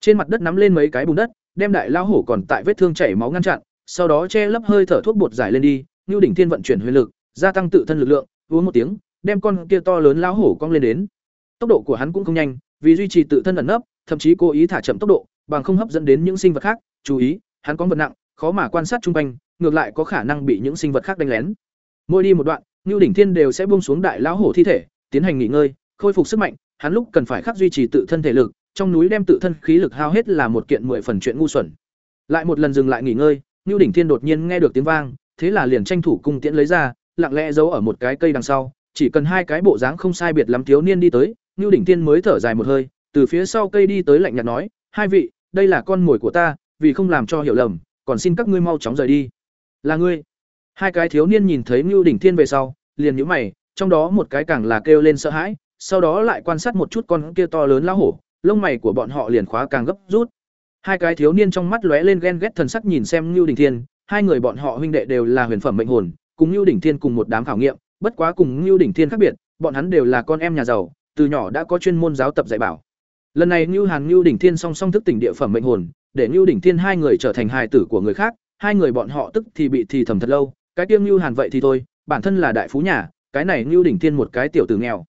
Trên mặt đất nắm lên mấy cái bùn đất, đem đại lao hổ còn tại vết thương chảy máu ngăn chặn, sau đó che lấp hơi thở thuốc bột giải lên đi, Ngưu đỉnh thiên vận chuyển huyền lực, gia tăng tự thân lực lượng, uống một tiếng, đem con kia to lớn lao hổ cong lên đến. Tốc độ của hắn cũng không nhanh, vì duy trì tự thân ẩn nấp, thậm chí cố ý thả chậm tốc độ, bằng không hấp dẫn đến những sinh vật khác, chú ý, hắn có vật nặng, khó mà quan sát chung quanh, ngược lại có khả năng bị những sinh vật khác đánh lén. Mỗi đi một đoạn, Ngưu đỉnh thiên đều sẽ buông xuống đại lão hổ thi thể, tiến hành nghỉ ngơi, khôi phục sức mạnh, hắn lúc cần phải khắc duy trì tự thân thể lực, trong núi đem tự thân khí lực hao hết là một kiện mười phần chuyện ngu xuẩn. Lại một lần dừng lại nghỉ ngơi, Nưu đỉnh thiên đột nhiên nghe được tiếng vang, thế là liền tranh thủ cung tiễn lấy ra, lặng lẽ giấu ở một cái cây đằng sau, chỉ cần hai cái bộ dáng không sai biệt lắm thiếu niên đi tới, Nưu đỉnh thiên mới thở dài một hơi, từ phía sau cây đi tới lạnh nhạt nói, "Hai vị, đây là con mồi của ta, vì không làm cho hiểu lầm, còn xin các ngươi mau chóng rời đi." "Là ngươi?" Hai cái thiếu niên nhìn thấy Nưu đỉnh thiên về sau, liền nhíu mày, trong đó một cái càng là kêu lên sợ hãi, sau đó lại quan sát một chút con kia to lớn lão hổ, lông mày của bọn họ liền khóa càng gấp rút. Hai cái thiếu niên trong mắt lóe lên ghen ghét thần sắc nhìn xem Nưu Đỉnh Thiên, hai người bọn họ huynh đệ đều là huyền phẩm mệnh hồn, cùng Nưu Đỉnh Thiên cùng một đám khảo nghiệm, bất quá cùng Nưu Đỉnh Thiên khác biệt, bọn hắn đều là con em nhà giàu, từ nhỏ đã có chuyên môn giáo tập dạy bảo. Lần này Nưu Hàn Nưu Đỉnh Thiên song song thức tỉnh địa phẩm mệnh hồn, để Nưu Đỉnh Thiên hai người trở thành hài tử của người khác, hai người bọn họ tức thì bị thì thầm thật lâu, cái tiêm Nưu Hàn vậy thì thôi, bản thân là đại phú nhà, cái này Nưu Đỉnh Thiên một cái tiểu tử nghèo.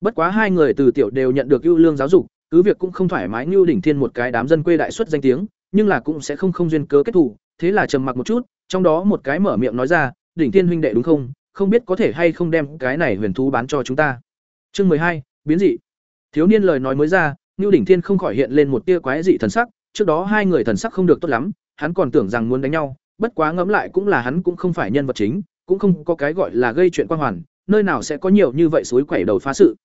Bất quá hai người từ tiểu đều nhận được ưu lương giáo dục, cứ việc cũng không thoải mái như Đỉnh Thiên một cái đám dân quê đại xuất danh tiếng, nhưng là cũng sẽ không không duyên cớ kết thù, thế là trầm mặc một chút, trong đó một cái mở miệng nói ra, "Đỉnh Thiên huynh đệ đúng không? Không biết có thể hay không đem cái này huyền thú bán cho chúng ta." Chương mười hai biến dị. Thiếu niên lời nói mới ra, như Đỉnh Thiên không khỏi hiện lên một tia quái dị thần sắc, trước đó hai người thần sắc không được tốt lắm, hắn còn tưởng rằng muốn đánh nhau, bất quá ngẫm lại cũng là hắn cũng không phải nhân vật chính, cũng không có cái gọi là gây chuyện quan hoàn, nơi nào sẽ có nhiều như vậy suối quẩy đầu phá sự.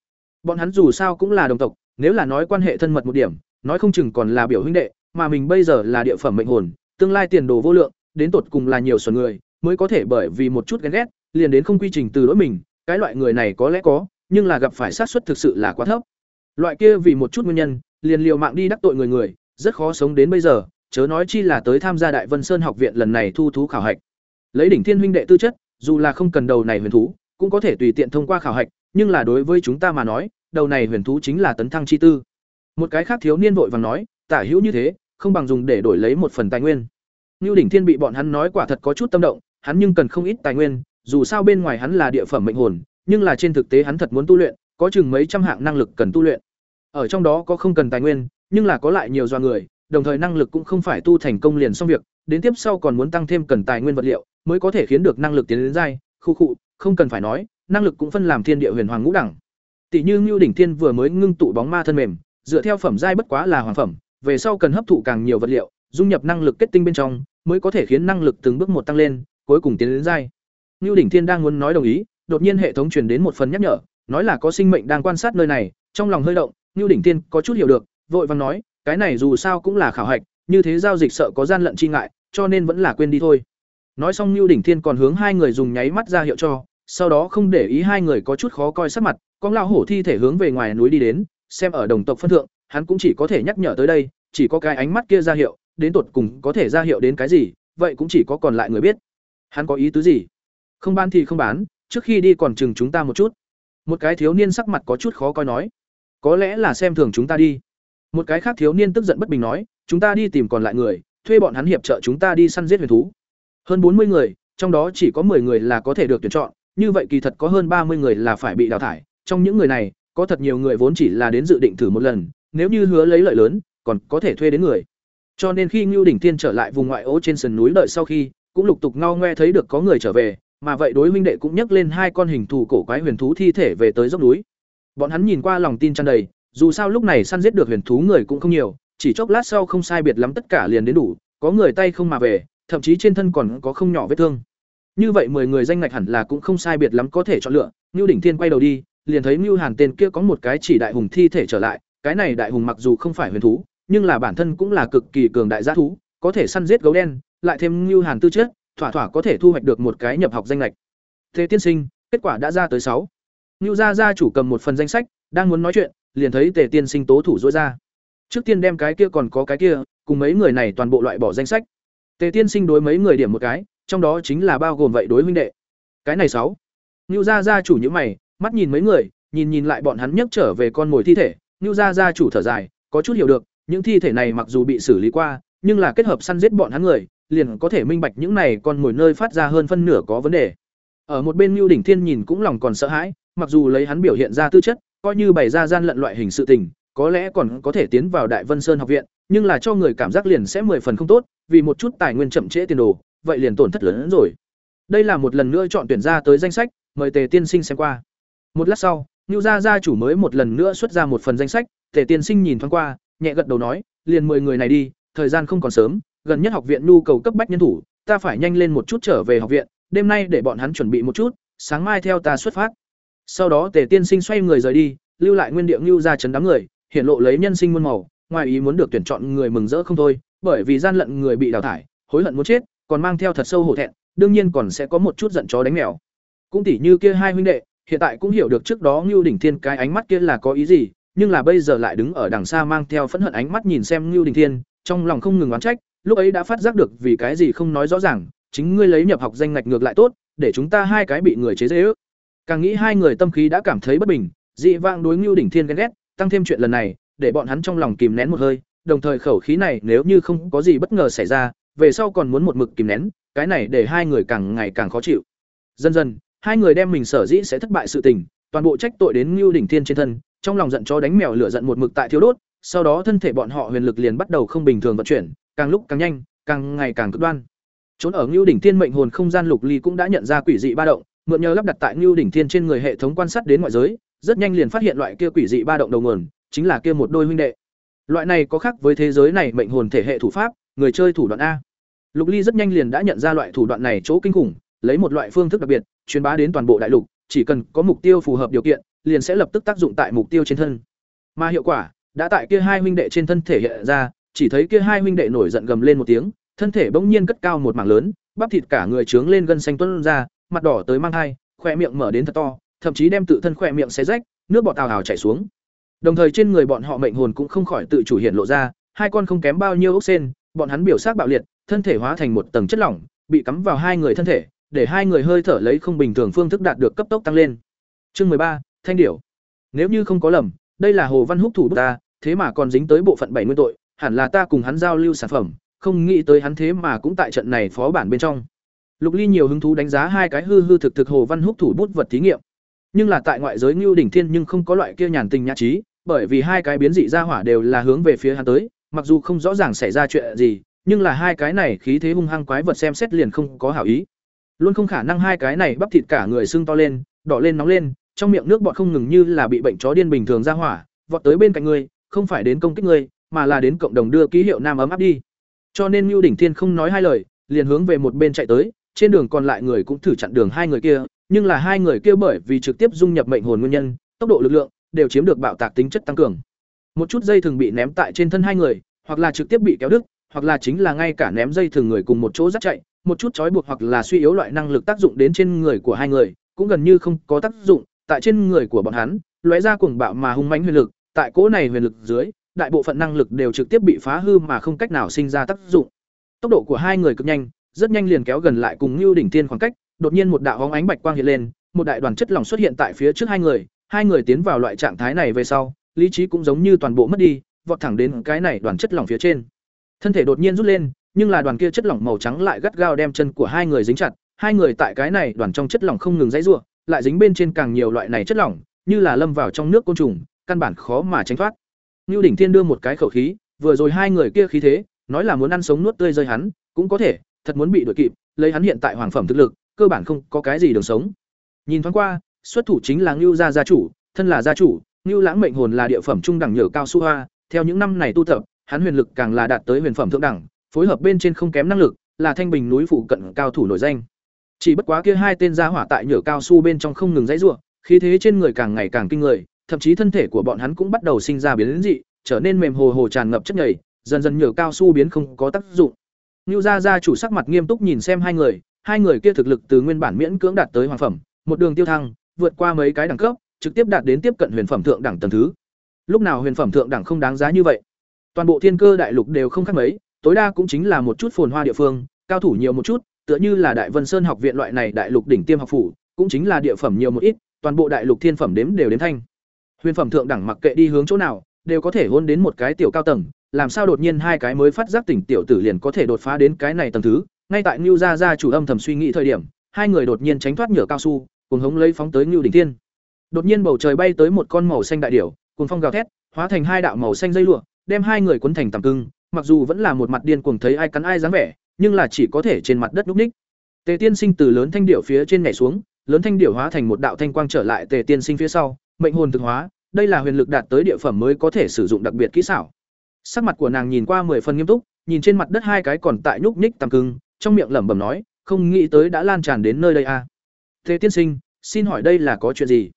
Bọn hắn dù sao cũng là đồng tộc, nếu là nói quan hệ thân mật một điểm, nói không chừng còn là biểu huynh đệ, mà mình bây giờ là địa phẩm mệnh hồn, tương lai tiền đồ vô lượng, đến tột cùng là nhiều xuẩn người, mới có thể bởi vì một chút ghen ghét, liền đến không quy trình từ lỗi mình, cái loại người này có lẽ có, nhưng là gặp phải sát suất thực sự là quá thấp. Loại kia vì một chút nguyên nhân, liền liều mạng đi đắc tội người người, rất khó sống đến bây giờ, chớ nói chi là tới tham gia Đại Vân Sơn học viện lần này thu thú khảo hạch. Lấy đỉnh thiên huynh đệ tư chất, dù là không cần đầu này huyền thú, cũng có thể tùy tiện thông qua khảo hạch, nhưng là đối với chúng ta mà nói, đầu này huyền thú chính là tấn thăng chi tư. Một cái khác thiếu niên vội vàng nói, tả hữu như thế, không bằng dùng để đổi lấy một phần tài nguyên. Nưu đỉnh thiên bị bọn hắn nói quả thật có chút tâm động, hắn nhưng cần không ít tài nguyên, dù sao bên ngoài hắn là địa phẩm mệnh hồn, nhưng là trên thực tế hắn thật muốn tu luyện, có chừng mấy trăm hạng năng lực cần tu luyện. Ở trong đó có không cần tài nguyên, nhưng là có lại nhiều do người, đồng thời năng lực cũng không phải tu thành công liền xong việc, đến tiếp sau còn muốn tăng thêm cần tài nguyên vật liệu, mới có thể khiến được năng lực tiến đến giai, khu khụ, không cần phải nói, năng lực cũng phân làm thiên địa huyền hoàng ngũ đẳng. Tỷ như Nưu đỉnh thiên vừa mới ngưng tụ bóng ma thân mềm, dựa theo phẩm giai bất quá là hoàng phẩm, về sau cần hấp thụ càng nhiều vật liệu, dung nhập năng lực kết tinh bên trong, mới có thể khiến năng lực từng bước một tăng lên, cuối cùng tiến đến giai. Nưu đỉnh thiên đang muốn nói đồng ý, đột nhiên hệ thống truyền đến một phần nhắc nhở, nói là có sinh mệnh đang quan sát nơi này, trong lòng hơi động, Nưu đỉnh thiên có chút hiểu được, vội vàng nói, cái này dù sao cũng là khảo hạch, như thế giao dịch sợ có gian lận chi ngại, cho nên vẫn là quên đi thôi. Nói xong Nưu đỉnh thiên còn hướng hai người dùng nháy mắt ra hiệu cho, sau đó không để ý hai người có chút khó coi sắc mặt, con lao hổ thi thể hướng về ngoài núi đi đến, xem ở đồng tộc phân thượng, hắn cũng chỉ có thể nhắc nhở tới đây, chỉ có cái ánh mắt kia ra hiệu, đến tột cùng có thể ra hiệu đến cái gì, vậy cũng chỉ có còn lại người biết. Hắn có ý tứ gì? Không bán thì không bán, trước khi đi còn chừng chúng ta một chút. Một cái thiếu niên sắc mặt có chút khó coi nói, có lẽ là xem thường chúng ta đi. Một cái khác thiếu niên tức giận bất bình nói, chúng ta đi tìm còn lại người, thuê bọn hắn hiệp trợ chúng ta đi săn giết huyền thú. Hơn bốn mươi người, trong đó chỉ có 10 người là có thể được tuyển chọn, như vậy kỳ thật có hơn ba mươi người là phải bị đào thải, trong những người này, có thật nhiều người vốn chỉ là đến dự định thử một lần, nếu như hứa lấy lợi lớn, còn có thể thuê đến người. Cho nên khi Ngưu đỉnh Thiên trở lại vùng ngoại ô trên sườn núi đợi sau khi, cũng lục tục ngao ngoe thấy được có người trở về, mà vậy đối huynh đệ cũng nhấc lên hai con hình thù cổ quái huyền thú thi thể về tới dốc núi. Bọn hắn nhìn qua lòng tin tràn đầy, dù sao lúc này săn giết được huyền thú người cũng không nhiều, chỉ chốc lát sau không sai biệt lắm tất cả liền đến đủ, có người tay không mà về, thậm chí trên thân còn có không nhỏ vết thương. Như vậy mười người danh ngạch hẳn là cũng không sai biệt lắm có thể chọn lựa, Nưu đỉnh Thiên quay đầu đi, liền thấy Nưu Hàn tên kia có một cái chỉ đại hùng thi thể trở lại, cái này đại hùng mặc dù không phải huyền thú, nhưng là bản thân cũng là cực kỳ cường đại giá thú, có thể săn giết gấu đen, lại thêm Nưu Hàn tư chất, thỏa thỏa có thể thu hoạch được một cái nhập học danh ngạch. Thế tiên sinh, kết quả đã ra tới sáu. Nưu gia gia chủ cầm một phần danh sách, đang muốn nói chuyện, liền thấy Tề tiên sinh tố thủ rũa ra. Trước tiên đem cái kia còn có cái kia, cùng mấy người này toàn bộ loại bỏ danh sách. Tề tiên sinh đối mấy người điểm một cái, trong đó chính là bao gồm vậy đối huynh đệ. Cái này sáu. Nưu gia gia chủ như mày, mắt nhìn mấy người, nhìn nhìn lại bọn hắn nhấc trở về con mồi thi thể, Nưu gia gia chủ thở dài, có chút hiểu được, Những thi thể này mặc dù bị xử lý qua, nhưng là kết hợp săn giết bọn hắn người, liền có thể minh bạch những này con mồi nơi phát ra hơn phân nửa có vấn đề. Ở một bên Nưu Đỉnh Thiên nhìn cũng lòng còn sợ hãi, mặc dù lấy hắn biểu hiện ra tư chất, coi như bày ra gian lận loại hình sự tình, có lẽ còn có thể tiến vào Đại Vân Sơn học viện, nhưng là cho người cảm giác liền sẽ mười phần không tốt, vì một chút tài nguyên chậm trễ tiền đồ, vậy liền tổn thất lớn hơn rồi. Đây là một lần nữa chọn tuyển ra tới danh sách, mời Tề Tiên Sinh xem qua. Một lát sau, Nưu gia gia chủ mới một lần nữa xuất ra một phần danh sách, Tề Tiên Sinh nhìn thoáng qua, nhẹ gật đầu nói, liền mười người này đi, thời gian không còn sớm, gần nhất học viện nhu cầu cấp bách nhân thủ, ta phải nhanh lên một chút trở về học viện, đêm nay để bọn hắn chuẩn bị một chút, sáng mai theo ta xuất phát. Sau đó Tề Tiên Sinh xoay người rời đi, lưu lại nguyên địa Nưu gia chấn đám người, hiện lộ lấy nhân sinh muôn màu, ngoài ý muốn được tuyển chọn người mừng rỡ không thôi, bởi vì gian lận người bị đào thải, hối hận muốn chết, còn mang theo thật sâu hổ thẹn, đương nhiên còn sẽ có một chút giận chó đánh mèo. Cũng tỉ như kia hai huynh đệ, hiện tại cũng hiểu được trước đó Ngưu Đỉnh Thiên cái ánh mắt kia là có ý gì, nhưng là bây giờ lại đứng ở đằng xa mang theo phẫn hận ánh mắt nhìn xem Ngưu Đỉnh Thiên, trong lòng không ngừng oán trách, lúc ấy đã phát giác được vì cái gì không nói rõ ràng, chính ngươi lấy nhập học danh ngạch ngược lại tốt, để chúng ta hai cái bị người chế giễu. Càng nghĩ hai người tâm khí đã cảm thấy bất bình, dị vang đối Ngưu Đỉnh Thiên ghen ghét, tăng thêm chuyện lần này, để bọn hắn trong lòng kìm nén một hơi, đồng thời khẩu khí này nếu như không có gì bất ngờ xảy ra, về sau còn muốn một mực kìm nén, cái này để hai người càng ngày càng khó chịu. Dần dần, hai người đem mình sở dĩ sẽ thất bại sự tình, toàn bộ trách tội đến Nưu Đỉnh Thiên trên thân, trong lòng giận chó đánh mèo lửa giận một mực tại thiếu đốt, sau đó thân thể bọn họ huyền lực liền bắt đầu không bình thường vận chuyển, càng lúc càng nhanh, càng ngày càng cực đoan. Trốn ở Nưu Đỉnh Thiên mệnh hồn không gian lục ly cũng đã nhận ra quỷ dị ba động, mượn nhờ lắp đặt tại Nưu Đỉnh Thiên trên người hệ thống quan sát đến ngoại giới, rất nhanh liền phát hiện loại kia quỷ dị ba động đầu nguồn, chính là kia một đôi huynh đệ. Loại này có khác với thế giới này mệnh hồn thể hệ thủ pháp, người chơi thủ đoạn a. Lục Ly rất nhanh liền đã nhận ra loại thủ đoạn này chỗ kinh khủng, lấy một loại phương thức đặc biệt, truyền bá đến toàn bộ đại lục, chỉ cần có mục tiêu phù hợp điều kiện, liền sẽ lập tức tác dụng tại mục tiêu trên thân. Mà hiệu quả đã tại kia hai huynh đệ trên thân thể hiện ra, chỉ thấy kia hai huynh đệ nổi giận gầm lên một tiếng, thân thể bỗng nhiên cất cao một mảng lớn, bắp thịt cả người trướng lên gân xanh tuôn ra, mặt đỏ tới mang hai, khóe miệng mở đến thật to, thậm chí đem tự thân khóe miệng xé rách, nước bọt ào ào chảy xuống. Đồng thời trên người bọn họ mệnh hồn cũng không khỏi tự chủ hiện lộ ra, hai con không kém bao nhiêu ốc sen, bọn hắn biểu sắc bạo liệt, thân thể hóa thành một tầng chất lỏng, bị cắm vào hai người thân thể, để hai người hơi thở lấy không bình thường phương thức đạt được cấp tốc tăng lên. Chương ba, Thanh điểu. Nếu như không có lầm, đây là Hồ Văn Húc thủ bút ta, thế mà còn dính tới bộ phận bảy nguyên tội, hẳn là ta cùng hắn giao lưu sản phẩm, không nghĩ tới hắn thế mà cũng tại trận này phó bản bên trong. Lục Ly nhiều hứng thú đánh giá hai cái hư hư thực thực Hồ Văn Húc thủ bút vật thí nghiệm. Nhưng là tại ngoại giới Nưu đỉnh thiên nhưng không có loại kia nhàn tình nhã trí, bởi vì hai cái biến dị ra hỏa đều là hướng về phía hắn tới, mặc dù không rõ ràng xảy ra chuyện gì, nhưng là hai cái này khí thế hung hăng quái vật xem xét liền không có hảo ý. Luôn không khả năng hai cái này bắp thịt cả người sưng to lên, đỏ lên nóng lên, trong miệng nước bọt không ngừng như là bị bệnh chó điên bình thường ra hỏa, vọt tới bên cạnh ngươi, không phải đến công kích ngươi, mà là đến cộng đồng đưa ký hiệu nam ấm áp đi. Cho nên Nưu Đỉnh Thiên không nói hai lời, liền hướng về một bên chạy tới, trên đường còn lại người cũng thử chặn đường hai người kia, nhưng là hai người kia bởi vì trực tiếp dung nhập mệnh hồn nguyên nhân, tốc độ lực lượng đều chiếm được bạo tạc tính chất tăng cường. Một chút dây thường bị ném tại trên thân hai người, hoặc là trực tiếp bị kéo đứt, hoặc là chính là ngay cả ném dây thường người cùng một chỗ dắt chạy, một chút trói buộc hoặc là suy yếu loại năng lực tác dụng đến trên người của hai người, cũng gần như không có tác dụng, tại trên người của bọn hắn, lóe ra cuồng bạo mà hung mãnh huyền lực, tại cỗ này huyền lực dưới, đại bộ phận năng lực đều trực tiếp bị phá hư mà không cách nào sinh ra tác dụng. Tốc độ của hai người cực nhanh, rất nhanh liền kéo gần lại cùng Nưu đỉnh tiên khoảng cách, đột nhiên một đạo hóng ánh bạch quang hiện lên, một đại đoàn chất lỏng xuất hiện tại phía trước hai người, hai người tiến vào loại trạng thái này về sau, lý trí cũng giống như toàn bộ mất đi, vọt thẳng đến cái này đoàn chất lỏng phía trên. Thân thể đột nhiên rút lên, nhưng là đoàn kia chất lỏng màu trắng lại gắt gao đem chân của hai người dính chặt, hai người tại cái này đoàn trong chất lỏng không ngừng dãy rủa, lại dính bên trên càng nhiều loại này chất lỏng, như là lâm vào trong nước côn trùng, căn bản khó mà tránh thoát. ngưu đỉnh thiên đưa một cái khẩu khí, vừa rồi hai người kia khí thế, nói là muốn ăn sống nuốt tươi rơi hắn, cũng có thể, thật muốn bị đuổi kịp, lấy hắn hiện tại hoàng phẩm thực lực, cơ bản không có cái gì đường sống. Nhìn thoáng qua, xuất thủ chính là ngưu gia gia chủ, thân là gia chủ, Nưu Lãng mệnh hồn là địa phẩm trung đẳng nhờ cao su hoa, theo những năm này tu tập, hắn huyền lực càng là đạt tới huyền phẩm thượng đẳng, phối hợp bên trên không kém năng lực, là thanh bình núi phụ cận cao thủ nổi danh. Chỉ bất quá kia hai tên gia hỏa tại nhở cao su bên trong không ngừng dãy rủa, khí thế trên người càng ngày càng kinh người, thậm chí thân thể của bọn hắn cũng bắt đầu sinh ra biến dị, trở nên mềm hồ hồ tràn ngập chất nhầy, dần dần nhở cao su biến không có tác dụng. Nưu gia gia chủ sắc mặt nghiêm túc nhìn xem hai người, hai người kia thực lực từ nguyên bản miễn cưỡng đạt tới hoàng phẩm, một đường tiêu thăng, vượt qua mấy cái đẳng cấp, trực tiếp đạt đến tiếp cận huyền phẩm thượng đẳng tầng thứ. Lúc nào huyền phẩm thượng đẳng không đáng giá như vậy? Toàn bộ thiên cơ đại lục đều không khác mấy, tối đa cũng chính là một chút phồn hoa địa phương, cao thủ nhiều một chút, tựa như là Đại Vân Sơn học viện loại này đại lục đỉnh tiêm học phủ, cũng chính là địa phẩm nhiều một ít, toàn bộ đại lục thiên phẩm đếm đều đến thanh. Huyền phẩm thượng đẳng mặc kệ đi hướng chỗ nào, đều có thể hôn đến một cái tiểu cao tầng, làm sao đột nhiên hai cái mới phát giác tỉnh tiểu tử liền có thể đột phá đến cái này tầng thứ, ngay tại Nưu gia gia chủ âm thầm suy nghĩ thời điểm, hai người đột nhiên tránh thoát nhựa cao su, cùng hống lấy phóng tới Nưu đỉnh thiên. Đột nhiên bầu trời bay tới một con màu xanh đại điểu, cùng phong gào thét, hóa thành hai đạo màu xanh dây lụa, đem hai người cuốn thành tầm cưng, mặc dù vẫn là một mặt điên cuồng thấy ai cắn ai dáng vẻ, nhưng là chỉ có thể trên mặt đất lúc ních. Tề Tiên Sinh từ lớn thanh điểu phía trên nhảy xuống, lớn thanh điểu hóa thành một đạo thanh quang trở lại Tề Tiên Sinh phía sau, mệnh hồn thực hóa, đây là huyền lực đạt tới địa phẩm mới có thể sử dụng đặc biệt kỹ xảo. Sắc mặt của nàng nhìn qua mười phần nghiêm túc, nhìn trên mặt đất hai cái còn tại nhúc nhích tầm cưng, trong miệng lẩm bẩm nói, không nghĩ tới đã lan tràn đến nơi đây a. À. Tề Tiên Sinh, xin hỏi đây là có chuyện gì?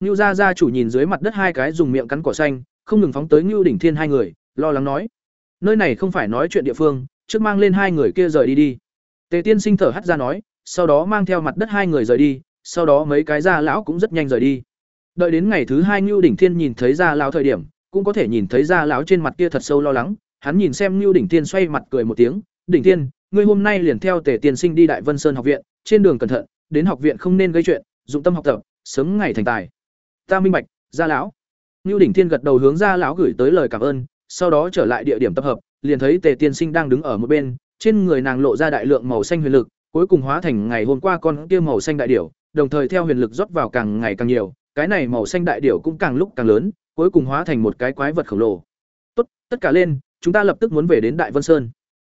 Nưu gia gia chủ nhìn dưới mặt đất hai cái dùng miệng cắn cỏ xanh, không ngừng phóng tới Nưu đỉnh thiên hai người, lo lắng nói: "Nơi này không phải nói chuyện địa phương, trước mang lên hai người kia rời đi đi." Tề Tiên Sinh thở hắt ra nói, sau đó mang theo mặt đất hai người rời đi, sau đó mấy cái gia lão cũng rất nhanh rời đi. Đợi đến ngày thứ hai Nưu đỉnh thiên nhìn thấy gia lão thời điểm, cũng có thể nhìn thấy gia lão trên mặt kia thật sâu lo lắng, hắn nhìn xem Nưu đỉnh thiên xoay mặt cười một tiếng, "Đỉnh thiên, ngươi hôm nay liền theo Tề Tiên Sinh đi Đại Vân Sơn học viện, trên đường cẩn thận, đến học viện không nên gây chuyện, dụng tâm học tập, sớm ngày thành tài." Ta minh bạch, gia lão. Ngưu đỉnh thiên gật đầu hướng gia lão gửi tới lời cảm ơn, sau đó trở lại địa điểm tập hợp, liền thấy tề tiên sinh đang đứng ở một bên, trên người nàng lộ ra đại lượng màu xanh huyền lực, cuối cùng hóa thành ngày hôm qua con kia màu xanh đại điểu, đồng thời theo huyền lực rót vào càng ngày càng nhiều, cái này màu xanh đại điểu cũng càng lúc càng lớn, cuối cùng hóa thành một cái quái vật khổng lồ. Tốt, tất cả lên, chúng ta lập tức muốn về đến đại vân sơn.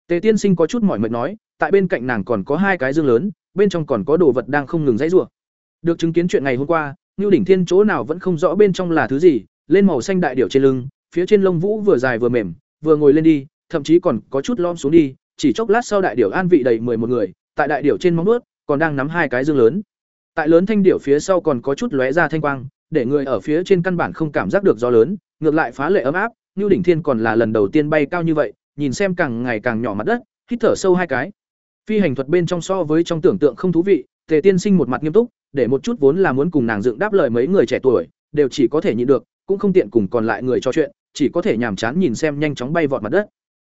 Tề tiên sinh có chút mỏi mệt nói, tại bên cạnh nàng còn có hai cái dương lớn, bên trong còn có đồ vật đang không ngừng dãy rủa. Được chứng kiến chuyện ngày hôm qua Nưu đỉnh thiên chỗ nào vẫn không rõ bên trong là thứ gì, lên màu xanh đại điểu trên lưng, phía trên lông vũ vừa dài vừa mềm, vừa ngồi lên đi, thậm chí còn có chút lom xuống đi, chỉ chốc lát sau đại điểu an vị đầy một người, tại đại điểu trên móng vuốt còn đang nắm hai cái dương lớn. Tại lớn thanh điểu phía sau còn có chút lóe ra thanh quang, để người ở phía trên căn bản không cảm giác được gió lớn, ngược lại phá lệ ấm áp, Nưu đỉnh thiên còn là lần đầu tiên bay cao như vậy, nhìn xem càng ngày càng nhỏ mặt đất, hít thở sâu hai cái. Phi hành thuật bên trong so với trong tưởng tượng không thú vị, Tề Tiên Sinh một mặt nghiêm túc, để một chút vốn là muốn cùng nàng dựng đáp lời mấy người trẻ tuổi, đều chỉ có thể nhịn được, cũng không tiện cùng còn lại người trò chuyện, chỉ có thể nhàm chán nhìn xem nhanh chóng bay vọt mặt đất.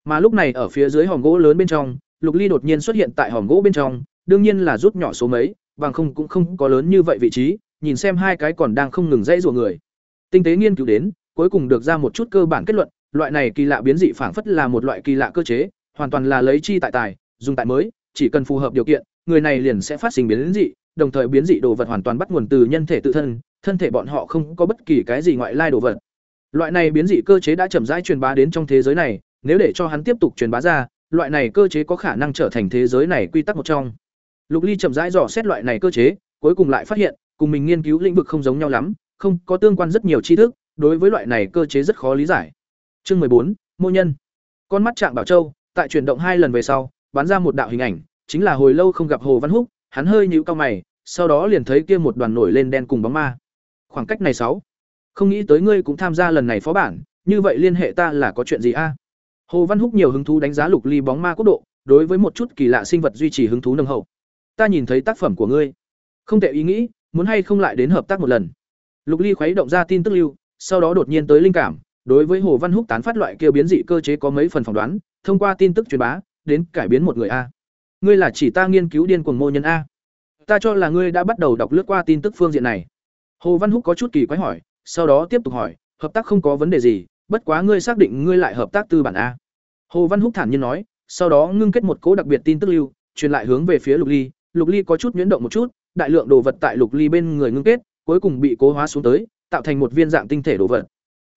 Mà lúc này ở phía dưới hòm gỗ lớn bên trong, Lục Ly đột nhiên xuất hiện tại hòm gỗ bên trong, đương nhiên là rút nhỏ số mấy, bằng không cũng không có lớn như vậy vị trí, nhìn xem hai cái còn đang không ngừng dãy rủa người. Tinh tế nghiên cứu đến, cuối cùng được ra một chút cơ bản kết luận, loại này kỳ lạ biến dị phảng phất là một loại kỳ lạ cơ chế, hoàn toàn là lấy chi tại tài, dùng tại mới, chỉ cần phù hợp điều kiện, người này liền sẽ phát sinh biến dị, đồng thời biến dị đồ vật hoàn toàn bắt nguồn từ nhân thể tự thân, thân thể bọn họ không có bất kỳ cái gì ngoại lai đồ vật. Loại này biến dị cơ chế đã chậm rãi truyền bá đến trong thế giới này, nếu để cho hắn tiếp tục truyền bá ra, loại này cơ chế có khả năng trở thành thế giới này quy tắc một trong. Lục Ly chậm rãi dò xét loại này cơ chế, cuối cùng lại phát hiện, cùng mình nghiên cứu lĩnh vực không giống nhau lắm, không có tương quan rất nhiều tri thức, đối với loại này cơ chế rất khó lý giải. Chương bốn, Mô nhân. Con mắt Trạng Bảo Châu, tại chuyển động hai lần về sau, bắn ra một đạo hình ảnh, chính là hồi lâu không gặp Hồ Văn Húc, hắn hơi nhíu cao mày, sau đó liền thấy kia một đoàn nổi lên đen cùng bóng ma. Khoảng cách này sáu, không nghĩ tới ngươi cũng tham gia lần này phó bản, như vậy liên hệ ta là có chuyện gì a? Hồ Văn Húc nhiều hứng thú đánh giá Lục Ly bóng ma quốc độ, đối với một chút kỳ lạ sinh vật duy trì hứng thú nồng hậu. Ta nhìn thấy tác phẩm của ngươi, không tệ ý nghĩ, muốn hay không lại đến hợp tác một lần. Lục Ly khuấy động ra tin tức lưu, sau đó đột nhiên tới linh cảm, đối với Hồ Văn Húc tán phát loại kia biến dị cơ chế có mấy phần phỏng đoán, thông qua tin tức truyền bá, đến cải biến một người a ngươi là chỉ ta nghiên cứu điên cuồng mô nhân a. Ta cho là ngươi đã bắt đầu đọc lướt qua tin tức phương diện này. Hồ văn húc có chút kỳ quái hỏi, sau đó tiếp tục hỏi, hợp tác không có vấn đề gì, bất quá ngươi xác định ngươi lại hợp tác tư bản a. Hồ văn húc thản nhiên nói, sau đó ngưng kết một cố đặc biệt tin tức lưu, truyền lại hướng về phía lục ly. Lục ly có chút nhuyễn động một chút, đại lượng đồ vật tại lục ly bên người ngưng kết, cuối cùng bị cố hóa xuống tới, tạo thành một viên dạng tinh thể đồ vật.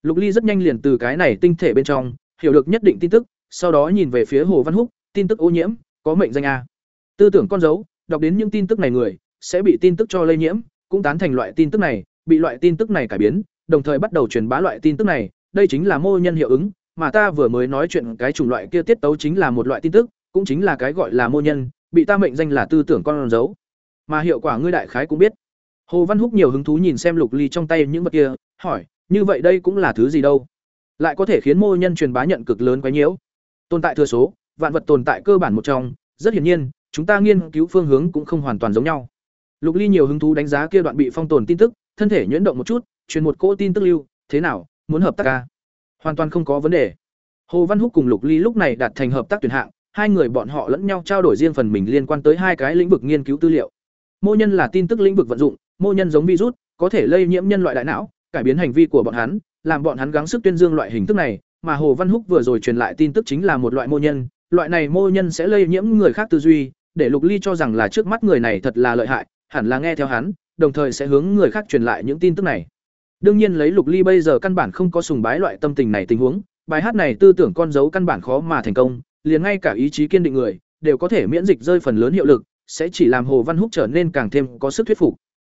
Lục ly rất nhanh liền từ cái này tinh thể bên trong, hiểu được nhất định tin tức, sau đó nhìn về phía hồ văn húc, tin tức ô nhiễm có mệnh danh a. Tư tưởng con dấu, đọc đến những tin tức này người, sẽ bị tin tức cho lây nhiễm, cũng tán thành loại tin tức này, bị loại tin tức này cải biến, đồng thời bắt đầu truyền bá loại tin tức này. Đây chính là mô nhân hiệu ứng, mà ta vừa mới nói chuyện cái chủng loại kia tiết tấu chính là một loại tin tức, cũng chính là cái gọi là mô nhân, bị ta mệnh danh là tư tưởng con dấu. Mà hiệu quả ngươi đại khái cũng biết. Hồ văn húc nhiều hứng thú nhìn xem lục ly trong tay những vật kia, hỏi, như vậy đây cũng là thứ gì đâu? Lại có thể khiến mô nhân truyền bá nhận cực lớn quấy nhiễu. Tồn tại thừa số vạn vật tồn tại cơ bản một trong, rất hiển nhiên, chúng ta nghiên cứu phương hướng cũng không hoàn toàn giống nhau. Lục Ly nhiều hứng thú đánh giá kia đoạn bị phong tồn tin tức, thân thể nhuyễn động một chút, truyền một cỗ tin tức lưu, thế nào, muốn hợp tác à? Hoàn toàn không có vấn đề. Hồ Văn Húc cùng Lục Ly lúc này đạt thành hợp tác tuyển hạng, hai người bọn họ lẫn nhau trao đổi riêng phần mình liên quan tới hai cái lĩnh vực nghiên cứu tư liệu. Mô nhân là tin tức lĩnh vực vận dụng, mô nhân giống virus, có thể lây nhiễm nhân loại đại não, cải biến hành vi của bọn hắn, làm bọn hắn gắng sức tuyên dương loại hình thức này, mà Hồ Văn Húc vừa rồi truyền lại tin tức chính là một loại mô nhân, loại này mô nhân sẽ lây nhiễm người khác tư duy, để Lục Ly cho rằng là trước mắt người này thật là lợi hại, hẳn là nghe theo hắn, đồng thời sẽ hướng người khác truyền lại những tin tức này. Đương nhiên lấy Lục Ly bây giờ căn bản không có sùng bái loại tâm tình này tình huống, bài hát này tư tưởng con dấu căn bản khó mà thành công, liền ngay cả ý chí kiên định người đều có thể miễn dịch rơi phần lớn hiệu lực, sẽ chỉ làm Hồ Văn Húc trở nên càng thêm có sức thuyết phục.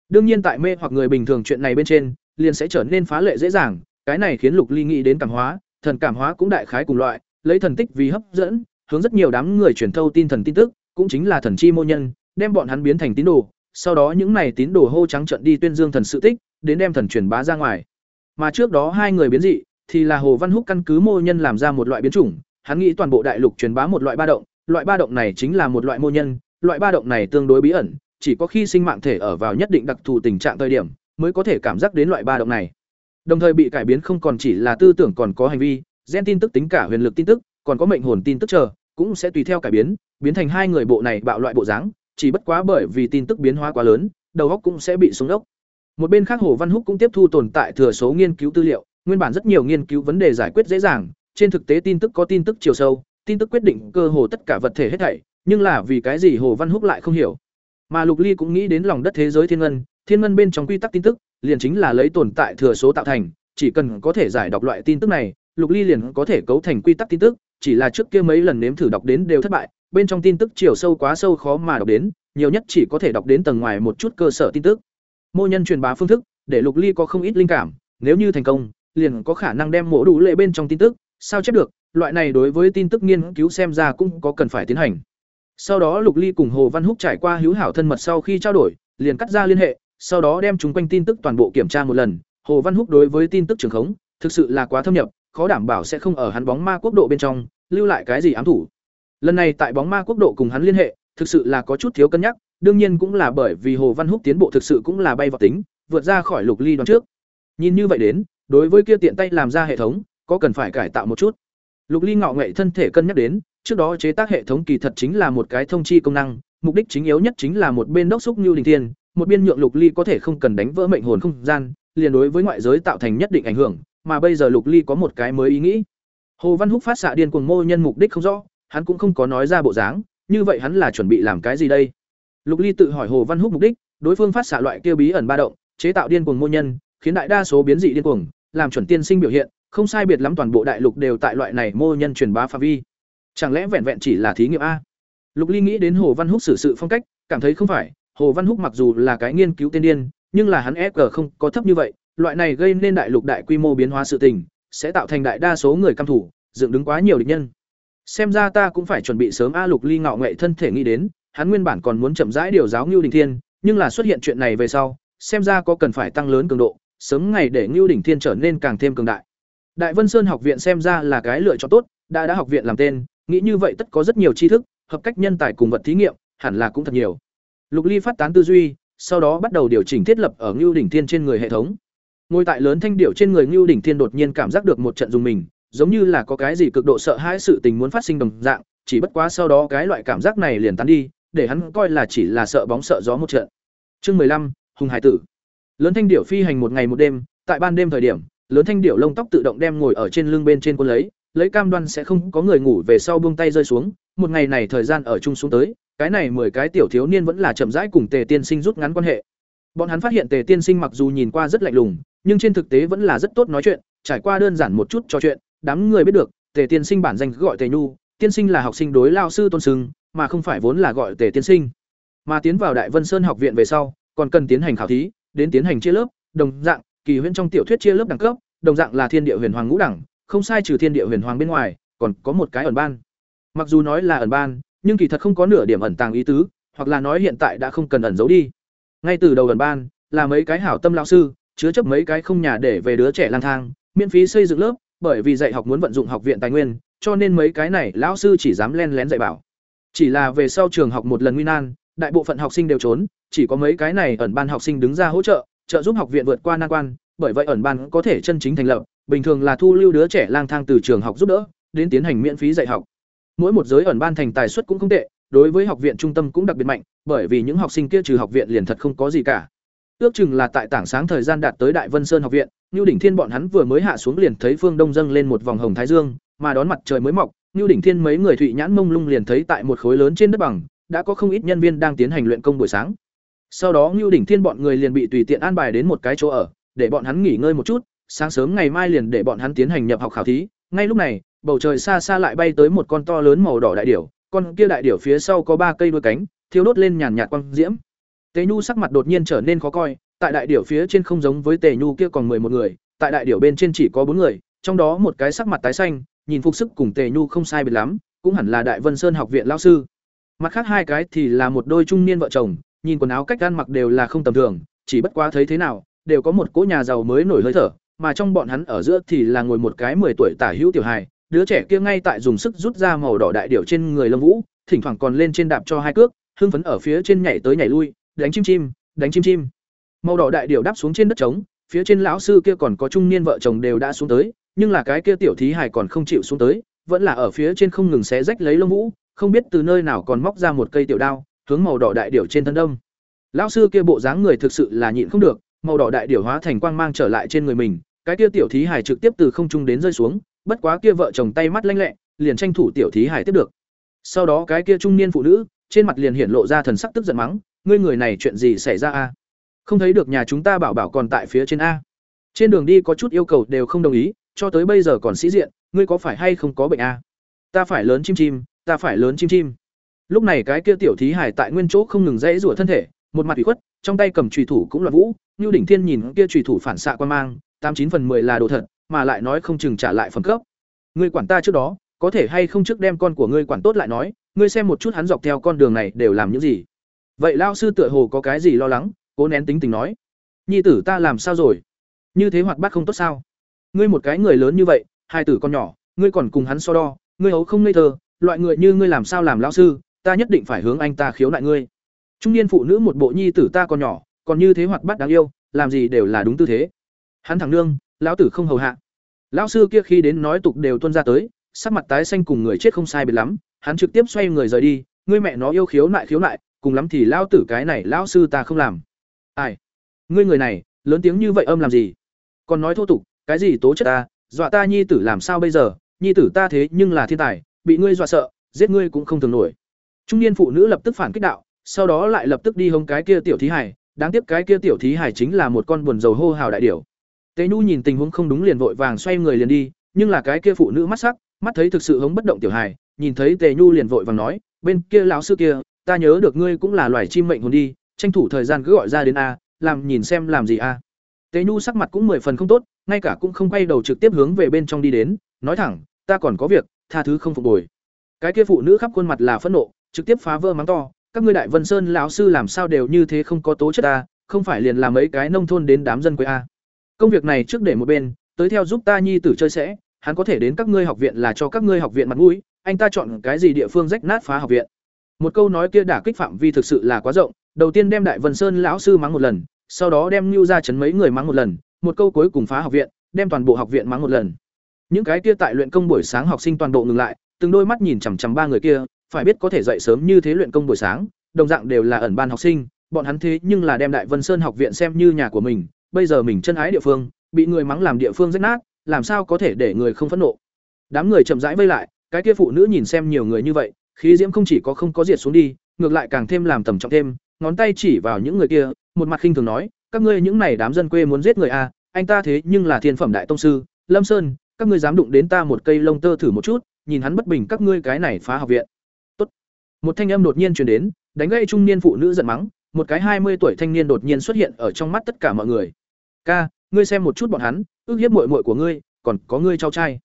Đương nhiên tại mê hoặc người bình thường chuyện này bên trên, liền sẽ trở nên phá lệ dễ dàng, cái này khiến Lục Ly nghĩ đến cảm hóa, thần cảm hóa cũng đại khái cùng loại, lấy thần tích vì hấp dẫn, hướng rất nhiều đám người truyền thâu tin thần tin tức, cũng chính là thần chi mô nhân, đem bọn hắn biến thành tín đồ, sau đó những này tín đồ hô trắng trận đi tuyên dương thần sự tích, đến đem thần truyền bá ra ngoài. Mà trước đó hai người biến dị, thì là Hồ Văn Húc căn cứ mô nhân làm ra một loại biến chủng, hắn nghĩ toàn bộ đại lục truyền bá một loại ba động, loại ba động này chính là một loại mô nhân, loại ba động này tương đối bí ẩn, chỉ có khi sinh mạng thể ở vào nhất định đặc thù tình trạng thời điểm, mới có thể cảm giác đến loại ba động này. Đồng thời bị cải biến không còn chỉ là tư tưởng còn có hành vi, gen tin tức tính cả huyền lực tin tức, còn có mệnh hồn tin tức chờ, cũng sẽ tùy theo cải biến, biến thành hai người bộ này bạo loại bộ dáng, chỉ bất quá bởi vì tin tức biến hóa quá lớn, đầu óc cũng sẽ bị xuống đốc. Một bên khác Hồ Văn Húc cũng tiếp thu tồn tại thừa số nghiên cứu tư liệu, nguyên bản rất nhiều nghiên cứu vấn đề giải quyết dễ dàng, trên thực tế tin tức có tin tức chiều sâu, tin tức quyết định cơ hồ tất cả vật thể hết thảy, nhưng là vì cái gì Hồ Văn Húc lại không hiểu. Mà Lục Ly cũng nghĩ đến lòng đất thế giới thiên ngân, thiên ngân bên trong quy tắc tin tức, liền chính là lấy tồn tại thừa số tạo thành, chỉ cần có thể giải đọc loại tin tức này, Lục Ly liền có thể cấu thành quy tắc tin tức, chỉ là trước kia mấy lần nếm thử đọc đến đều thất bại, bên trong tin tức chiều sâu quá sâu khó mà đọc đến, nhiều nhất chỉ có thể đọc đến tầng ngoài một chút cơ sở tin tức. Mô nhân truyền bá phương thức, để Lục Ly có không ít linh cảm, nếu như thành công, liền có khả năng đem mổ đủ lệ bên trong tin tức, sao chép được, loại này đối với tin tức nghiên cứu xem ra cũng có cần phải tiến hành. Sau đó Lục Ly cùng Hồ Văn Húc trải qua hữu hảo thân mật sau khi trao đổi, liền cắt ra liên hệ, sau đó đem chúng quanh tin tức toàn bộ kiểm tra một lần, Hồ Văn Húc đối với tin tức trường khống, thực sự là quá thâm nhập, khó đảm bảo sẽ không ở hắn bóng ma quốc độ bên trong lưu lại cái gì ám thủ. Lần này tại bóng ma quốc độ cùng hắn liên hệ, thực sự là có chút thiếu cân nhắc, đương nhiên cũng là bởi vì Hồ Văn Húc tiến bộ thực sự cũng là bay vào tính, vượt ra khỏi Lục Ly đoán trước. Nhìn như vậy đến, đối với kia tiện tay làm ra hệ thống, có cần phải cải tạo một chút. Lục Ly ngọ nghệ thân thể cân nhắc đến, trước đó chế tác hệ thống kỳ thật chính là một cái thông chi công năng, mục đích chính yếu nhất chính là một bên đốc xúc như Đình Thiên, một bên nhượng Lục Ly có thể không cần đánh vỡ mệnh hồn không gian, liền đối với ngoại giới tạo thành nhất định ảnh hưởng, mà bây giờ Lục Ly có một cái mới ý nghĩ. Hồ Văn Húc phát xạ điên cuồng mô nhân mục đích không rõ, hắn cũng không có nói ra bộ dáng, như vậy hắn là chuẩn bị làm cái gì đây? Lục Ly tự hỏi Hồ Văn Húc mục đích, đối phương phát xạ loại kia bí ẩn ba động, chế tạo điên cuồng mô nhân, khiến đại đa số biến dị điên cuồng, làm chuẩn tiên sinh biểu hiện, không sai biệt lắm toàn bộ đại lục đều tại loại này mô nhân truyền bá phạm vi. Chẳng lẽ vẹn vẹn chỉ là thí nghiệm a? Lục Ly nghĩ đến Hồ Văn Húc xử sự phong cách, cảm thấy không phải, Hồ Văn Húc mặc dù là cái nghiên cứu tiên điên, nhưng là hắn FG không có thấp như vậy, loại này gây nên đại lục đại quy mô biến hóa sự tình, sẽ tạo thành đại đa số người căm thủ, dựng đứng quá nhiều địch nhân. Xem ra ta cũng phải chuẩn bị sớm a Lục Ly ngạo nghệ thân thể nghĩ đến, hắn nguyên bản còn muốn chậm rãi điều giáo Nưu Đình Thiên, nhưng là xuất hiện chuyện này về sau, xem ra có cần phải tăng lớn cường độ, sớm ngày để Nưu Đình Thiên trở nên càng thêm cường đại. Đại Vân Sơn học viện xem ra là cái lựa chọn tốt, đã đã học viện làm tên, nghĩ như vậy tất có rất nhiều tri thức, hợp cách nhân tài cùng vật thí nghiệm, hẳn là cũng thật nhiều. Lục Ly phát tán tư duy, sau đó bắt đầu điều chỉnh thiết lập ở Ngưu đỉnh thiên trên người hệ thống. Ngồi tại lớn thanh điệu trên người Ngưu đỉnh thiên đột nhiên cảm giác được một trận dùng mình, giống như là có cái gì cực độ sợ hãi sự tình muốn phát sinh đồng dạng, chỉ bất quá sau đó cái loại cảm giác này liền tán đi, để hắn coi là chỉ là sợ bóng sợ gió một trận. Chương mười lăm, Hùng Hải tử. Lớn thanh điệu phi hành một ngày một đêm, tại ban đêm thời điểm, lớn thanh điệu lông tóc tự động đem ngồi ở trên lưng bên trên quân lấy, lấy cam đoan sẽ không có người ngủ về sau buông tay rơi xuống, một ngày này thời gian ở chung xuống tới, cái này mười cái tiểu thiếu niên vẫn là chậm rãi cùng Tề Tiên Sinh rút ngắn quan hệ. Bọn hắn phát hiện Tề Tiên Sinh mặc dù nhìn qua rất lạnh lùng, nhưng trên thực tế vẫn là rất tốt nói chuyện, trải qua đơn giản một chút trò chuyện, đám người biết được, Tề Tiên Sinh bản danh gọi Tề Nhu, tiên sinh là học sinh đối lao sư tôn sưng, mà không phải vốn là gọi Tề Tiên Sinh. Mà tiến vào Đại Vân Sơn học viện về sau, còn cần tiến hành khảo thí, đến tiến hành chia lớp, đồng dạng, kỳ huyễn trong tiểu thuyết chia lớp đẳng cấp, đồng dạng là thiên địa huyền hoàng ngũ đẳng, không sai trừ thiên địa huyền hoàng bên ngoài, còn có một cái ẩn ban. Mặc dù nói là ẩn ban, nhưng kỳ thật không có nửa điểm ẩn tàng ý tứ, hoặc là nói hiện tại đã không cần ẩn giấu đi. Ngay từ đầu ẩn ban, là mấy cái hảo tâm lão sư, chứa chấp mấy cái không nhà để về đứa trẻ lang thang, miễn phí xây dựng lớp, bởi vì dạy học muốn vận dụng học viện tài nguyên, cho nên mấy cái này lão sư chỉ dám len lén dạy bảo. Chỉ là về sau trường học một lần nguy nan, đại bộ phận học sinh đều trốn, chỉ có mấy cái này ẩn ban học sinh đứng ra hỗ trợ, trợ giúp học viện vượt qua nan quan, bởi vậy ẩn ban có thể chân chính thành lập, bình thường là thu lưu đứa trẻ lang thang từ trường học giúp đỡ, đến tiến hành miễn phí dạy học. Mỗi một giới ẩn ban thành tài suất cũng không tệ, đối với học viện trung tâm cũng đặc biệt mạnh, bởi vì những học sinh kia trừ học viện liền thật không có gì cả. Ước chừng là tại tảng sáng thời gian đạt tới Đại Vân Sơn học viện, Nưu Đỉnh Thiên bọn hắn vừa mới hạ xuống liền thấy phương đông dâng lên một vòng hồng thái dương, mà đón mặt trời mới mọc, Nưu Đỉnh Thiên mấy người thụy nhãn mông lung liền thấy tại một khối lớn trên đất bằng, đã có không ít nhân viên đang tiến hành luyện công buổi sáng. Sau đó Nưu Đỉnh Thiên bọn người liền bị tùy tiện an bài đến một cái chỗ ở, để bọn hắn nghỉ ngơi một chút, sáng sớm ngày mai liền để bọn hắn tiến hành nhập học khảo thí. Ngay lúc này, bầu trời xa xa lại bay tới một con to lớn màu đỏ đại điểu, con kia đại điểu phía sau có ba cây đuôi cánh, thiêu đốt lên nhàn nhạt quang diễm. Tề Nhu sắc mặt đột nhiên trở nên khó coi, tại đại điểu phía trên không giống với Tề Nhu kia còn một người, tại đại điểu bên trên chỉ có bốn người, trong đó một cái sắc mặt tái xanh, nhìn phục sức cùng Tề Nhu không sai biệt lắm, cũng hẳn là Đại Vân Sơn học viện lão sư. Mặt khác hai cái thì là một đôi trung niên vợ chồng, nhìn quần áo cách ăn mặc đều là không tầm thường, chỉ bất quá thấy thế nào, đều có một cỗ nhà giàu mới nổi hơi thở, mà trong bọn hắn ở giữa thì là ngồi một cái 10 tuổi tả hữu tiểu hài, đứa trẻ kia ngay tại dùng sức rút ra màu đỏ đại điểu trên người Lâm Vũ, thỉnh thoảng còn lên trên đạp cho hai cước, hưng phấn ở phía trên nhảy tới nhảy lui, đánh chim chim, đánh chim chim. Màu đỏ đại điểu đáp xuống trên đất trống, phía trên lão sư kia còn có trung niên vợ chồng đều đã xuống tới, nhưng là cái kia tiểu thí hài còn không chịu xuống tới, vẫn là ở phía trên không ngừng xé rách lấy lông vũ, không biết từ nơi nào còn móc ra một cây tiểu đao, hướng màu đỏ đại điểu trên thân đông. Lão sư kia bộ dáng người thực sự là nhịn không được, màu đỏ đại điểu hóa thành quang mang trở lại trên người mình, cái kia tiểu thí hài trực tiếp từ không trung đến rơi xuống, bất quá kia vợ chồng tay mắt lanh lẹ, liền tranh thủ tiểu thí hải tiếp được. Sau đó cái kia trung niên phụ nữ, trên mặt liền hiện lộ ra thần sắc tức giận mắng, ngươi người này chuyện gì xảy ra a? Không thấy được nhà chúng ta bảo bảo còn tại phía trên a. Trên đường đi có chút yêu cầu đều không đồng ý, cho tới bây giờ còn sĩ diện, ngươi có phải hay không có bệnh a? Ta phải lớn chim chim, ta phải lớn chim chim. Lúc này cái kia tiểu thí hải tại nguyên chỗ không ngừng dãy rủa thân thể, một mặt ủy khuất, trong tay cầm trùy thủ cũng là vũ, như Đỉnh Thiên nhìn kia trùy thủ phản xạ quan mang, tám chín phần 10 là đồ thật, mà lại nói không chừng trả lại phẩm cấp. Ngươi quản ta trước đó, có thể hay không trước đem con của ngươi quản tốt lại nói, ngươi xem một chút hắn dọc theo con đường này đều làm những gì. Vậy lao sư tựa hồ có cái gì lo lắng, cố nén tính tình nói: "Nhi tử ta làm sao rồi? Như thế hoạt bát không tốt sao? Ngươi một cái người lớn như vậy, hai tử con nhỏ, ngươi còn cùng hắn so đo, ngươi hấu không ngây thơ, loại người như ngươi làm sao làm lão sư, ta nhất định phải hướng anh ta khiếu nại ngươi." Trung niên phụ nữ một bộ nhi tử ta còn nhỏ, còn như thế hoạt bát đáng yêu, làm gì đều là đúng tư thế. Hắn thẳng nương, lão tử không hầu hạ. Lão sư kia khi đến nói tục đều tuôn ra tới, sắc mặt tái xanh cùng người chết không sai biệt lắm, hắn trực tiếp xoay người rời đi, ngươi mẹ nó yêu khiếu nại khiếu nại, cùng lắm thì lão tử cái này lão sư ta không làm. Ai? Ngươi người này, lớn tiếng như vậy âm làm gì? Còn nói thô tục, cái gì tố chất ta, dọa ta nhi tử làm sao bây giờ? Nhi tử ta thế nhưng là thiên tài, bị ngươi dọa sợ, giết ngươi cũng không thường nổi. Trung niên phụ nữ lập tức phản kích đạo, sau đó lại lập tức đi hông cái kia tiểu thí hải, đáng tiếc cái kia tiểu thí hải chính là một con buồn dầu hô hào đại điểu. Tế Nhu nhìn tình huống không đúng liền vội vàng xoay người liền đi, nhưng là cái kia phụ nữ mắt sắc, mắt thấy thực sự hống bất động tiểu hài, nhìn thấy Tề Nhu liền vội vàng nói, bên kia lão sư kia, ta nhớ được ngươi cũng là loài chim mệnh hồn đi, tranh thủ thời gian cứ gọi ra đến a, làm nhìn xem làm gì a. Tề Nhu sắc mặt cũng mười phần không tốt, ngay cả cũng không quay đầu trực tiếp hướng về bên trong đi đến, nói thẳng, ta còn có việc, tha thứ không phục bồi. Cái kia phụ nữ khắp khuôn mặt là phẫn nộ, trực tiếp phá vỡ mắng to, các ngươi đại vân sơn lão sư làm sao đều như thế không có tố chất a, không phải liền làm mấy cái nông thôn đến đám dân quê a. Công việc này trước để một bên, tới theo giúp ta nhi tử chơi sẽ, hắn có thể đến các ngươi học viện là cho các ngươi học viện mặt mũi, anh ta chọn cái gì địa phương rách nát phá học viện. Một câu nói kia đả kích phạm vi thực sự là quá rộng, đầu tiên đem Đại Vân Sơn lão sư mắng một lần, sau đó đem Nưu ra chấn mấy người mắng một lần, một câu cuối cùng phá học viện, đem toàn bộ học viện mắng một lần. Những cái kia tại luyện công buổi sáng học sinh toàn bộ ngừng lại, từng đôi mắt nhìn chằm chằm ba người kia, phải biết có thể dậy sớm như thế luyện công buổi sáng, đồng dạng đều là ẩn ban học sinh, bọn hắn thế nhưng là đem Đại Vân Sơn học viện xem như nhà của mình, bây giờ mình chân ái địa phương, bị người mắng làm địa phương rách nát, làm sao có thể để người không phẫn nộ. Đám người chậm rãi vây lại, cái kia phụ nữ nhìn xem nhiều người như vậy, khí diễm không chỉ có không có diệt xuống đi, ngược lại càng thêm làm tầm trọng thêm, ngón tay chỉ vào những người kia, một mặt khinh thường nói, các ngươi những này đám dân quê muốn giết người a anh ta thế nhưng là thiên phẩm đại tông sư, Lâm Sơn, các ngươi dám đụng đến ta một cây lông tơ thử một chút, nhìn hắn bất bình các ngươi cái này phá học viện. Tốt. Một thanh âm đột nhiên truyền đến, đánh gây trung niên phụ nữ giận mắng, một cái hai mươi tuổi thanh niên đột nhiên xuất hiện ở trong mắt tất cả mọi người. "Ca, ngươi xem một chút bọn hắn, ước hiếp muội muội của ngươi, còn có ngươi cháu trai."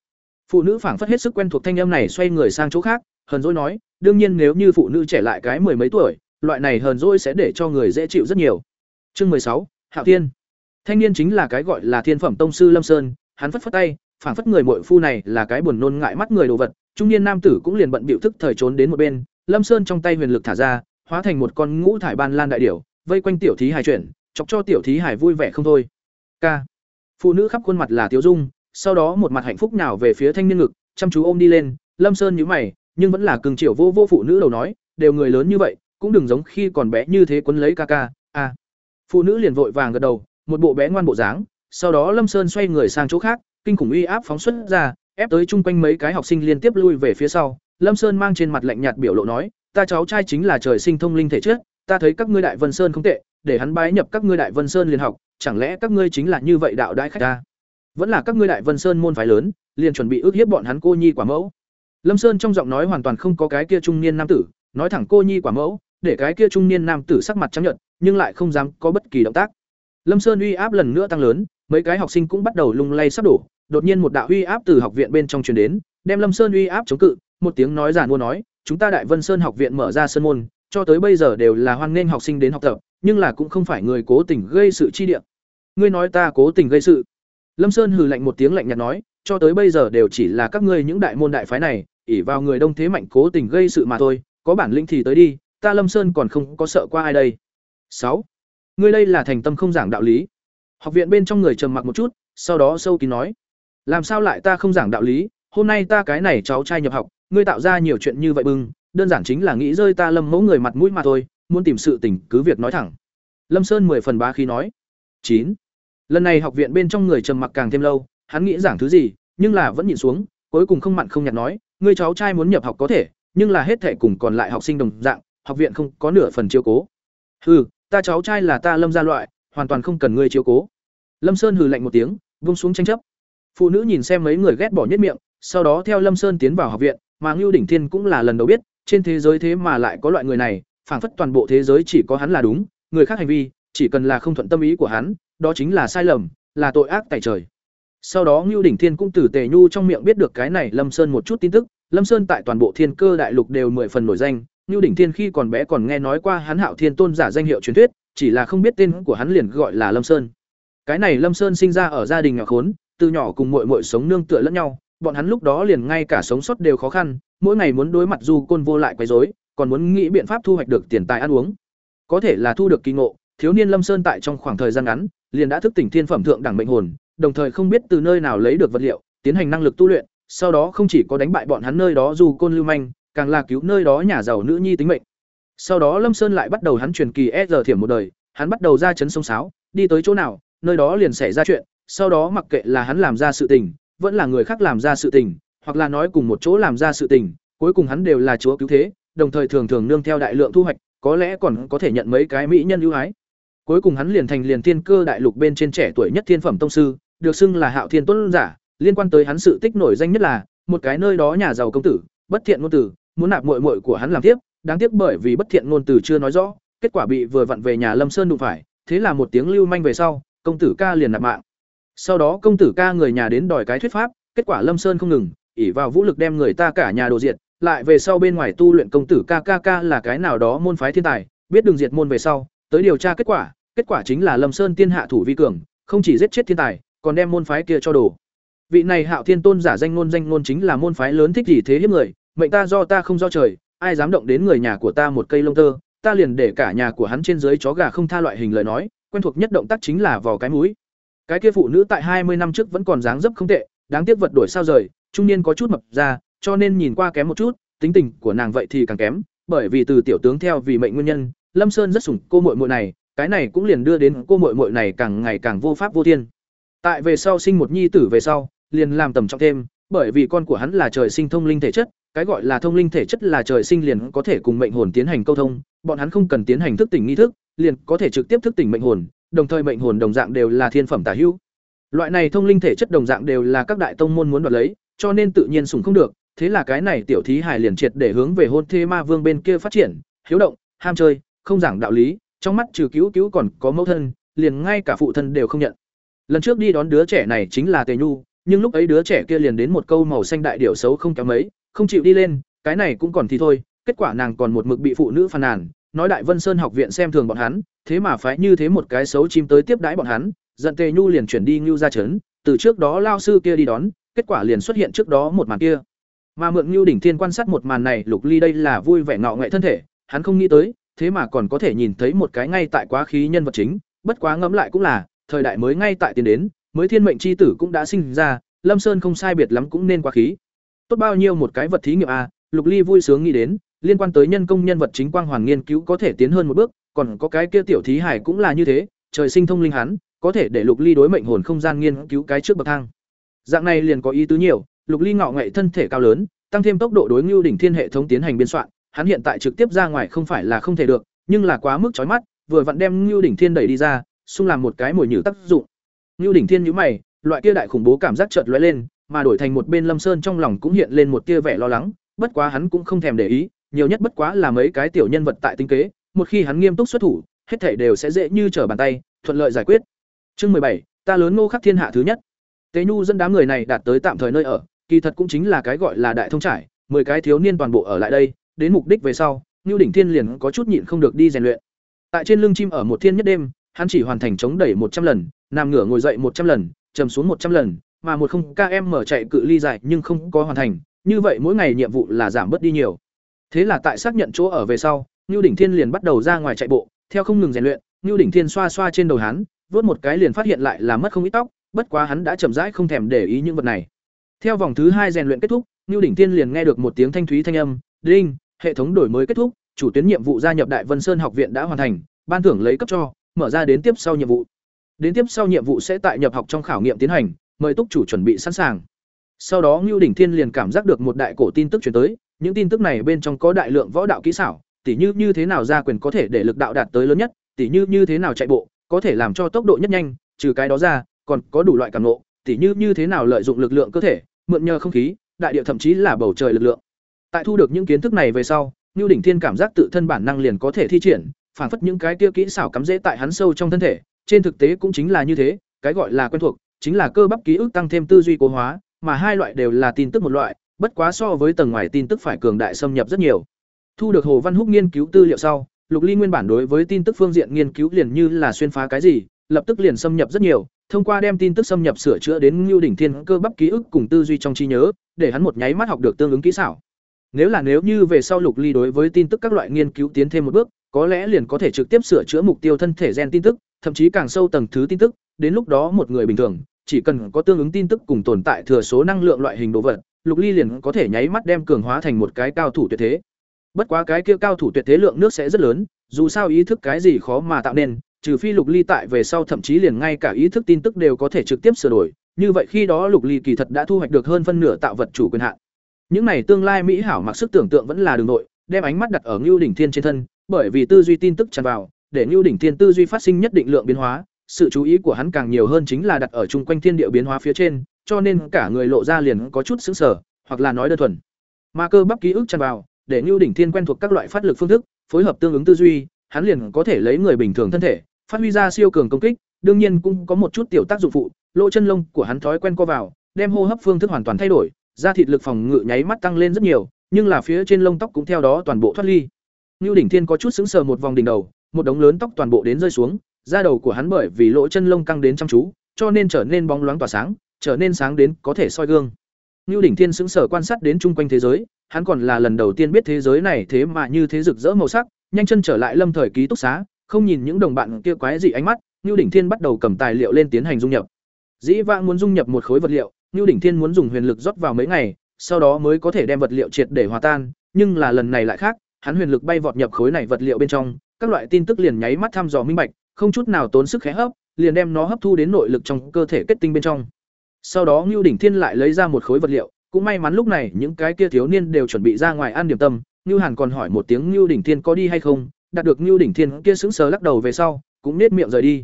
Phụ nữ phảng phất hết sức quen thuộc thanh em này xoay người sang chỗ khác, hờn dỗi nói, đương nhiên nếu như phụ nữ trẻ lại cái mười mấy tuổi, loại này hờn dỗi sẽ để cho người dễ chịu rất nhiều. Chương mười sáu, Hạo Thiên. Thanh niên chính là cái gọi là Thiên phẩm tông sư Lâm Sơn, hắn phất phất tay, phảng phất người muội phu này là cái buồn nôn ngại mắt người đồ vật, trung niên nam tử cũng liền bận bịu thức thời trốn đến một bên, Lâm Sơn trong tay huyền lực thả ra, hóa thành một con ngũ thải ban lan đại điểu, vây quanh tiểu thí hải chuyển, chọc cho tiểu thí hải vui vẻ không thôi. Ca. Phụ nữ khắp khuôn mặt là Tiếu Dung, sau đó một mặt hạnh phúc nào về phía thanh niên ngực, chăm chú ôm đi lên, Lâm Sơn nhíu mày, nhưng vẫn là cường triệu vô vô phụ nữ đầu nói, đều người lớn như vậy, cũng đừng giống khi còn bé như thế quấn lấy ca ca. A. Phụ nữ liền vội vàng gật đầu, một bộ bé ngoan bộ dáng, sau đó Lâm Sơn xoay người sang chỗ khác, kinh khủng uy áp phóng xuất ra, ép tới chung quanh mấy cái học sinh liên tiếp lui về phía sau. Lâm Sơn mang trên mặt lạnh nhạt biểu lộ nói, "Ta cháu trai chính là trời sinh thông linh thể chất, ta thấy các ngươi Đại Vân Sơn không tệ, để hắn bái nhập các ngươi Đại Vân Sơn liền học, chẳng lẽ các ngươi chính là như vậy đạo đại khách ta? Vẫn là các ngươi Đại Vân Sơn môn phái lớn, liền chuẩn bị ước hiếp bọn hắn cô nhi quả mẫu." Lâm Sơn trong giọng nói hoàn toàn không có cái kia trung niên nam tử, nói thẳng cô nhi quả mẫu, để cái kia trung niên nam tử sắc mặt trắng nhợt, nhưng lại không dám có bất kỳ động tác. Lâm Sơn uy áp lần nữa tăng lớn, mấy cái học sinh cũng bắt đầu lung lay sắp đổ, đột nhiên một đạo uy áp từ học viện bên trong truyền đến, đem Lâm Sơn uy áp chống cự, một tiếng nói giản mua nói, chúng ta Đại Vân Sơn học viện mở ra sơn môn, cho tới bây giờ đều là hoan nghênh học sinh đến học tập, nhưng là cũng không phải người cố tình gây sự chi địa. Ngươi nói ta cố tình gây sự? Lâm Sơn hừ lạnh một tiếng lạnh nhạt nói, cho tới bây giờ đều chỉ là các ngươi những đại môn đại phái này, ỷ vào người đông thế mạnh cố tình gây sự mà thôi, có bản lĩnh thì tới đi, ta Lâm Sơn còn không có sợ qua ai đây. Sáu, Ngươi đây là thành tâm không giảng đạo lý. Học viện bên trong người trầm mặc một chút, sau đó sâu kín nói: "Làm sao lại ta không giảng đạo lý, hôm nay ta cái này cháu trai nhập học, ngươi tạo ra nhiều chuyện như vậy bưng, đơn giản chính là nghĩ rơi ta Lâm mẫu người mặt mũi mà thôi, muốn tìm sự tình cứ việc nói thẳng." Lâm Sơn mười phần bá khí nói. Chín, Lần này học viện bên trong người trầm mặc càng thêm lâu, hắn nghĩ giảng thứ gì, nhưng là vẫn nhìn xuống, cuối cùng không mặn không nhạt nói, ngươi cháu trai muốn nhập học có thể, nhưng là hết thể cùng còn lại học sinh đồng dạng, học viện không có nửa phần chiếu cố. Hừ, ta cháu trai là ta Lâm gia loại, hoàn toàn không cần ngươi chiếu cố. Lâm Sơn hừ lạnh một tiếng, vung xuống tranh chấp. Phụ nữ nhìn xem mấy người ghét bỏ nhất miệng, sau đó theo Lâm Sơn tiến vào học viện, mà Ngưu Đỉnh Thiên cũng là lần đầu biết, trên thế giới thế mà lại có loại người này, phảng phất toàn bộ thế giới chỉ có hắn là đúng, người khác hành vi, chỉ cần là không thuận tâm ý của hắn, đó chính là sai lầm, là tội ác tại trời. Sau đó Ngưu Đỉnh Thiên cũng từ Tề Nhu trong miệng biết được cái này Lâm Sơn một chút tin tức, Lâm Sơn tại toàn bộ Thiên Cơ đại lục đều mười phần nổi danh, Ngưu Đỉnh Thiên khi còn bé còn nghe nói qua hắn Hạo Thiên Tôn giả danh hiệu truyền thuyết, chỉ là không biết tên của hắn liền gọi là Lâm Sơn. Cái này Lâm Sơn sinh ra ở gia đình nghèo khốn, từ nhỏ cùng muội muội sống nương tựa lẫn nhau, bọn hắn lúc đó liền ngay cả sống sót đều khó khăn, mỗi ngày muốn đối mặt du côn vô lại quấy rối, còn muốn nghĩ biện pháp thu hoạch được tiền tài ăn uống. Có thể là thu được kỳ ngộ, thiếu niên Lâm Sơn tại trong khoảng thời gian ngắn, liền đã thức tỉnh thiên phẩm thượng đẳng mệnh hồn, đồng thời không biết từ nơi nào lấy được vật liệu, tiến hành năng lực tu luyện, sau đó không chỉ có đánh bại bọn hắn nơi đó dù côn lưu manh, càng là cứu nơi đó nhà giàu nữ nhi tính mệnh. Sau đó Lâm Sơn lại bắt đầu hắn truyền kỳ S thiểm một đời, hắn bắt đầu ra chấn sông sáo, đi tới chỗ nào, nơi đó liền xảy ra chuyện, sau đó mặc kệ là hắn làm ra sự tình, vẫn là người khác làm ra sự tình, hoặc là nói cùng một chỗ làm ra sự tình, cuối cùng hắn đều là chúa cứu thế, đồng thời thường thường nương theo đại lượng thu hoạch, có lẽ còn có thể nhận mấy cái mỹ nhân ưu ái. Cuối cùng hắn liền thành liền thiên cơ đại lục bên trên trẻ tuổi nhất thiên phẩm tông sư, được xưng là Hạo Thiên Tuấn giả, liên quan tới hắn sự tích nổi danh nhất là một cái nơi đó nhà giàu công tử, bất thiện ngôn tử, muốn nạp muội muội của hắn làm tiếp, đáng tiếc bởi vì bất thiện ngôn tử chưa nói rõ, kết quả bị vừa vặn về nhà Lâm Sơn đụng phải, thế là một tiếng lưu manh về sau, công tử ca liền nạp mạng. Sau đó công tử ca người nhà đến đòi cái thuyết pháp, kết quả Lâm Sơn không ngừng, ỷ vào vũ lực đem người ta cả nhà đồ diệt, lại về sau bên ngoài tu luyện công tử KKK là cái nào đó môn phái thiên tài, biết đường diệt môn về sau, tới điều tra kết quả, kết quả chính là Lâm Sơn tiên hạ thủ vi cường, không chỉ giết chết thiên tài, còn đem môn phái kia cho đổ Vị này Hạo Thiên Tôn giả danh ngôn danh ngôn chính là môn phái lớn thích gì thế hiếp người, mệnh ta do ta không do trời, ai dám động đến người nhà của ta một cây lông tơ, ta liền để cả nhà của hắn trên dưới chó gà không tha loại hình lời nói, quen thuộc nhất động tác chính là vào cái mũi. Cái kia phụ nữ tại hai mươi năm trước vẫn còn dáng dấp không tệ, đáng tiếc vật đổi sao rời, trung niên có chút mập ra, cho nên nhìn qua kém một chút, tính tình của nàng vậy thì càng kém, bởi vì từ tiểu tướng theo vì mệnh nguyên nhân, Lâm Sơn rất sủng cô muội muội này, cái này cũng liền đưa đến cô muội muội này càng ngày càng vô pháp vô thiên. Tại về sau sinh một nhi tử về sau, liền làm tầm trọng thêm, bởi vì con của hắn là trời sinh thông linh thể chất, cái gọi là thông linh thể chất là trời sinh liền có thể cùng mệnh hồn tiến hành câu thông, bọn hắn không cần tiến hành thức tỉnh nghi thức, liền có thể trực tiếp thức tỉnh mệnh hồn, đồng thời mệnh hồn đồng dạng đều là thiên phẩm tả hữu. Loại này thông linh thể chất đồng dạng đều là các đại tông môn muốn đoạt lấy, cho nên tự nhiên sủng không được, thế là cái này tiểu thí hài liền triệt để hướng về hôn thê ma vương bên kia phát triển, hiếu động, ham chơi, không giảng đạo lý, trong mắt trừ cứu cứu còn có mẫu thân, liền ngay cả phụ thân đều không nhận. Lần trước đi đón đứa trẻ này chính là Tề Nhu, nhưng lúc ấy đứa trẻ kia liền đến một câu màu xanh đại điểu xấu không kém mấy, không chịu đi lên, cái này cũng còn thì thôi, kết quả nàng còn một mực bị phụ nữ phàn nàn, nói Đại Vân Sơn học viện xem thường bọn hắn, thế mà phải như thế một cái xấu chim tới tiếp đãi bọn hắn, giận Tề Nhu liền chuyển đi ngưu ra trấn, từ trước đó lao sư kia đi đón, kết quả liền xuất hiện trước đó một màn kia. Mà mượn Nưu đỉnh thiên quan sát một màn này, Lục Ly đây là vui vẻ ngọ nghệ thân thể, hắn không nghĩ tới, thế mà còn có thể nhìn thấy một cái ngay tại quá khí nhân vật chính, bất quá ngẫm lại cũng là, thời đại mới ngay tại tiền đến, mới thiên mệnh chi tử cũng đã sinh ra, Lâm Sơn không sai biệt lắm cũng nên quá khí. Tốt bao nhiêu một cái vật thí nghiệm à? Lục Ly vui sướng nghĩ đến, liên quan tới nhân công nhân vật chính quang hoàn nghiên cứu có thể tiến hơn một bước, còn có cái kia tiểu thí hải cũng là như thế, trời sinh thông linh hắn, có thể để Lục Ly đối mệnh hồn không gian nghiên cứu cái trước bậc thang. Dạng này liền có ý tứ nhiều, Lục Ly ngạo ngậy thân thể cao lớn, tăng thêm tốc độ đối Ngưu đỉnh thiên hệ thống tiến hành biên soạn, hắn hiện tại trực tiếp ra ngoài không phải là không thể được, nhưng là quá mức chói mắt, vừa vặn đem Ngưu đỉnh thiên đẩy đi ra, xung làm một cái mồi nhử tác dụng. Ngưu đỉnh thiên nhíu mày, loại kia đại khủng bố cảm giác chợt lóe lên, mà đổi thành một bên Lâm Sơn trong lòng cũng hiện lên một tia vẻ lo lắng, bất quá hắn cũng không thèm để ý, nhiều nhất bất quá là mấy cái tiểu nhân vật tại tinh kế, một khi hắn nghiêm túc xuất thủ, hết thảy đều sẽ dễ như trở bàn tay, thuận lợi giải quyết. Chương mười bảy, ta lớn Ngô Khắc Thiên hạ thứ nhất. Tế Nhu dẫn đám người này đạt tới tạm thời nơi ở, kỳ thật cũng chính là cái gọi là đại thông trải, mười cái thiếu niên toàn bộ ở lại đây, đến mục đích về sau, Nưu đỉnh thiên liền có chút nhịn không được đi rèn luyện. Tại trên lưng chim ở một thiên nhất đêm, hắn chỉ hoàn thành chống đẩy một trăm lần, nằm ngửa ngồi dậy một trăm lần, trầm xuống một trăm lần, mà một không km mở chạy cự ly dài nhưng không có hoàn thành, như vậy mỗi ngày nhiệm vụ là giảm bớt đi nhiều. Thế là tại xác nhận chỗ ở về sau, Nưu Đỉnh Thiên liền bắt đầu ra ngoài chạy bộ, theo không ngừng rèn luyện, Nưu Đỉnh Thiên xoa xoa trên đầu hắn, vuốt một cái liền phát hiện lại là mất không ít tóc, bất quá hắn đã chậm rãi không thèm để ý những vật này. Theo vòng thứ hai rèn luyện kết thúc, Nưu Đỉnh Thiên liền nghe được một tiếng thanh thúy thanh âm, "Đinh, hệ thống đổi mới kết thúc, chủ tuyến nhiệm vụ gia nhập Đại Vân Sơn học viện đã hoàn thành, ban thưởng lấy cấp cho, mở ra đến tiếp sau nhiệm vụ." Đến tiếp sau nhiệm vụ sẽ tại nhập học trong khảo nghiệm tiến hành, mời túc chủ chuẩn bị sẵn sàng. Sau đó Ngưu Đỉnh Thiên liền cảm giác được một đại cổ tin tức truyền tới, những tin tức này bên trong có đại lượng võ đạo kỹ xảo, tỉ như như thế nào ra quyền có thể để lực đạo đạt tới lớn nhất, tỉ như như thế nào chạy bộ, có thể làm cho tốc độ nhất nhanh, trừ cái đó ra, còn có đủ loại cảm ngộ, tỉ như như thế nào lợi dụng lực lượng cơ thể, mượn nhờ không khí, đại địa thậm chí là bầu trời lực lượng. Tại thu được những kiến thức này về sau, Nưu Đỉnh Thiên cảm giác tự thân bản năng liền có thể thi triển, phản phất những cái kia kỹ xảo cắm dễ tại hắn sâu trong thân thể, trên thực tế cũng chính là như thế, cái gọi là quen thuộc, chính là cơ bắp ký ức tăng thêm tư duy cố hóa, mà hai loại đều là tin tức một loại, bất quá so với tầng ngoài tin tức phải cường đại xâm nhập rất nhiều. Thu được Hồ Văn Húc nghiên cứu tư liệu sau, Lục Ly nguyên bản đối với tin tức phương diện nghiên cứu liền như là xuyên phá cái gì, lập tức liền xâm nhập rất nhiều, thông qua đem tin tức xâm nhập sửa chữa đến Nưu đỉnh thiên cơ bắp ký ức cùng tư duy trong trí nhớ, để hắn một nháy mắt học được tương ứng kỹ xảo. Nếu là nếu như về sau Lục Ly đối với tin tức các loại nghiên cứu tiến thêm một bước, có lẽ liền có thể trực tiếp sửa chữa mục tiêu thân thể gen tin tức, thậm chí càng sâu tầng thứ tin tức, đến lúc đó một người bình thường, chỉ cần có tương ứng tin tức cùng tồn tại thừa số năng lượng loại hình đồ vật, Lục Ly liền có thể nháy mắt đem cường hóa thành một cái cao thủ tuyệt thế. Bất quá cái kia cao thủ tuyệt thế lượng nước sẽ rất lớn, dù sao ý thức cái gì khó mà tạo nên, trừ phi Lục Ly tại về sau thậm chí liền ngay cả ý thức tin tức đều có thể trực tiếp sửa đổi, như vậy khi đó Lục Ly kỳ thật đã thu hoạch được hơn phân nửa tạo vật chủ quyền hạn. Những này tương lai mỹ hảo mặc sức tưởng tượng vẫn là đường nội, đem ánh mắt đặt ở Ngưu đỉnh thiên trên thân, bởi vì tư duy tin tức tràn vào, để Ngưu đỉnh thiên tư duy phát sinh nhất định lượng biến hóa, sự chú ý của hắn càng nhiều hơn chính là đặt ở chung quanh thiên địa biến hóa phía trên, cho nên cả người lộ ra liền có chút xứng sở hoặc là nói đơn thuần. Mà cơ bắp ký ức tràn vào, để ngưu đỉnh thiên quen thuộc các loại phát lực phương thức, phối hợp tương ứng tư duy, hắn liền có thể lấy người bình thường thân thể, phát huy ra siêu cường công kích, đương nhiên cũng có một chút tiểu tác dụng phụ, lỗ chân lông của hắn thói quen co vào, đem hô hấp phương thức hoàn toàn thay đổi, da thịt lực phòng ngự nháy mắt tăng lên rất nhiều, nhưng là phía trên lông tóc cũng theo đó toàn bộ thoát ly. Nưu đỉnh thiên có chút sững sờ một vòng đỉnh đầu, một đống lớn tóc toàn bộ đến rơi xuống, da đầu của hắn bởi vì lỗ chân lông căng đến chăm chú, cho nên trở nên bóng loáng tỏa sáng, trở nên sáng đến có thể soi gương. Nưu đỉnh thiên sững sờ quan sát đến chung quanh thế giới, hắn còn là lần đầu tiên biết thế giới này thế mà như thế rực rỡ màu sắc, nhanh chân trở lại lâm thời ký túc xá, không nhìn những đồng bạn kia quái dị ánh mắt, Nưu đỉnh thiên bắt đầu cầm tài liệu lên tiến hành dung nhập. Dĩ vãng muốn dung nhập một khối vật liệu, Nưu đỉnh thiên muốn dùng huyền lực rót vào mấy ngày, sau đó mới có thể đem vật liệu triệt để hòa tan, nhưng là lần này lại khác, hắn huyền lực bay vọt nhập khối này vật liệu bên trong, các loại tin tức liền nháy mắt thăm dò minh bạch, không chút nào tốn sức khẽ hấp, liền đem nó hấp thu đến nội lực trong cơ thể kết tinh bên trong. Sau đó Nưu Đỉnh Thiên lại lấy ra một khối vật liệu, cũng may mắn lúc này những cái kia thiếu niên đều chuẩn bị ra ngoài ăn điểm tâm, Nưu Hàn còn hỏi một tiếng Nưu Đỉnh Thiên có đi hay không, đạt được Nưu Đỉnh Thiên kia sững sờ lắc đầu về sau, cũng nết miệng rời đi.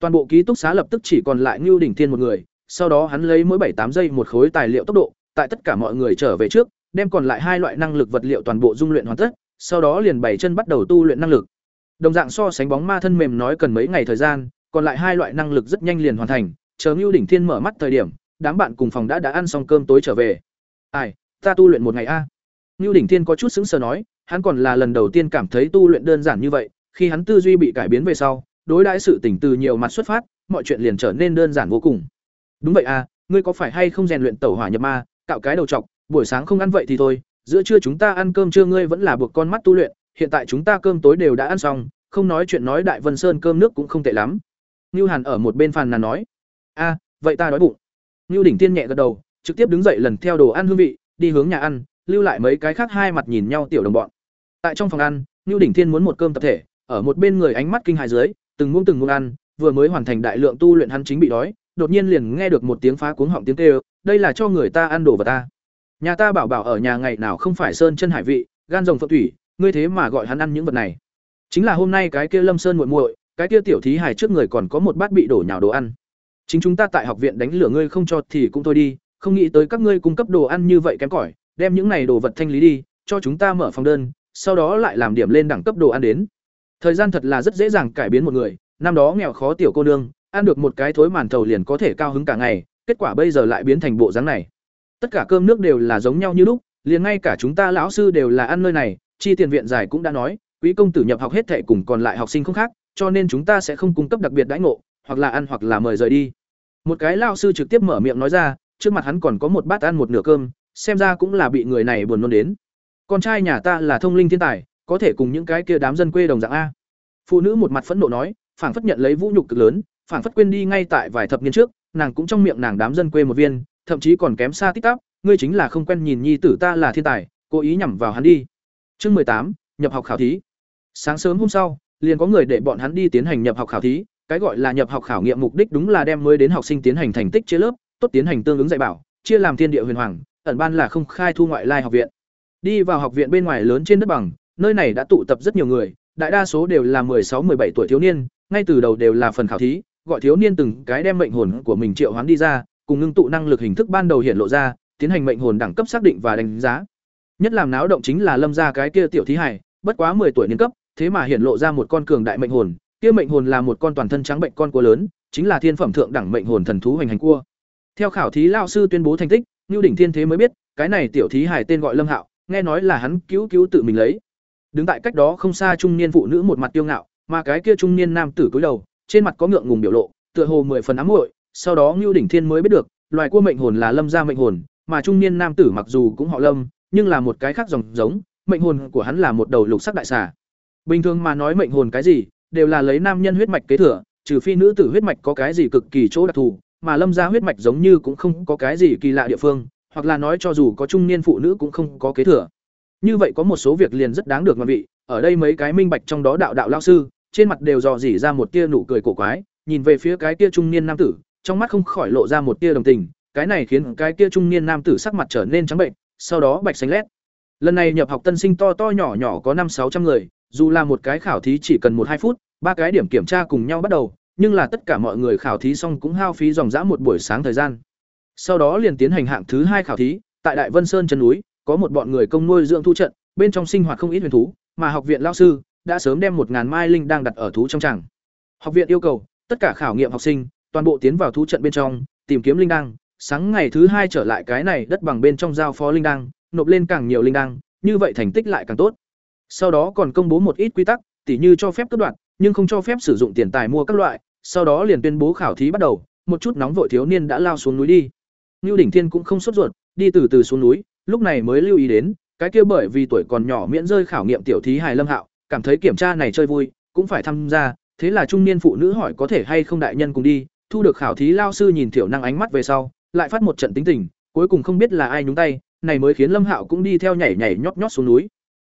Toàn bộ ký túc xá lập tức chỉ còn lại Nưu Đỉnh Thiên một người, sau đó hắn lấy mỗi bảy tám giây một khối tài liệu tốc độ, tại tất cả mọi người trở về trước, đem còn lại hai loại năng lực vật liệu toàn bộ dung luyện hoàn tất, sau đó liền bảy chân bắt đầu tu luyện năng lực. Đồng dạng so sánh bóng ma thân mềm nói cần mấy ngày thời gian, còn lại hai loại năng lực rất nhanh liền hoàn thành, chờ Nưu đỉnh thiên mở mắt thời điểm, đám bạn cùng phòng đã đã ăn xong cơm tối trở về. "Ai, ta tu luyện một ngày a." À. Đỉnh thiên có chút sững sờ nói, hắn còn là lần đầu tiên cảm thấy tu luyện đơn giản như vậy, khi hắn tư duy bị cải biến về sau, đối đãi sự tỉnh từ nhiều mặt xuất phát, mọi chuyện liền trở nên đơn giản vô cùng. "Đúng vậy à, ngươi có phải hay không rèn luyện tẩu hỏa nhập ma, cạo cái đầu trọc, buổi sáng không ăn vậy thì thôi, giữa trưa chúng ta ăn cơm trưa ngươi vẫn là buộc con mắt tu luyện, hiện tại chúng ta cơm tối đều đã ăn xong, không nói chuyện nói Đại Vân Sơn cơm nước cũng không tệ lắm. Nưu Hàn ở một bên phàn nàn nói: "A, vậy ta đói bụng." Nưu Đỉnh Tiên nhẹ gật đầu, trực tiếp đứng dậy lần theo đồ ăn hương vị, đi hướng nhà ăn, lưu lại mấy cái khác hai mặt nhìn nhau tiểu đồng bọn. Tại trong phòng ăn, Nưu Đỉnh Thiên muốn một cơm tập thể, ở một bên người ánh mắt kinh hài dưới, từng muỗng từng muỗng ăn, vừa mới hoàn thành đại lượng tu luyện hắn chính bị đói, đột nhiên liền nghe được một tiếng phá cuống họng tiếng kêu, đây là cho người ta ăn đồ vào ta. Nhà ta bảo bảo ở nhà ngày nào không phải sơn chân hải vị, gan rồng phượng thủy, ngươi thế mà gọi hắn ăn những vật này. Chính là hôm nay cái kia Lâm Sơn muội muội, cái kia tiểu thí hài trước người còn có một bát bị đổ nhào đồ ăn. Chính chúng ta tại học viện đánh lửa ngươi không cho thì cũng thôi đi, không nghĩ tới các ngươi cung cấp đồ ăn như vậy kém cỏi, đem những này đồ vật thanh lý đi, cho chúng ta mở phòng đơn, sau đó lại làm điểm lên đẳng cấp đồ ăn đến. Thời gian thật là rất dễ dàng cải biến một người, năm đó nghèo khó tiểu cô nương, ăn được một cái thối màn thầu liền có thể cao hứng cả ngày, kết quả bây giờ lại biến thành bộ dáng này. Tất cả cơm nước đều là giống nhau như lúc, liền ngay cả chúng ta lão sư đều là ăn nơi này, chi tiền viện giải cũng đã nói, quý công tử nhập học hết thệ cùng còn lại học sinh không khác, cho nên chúng ta sẽ không cung cấp đặc biệt đãi ngộ, hoặc là ăn hoặc là mời rời đi. Một cái lão sư trực tiếp mở miệng nói ra, trước mặt hắn còn có một bát ăn một nửa cơm, xem ra cũng là bị người này buồn nôn đến. Con trai nhà ta là thông linh thiên tài, có thể cùng những cái kia đám dân quê đồng dạng a. Phụ nữ một mặt phẫn nộ nói, phảng phất nhận lấy vũ nhục cực lớn, phảng phất quên đi ngay tại vài thập niên trước, nàng cũng trong miệng nàng đám dân quê một viên, thậm chí còn kém xa tích tắp, ngươi chính là không quen nhìn nhi tử ta là thiên tài, cố ý nhằm vào hắn đi. Chương mười tám, nhập học khảo thí. Sáng sớm hôm sau, liền có người để bọn hắn đi tiến hành nhập học khảo thí, cái gọi là nhập học khảo nghiệm mục đích đúng là đem mới đến học sinh tiến hành thành tích chia lớp, tốt tiến hành tương ứng dạy bảo, chia làm thiên địa huyền hoàng, ẩn ban là không khai thu ngoại lai học viện. Đi vào học viện bên ngoài lớn trên đất bằng, nơi này đã tụ tập rất nhiều người, đại đa số đều là 16-17 tuổi thiếu niên, ngay từ đầu đều là phần khảo thí, gọi thiếu niên từng cái đem mệnh hồn của mình triệu hoán đi ra, cùng ngưng tụ năng lực hình thức ban đầu hiện lộ ra, tiến hành mệnh hồn đẳng cấp xác định và đánh giá. Nhất làm náo động chính là Lâm gia cái kia tiểu thí hải, bất quá 10 tuổi niên cấp, thế mà hiện lộ ra một con cường đại mệnh hồn, kia mệnh hồn là một con toàn thân trắng bệnh con cua lớn, chính là thiên phẩm thượng đẳng mệnh hồn thần thú hành hành cua. Theo khảo thí lão sư tuyên bố thành tích, Nưu đỉnh thiên thế mới biết, cái này tiểu thí hải tên gọi Lâm Hạo, nghe nói là hắn cứu cứu tự mình lấy. Đứng tại cách đó không xa trung niên phụ nữ một mặt tiêu ngạo, mà cái kia trung niên nam tử cúi đầu, trên mặt có ngượng ngùng biểu lộ, tựa hồ mười phần ám muội, sau đó Nưu đỉnh thiên mới biết được, loài cua mệnh hồn là Lâm gia mệnh hồn, mà trung niên nam tử mặc dù cũng họ Lâm, nhưng là một cái khác dòng giống, mệnh hồn của hắn là một đầu lục sắc đại xà. Bình thường mà nói mệnh hồn cái gì, đều là lấy nam nhân huyết mạch kế thừa, trừ phi nữ tử huyết mạch có cái gì cực kỳ chỗ đặc thù, mà Lâm gia huyết mạch giống như cũng không có cái gì kỳ lạ địa phương, hoặc là nói cho dù có trung niên phụ nữ cũng không có kế thừa. Như vậy có một số việc liền rất đáng được mà vị, ở đây mấy cái minh bạch trong đó đạo đạo lao sư, trên mặt đều dò dỉ ra một tia nụ cười cổ quái, nhìn về phía cái tia trung niên nam tử, trong mắt không khỏi lộ ra một tia đồng tình, cái này khiến cái tia trung niên nam tử sắc mặt trở nên trắng bệnh, sau đó bạch xanh lét. Lần này nhập học tân sinh to to nhỏ nhỏ có năm sáu trăm người, dù là một cái khảo thí chỉ cần một hai phút, ba cái điểm kiểm tra cùng nhau bắt đầu, nhưng là tất cả mọi người khảo thí xong cũng hao phí dòng dã một buổi sáng thời gian. Sau đó liền tiến hành hạng thứ hai khảo thí, tại Đại Vân Sơn chân núi, có một bọn người công nuôi dưỡng thu trận, bên trong sinh hoạt không ít huyền thú, mà học viện lao sư đã sớm đem một ngàn mai linh đang đặt ở thú trong tràng. Học viện yêu cầu tất cả khảo nghiệm học sinh toàn bộ tiến vào thú trận bên trong, tìm kiếm linh đăng, sáng ngày thứ hai trở lại cái này đất bằng bên trong giao phó linh đăng, nộp lên càng nhiều linh đăng, như vậy thành tích lại càng tốt. Sau đó còn công bố một ít quy tắc, tỉ như cho phép cắt đoạn, nhưng không cho phép sử dụng tiền tài mua các loại, sau đó liền tuyên bố khảo thí bắt đầu, một chút nóng vội thiếu niên đã lao xuống núi đi. Nưu Đỉnh Thiên cũng không sốt ruột, đi từ từ xuống núi, lúc này mới lưu ý đến, cái kia bởi vì tuổi còn nhỏ miễn rơi khảo nghiệm tiểu thí hài Lâm Hạo, cảm thấy kiểm tra này chơi vui, cũng phải tham gia, thế là trung niên phụ nữ hỏi có thể hay không đại nhân cùng đi, thu được khảo thí lao sư nhìn tiểu năng ánh mắt về sau, lại phát một trận tính tình, cuối cùng không biết là ai nhúng tay, này mới khiến Lâm Hạo cũng đi theo nhảy nhảy nhót nhót xuống núi.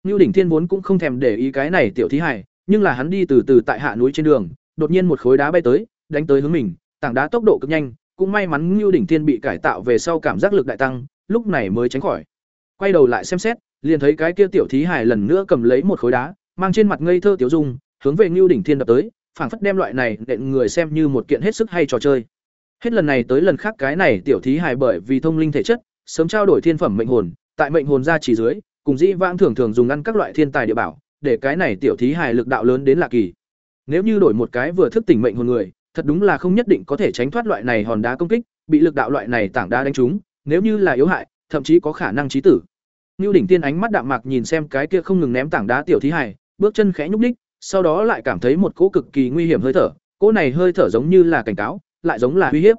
Nưu Đỉnh Thiên vốn cũng không thèm để ý cái này tiểu thí hài, nhưng là hắn đi từ từ tại hạ núi trên đường, đột nhiên một khối đá bay tới, đánh tới hướng mình, tảng đá tốc độ cực nhanh, cũng may mắn Nưu Đỉnh Thiên bị cải tạo về sau cảm giác lực đại tăng, lúc này mới tránh khỏi. Quay đầu lại xem xét, liền thấy cái kia tiểu thí hải lần nữa cầm lấy một khối đá, mang trên mặt ngây thơ tiểu dung, hướng về Nưu Đỉnh Thiên đập tới, phảng phất đem loại này nện người xem như một kiện hết sức hay trò chơi. Hết lần này tới lần khác cái này tiểu thí hải bởi vì thông linh thể chất, sớm trao đổi thiên phẩm mệnh hồn, tại mệnh hồn ra chỉ dưới, cùng dĩ vãng thường thường dùng ăn các loại thiên tài địa bảo, để cái này tiểu thí hải lực đạo lớn đến lạ kỳ. Nếu như đổi một cái vừa thức tỉnh mệnh hồn người, thật đúng là không nhất định có thể tránh thoát loại này hòn đá công kích, bị lực đạo loại này tảng đá đánh trúng, nếu như là yếu hại, thậm chí có khả năng chí tử. Nưu đỉnh tiên ánh mắt đạm mạc nhìn xem cái kia không ngừng ném tảng đá tiểu thí hải, bước chân khẽ nhúc nhích, sau đó lại cảm thấy một cỗ cực kỳ nguy hiểm hơi thở, cỗ này hơi thở giống như là cảnh cáo, lại giống là uy hiếp.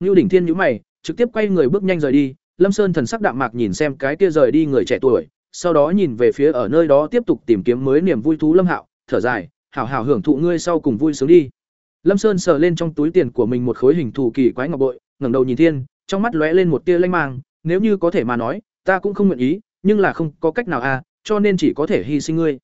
Nưu đỉnh thiên nhíu mày, trực tiếp quay người bước nhanh rời đi, Lâm Sơn thần sắc đạm mạc nhìn xem cái kia rời đi người trẻ tuổi, sau đó nhìn về phía ở nơi đó tiếp tục tìm kiếm mới niềm vui thú Lâm Hạo, thở dài, hảo hảo hưởng thụ ngươi sau cùng vui sướng đi. Lâm Sơn sờ lên trong túi tiền của mình một khối hình thù kỳ quái ngọc bội, ngẩng đầu nhìn thiên, trong mắt lóe lên một tia lanh mang, nếu như có thể mà nói, ta cũng không nguyện ý, nhưng là không có cách nào à, cho nên chỉ có thể hy sinh ngươi.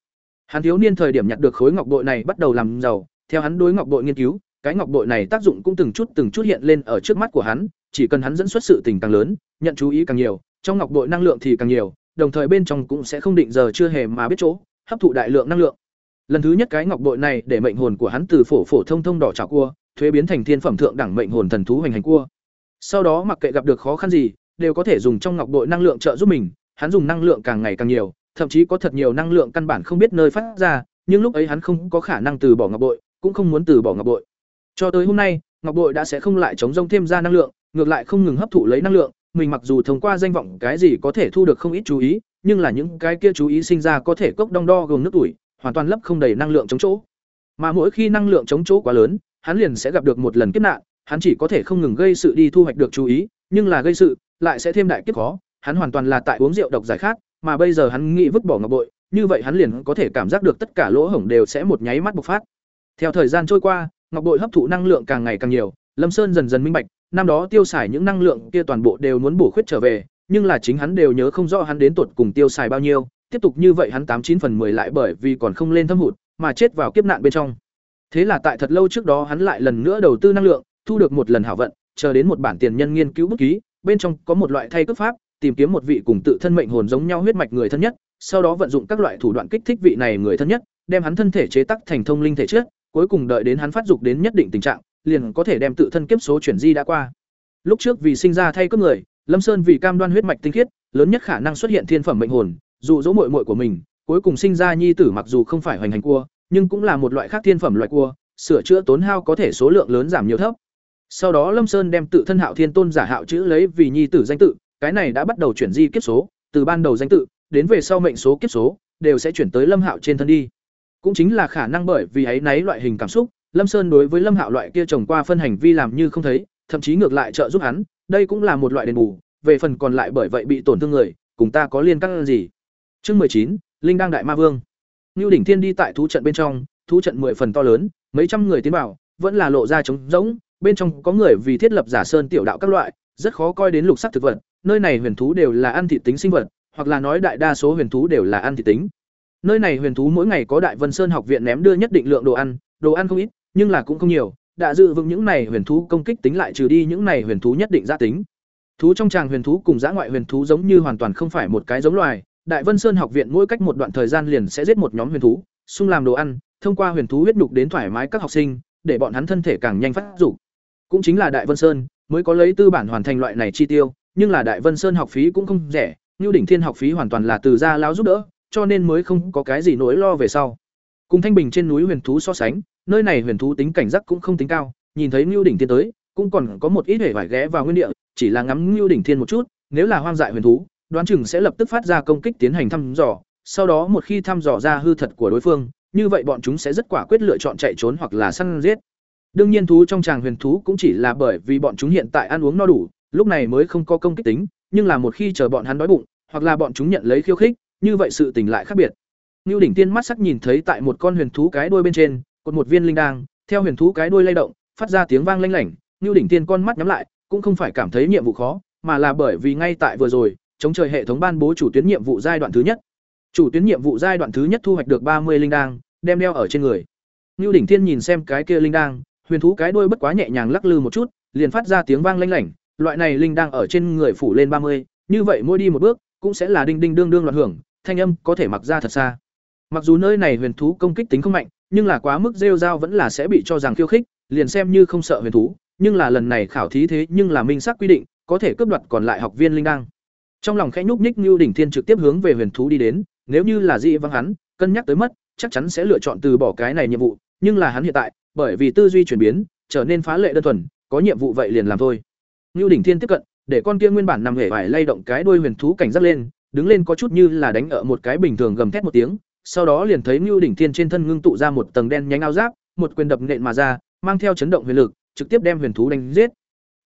Hắn thiếu niên thời điểm nhặt được khối ngọc bội này bắt đầu làm giàu, theo hắn đối ngọc bội nghiên cứu, cái ngọc bội này tác dụng cũng từng chút từng chút hiện lên ở trước mắt của hắn, chỉ cần hắn dẫn xuất sự tình càng lớn, nhận chú ý càng nhiều, trong ngọc bội năng lượng thì càng nhiều, đồng thời bên trong cũng sẽ không định giờ chưa hề mà biết chỗ, hấp thụ đại lượng năng lượng. Lần thứ nhất cái ngọc bội này để mệnh hồn của hắn từ phổ phổ thông thông đỏ chảo cua, thuế biến thành thiên phẩm thượng đẳng mệnh hồn thần thú hành hành cua. Sau đó mặc kệ gặp được khó khăn gì, đều có thể dùng trong ngọc bội năng lượng trợ giúp mình, hắn dùng năng lượng càng ngày càng nhiều, thậm chí có thật nhiều năng lượng căn bản không biết nơi phát ra, nhưng lúc ấy hắn không có khả năng từ bỏ ngọc bội, cũng không muốn từ bỏ ngọc bội. Cho tới hôm nay, ngọc bội đã sẽ không lại chống rông thêm ra năng lượng, ngược lại không ngừng hấp thụ lấy năng lượng, mình mặc dù thông qua danh vọng cái gì có thể thu được không ít chú ý, nhưng là những cái kia chú ý sinh ra có thể cốc đong đo gồm nước tuổi, hoàn toàn lấp không đầy năng lượng chống chỗ. Mà mỗi khi năng lượng chống chỗ quá lớn, hắn liền sẽ gặp được một lần kiếp nạn, hắn chỉ có thể không ngừng gây sự đi thu hoạch được chú ý, nhưng là gây sự, lại sẽ thêm đại kiếp khó, hắn hoàn toàn là tại uống rượu độc giải khát, mà bây giờ hắn nghĩ vứt bỏ ngọc bội, như vậy hắn liền có thể cảm giác được tất cả lỗ hổng đều sẽ một nháy mắt bộc phát. Theo thời gian trôi qua, ngọc bội hấp thụ năng lượng càng ngày càng nhiều, Lâm Sơn dần dần minh bạch, năm đó tiêu xài những năng lượng kia toàn bộ đều muốn bổ khuyết trở về, nhưng là chính hắn đều nhớ không rõ hắn đến tuột cùng tiêu xài bao nhiêu, tiếp tục như vậy hắn tám chín phần 10 lại bởi vì còn không lên thâm hụt, mà chết vào kiếp nạn bên trong. Thế là tại thật lâu trước đó hắn lại lần nữa đầu tư năng lượng, thu được một lần hảo vận, chờ đến một bản tiền nhân nghiên cứu bút ký, bên trong có một loại thay cướp pháp, tìm kiếm một vị cùng tự thân mệnh hồn giống nhau huyết mạch người thân nhất, sau đó vận dụng các loại thủ đoạn kích thích vị này người thân nhất, đem hắn thân thể chế tác thành thông linh thể trước, cuối cùng đợi đến hắn phát dục đến nhất định tình trạng, liền có thể đem tự thân kiếp số chuyển di đã qua. Lúc trước vì sinh ra thay cướp người, Lâm Sơn vì cam đoan huyết mạch tinh khiết, lớn nhất khả năng xuất hiện thiên phẩm mệnh hồn, dụ dỗ muội muội của mình, cuối cùng sinh ra nhi tử mặc dù không phải hoành hành cua, nhưng cũng là một loại khác thiên phẩm loại cua, sửa chữa tốn hao có thể số lượng lớn giảm nhiều thấp. Sau đó Lâm Sơn đem tự thân Hạo Thiên Tôn giả Hạo chữ lấy vì nhi tử danh tự, cái này đã bắt đầu chuyển di kiếp số, từ ban đầu danh tự đến về sau mệnh số kiếp số đều sẽ chuyển tới Lâm Hạo trên thân đi. Cũng chính là khả năng bởi vì ấy náy loại hình cảm xúc, Lâm Sơn đối với Lâm Hạo loại kia trồng qua phân hành vi làm như không thấy, thậm chí ngược lại trợ giúp hắn, đây cũng là một loại đền bù, về phần còn lại bởi vậy bị tổn thương người, cùng ta có liên can gì? Chương mười chín Linh đang đại ma vương. Nưu đỉnh thiên đi tại thú trận bên trong, thú trận mười phần to lớn, mấy trăm người tiến vào, vẫn là lộ ra trống rỗng, bên trong có người vì thiết lập giả sơn tiểu đạo các loại, rất khó coi đến lục sắc thực vật, nơi này huyền thú đều là ăn thịt tính sinh vật, hoặc là nói đại đa số huyền thú đều là ăn thịt tính. Nơi này huyền thú mỗi ngày có Đại Vân Sơn học viện ném đưa nhất định lượng đồ ăn, đồ ăn không ít, nhưng là cũng không nhiều, đã dự vững những này huyền thú công kích tính lại trừ đi những này huyền thú nhất định giá tính. Thú trong tràng huyền thú cùng dã ngoại huyền thú giống như hoàn toàn không phải một cái giống loài, Đại Vân Sơn học viện mỗi cách một đoạn thời gian liền sẽ giết một nhóm huyền thú, xung làm đồ ăn, thông qua huyền thú huyết nhục đến thoải mái các học sinh, để bọn hắn thân thể càng nhanh phát dục. Cũng chính là Đại Vân Sơn mới có lấy tư bản hoàn thành loại này chi tiêu, nhưng là Đại Vân Sơn học phí cũng không rẻ, Nưu đỉnh thiên học phí hoàn toàn là từ gia lão giúp đỡ, cho nên mới không có cái gì nỗi lo về sau. Cùng Thanh Bình trên núi huyền thú so sánh, nơi này huyền thú tính cảnh giác cũng không tính cao, nhìn thấy Nưu đỉnh thiên tới, cũng còn có một ít hề vải ghé vào nguyên địa, chỉ là ngắm Nưu đỉnh thiên một chút, nếu là hoang dại huyền thú, đoán chừng sẽ lập tức phát ra công kích tiến hành thăm dò, sau đó một khi thăm dò ra hư thật của đối phương, như vậy bọn chúng sẽ rất quả quyết lựa chọn chạy trốn hoặc là săn giết. Đương nhiên thú trong tràng huyền thú cũng chỉ là bởi vì bọn chúng hiện tại ăn uống no đủ, lúc này mới không có công kích tính, nhưng là một khi chờ bọn hắn đói bụng, hoặc là bọn chúng nhận lấy khiêu khích, như vậy sự tình lại khác biệt. Nưu đỉnh tiên mắt sắc nhìn thấy tại một con huyền thú cái đuôi bên trên, cột một viên linh đang, theo huyền thú cái đuôi lay động, phát ra tiếng vang lanh lảnh, Nưu đỉnh tiên con mắt nhắm lại, cũng không phải cảm thấy nhiệm vụ khó, mà là bởi vì ngay tại vừa rồi, chống trời hệ thống ban bố chủ tuyến nhiệm vụ giai đoạn thứ nhất. Chủ tuyến nhiệm vụ giai đoạn thứ nhất thu hoạch được ba mươi linh đang, đem đeo ở trên người. Nưu đỉnh thiên nhìn xem cái kia linh đang, huyền thú cái đuôi bất quá nhẹ nhàng lắc lư một chút, liền phát ra tiếng vang lanh lảnh, loại này linh đang ở trên người phủ lên ba mươi, như vậy mỗi đi một bước, cũng sẽ là đinh đinh đương đương loạn hưởng, thanh âm có thể mặc ra thật xa. Mặc dù nơi này huyền thú công kích tính không mạnh, nhưng là quá mức rêu dao vẫn là sẽ bị cho rằng khiêu khích, liền xem như không sợ huyền thú, nhưng là lần này khảo thí thế nhưng là minh xác quy định, có thể cướp đoạt còn lại học viên linh đăng. Trong lòng khẽ nhúc nhích như đỉnh thiên trực tiếp hướng về huyền thú đi đến, nếu như là dị vắng hắn, cân nhắc tới mất, chắc chắn sẽ lựa chọn từ bỏ cái này nhiệm vụ, nhưng là hắn hiện tại, bởi vì tư duy chuyển biến, trở nên phá lệ đơn thuần, có nhiệm vụ vậy liền làm thôi. như đỉnh thiên tiếp cận, để con kia nguyên bản nằm hề vải lay động cái đuôi huyền thú cảnh giác lên, đứng lên có chút như là đánh ở một cái bình thường gầm thét một tiếng, sau đó liền thấy như đỉnh thiên trên thân ngưng tụ ra một tầng đen nhánh áo giáp, một quyền đập nện mà ra, mang theo chấn động huyền lực, trực tiếp đem huyền thú đánh giết.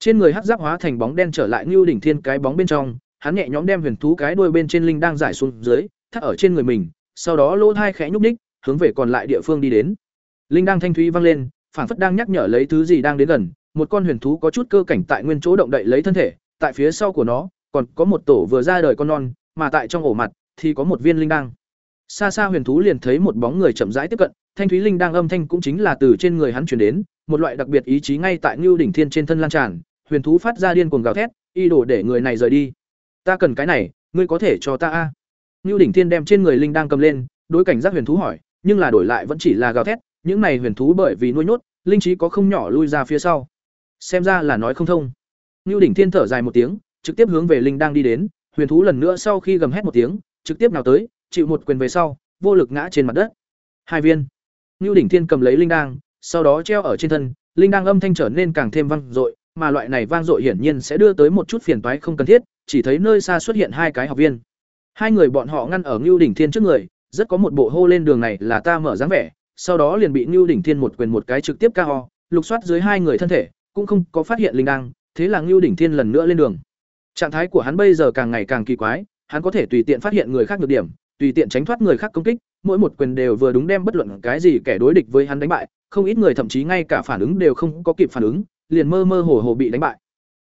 Trên người hắc giáp hóa thành bóng đen trở lại như đỉnh thiên cái bóng bên trong, hắn nhẹ nhõm đem huyền thú cái đuôi bên trên linh đang giải xuống dưới, thắt ở trên người mình, sau đó lỗ thai khẽ nhúc ních hướng về còn lại địa phương đi đến. Linh đang thanh thúy vang lên, phảng phất đang nhắc nhở lấy thứ gì đang đến gần, một con huyền thú có chút cơ cảnh tại nguyên chỗ động đậy lấy thân thể, tại phía sau của nó còn có một tổ vừa ra đời con non, mà tại trong ổ mặt thì có một viên linh đang Xa xa huyền thú liền thấy một bóng người chậm rãi tiếp cận, thanh thúy linh đang âm thanh cũng chính là từ trên người hắn chuyển đến, một loại đặc biệt ý chí ngay tại ngưu đỉnh thiên trên thân lan tràn, huyền thú phát ra điên cuồng gào thét, y đổ để người này rời đi. Ta cần cái này, ngươi có thể cho ta a? Ngưu đỉnh thiên đem trên người linh đang cầm lên, đối cảnh giác huyền thú hỏi, nhưng là đổi lại vẫn chỉ là gào thét, những này huyền thú bởi vì nuôi nhốt, linh trí có không nhỏ lui ra phía sau. Xem ra là nói không thông. Ngưu đỉnh thiên thở dài một tiếng, trực tiếp hướng về linh đang đi đến, huyền thú lần nữa sau khi gầm hét một tiếng, trực tiếp nào tới, chịu một quyền về sau, vô lực ngã trên mặt đất. Hai viên. Ngưu đỉnh thiên cầm lấy linh đang, sau đó treo ở trên thân, linh đang âm thanh trở nên càng thêm vang dội, mà loại này vang dội hiển nhiên sẽ đưa tới một chút phiền toái không cần thiết, chỉ thấy nơi xa xuất hiện hai cái học viên. Hai người bọn họ ngăn ở Nưu đỉnh thiên trước người, rất có một bộ hô lên đường này là ta mở dáng vẻ, sau đó liền bị Nưu đỉnh thiên một quyền một cái trực tiếp KO, lục soát dưới hai người thân thể, cũng không có phát hiện linh đang, thế là Nưu đỉnh thiên lần nữa lên đường. Trạng thái của hắn bây giờ càng ngày càng kỳ quái, hắn có thể tùy tiện phát hiện người khác nhược điểm, tùy tiện tránh thoát người khác công kích, mỗi một quyền đều vừa đúng đem bất luận cái gì kẻ đối địch với hắn đánh bại, không ít người thậm chí ngay cả phản ứng đều không có kịp phản ứng, liền mơ mơ hồ hồ bị đánh bại.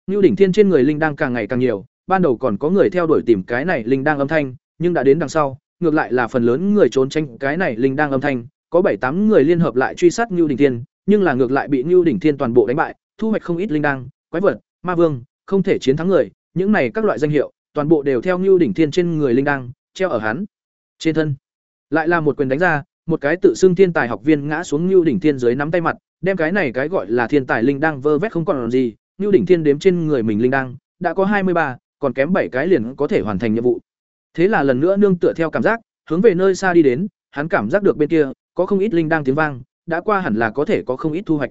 Nưu đỉnh thiên trên người linh đang càng ngày càng nhiều, ban đầu còn có người theo đuổi tìm cái này linh đang âm thanh, nhưng đã đến đằng sau, ngược lại là phần lớn người trốn tránh cái này linh đang âm thanh, có bảy tám người liên hợp lại truy sát Nưu đỉnh thiên, nhưng là ngược lại bị Nưu đỉnh thiên toàn bộ đánh bại, thu hoạch không ít linh đang, quái vật, ma vương, không thể chiến thắng người, những này các loại danh hiệu, toàn bộ đều theo Nưu đỉnh thiên trên người linh đang, treo ở hắn trên thân. Lại là một quyền đánh ra, một cái tự xưng thiên tài học viên ngã xuống Nưu đỉnh thiên dưới nắm tay mặt, đem cái này cái gọi là thiên tài linh đang vơ vét không còn gì, Nưu đỉnh thiên đếm trên người mình linh đang, đã có hai mươi ba, còn kém bảy cái liền có thể hoàn thành nhiệm vụ. Thế là lần nữa nương tựa theo cảm giác, hướng về nơi xa đi đến, hắn cảm giác được bên kia có không ít linh đang tiếng vang, đã qua hẳn là có thể có không ít thu hoạch.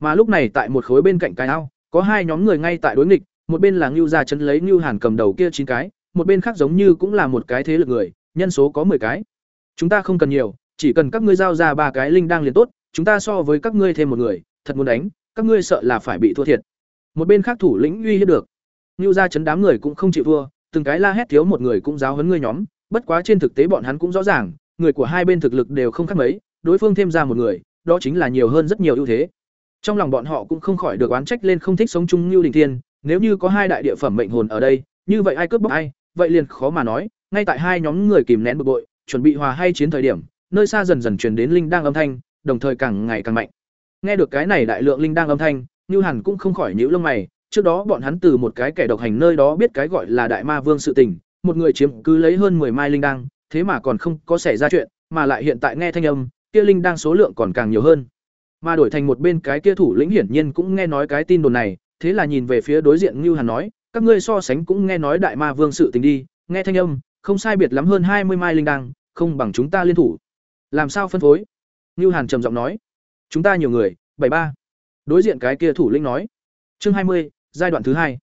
Mà lúc này tại một khối bên cạnh cái ao, có hai nhóm người ngay tại đối nghịch, một bên là Nưu gia chấn lấy Nưu Hàn cầm đầu kia chín cái, một bên khác giống như cũng là một cái thế lực người, nhân số có 10 cái. Chúng ta không cần nhiều, chỉ cần các ngươi giao ra ba cái linh đang liền tốt, chúng ta so với các ngươi thêm một người, thật muốn đánh, các ngươi sợ là phải bị thua thiệt. Một bên khác thủ lĩnh uy hiếp được. Nưu gia chấn đám người cũng không chịu thua, từng cái la hét thiếu một người cũng giáo huấn ngươi nhóm, bất quá trên thực tế bọn hắn cũng rõ ràng, người của hai bên thực lực đều không khác mấy, đối phương thêm ra một người, đó chính là nhiều hơn rất nhiều ưu thế. Trong lòng bọn họ cũng không khỏi được oán trách lên không thích sống chung Nưu Đình Thiên, nếu như có hai đại địa phẩm mệnh hồn ở đây, như vậy ai cướp bóc ai, vậy liền khó mà nói, ngay tại hai nhóm người kìm nén bực bội, chuẩn bị hòa hay chiến thời điểm, nơi xa dần dần truyền đến linh đang âm thanh, đồng thời càng ngày càng mạnh. Nghe được cái này đại lượng linh đang âm thanh, Nưu Hàn cũng không khỏi nhíu lông mày, trước đó bọn hắn từ một cái kẻ độc hành nơi đó biết cái gọi là đại ma vương sự tình, một người chiếm cứ lấy hơn 10 mai linh đăng, thế mà còn không có xảy ra chuyện, mà lại hiện tại nghe thanh âm, kia linh đăng số lượng còn càng nhiều hơn. Mà đổi thành một bên cái kia thủ lĩnh hiển nhiên cũng nghe nói cái tin đồn này, thế là nhìn về phía đối diện Ngưu Hàn nói, các ngươi so sánh cũng nghe nói đại ma vương sự tình đi, nghe thanh âm, không sai biệt lắm hơn hai mươi mai linh đăng, không bằng chúng ta liên thủ. Làm sao phân phối? Ngưu Hàn trầm giọng nói. Chúng ta nhiều người, bảy ba. Đối diện cái kia thủ lĩnh nói. Chương hai mươi, giai đoạn thứ hai.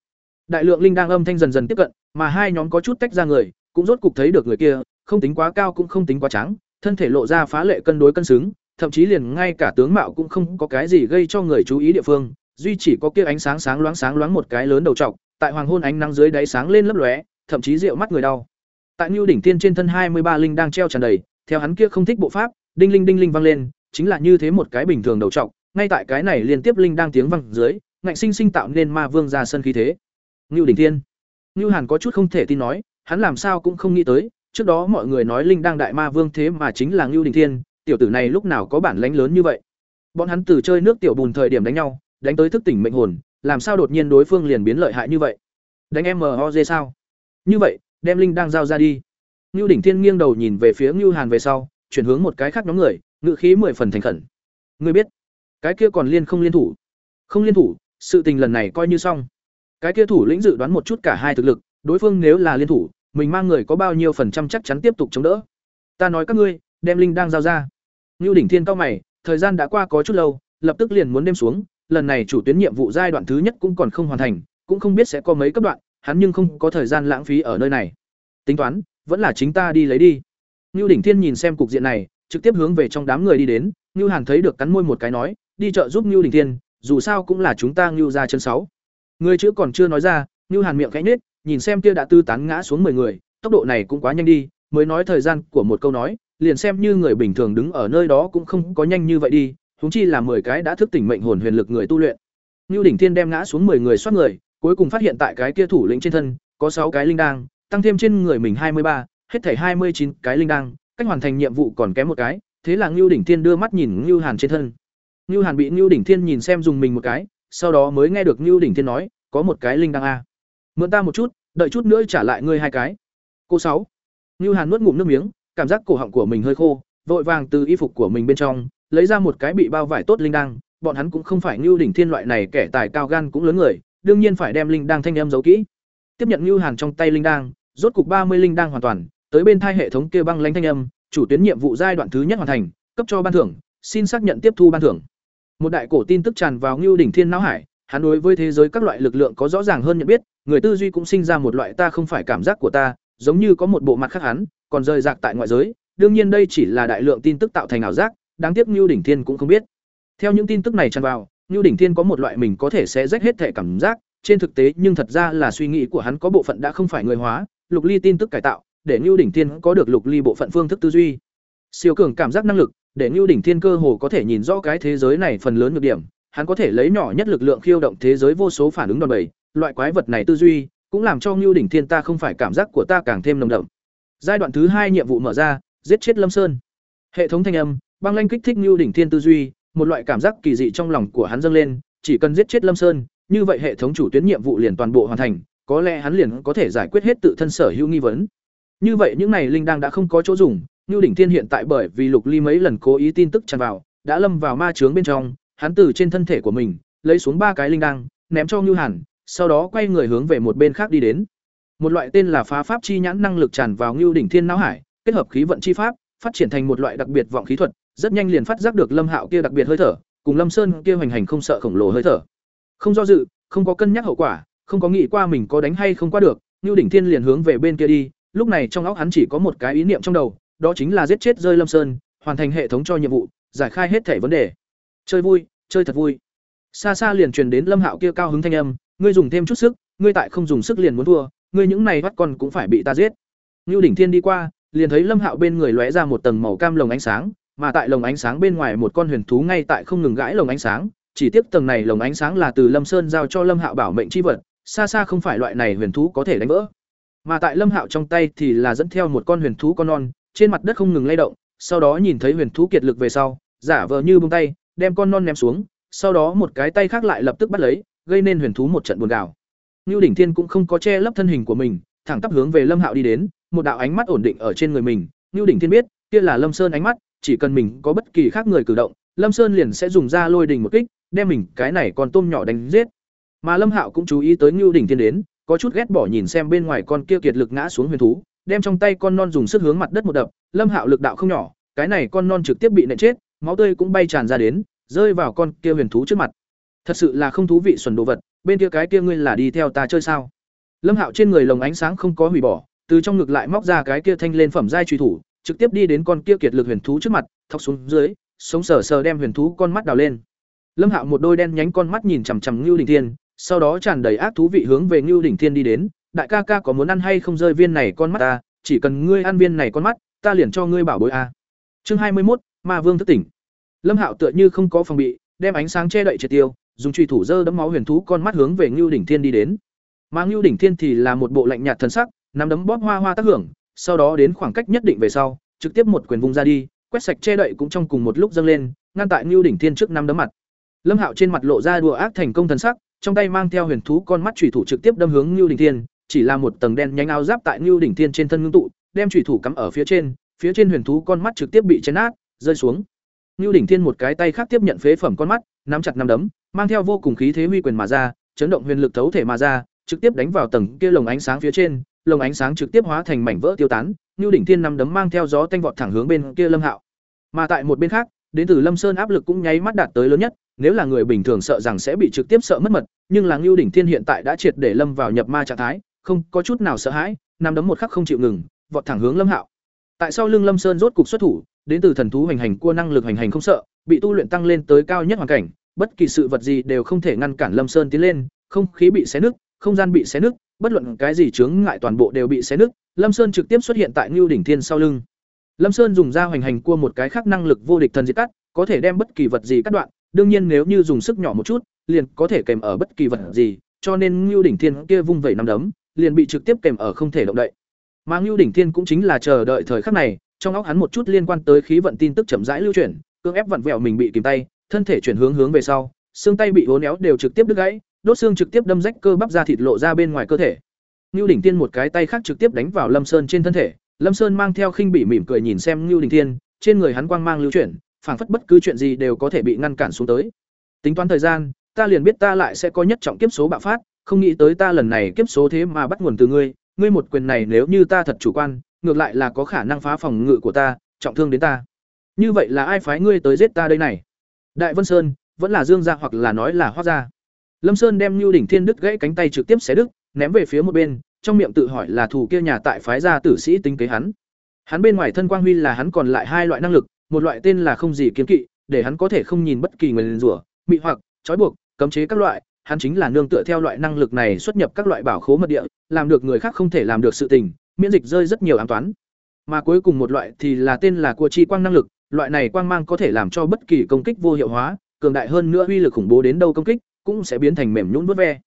Đại lượng linh đang âm thanh dần dần tiếp cận, mà hai nhóm có chút tách ra người, cũng rốt cục thấy được người kia, không tính quá cao cũng không tính quá trắng, thân thể lộ ra phá lệ cân đối cân xứng, thậm chí liền ngay cả tướng mạo cũng không có cái gì gây cho người chú ý địa phương, duy chỉ có kia ánh sáng sáng loáng sáng loáng một cái lớn đầu trọc, tại hoàng hôn ánh nắng dưới đáy sáng lên lấp lóe, thậm chí rượu mắt người đau. Tại ngưu đỉnh tiên trên thân hai mươi ba linh đang treo tràn đầy, theo hắn kia không thích bộ pháp, đinh linh đinh linh vang lên, chính là như thế một cái bình thường đầu trọc, ngay tại cái này liên tiếp linh đang tiếng vang dưới, ngạnh sinh sinh tạo nên ma vương ra sân khí thế. ngưu đỉnh thiên ngưu Hàn có chút không thể tin nói, hắn làm sao cũng không nghĩ tới, trước đó mọi người nói linh đang đại ma vương thế mà chính là ngưu đỉnh Thiên, tiểu tử này lúc nào có bản lánh lớn như vậy. Bọn hắn từ chơi nước tiểu bùn thời điểm đánh nhau, đánh tới thức tỉnh mệnh hồn, làm sao đột nhiên đối phương liền biến lợi hại như vậy? Đánh em MOG sao? Như vậy, đem linh đang giao ra đi. ngưu Đỉnh Thiên nghiêng đầu nhìn về phía ngưu Hàn về sau, chuyển hướng một cái khác nhóm người, ngự khí mười phần thành khẩn. Ngươi biết, cái kia còn liên không liên thủ? Không liên thủ, sự tình lần này coi như xong. Cái kia thủ lĩnh dự đoán một chút cả hai thực lực, đối phương nếu là liên thủ, mình mang người có bao nhiêu phần trăm chắc chắn tiếp tục chống đỡ. Ta nói các ngươi, đem linh đang giao ra. ngưu Đỉnh Thiên cao mày, thời gian đã qua có chút lâu, lập tức liền muốn đêm xuống, lần này chủ tuyến nhiệm vụ giai đoạn thứ nhất cũng còn không hoàn thành, cũng không biết sẽ có mấy cấp đoạn, hắn nhưng không có thời gian lãng phí ở nơi này. Tính toán, vẫn là chính ta đi lấy đi. ngưu Đỉnh Thiên nhìn xem cục diện này, trực tiếp hướng về trong đám người đi đến, ngưu Hàn thấy được cắn môi một cái nói, đi chợ giúp ngưu Đỉnh Thiên, dù sao cũng là chúng ta ngưu ra chân sáu. Người chữ còn chưa nói ra, ngưu Hàn miệng khẽ nhết nhìn xem kia đã tư tán ngã xuống 10 người, tốc độ này cũng quá nhanh đi, mới nói thời gian của một câu nói, liền xem như người bình thường đứng ở nơi đó cũng không có nhanh như vậy đi, huống chi là 10 cái đã thức tỉnh mệnh hồn huyền lực người tu luyện. ngưu Đỉnh Thiên đem ngã xuống 10 người soát người, cuối cùng phát hiện tại cái kia thủ lĩnh trên thân có sáu cái linh đang, tăng thêm trên người mình hai mươi ba, hết thảy hai mươi chín cái linh đang, cách hoàn thành nhiệm vụ còn kém một cái, thế là Ngưu Đỉnh Thiên đưa mắt nhìn Ngưu Hàn trên thân. Ngưu Hàn bị Ngưu Đỉnh Thiên nhìn xem dùng mình một cái, sau đó mới nghe được Ngưu Đỉnh Thiên nói, có một cái linh đăng a. Mượn ta một chút, đợi chút nữa trả lại ngươi hai cái. Cô sáu. Ngưu Hàn nuốt ngụm nước miếng, cảm giác cổ họng của mình hơi khô, vội vàng từ y phục của mình bên trong lấy ra một cái bị bao vải tốt linh đăng, bọn hắn cũng không phải Ngưu Đỉnh Thiên loại này kẻ tài cao gan cũng lớn người, đương nhiên phải đem linh đăng thanh em giấu kỹ. Tiếp nhận Ngưu Hàn trong tay linh đăng, rốt cục ba mươi linh đăng hoàn toàn, tới bên thai hệ thống kia băng lãnh thanh âm, chủ tuyến nhiệm vụ giai đoạn thứ nhất hoàn thành, cấp cho ban thưởng, xin xác nhận tiếp thu ban thưởng. Một đại cổ tin tức tràn vào Ngưu Đỉnh Thiên não hải, hắn đối với thế giới các loại lực lượng có rõ ràng hơn nhận biết, người tư duy cũng sinh ra một loại ta không phải cảm giác của ta, giống như có một bộ mặt khác hắn, còn rời rạc tại ngoại giới, đương nhiên đây chỉ là đại lượng tin tức tạo thành ảo giác, đáng tiếc Ngưu Đỉnh Thiên cũng không biết. Theo những tin tức này tràn vào, Ngưu Đỉnh Thiên có một loại mình có thể sẽ rách hết thể cảm giác, trên thực tế nhưng thật ra là suy nghĩ của hắn có bộ phận đã không phải người hóa, lục ly tin tức cải tạo, để Ngưu Đỉnh Thiên có được lục ly bộ phận phương thức tư duy. Siêu cường cảm giác năng lực, để Ngưu Đỉnh Thiên cơ hồ có thể nhìn rõ cái thế giới này phần lớn nhược điểm, hắn có thể lấy nhỏ nhất lực lượng khiêu động thế giới vô số phản ứng đòn bẩy, loại quái vật này tư duy, cũng làm cho Ngưu Đỉnh Thiên ta không phải cảm giác của ta càng thêm nồng đậm. Giai đoạn thứ hai nhiệm vụ mở ra, giết chết Lâm Sơn. Hệ thống thanh âm, băng lanh kích thích Ngưu Đỉnh Thiên tư duy, một loại cảm giác kỳ dị trong lòng của hắn dâng lên, chỉ cần giết chết Lâm Sơn, như vậy hệ thống chủ tuyến nhiệm vụ liền toàn bộ hoàn thành, có lẽ hắn liền có thể giải quyết hết tự thân sở hữu nghi vấn. Như vậy những này linh đang đã không có chỗ dùng, Nưu Đỉnh Thiên hiện tại bởi vì Lục Ly mấy lần cố ý tin tức tràn vào, đã lâm vào ma chướng bên trong, hắn từ trên thân thể của mình lấy xuống ba cái linh đăng, ném cho Nưu Hàn, sau đó quay người hướng về một bên khác đi đến. Một loại tên là phá pháp chi nhãn năng lực tràn vào Nưu Đỉnh Thiên não hải, kết hợp khí vận chi pháp, phát triển thành một loại đặc biệt vọng khí thuật, rất nhanh liền phát giác được Lâm Hạo kia đặc biệt hơi thở, cùng Lâm Sơn kia hoành hành không sợ khổng lồ hơi thở. Không do dự, không có cân nhắc hậu quả, không có nghĩ qua mình có đánh hay không qua được, Nưu Đỉnh Thiên liền hướng về bên kia đi, lúc này trong óc hắn chỉ có một cái ý niệm trong đầu, đó chính là giết chết rơi Lâm Sơn, hoàn thành hệ thống cho nhiệm vụ, giải khai hết thể vấn đề. Chơi vui, chơi thật vui. Xa xa liền truyền đến Lâm Hạo kia cao hứng thanh âm, ngươi dùng thêm chút sức, ngươi tại không dùng sức liền muốn thua, ngươi những này bắt con cũng phải bị ta giết. Ngưu Đỉnh Thiên đi qua, liền thấy Lâm Hạo bên người lóe ra một tầng màu cam lồng ánh sáng, mà tại lồng ánh sáng bên ngoài một con huyền thú ngay tại không ngừng gãi lồng ánh sáng, chỉ tiếp tầng này lồng ánh sáng là từ Lâm Sơn giao cho Lâm Hạo bảo mệnh chi vật, xa xa không phải loại này huyền thú có thể đánh vỡ. Mà tại Lâm Hạo trong tay thì là dẫn theo một con huyền thú con non, trên mặt đất không ngừng lay động, sau đó nhìn thấy huyền thú kiệt lực về sau, giả vờ như buông tay, đem con non ném xuống, sau đó một cái tay khác lại lập tức bắt lấy, gây nên huyền thú một trận buồn gào. Nưu Đỉnh Thiên cũng không có che lấp thân hình của mình, thẳng tắp hướng về Lâm Hạo đi đến, một đạo ánh mắt ổn định ở trên người mình, Nưu Đỉnh Thiên biết, kia là Lâm Sơn ánh mắt, chỉ cần mình có bất kỳ khác người cử động, Lâm Sơn liền sẽ dùng ra lôi đình một kích, đem mình cái này còn tôm nhỏ đánh giết. Mà Lâm Hạo cũng chú ý tới Nưu Đỉnh Thiên đến, có chút ghét bỏ nhìn xem bên ngoài con kia kiệt lực ngã xuống huyền thú, đem trong tay con non dùng sức hướng mặt đất một đập, Lâm Hạo lực đạo không nhỏ, cái này con non trực tiếp bị nện chết, máu tươi cũng bay tràn ra đến, rơi vào con kia huyền thú trước mặt. Thật sự là không thú vị xuẩn đồ vật, bên kia cái kia ngươi là đi theo ta chơi sao? Lâm Hạo trên người lồng ánh sáng không có hủy bỏ, từ trong ngực lại móc ra cái kia thanh lên phẩm giai truy thủ, trực tiếp đi đến con kia kiệt lực huyền thú trước mặt, thọc xuống dưới, sống sờ sờ đem huyền thú con mắt đào lên. Lâm Hạo một đôi đen nhánh con mắt nhìn chằm chằm Nưu Đỉnh Thiên, sau đó tràn đầy ác thú vị hướng về Nưu Đỉnh Thiên đi đến, "Đại ca ca có muốn ăn hay không rơi viên này con mắt ta, chỉ cần ngươi ăn viên này con mắt, ta liền cho ngươi bảo bối a." Chương hai mươi 21, Ma Vương thức tỉnh. Lâm Hạo tựa như không có phòng bị, đem ánh sáng che đậy triệt tiêu, dùng truy thủ dơ đấm máu huyền thú con mắt hướng về Ngưu Đỉnh Thiên đi đến. Mà Ngưu Đỉnh Thiên thì là một bộ lạnh nhạt thần sắc, nắm đấm bóp hoa hoa tác hưởng, sau đó đến khoảng cách nhất định về sau, trực tiếp một quyền vung ra đi, quét sạch che đậy cũng trong cùng một lúc dâng lên, ngăn tại Ngưu Đỉnh Thiên trước năm đấm mặt. Lâm Hạo trên mặt lộ ra đùa ác thành công thần sắc, trong tay mang theo huyền thú con mắt chủy thủ trực tiếp đâm hướng Ngưu Đỉnh Thiên, chỉ là một tầng đen nhánh áo giáp tại Nưu Đỉnh Thiên trên thân ngưng tụ, đem chủy thủ cắm ở phía trên, phía trên huyền thú con mắt trực tiếp bị chấn nát, rơi xuống. Nưu Đỉnh Thiên một cái tay khác tiếp nhận phế phẩm con mắt, nắm chặt năm đấm, mang theo vô cùng khí thế huy quyền mà ra, chấn động huyền lực thấu thể mà ra, trực tiếp đánh vào tầng kia lồng ánh sáng phía trên, lồng ánh sáng trực tiếp hóa thành mảnh vỡ tiêu tán, Nưu Đỉnh Thiên năm đấm mang theo gió tanh vọt thẳng hướng bên kia Lâm Hạo. Mà tại một bên khác, đến từ Lâm Sơn áp lực cũng nháy mắt đạt tới lớn nhất, nếu là người bình thường sợ rằng sẽ bị trực tiếp sợ mất mật, nhưng là Nưu Đỉnh Thiên hiện tại đã triệt để lâm vào nhập ma trạng thái, không có chút nào sợ hãi, nằm đấm một khắc không chịu ngừng, vọt thẳng hướng Lâm Hạo. Tại sao lưng Lâm Sơn rốt cục xuất thủ, đến từ thần thú hành hành cua năng lực hành hành không sợ, bị tu luyện tăng lên tới cao nhất hoàn cảnh, bất kỳ sự vật gì đều không thể ngăn cản Lâm Sơn tiến lên, không khí bị xé nứt, không gian bị xé nứt, bất luận cái gì chướng ngại toàn bộ đều bị xé nứt, Lâm Sơn trực tiếp xuất hiện tại Ngưu đỉnh thiên sau lưng. Lâm Sơn dùng ra hoành hành cua một cái khác năng lực vô địch thần diệt cắt, có thể đem bất kỳ vật gì cắt đoạn, đương nhiên nếu như dùng sức nhỏ một chút, liền có thể kèm ở bất kỳ vật gì, cho nên Ngưu đỉnh thiên kia vung vẩy nằm đấm, liền bị trực tiếp kèm ở không thể động đậy. Mà Ngưu đỉnh thiên cũng chính là chờ đợi thời khắc này, trong óc hắn một chút liên quan tới khí vận tin tức chậm rãi lưu chuyển, cưỡng ép vặn vẹo mình bị kìm tay, thân thể chuyển hướng hướng về sau, xương tay bị uốn éo đều trực tiếp đứt gãy, đốt xương trực tiếp đâm rách cơ bắp da thịt lộ ra bên ngoài cơ thể. Ngưu Đỉnh Tiên một cái tay khác trực tiếp đánh vào Lâm Sơn trên thân thể, Lâm Sơn mang theo khinh bỉ mỉm cười nhìn xem Ngưu Đỉnh Tiên, trên người hắn quang mang lưu chuyển, phảng phất bất cứ chuyện gì đều có thể bị ngăn cản xuống tới. Tính toán thời gian, ta liền biết ta lại sẽ có nhất trọng kiếp số bạo phát, không nghĩ tới ta lần này kiếp số thế mà bắt nguồn từ ngươi, ngươi một quyền này nếu như ta thật chủ quan, ngược lại là có khả năng phá phòng ngự của ta, trọng thương đến ta. Như vậy là ai phái ngươi tới giết ta đây này? Đại Vân Sơn, vẫn là Dương gia hoặc là nói là Hoắc gia. Lâm Sơn đem Nưu đỉnh thiên đứt gãy cánh tay trực tiếp xé đứt, ném về phía một bên, trong miệng tự hỏi là thủ kia nhà tại phái gia tử sĩ tính kế hắn. Hắn bên ngoài thân quang huy là hắn còn lại hai loại năng lực, một loại tên là không gì kiến kỵ, để hắn có thể không nhìn bất kỳ người rủa, mị hoặc, trói buộc, cấm chế các loại, hắn chính là nương tựa theo loại năng lực này xuất nhập các loại bảo khố mật địa, làm được người khác không thể làm được sự tình, miễn dịch rơi rất nhiều ám toán. Mà cuối cùng một loại thì là tên là của chi quang năng lực, loại này quang mang có thể làm cho bất kỳ công kích vô hiệu hóa, cường đại hơn nữa uy lực khủng bố đến đâu công kích, cũng sẽ biến thành mềm nhũn vút ve.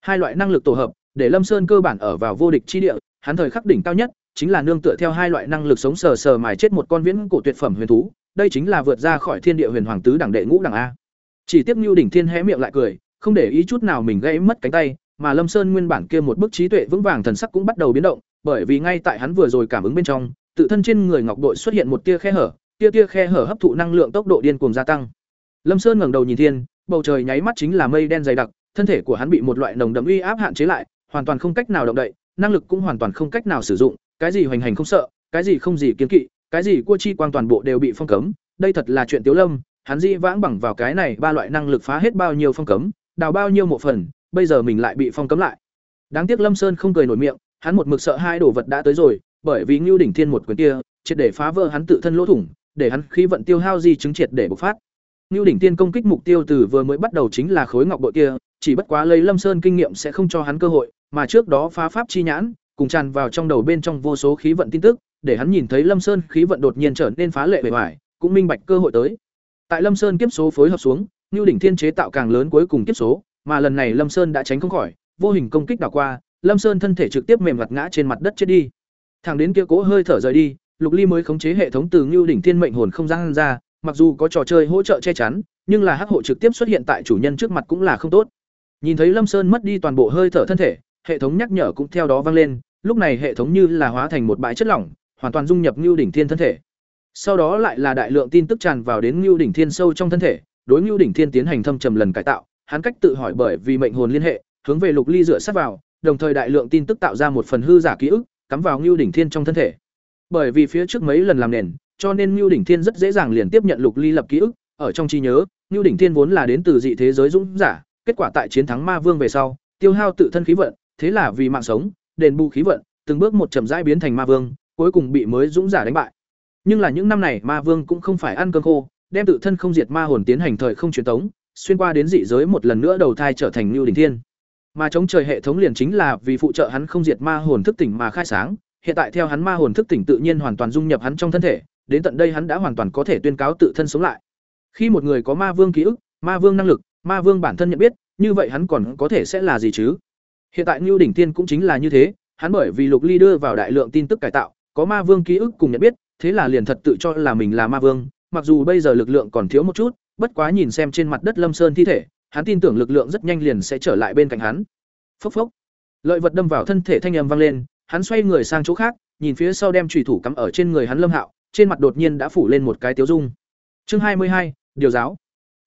Hai loại năng lực tổ hợp, để Lâm Sơn cơ bản ở vào vô địch chi địa, hắn thời khắc đỉnh cao nhất, chính là nương tựa theo hai loại năng lực sống sờ sờ mài chết một con viễn cổ tuyệt phẩm huyền thú, đây chính là vượt ra khỏi thiên địa huyền hoàng tứ đẳng đệ ngũ đẳng a. Chỉ tiếc Nưu đỉnh thiên hé miệng lại cười, không để ý chút nào mình gãy mất cánh tay, mà Lâm Sơn nguyên bản kia một bức trí tuệ vững vàng thần sắc cũng bắt đầu biến động, bởi vì ngay tại hắn vừa rồi cảm ứng bên trong, tự thân trên người ngọc đội xuất hiện một tia khe hở, tia tia khe hở hấp thụ năng lượng tốc độ điên cuồng gia tăng. Lâm Sơn ngẩng đầu nhìn thiên, bầu trời nháy mắt chính là mây đen dày đặc, thân thể của hắn bị một loại nồng đậm uy áp hạn chế lại, hoàn toàn không cách nào động đậy, năng lực cũng hoàn toàn không cách nào sử dụng, cái gì hoành hành không sợ, cái gì không gì kiên kỵ, cái gì cua chi quang toàn bộ đều bị phong cấm, đây thật là chuyện Tiếu Lâm, hắn dĩ vãng bằng vào cái này ba loại năng lực phá hết bao nhiêu phong cấm, đào bao nhiêu một phần, bây giờ mình lại bị phong cấm lại. Đáng tiếc Lâm Sơn không cười nổi miệng, hắn một mực sợ hai đồ vật đã tới rồi, bởi vì Ngưu đỉnh thiên một quyền kia, triệt để phá vỡ hắn tự thân lỗ thủng, để hắn khí vận tiêu hao di chứng triệt để bộc phát. Ngưu đỉnh tiên công kích mục tiêu từ vừa mới bắt đầu chính là khối ngọc bội kia, chỉ bất quá lấy Lâm Sơn kinh nghiệm sẽ không cho hắn cơ hội, mà trước đó phá pháp chi nhãn, cùng tràn vào trong đầu bên trong vô số khí vận tin tức, để hắn nhìn thấy Lâm Sơn khí vận đột nhiên trở nên phá lệ bề ngoài, cũng minh bạch cơ hội tới. Tại Lâm Sơn kiếp số phối hợp xuống, Nưu đỉnh thiên chế tạo càng lớn cuối cùng kiếp số, mà lần này Lâm Sơn đã tránh không khỏi, vô hình công kích đảo qua, Lâm Sơn thân thể trực tiếp mềm vật ngã trên mặt đất chết đi. Thẳng đến kia cố hơi thở rời đi, Lục Ly mới khống chế hệ thống từ Nưu đỉnh thiên mệnh hồn không gian ra, mặc dù có trò chơi hỗ trợ che chắn, nhưng là hắc hộ trực tiếp xuất hiện tại chủ nhân trước mặt cũng là không tốt. Nhìn thấy Lâm Sơn mất đi toàn bộ hơi thở thân thể, hệ thống nhắc nhở cũng theo đó vang lên, lúc này hệ thống như là hóa thành một bãi chất lỏng, hoàn toàn dung nhập Nưu đỉnh thiên thân thể. Sau đó lại là đại lượng tin tức tràn vào đến Nưu đỉnh thiên sâu trong thân thể, đối Nưu đỉnh thiên tiến hành thâm trầm lần cải tạo, hắn cách tự hỏi bởi vì mệnh hồn liên hệ, hướng về Lục Ly dựa sát vào, đồng thời đại lượng tin tức tạo ra một phần hư giả ký ức, cắm vào Nưu đỉnh thiên trong thân thể. Bởi vì phía trước mấy lần làm nền, cho nên Nưu đỉnh thiên rất dễ dàng liền tiếp nhận Lục Ly lập ký ức, ở trong trí nhớ, Nưu đỉnh thiên vốn là đến từ dị thế giới dũng giả, kết quả tại chiến thắng Ma Vương về sau, tiêu hao tự thân khí vận, thế là vì mạng sống, đền bù khí vận, từng bước một chậm rãi biến thành Ma Vương, cuối cùng bị mới dũng giả đánh bại. Nhưng là những năm này Ma Vương cũng không phải ăn cơm khô, đem tự thân không diệt ma hồn tiến hành thời không truyền tống, xuyên qua đến dị giới một lần nữa đầu thai trở thành Nưu Đỉnh Thiên. Mà chống trời hệ thống liền chính là vì phụ trợ hắn không diệt ma hồn thức tỉnh mà khai sáng, hiện tại theo hắn ma hồn thức tỉnh tự nhiên hoàn toàn dung nhập hắn trong thân thể, đến tận đây hắn đã hoàn toàn có thể tuyên cáo tự thân sống lại. Khi một người có ma vương ký ức, ma vương năng lực, ma vương bản thân nhận biết, như vậy hắn còn có thể sẽ là gì chứ? Hiện tại Nưu Đỉnh Thiên cũng chính là như thế, hắn bởi vì Lục Ly đưa vào đại lượng tin tức cải tạo, có ma vương ký ức cùng nhận biết, thế là liền thật tự cho là mình là ma vương, mặc dù bây giờ lực lượng còn thiếu một chút, bất quá nhìn xem trên mặt đất Lâm Sơn thi thể, hắn tin tưởng lực lượng rất nhanh liền sẽ trở lại bên cạnh hắn. Phốc phốc. Lợi vật đâm vào thân thể thanh âm vang lên, hắn xoay người sang chỗ khác, nhìn phía sau đem chủy thủ cắm ở trên người hắn Lâm Hạo, trên mặt đột nhiên đã phủ lên một cái tiếu dung. Chương hai mươi hai, điều giáo.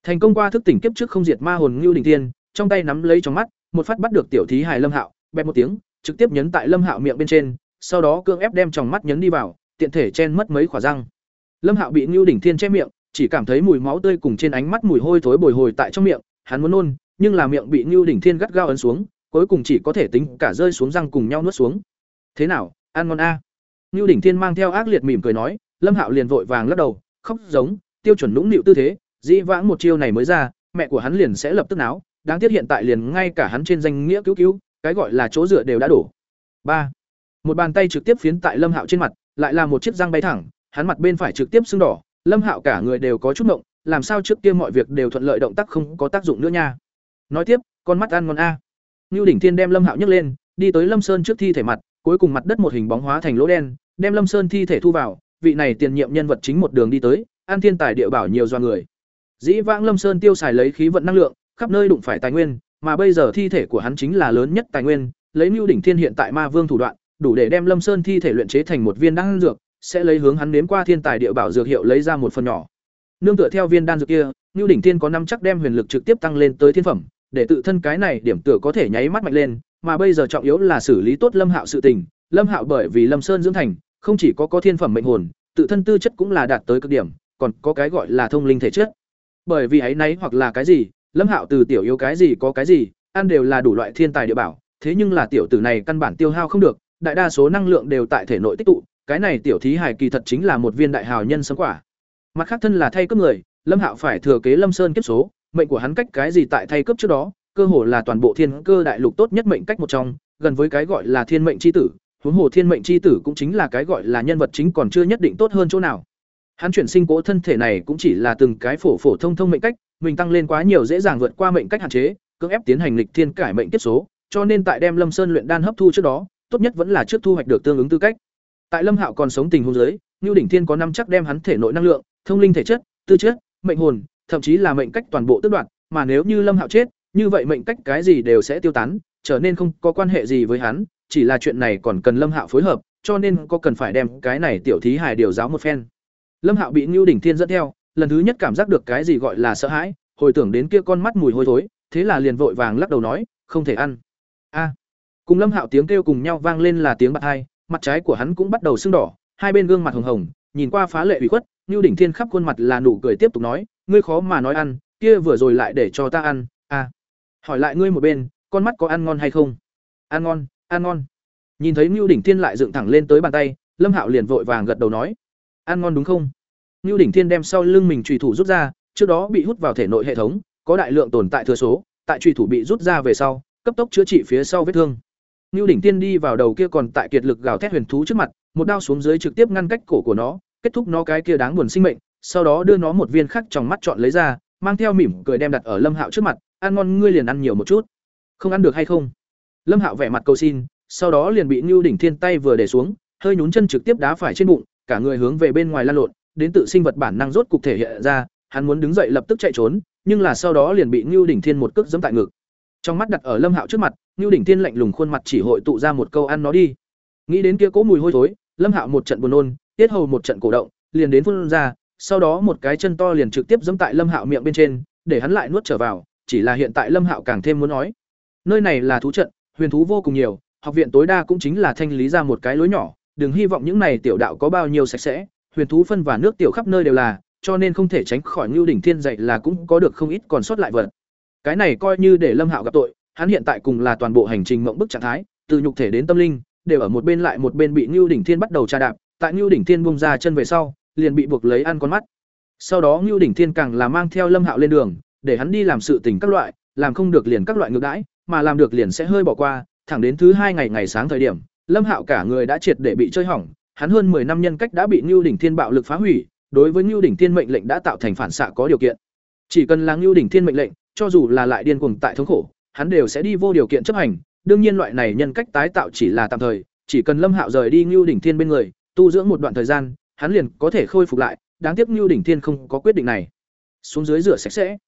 Thành công qua thức tỉnh kiếp trước không diệt ma hồn Ngưu Đình Tiên, trong tay nắm lấy trong mắt, một phát bắt được tiểu thí hài Lâm Hạo, bẹp một tiếng, trực tiếp nhấn tại Lâm Hạo miệng bên trên, sau đó cương ép đem trong mắt nhấn đi vào, tiện thể chen mất mấy quả răng. Lâm Hạo bị Nưu Đỉnh Thiên che miệng, chỉ cảm thấy mùi máu tươi cùng trên ánh mắt mùi hôi thối bồi hồi tại trong miệng, hắn muốn nôn, nhưng là miệng bị Nưu Đỉnh Thiên gắt gao ấn xuống, cuối cùng chỉ có thể tính cả rơi xuống răng cùng nhau nuốt xuống. Thế nào, ăn ngon a? À? Nưu Đỉnh Thiên mang theo ác liệt mỉm cười nói, Lâm Hạo liền vội vàng lắc đầu, khóc giống, tiêu chuẩn nũng nịu tư thế, dĩ vãng một chiêu này mới ra, mẹ của hắn liền sẽ lập tức náo, đáng tiếc hiện tại liền ngay cả hắn trên danh nghĩa cứu cứu, cái gọi là chỗ dựa đều đã đổ. ba Một bàn tay trực tiếp phiến tại Lâm Hạo trên mặt, lại là một chiếc răng bay thẳng, hắn mặt bên phải trực tiếp sưng đỏ, Lâm Hạo cả người đều có chút mộng, làm sao trước kia mọi việc đều thuận lợi động tác không có tác dụng nữa nha. Nói tiếp, con mắt ăn ngon a. Nưu Đỉnh Thiên đem Lâm Hạo nhấc lên, đi tới Lâm Sơn trước thi thể mặt, cuối cùng mặt đất một hình bóng hóa thành lỗ đen, đem Lâm Sơn thi thể thu vào, vị này tiền nhiệm nhân vật chính một đường đi tới, an thiên tài địa bảo nhiều do người. Dĩ vãng Lâm Sơn tiêu xài lấy khí vận năng lượng, khắp nơi đụng phải tài nguyên, mà bây giờ thi thể của hắn chính là lớn nhất tài nguyên, lấy Nưu đỉnh thiên hiện tại ma vương thủ đoạn, đủ để đem Lâm Sơn thi thể luyện chế thành một viên đan dược, sẽ lấy hướng hắn nếm qua thiên tài địa bảo dược hiệu lấy ra một phần nhỏ. Nương tựa theo viên đan dược kia, Nưu đỉnh thiên có năm chắc đem huyền lực trực tiếp tăng lên tới thiên phẩm, để tự thân cái này điểm tựa có thể nháy mắt mạnh lên, mà bây giờ trọng yếu là xử lý tốt Lâm Hạo sự tình, Lâm Hạo bởi vì Lâm Sơn dưỡng thành, không chỉ có có thiên phẩm mệnh hồn, tự thân tư chất cũng là đạt tới cực điểm, còn có cái gọi là thông linh thể chất. Bởi vì ấy nấy hoặc là cái gì, Lâm Hạo từ tiểu yếu cái gì có cái gì, ăn đều là đủ loại thiên tài địa bảo, thế nhưng là tiểu tử này căn bản tiêu hao không được, đại đa số năng lượng đều tại thể nội tích tụ, cái này tiểu thí hải kỳ thật chính là một viên đại hào nhân sấm quả. Mặt khác thân là thay cướp người, Lâm Hạo phải thừa kế Lâm Sơn kiếp số, mệnh của hắn cách cái gì tại thay cướp trước đó, cơ hồ là toàn bộ thiên cơ đại lục tốt nhất mệnh cách một trong, gần với cái gọi là thiên mệnh chi tử, huống hồ thiên mệnh chi tử cũng chính là cái gọi là nhân vật chính còn chưa nhất định tốt hơn chỗ nào. Hắn chuyển sinh cố thân thể này cũng chỉ là từng cái phổ phổ thông thông mệnh cách, mình tăng lên quá nhiều dễ dàng vượt qua mệnh cách hạn chế, cưỡng ép tiến hành lịch thiên cải mệnh kiếp số, cho nên tại đem Lâm Sơn luyện đan hấp thu trước đó, tốt nhất vẫn là trước thu hoạch được tương ứng tư cách. Tại Lâm Hạo còn sống tình huống dưới, Nưu đỉnh thiên có năm chắc đem hắn thể nội năng lượng, thông linh thể chất, tư chất, mệnh hồn, thậm chí là mệnh cách toàn bộ tước đoạt, mà nếu như Lâm Hạo chết, như vậy mệnh cách cái gì đều sẽ tiêu tán, trở nên không có quan hệ gì với hắn, chỉ là chuyện này còn cần Lâm Hạo phối hợp, cho nên có cần phải đem cái này tiểu thí hài điều giáo một phen. Lâm Hạo bị Nưu đỉnh thiên dẫn theo, lần thứ nhất cảm giác được cái gì gọi là sợ hãi, hồi tưởng đến kia con mắt mùi hôi thối, thế là liền vội vàng lắc đầu nói, không thể ăn. A. cùng Lâm Hạo tiếng kêu cùng nhau vang lên là tiếng bạc hai, mặt trái của hắn cũng bắt đầu sưng đỏ, hai bên gương mặt hồng hồng, nhìn qua phá lệ ủy khuất, Nưu đỉnh thiên khắp khuôn mặt là nụ cười tiếp tục nói, ngươi khó mà nói ăn, kia vừa rồi lại để cho ta ăn, à, Hỏi lại ngươi một bên, con mắt có ăn ngon hay không? Ăn ngon, ăn ngon. Nhìn thấy Nưu đỉnh thiên lại dựng thẳng lên tới bàn tay, Lâm Hạo liền vội vàng gật đầu nói, ăn ngon đúng không? Nưu đỉnh thiên đem sau lưng mình chủy thủ rút ra, trước đó bị hút vào thể nội hệ thống, có đại lượng tồn tại thừa số, tại chủy thủ bị rút ra về sau, cấp tốc chữa trị phía sau vết thương. Nưu đỉnh tiên đi vào đầu kia còn tại kiệt lực gào thét huyền thú trước mặt, một đao xuống dưới trực tiếp ngăn cách cổ của nó, kết thúc nó cái kia đáng buồn sinh mệnh, sau đó đưa nó một viên khắc trong mắt chọn lấy ra, mang theo mỉm cười đem đặt ở Lâm Hạo trước mặt, ăn ngon ngươi liền ăn nhiều một chút. Không ăn được hay không? Lâm Hạo vẻ mặt cầu xin, sau đó liền bị Nưu đỉnh thiên tay vừa để xuống, hơi nhún chân trực tiếp đá phải trên bụng, cả người hướng về bên ngoài lăn lộn, đến tự sinh vật bản năng rốt cục thể hiện ra, hắn muốn đứng dậy lập tức chạy trốn, nhưng là sau đó liền bị Nưu Đỉnh Thiên một cước giẫm tại ngực. Trong mắt đặt ở Lâm Hạo trước mặt, Nưu Đỉnh Thiên lạnh lùng khuôn mặt chỉ hội tụ ra một câu ăn nó đi. Nghĩ đến kia cố mùi hôi thối, Lâm Hạo một trận buồn nôn, tiết hầu một trận cổ động, liền đến phun ra, sau đó một cái chân to liền trực tiếp giẫm tại Lâm Hạo miệng bên trên, để hắn lại nuốt trở vào, chỉ là hiện tại Lâm Hạo càng thêm muốn nói. Nơi này là thú trận, huyền thú vô cùng nhiều, học viện tối đa cũng chính là thanh lý ra một cái lối nhỏ, đừng hy vọng những này tiểu đạo có bao nhiêu sạch sẽ, huyền thú phân và nước tiểu khắp nơi đều là, cho nên không thể tránh khỏi Ngưu đỉnh thiên dạy là cũng có được không ít còn sót lại vật. Cái này coi như để Lâm Hạo gặp tội, hắn hiện tại cùng là toàn bộ hành trình mộng bức trạng thái, từ nhục thể đến tâm linh, đều ở một bên lại một bên bị Ngưu đỉnh thiên bắt đầu tra đạp, tại Ngưu đỉnh thiên buông ra chân về sau, liền bị buộc lấy ăn con mắt. Sau đó Ngưu đỉnh thiên càng là mang theo Lâm Hạo lên đường, để hắn đi làm sự tình các loại, làm không được liền các loại ngược đãi, mà làm được liền sẽ hơi bỏ qua, thẳng đến thứ hai ngày ngày sáng thời điểm, Lâm Hạo cả người đã triệt để bị chơi hỏng, hắn hơn 10 năm nhân cách đã bị Ngưu đỉnh thiên bạo lực phá hủy, đối với Ngưu đỉnh thiên mệnh lệnh đã tạo thành phản xạ có điều kiện. Chỉ cần là Ngưu đỉnh thiên mệnh lệnh, cho dù là lại điên cuồng tại thống khổ, hắn đều sẽ đi vô điều kiện chấp hành, đương nhiên loại này nhân cách tái tạo chỉ là tạm thời, chỉ cần Lâm Hạo rời đi Nưu đỉnh thiên bên người, tu dưỡng một đoạn thời gian, hắn liền có thể khôi phục lại, đáng tiếc Nưu đỉnh thiên không có quyết định này. Xuống dưới rửa sạch sẽ.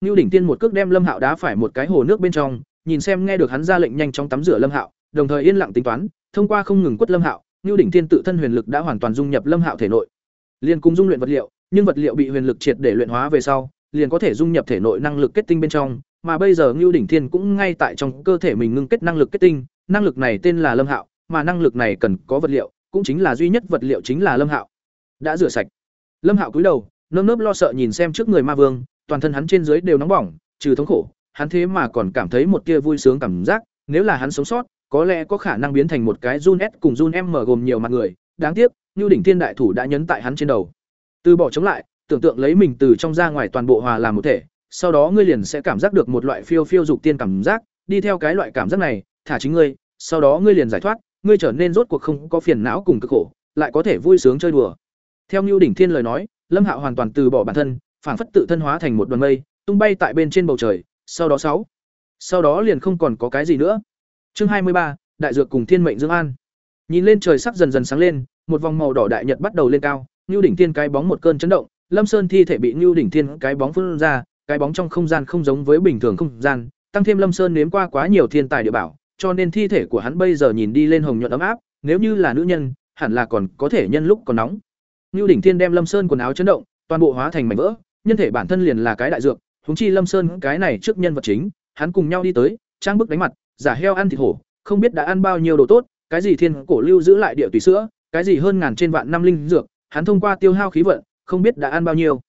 Nưu đỉnh thiên một cước đem Lâm Hạo đá phải một cái hồ nước bên trong, nhìn xem nghe được hắn ra lệnh nhanh chóng tắm rửa Lâm Hạo, đồng thời yên lặng tính toán, thông qua không ngừng quất Lâm Hạo, Nưu đỉnh thiên tự thân huyền lực đã hoàn toàn dung nhập Lâm Hạo thể nội. Liên cùng dung luyện vật liệu, nhưng vật liệu bị huyền lực triệt để luyện hóa về sau, liền có thể dung nhập thể nội năng lực kết tinh bên trong, mà bây giờ Ngưu đỉnh thiên cũng ngay tại trong cơ thể mình ngưng kết năng lực kết tinh, năng lực này tên là Lâm Hạo, mà năng lực này cần có vật liệu, cũng chính là duy nhất vật liệu chính là Lâm Hạo. Đã rửa sạch. Lâm Hạo cúi đầu, nơm nớp lo sợ nhìn xem trước người Ma Vương, toàn thân hắn trên dưới đều nóng bỏng, trừ thống khổ, hắn thế mà còn cảm thấy một tia vui sướng cảm giác, nếu là hắn sống sót, có lẽ có khả năng biến thành một cái Jun S cùng Jun M gồm nhiều mặt người, đáng tiếc, Nưu đỉnh thiên đại thủ đã nhấn tại hắn trên đầu. Từ bỏ chống lại, tưởng tượng lấy mình từ trong ra ngoài toàn bộ hòa làm một thể, sau đó ngươi liền sẽ cảm giác được một loại phiêu phiêu dục tiên cảm giác, đi theo cái loại cảm giác này, thả chính ngươi, sau đó ngươi liền giải thoát, ngươi trở nên rốt cuộc không có phiền não cùng cực khổ, lại có thể vui sướng chơi đùa. Theo Nưu đỉnh thiên lời nói, Lâm Hạo hoàn toàn từ bỏ bản thân, phản phất tự thân hóa thành một đoàn mây, tung bay tại bên trên bầu trời, sau đó sáu, sau đó liền không còn có cái gì nữa. Chương hai mươi ba, đại dược cùng thiên mệnh Dương An. Nhìn lên trời sắc dần dần sáng lên, một vòng màu đỏ đại nhật bắt đầu lên cao, Nưu đỉnh thiên cái bóng một cơn chấn động, Lâm Sơn thi thể bị Nưu đỉnh thiên cái bóng phun ra, cái bóng trong không gian không giống với bình thường không gian, tăng thêm Lâm Sơn nếm qua quá nhiều thiên tài địa bảo, cho nên thi thể của hắn bây giờ nhìn đi lên hồng nhuận ấm áp, nếu như là nữ nhân, hẳn là còn có thể nhân lúc còn nóng. Nưu đỉnh Thiên đem Lâm Sơn quần áo chấn động, toàn bộ hóa thành mảnh vỡ, nhân thể bản thân liền là cái đại dược, huống chi Lâm Sơn cái này trước nhân vật chính, hắn cùng nhau đi tới, trang bức đánh mặt, giả heo ăn thịt hổ, không biết đã ăn bao nhiêu đồ tốt, cái gì thiên cổ lưu giữ lại địa tùy sữa, cái gì hơn ngàn trên vạn năm linh dược, hắn thông qua tiêu hao khí vận, không biết đã ăn bao nhiêu.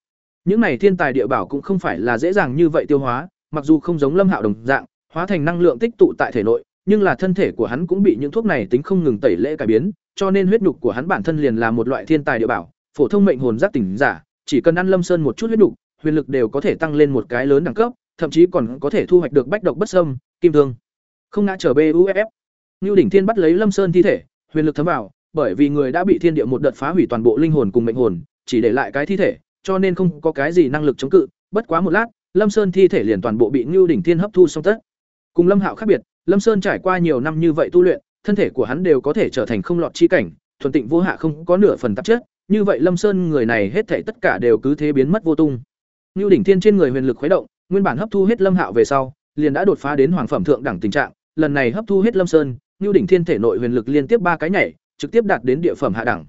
Những này thiên tài địa bảo cũng không phải là dễ dàng như vậy tiêu hóa, mặc dù không giống Lâm Hạo đồng dạng, hóa thành năng lượng tích tụ tại thể nội, nhưng là thân thể của hắn cũng bị những thuốc này tính không ngừng tẩy lễ cải biến, cho nên huyết nhục của hắn bản thân liền là một loại thiên tài địa bảo, phổ thông mệnh hồn giác tỉnh giả, chỉ cần ăn Lâm Sơn một chút huyết nhục, huyền lực đều có thể tăng lên một cái lớn đẳng cấp, thậm chí còn có thể thu hoạch được bách độc bất xâm, kim thương. Không ngã trở BUFF. Nưu đỉnh thiên bắt lấy Lâm Sơn thi thể, huyền lực thấm vào, bởi vì người đã bị thiên địa một đợt phá hủy toàn bộ linh hồn cùng mệnh hồn, chỉ để lại cái thi thể, cho nên không có cái gì năng lực chống cự, bất quá một lát, Lâm Sơn thi thể liền toàn bộ bị Ngưu đỉnh thiên hấp thu xong tất. Cùng Lâm Hạo khác biệt, Lâm Sơn trải qua nhiều năm như vậy tu luyện, thân thể của hắn đều có thể trở thành không lọt chi cảnh, thuần tịnh vô hạ không có nửa phần tạp chất, như vậy Lâm Sơn người này hết thể tất cả đều cứ thế biến mất vô tung. Ngưu đỉnh thiên trên người huyền lực khuấy động, nguyên bản hấp thu hết Lâm Hạo về sau, liền đã đột phá đến hoàng phẩm thượng đẳng tình trạng, lần này hấp thu hết Lâm Sơn, Ngưu đỉnh thiên thể nội huyền lực liên tiếp ba cái nhảy, trực tiếp đạt đến địa phẩm hạ đẳng.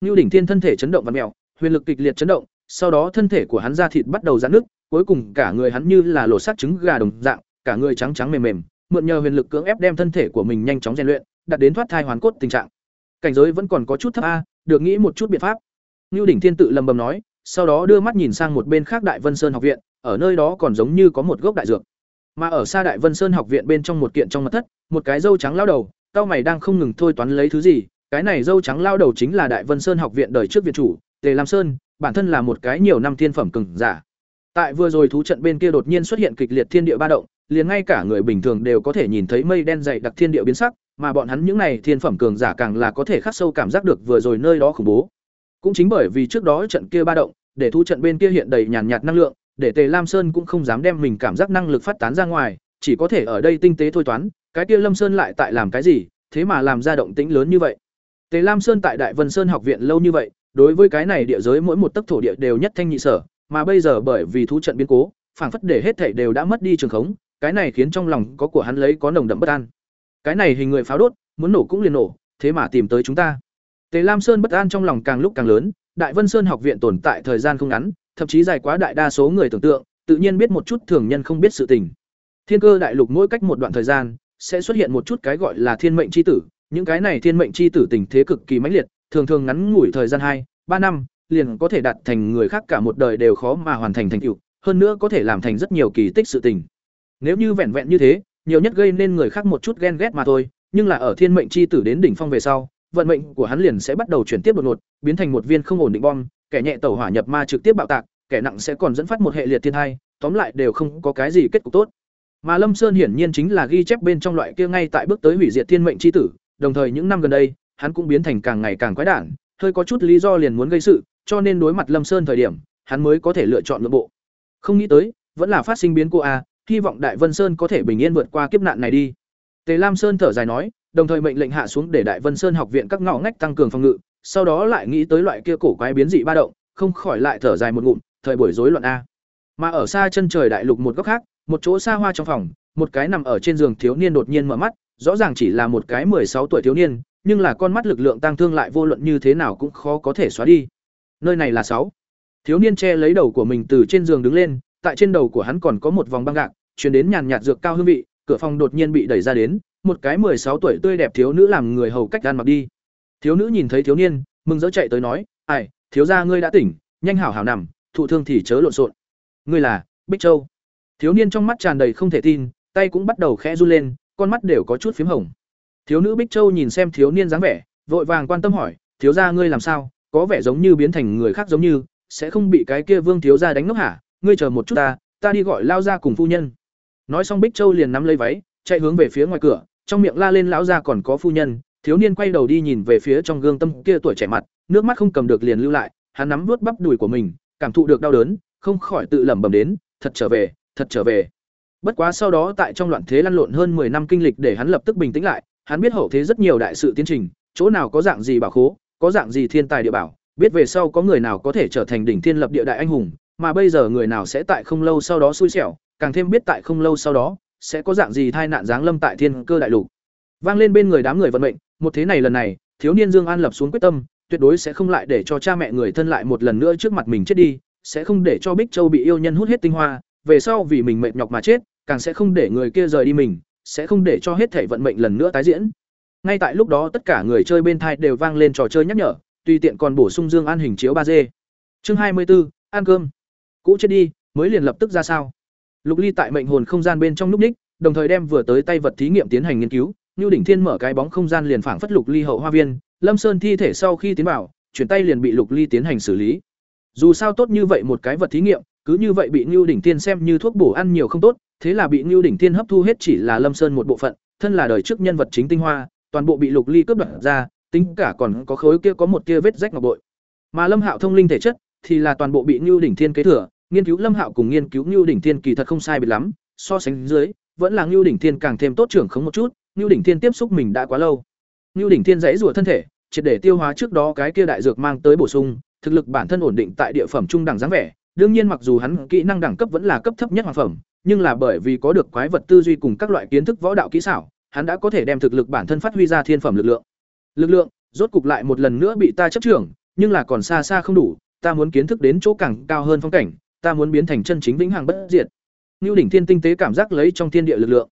Ngưu đỉnh thiên thân thể chấn động và mèo, huyền lực kịch liệt chấn động, sau đó thân thể của hắn da thịt bắt đầu giãn nứt, cuối cùng cả người hắn như là lột xác trứng gà đồng dạng, cả người trắng trắng mềm mềm, mượn nhờ huyền lực cưỡng ép đem thân thể của mình nhanh chóng rèn luyện, đạt đến thoát thai hoàn cốt tình trạng. Cảnh giới vẫn còn có chút thấp a, được nghĩ một chút biện pháp. Nưu đỉnh thiên tự lầm bầm nói, sau đó đưa mắt nhìn sang một bên khác Đại Vân Sơn học viện, ở nơi đó còn giống như có một gốc đại dược. Mà ở xa Đại Vân Sơn học viện bên trong một kiện trong mật thất, một cái dâu trắng lao đầu, cao mày đang không ngừng thôi toán lấy thứ gì, cái này dâu trắng lao đầu chính là Đại Vân Sơn học viện đời trước viện chủ, Tề Lam Sơn, bản thân là một cái nhiều năm thiên phẩm cường giả. Tại vừa rồi thú trận bên kia đột nhiên xuất hiện kịch liệt thiên địa ba động, liền ngay cả người bình thường đều có thể nhìn thấy mây đen dày đặc thiên địa biến sắc, mà bọn hắn những này thiên phẩm cường giả càng là có thể khắc sâu cảm giác được vừa rồi nơi đó khủng bố. Cũng chính bởi vì trước đó trận kia ba động, để thú trận bên kia hiện đầy nhàn nhạt năng lượng, để Tề Lam Sơn cũng không dám đem mình cảm giác năng lực phát tán ra ngoài, chỉ có thể ở đây tinh tế thôi toán, cái kia Lâm Sơn lại tại làm cái gì, thế mà làm ra động tĩnh lớn như vậy. Tề Lam Sơn tại Đại Vân Sơn học viện lâu như vậy, đối với cái này địa giới mỗi một tấc thổ địa đều nhất thanh nhị sở, mà bây giờ bởi vì thú trận biến cố, phảng phất để hết thảy đều đã mất đi trường khống, cái này khiến trong lòng có của hắn lấy có nồng đậm bất an. Cái này hình người pháo đốt, muốn nổ cũng liền nổ, thế mà tìm tới chúng ta. Tề Lam Sơn bất an trong lòng càng lúc càng lớn, Đại Vân Sơn học viện tồn tại thời gian không ngắn, thậm chí dài quá đại đa số người tưởng tượng, tự nhiên biết một chút thường nhân không biết sự tình. Thiên cơ đại lục mỗi cách một đoạn thời gian sẽ xuất hiện một chút cái gọi là thiên mệnh chi tử, những cái này thiên mệnh chi tử tình thế cực kỳ mãnh liệt, thường thường ngắn ngủi thời gian hai, ba năm, liền có thể đạt thành người khác cả một đời đều khó mà hoàn thành thành tựu, hơn nữa có thể làm thành rất nhiều kỳ tích sự tình. Nếu như vẹn vẹn như thế, nhiều nhất gây nên người khác một chút ghen ghét mà thôi, nhưng là ở thiên mệnh chi tử đến đỉnh phong về sau, vận mệnh của hắn liền sẽ bắt đầu chuyển tiếp đột ngột, biến thành một viên không ổn định bom, kẻ nhẹ tẩu hỏa nhập ma trực tiếp bạo tạc, kẻ nặng sẽ còn dẫn phát một hệ liệt thiên tai, tóm lại đều không có cái gì kết cục tốt. Mà Lâm Sơn hiển nhiên chính là ghi chép bên trong loại kia ngay tại bước tới hủy diệt thiên mệnh chi tử, đồng thời những năm gần đây, hắn cũng biến thành càng ngày càng quái đản, hơi có chút lý do liền muốn gây sự, cho nên đối mặt Lâm Sơn thời điểm, hắn mới có thể lựa chọn lựa bộ. Không nghĩ tới, vẫn là phát sinh biến cô a, hy vọng Đại Vân Sơn có thể bình yên vượt qua kiếp nạn này đi. Tề Lam Sơn thở dài nói, đồng thời mệnh lệnh hạ xuống để Đại Vân Sơn học viện các ngõ ngách tăng cường phòng ngự, sau đó lại nghĩ tới loại kia cổ quái biến dị ba động, không khỏi lại thở dài một ngụm, thời buổi rối loạn a. Mà ở xa chân trời đại lục một góc khác, một chỗ xa hoa trong phòng, một cái nằm ở trên giường thiếu niên đột nhiên mở mắt, rõ ràng chỉ là một cái sáu tuổi thiếu niên, nhưng là con mắt lực lượng tăng thương lại vô luận như thế nào cũng khó có thể xóa đi. Nơi này là sáu. Thiếu niên che lấy đầu của mình từ trên giường đứng lên, tại trên đầu của hắn còn có một vòng băng gạc, truyền đến nhàn nhạt dược cao hương vị, cửa phòng đột nhiên bị đẩy ra đến, một cái sáu tuổi tươi đẹp thiếu nữ làm người hầu cách gan mặc đi. Thiếu nữ nhìn thấy thiếu niên, mừng rỡ chạy tới nói, "Ai, thiếu gia ngươi đã tỉnh, nhanh hảo hảo nằm, thụ thương thì chớ lộn xộn." "Ngươi là Bích Châu?" Thiếu niên trong mắt tràn đầy không thể tin, tay cũng bắt đầu khẽ run lên, con mắt đều có chút phím hồng. Thiếu nữ Bích Châu nhìn xem thiếu niên dáng vẻ, vội vàng quan tâm hỏi, "Thiếu gia ngươi làm sao? Có vẻ giống như biến thành người khác giống như, sẽ không bị cái kia Vương thiếu gia đánh ngốc hả? Ngươi chờ một chút ta, ta đi gọi lao gia cùng phu nhân." Nói xong Bích Châu liền nắm lấy váy, chạy hướng về phía ngoài cửa, trong miệng la lên lão gia còn có phu nhân, thiếu niên quay đầu đi nhìn về phía trong gương tâm kia tuổi trẻ mặt, nước mắt không cầm được liền lưu lại, hắn nắm vuốt bắp đùi của mình, cảm thụ được đau đớn, không khỏi tự lẩm bẩm đến, thật trở về, thật trở về. Bất quá sau đó tại trong loạn thế lăn lộn hơn 10 năm kinh lịch để hắn lập tức bình tĩnh lại, hắn biết hậu thế rất nhiều đại sự tiến trình, chỗ nào có dạng gì bảo khố, có dạng gì thiên tài địa bảo, biết về sau có người nào có thể trở thành đỉnh thiên lập địa đại anh hùng, mà bây giờ người nào sẽ tại không lâu sau đó xui xẻo, càng thêm biết tại không lâu sau đó sẽ có dạng gì tai nạn giáng lâm tại thiên cơ đại lục. Vang lên bên người đám người vận mệnh, một thế này lần này, thiếu niên Dương An lập xuống quyết tâm, tuyệt đối sẽ không lại để cho cha mẹ người thân lại một lần nữa trước mặt mình chết đi, sẽ không để cho Bích Châu bị yêu nhân hút hết tinh hoa, về sau vì mình mệt nhọc mà chết, càng sẽ không để người kia rời đi mình, sẽ không để cho hết thảy vận mệnh lần nữa tái diễn. Ngay tại lúc đó tất cả người chơi bên thai đều vang lên trò chơi nhắc nhở, tùy tiện còn bổ sung Dương An hình chiếu 3D. Chương 24, ăn cơm. Cũ chết đi, mới liền lập tức ra sao? Lục Ly tại mệnh hồn không gian bên trong núp ních, đồng thời đem vừa tới tay vật thí nghiệm tiến hành nghiên cứu, Nưu Đỉnh Thiên mở cái bóng không gian liền phảng phất Lục Ly hậu hoa viên, Lâm Sơn thi thể sau khi tiến vào, chuyển tay liền bị Lục Ly tiến hành xử lý. Dù sao tốt như vậy một cái vật thí nghiệm, cứ như vậy bị Nưu Đỉnh Thiên xem như thuốc bổ ăn nhiều không tốt, thế là bị Nưu Đỉnh Thiên hấp thu hết chỉ là Lâm Sơn một bộ phận, thân là đời trước nhân vật chính tinh hoa, toàn bộ bị Lục Ly cướp đoạt ra, tính cả còn có khối kia có một kia vết rách ngọc bội. Mà Lâm Hạo thông linh thể chất thì là toàn bộ bị Nưu Đỉnh Thiên kế thừa, nghiên cứu Lâm Hạo cùng nghiên cứu Nưu Đỉnh Thiên kỳ thật không sai biệt lắm, so sánh dưới, vẫn là Nưu Đỉnh Thiên càng thêm tốt trưởng không một chút, Nưu Đỉnh Thiên tiếp xúc mình đã quá lâu. Nưu Đỉnh Thiên dãy rủa thân thể, triệt để tiêu hóa trước đó cái kia đại dược mang tới bổ sung, thực lực bản thân ổn định tại địa phẩm trung đẳng dáng vẻ, đương nhiên mặc dù hắn kỹ năng đẳng cấp vẫn là cấp thấp nhất hoàng phẩm, nhưng là bởi vì có được quái vật tư duy cùng các loại kiến thức võ đạo kỹ xảo, hắn đã có thể đem thực lực bản thân phát huy ra thiên phẩm lực lượng. Lực lượng, rốt cục lại một lần nữa bị ta chấp trưởng, nhưng là còn xa xa không đủ, ta muốn kiến thức đến chỗ càng cao hơn phong cảnh, ta muốn biến thành chân chính vĩnh hằng bất diệt. Nưu đỉnh thiên tinh tế cảm giác lấy trong thiên địa lực lượng.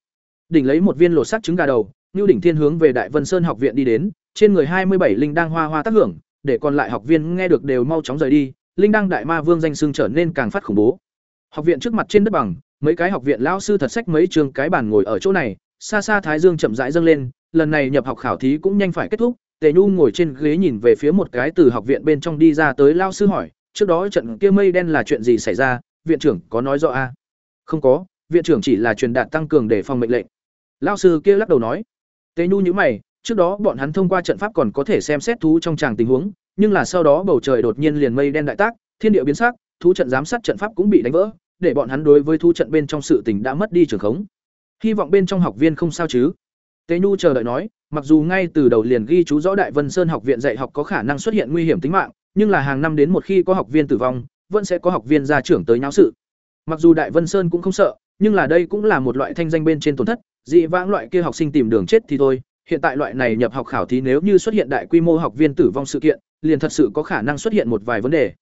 Đỉnh lấy một viên lột sắc trứng gà đầu, Nưu đỉnh thiên hướng về Đại Vân Sơn học viện đi đến, trên người hai mươi bảy linh đang hoa hoa tác hưởng, để còn lại học viên nghe được đều mau chóng rời đi, linh đăng đại ma vương danh xưng trở nên càng phát khủng bố. Học viện trước mặt trên đất bằng, mấy cái học viện lão sư thật sách mấy trường cái bàn ngồi ở chỗ này, xa xa thái dương chậm rãi dâng lên, lần này nhập học khảo thí cũng nhanh phải kết thúc, Tề Nhu ngồi trên ghế nhìn về phía một cái từ học viện bên trong đi ra tới lão sư hỏi, trước đó trận kia mây đen là chuyện gì xảy ra, viện trưởng có nói rõ a? À? Không có, viện trưởng chỉ là truyền đạt tăng cường để phòng mệnh lệnh. Lão sư kia lắc đầu nói. Tề Nhu nhữ mày, trước đó bọn hắn thông qua trận pháp còn có thể xem xét thú trong tràng tình huống, nhưng là sau đó bầu trời đột nhiên liền mây đen đại tác, thiên địa biến sắc, thú trận giám sát trận pháp cũng bị đánh vỡ, để bọn hắn đối với thu trận bên trong sự tình đã mất đi trường khống. Hy vọng bên trong học viên không sao chứ? Tế Nhu chờ đợi nói, mặc dù ngay từ đầu liền ghi chú rõ Đại Vân Sơn học viện dạy học có khả năng xuất hiện nguy hiểm tính mạng, nhưng là hàng năm đến một khi có học viên tử vong, vẫn sẽ có học viên ra trưởng tới nháo sự. Mặc dù Đại Vân Sơn cũng không sợ, nhưng là đây cũng là một loại thanh danh bên trên tổn thất, dị vãng loại kia học sinh tìm đường chết thì thôi, hiện tại loại này nhập học khảo thí nếu như xuất hiện đại quy mô học viên tử vong sự kiện, liền thật sự có khả năng xuất hiện một vài vấn đề.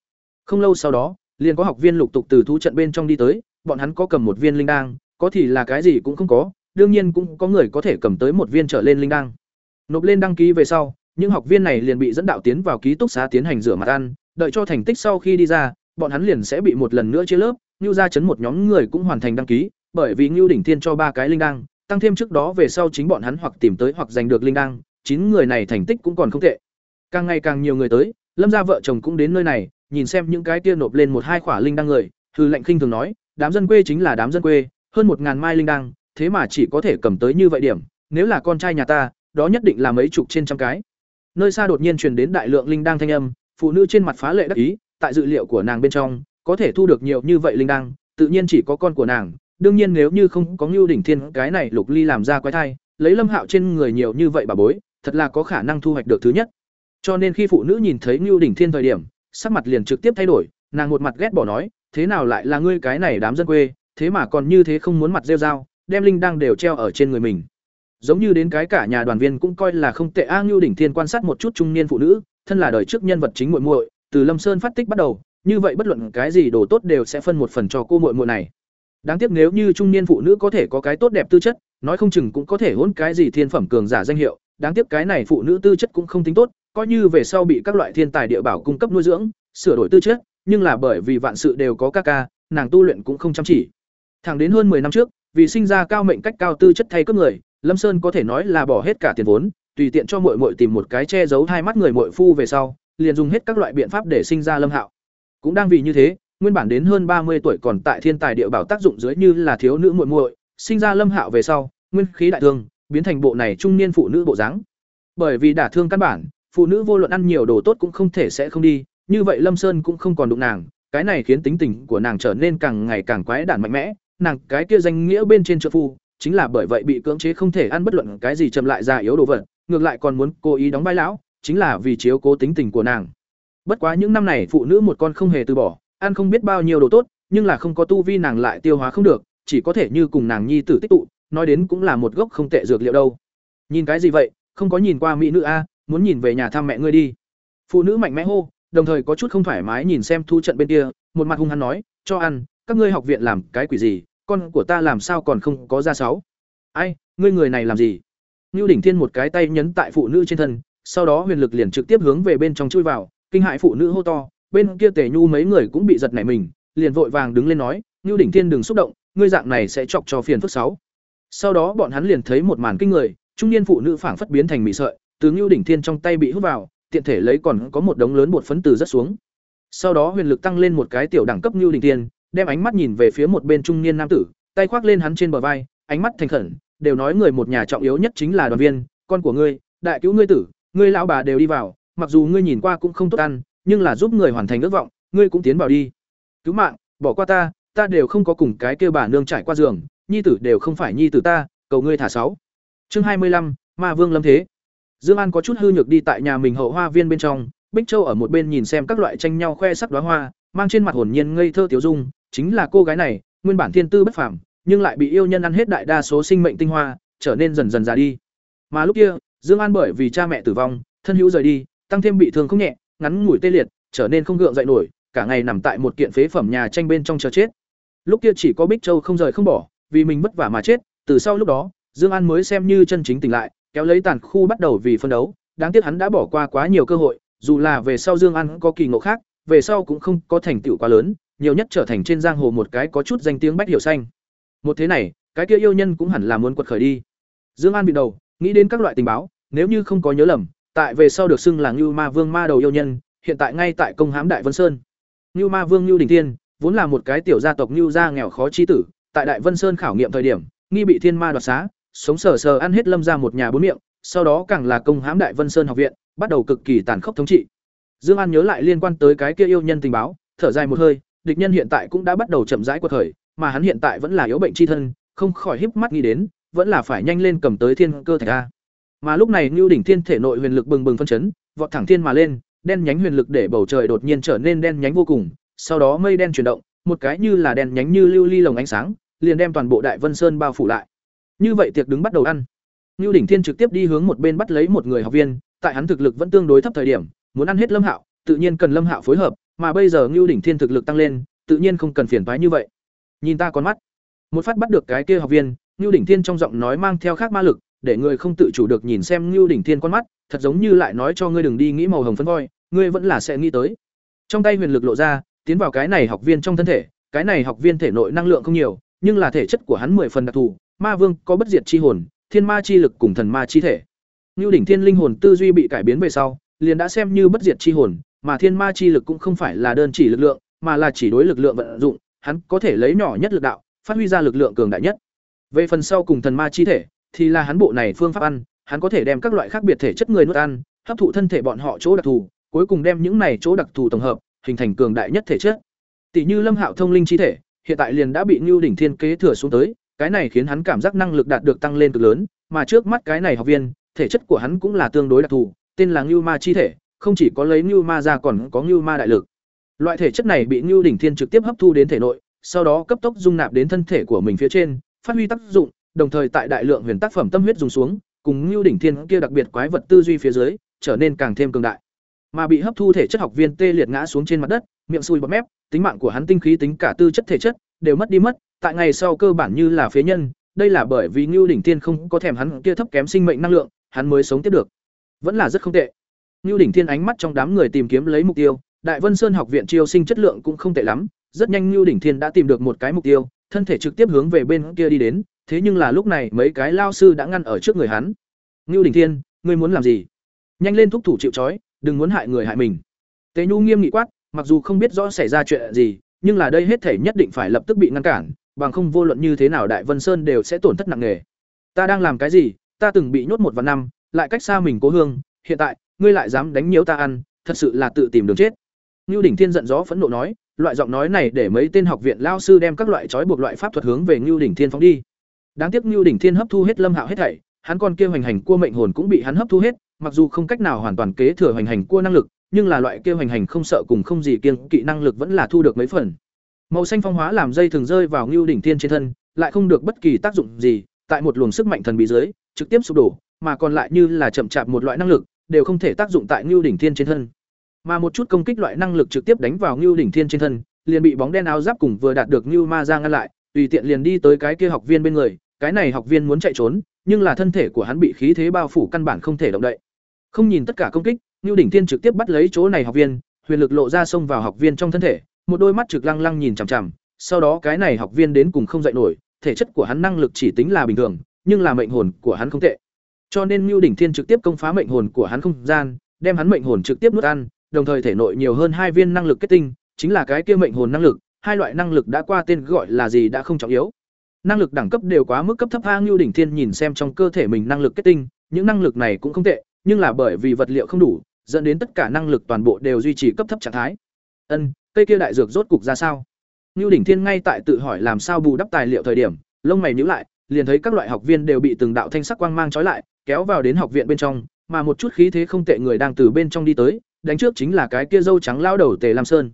Không lâu sau đó, liền có học viên lục tục từ thú trận bên trong đi tới, bọn hắn có cầm một viên linh đăng, có thì là cái gì cũng không có, đương nhiên cũng có người có thể cầm tới một viên trở lên linh đăng. Nộp lên đăng ký về sau, những học viên này liền bị dẫn đạo tiến vào ký túc xá tiến hành rửa mặt ăn, đợi cho thành tích sau khi đi ra, bọn hắn liền sẽ bị một lần nữa chia lớp, Nưu ra chấn một nhóm người cũng hoàn thành đăng ký, bởi vì Nưu đỉnh thiên cho ba cái linh đăng, tăng thêm trước đó về sau chính bọn hắn hoặc tìm tới hoặc giành được linh đăng, chín người này thành tích cũng còn không tệ. Càng ngày càng nhiều người tới, Lâm gia vợ chồng cũng đến nơi này, nhìn xem những cái kia nộp lên một hai khỏa linh đăng người, hư lệnh khinh thường nói, đám dân quê chính là đám dân quê, hơn một ngàn mai linh đăng, thế mà chỉ có thể cầm tới như vậy điểm, nếu là con trai nhà ta, đó nhất định là mấy chục trên trăm cái. Nơi xa đột nhiên truyền đến đại lượng linh đăng thanh âm, phụ nữ trên mặt phá lệ đắc ý, tại dự liệu của nàng bên trong, có thể thu được nhiều như vậy linh đăng, tự nhiên chỉ có con của nàng, đương nhiên nếu như không có Nưu đỉnh thiên cái này Lục Ly làm ra quái thai, lấy Lâm Hạo trên người nhiều như vậy bà bối, thật là có khả năng thu hoạch được thứ nhất. Cho nên khi phụ nữ nhìn thấy Nưu đỉnh thiên thời điểm, sắc mặt liền trực tiếp thay đổi, nàng một mặt ghét bỏ nói, thế nào lại là ngươi cái này đám dân quê, thế mà còn như thế không muốn mặt rêu dao, đem linh đang đều treo ở trên người mình. Giống như đến cái cả nhà đoàn viên cũng coi là không tệ a Ngưu đỉnh thiên quan sát một chút trung niên phụ nữ, thân là đời trước nhân vật chính muội muội, từ Lâm Sơn phát tích bắt đầu, như vậy bất luận cái gì đồ tốt đều sẽ phân một phần cho cô muội muội này. Đáng tiếc nếu như trung niên phụ nữ có thể có cái tốt đẹp tư chất, nói không chừng cũng có thể hỗn cái gì thiên phẩm cường giả danh hiệu, đáng tiếc cái này phụ nữ tư chất cũng không tính tốt, coi như về sau bị các loại thiên tài địa bảo cung cấp nuôi dưỡng, sửa đổi tư chất, nhưng là bởi vì vạn sự đều có ca ca, nàng tu luyện cũng không chăm chỉ. Thẳng đến hơn 10 năm trước, vì sinh ra cao mệnh cách cao tư chất thay cấp người, Lâm Sơn có thể nói là bỏ hết cả tiền vốn, tùy tiện cho muội muội tìm một cái che giấu hai mắt người muội phu về sau, liền dùng hết các loại biện pháp để sinh ra Lâm Hạo. Cũng đang vì như thế, nguyên bản đến hơn ba mươi tuổi còn tại thiên tài địa bảo tác dụng dưới như là thiếu nữ muội muội, sinh ra Lâm Hạo về sau, nguyên khí đại thương, biến thành bộ này trung niên phụ nữ bộ dáng. Bởi vì đả thương căn bản, phụ nữ vô luận ăn nhiều đồ tốt cũng không thể sẽ không đi, như vậy Lâm Sơn cũng không còn đụng nàng, cái này khiến tính tình của nàng trở nên càng ngày càng quái đản mạnh mẽ, nàng cái kia danh nghĩa bên trên trợ phu, chính là bởi vậy bị cưỡng chế không thể ăn bất luận cái gì chậm lại già yếu đồ vật, ngược lại còn muốn cố ý đóng vai lão, chính là vì chiếu cố tính tình của nàng. Bất quá những năm này phụ nữ một con không hề từ bỏ, ăn không biết bao nhiêu đồ tốt, nhưng là không có tu vi nàng lại tiêu hóa không được, chỉ có thể như cùng nàng nhi tử tích tụ, nói đến cũng là một gốc không tệ dược liệu đâu. Nhìn cái gì vậy, không có nhìn qua mỹ nữ a, muốn nhìn về nhà thăm mẹ ngươi đi. Phụ nữ mạnh mẽ hô, đồng thời có chút không thoải mái nhìn xem thu trận bên kia, một mặt hung hăng nói, "Cho ăn, các ngươi học viện làm cái quỷ gì, con của ta làm sao còn không có ra sáu?" "Ai, ngươi người này làm gì?" ngưu Đỉnh Thiên một cái tay nhấn tại phụ nữ trên thân, sau đó huyền lực liền trực tiếp hướng về bên trong chui vào, kinh hại phụ nữ hô to, bên kia Tề Nhu mấy người cũng bị giật nảy mình, liền vội vàng đứng lên nói, ngưu Đỉnh Thiên đừng xúc động, ngươi dạng này sẽ chọc cho phiền phức sáu." Sau đó bọn hắn liền thấy một màn kinh người, trung niên phụ nữ phảng phất biến thành mị sợi, từ Nưu Đỉnh Thiên trong tay bị hút vào, tiện thể lấy còn có một đống lớn bột phấn từ rất xuống. Sau đó huyền lực tăng lên một cái tiểu đẳng cấp Nưu Đỉnh Thiên, đem ánh mắt nhìn về phía một bên trung niên nam tử, tay khoác lên hắn trên bờ vai, ánh mắt thành khẩn, đều nói người một nhà trọng yếu nhất chính là đoàn viên, con của ngươi, đại cứu ngươi tử, ngươi lão bà đều đi vào, mặc dù ngươi nhìn qua cũng không tốt ăn, nhưng là giúp người hoàn thành ước vọng, ngươi cũng tiến vào đi. Cứu mạng, bỏ qua ta, ta đều không có cùng cái kia bà nương trải qua giường, nhi tử đều không phải nhi tử ta, cầu ngươi thả sáu. Chương hai mươi lăm, Ma Vương lâm thế. Dương An có chút hư nhược đi tại nhà mình hậu hoa viên bên trong, Bích Châu ở một bên nhìn xem các loại tranh nhau khoe sắc đóa hoa, mang trên mặt hồn nhiên ngây thơ tiểu dung, chính là cô gái này, nguyên bản thiên tư bất phàm, nhưng lại bị yêu nhân ăn hết đại đa số sinh mệnh tinh hoa, trở nên dần dần già đi. Mà lúc kia, Dương An bởi vì cha mẹ tử vong, thân hữu rời đi, tăng thêm bị thương không nhẹ, ngắn ngủi tê liệt, trở nên không gượng dậy nổi, cả ngày nằm tại một kiện phế phẩm nhà tranh bên trong chờ chết. Lúc kia chỉ có Bích Châu không rời không bỏ, vì mình vất vả mà chết, từ sau lúc đó, Dương An mới xem như chân chính tỉnh lại, kéo lấy tàn khu bắt đầu vì phân đấu, đáng tiếc hắn đã bỏ qua quá nhiều cơ hội, dù là về sau Dương An có kỳ ngộ khác, về sau cũng không có thành tựu quá lớn, nhiều nhất trở thành trên giang hồ một cái có chút danh tiếng bách hiểu xanh. Một thế này, cái kia yêu nhân cũng hẳn là muốn quật khởi đi. Dương An bị đầu, nghĩ đến các loại tình báo, nếu như không có nhớ lầm, tại về sau được xưng là Ngưu Ma Vương ma đầu yêu nhân, hiện tại ngay tại công hãm Đại Vân Sơn. Ngưu Ma Vương Ngưu Đình Thiên, vốn là một cái tiểu gia tộc Ngưu gia nghèo khó chi tử, tại Đại Vân Sơn khảo nghiệm thời điểm, nghi bị thiên ma đoạt xá, sống sờ sờ ăn hết lâm ra một nhà bốn miệng, sau đó càng là công hãm Đại Vân Sơn học viện, bắt đầu cực kỳ tàn khốc thống trị. Dương An nhớ lại liên quan tới cái kia yêu nhân tình báo, thở dài một hơi, địch nhân hiện tại cũng đã bắt đầu chậm rãi cuộc khởi, mà hắn hiện tại vẫn là yếu bệnh chi thân, không khỏi híp mắt nghĩ đến, vẫn là phải nhanh lên cầm tới thiên cơ thạch a. Mà lúc này ngưu đỉnh thiên thể nội huyền lực bừng bừng phân chấn, vọt thẳng thiên mà lên, đen nhánh huyền lực để bầu trời đột nhiên trở nên đen nhánh vô cùng, sau đó mây đen chuyển động, một cái như là đen nhánh như lưu ly lồng ánh sáng, liền đem toàn bộ Đại Vân Sơn bao phủ lại. Như vậy tiệc đứng bắt đầu ăn. Nưu đỉnh thiên trực tiếp đi hướng một bên bắt lấy một người học viên, tại hắn thực lực vẫn tương đối thấp thời điểm, muốn ăn hết Lâm Hạo, tự nhiên cần Lâm Hạo phối hợp, mà bây giờ Nưu đỉnh thiên thực lực tăng lên, tự nhiên không cần phiền toái như vậy. Nhìn ta con mắt. Một phát bắt được cái kia học viên, Nưu đỉnh thiên trong giọng nói mang theo khác ma lực, để người không tự chủ được nhìn xem Nưu đỉnh thiên con mắt, thật giống như lại nói cho ngươi đừng đi nghĩ màu hồng phấn voi, ngươi vẫn là sẽ nghĩ tới. Trong tay huyền lực lộ ra, tiến vào cái này học viên trong thân thể, cái này học viên thể nội năng lượng không nhiều, nhưng là thể chất của hắn mười phần đặc thù, ma vương có bất diệt chi hồn, thiên ma chi lực cùng thần ma chi thể. Nưu đỉnh thiên linh hồn tư duy bị cải biến về sau, liền đã xem như bất diệt chi hồn, mà thiên ma chi lực cũng không phải là đơn chỉ lực lượng, mà là chỉ đối lực lượng vận dụng, hắn có thể lấy nhỏ nhất lực đạo, phát huy ra lực lượng cường đại nhất. Về phần sau cùng thần ma chi thể, thì là hắn bộ này phương pháp ăn, hắn có thể đem các loại khác biệt thể chất người nuốt ăn, hấp thụ thân thể bọn họ chỗ đặc thù, cuối cùng đem những này chỗ đặc thù tổng hợp, hình thành cường đại nhất thể chất. Tỷ như Lâm Hạo thông linh chi thể, hiện tại liền đã bị Nưu đỉnh thiên kế thừa xuống tới, cái này khiến hắn cảm giác năng lực đạt được tăng lên cực lớn, mà trước mắt cái này học viên, thể chất của hắn cũng là tương đối đặc thù, tên là Nưu Ma chi thể, không chỉ có lấy Nưu Ma ra còn có Nưu Ma đại lực. Loại thể chất này bị Nưu đỉnh thiên trực tiếp hấp thu đến thể nội, sau đó cấp tốc dung nạp đến thân thể của mình phía trên, phát huy tác dụng, đồng thời tại đại lượng huyền tác phẩm tâm huyết dùng xuống, cùng Nưu đỉnh thiên kia đặc biệt quái vật tư duy phía dưới, trở nên càng thêm cường đại. Mà bị hấp thu thể chất học viên tê liệt ngã xuống trên mặt đất, miệng sùi bọt mép, tính mạng của hắn tinh khí tính cả tư chất thể chất đều mất đi mất, tại ngày sau cơ bản như là phế nhân, đây là bởi vì Ngưu đỉnh thiên không có thèm hắn kia thấp kém sinh mệnh năng lượng, hắn mới sống tiếp được. Vẫn là rất không tệ. Ngưu đỉnh thiên ánh mắt trong đám người tìm kiếm lấy mục tiêu, Đại Vân Sơn học viện chiêu sinh chất lượng cũng không tệ lắm, rất nhanh Ngưu đỉnh thiên đã tìm được một cái mục tiêu, thân thể trực tiếp hướng về bên kia đi đến, thế nhưng là lúc này mấy cái lao sư đã ngăn ở trước người hắn. Ngưu đỉnh thiên, ngươi muốn làm gì? Nhanh lên thúc thủ chịu trói, đừng muốn hại người hại mình. Tế Nhu nghiêm nghị quát, mặc dù không biết rõ xảy ra chuyện gì, nhưng là đây hết thể nhất định phải lập tức bị ngăn cản, bằng không vô luận như thế nào Đại Vân Sơn đều sẽ tổn thất nặng nề. Ta đang làm cái gì? Ta từng bị nhốt một vạn năm, lại cách xa mình cố hương, hiện tại, ngươi lại dám đánh nhiễu ta ăn, thật sự là tự tìm đường chết. ngưu Đỉnh Thiên giận gió phẫn nộ nói, loại giọng nói này để mấy tên học viện lao sư đem các loại trói buộc loại pháp thuật hướng về ngưu Đỉnh Thiên phóng đi. Đáng tiếc ngưu Đỉnh Thiên hấp thu hết Lâm Hạo hết thảy, hắn con kia hoành hành cua mệnh hồn cũng bị hắn hấp thu hết, mặc dù không cách nào hoàn toàn kế thừa hoành hành cua năng lực, nhưng là loại kia hoành hành không sợ cùng không gì kiêng kỵ năng lực vẫn là thu được mấy phần. Màu xanh phong hóa làm dây thường rơi vào ngưu đỉnh thiên trên thân, lại không được bất kỳ tác dụng gì, tại một luồng sức mạnh thần bí dưới, trực tiếp sụp đổ, mà còn lại như là chậm chạp một loại năng lực, đều không thể tác dụng tại ngưu đỉnh thiên trên thân. Mà một chút công kích loại năng lực trực tiếp đánh vào ngưu đỉnh thiên trên thân, liền bị bóng đen áo giáp cùng vừa đạt được ngưu Ma ra ngăn lại, tùy tiện liền đi tới cái kia học viên bên người, cái này học viên muốn chạy trốn, nhưng là thân thể của hắn bị khí thế bao phủ căn bản không thể động đậy. Không nhìn tất cả công kích, ngưu đỉnh thiên trực tiếp bắt lấy chỗ này học viên, huyền lực lộ ra xông vào học viên trong thân thể, một đôi mắt trực lăng lăng nhìn chằm chằm, sau đó cái này học viên đến cùng không dậy nổi, thể chất của hắn năng lực chỉ tính là bình thường, nhưng là mệnh hồn của hắn không tệ. Cho nên Mưu đỉnh thiên trực tiếp công phá mệnh hồn của hắn không gian, đem hắn mệnh hồn trực tiếp nuốt ăn, đồng thời thể nội nhiều hơn hai viên năng lực kết tinh, chính là cái kia mệnh hồn năng lực, hai loại năng lực đã qua tên gọi là gì đã không trọng yếu. Năng lực đẳng cấp đều quá mức cấp thấp A Nưu đỉnh thiên nhìn xem trong cơ thể mình năng lực kết tinh, những năng lực này cũng không tệ, nhưng là bởi vì vật liệu không đủ, dẫn đến tất cả năng lực toàn bộ đều duy trì cấp thấp trạng thái. Ân, cây kia đại dược rốt cục ra sao? ngưu đỉnh thiên ngay tại tự hỏi làm sao bù đắp tài liệu thời điểm, lông mày nhíu lại, liền thấy các loại học viên đều bị từng đạo thanh sắc quang mang trói lại, kéo vào đến học viện bên trong, mà một chút khí thế không tệ người đang từ bên trong đi tới, đánh trước chính là cái kia dâu trắng lao đầu Tề Lam Sơn.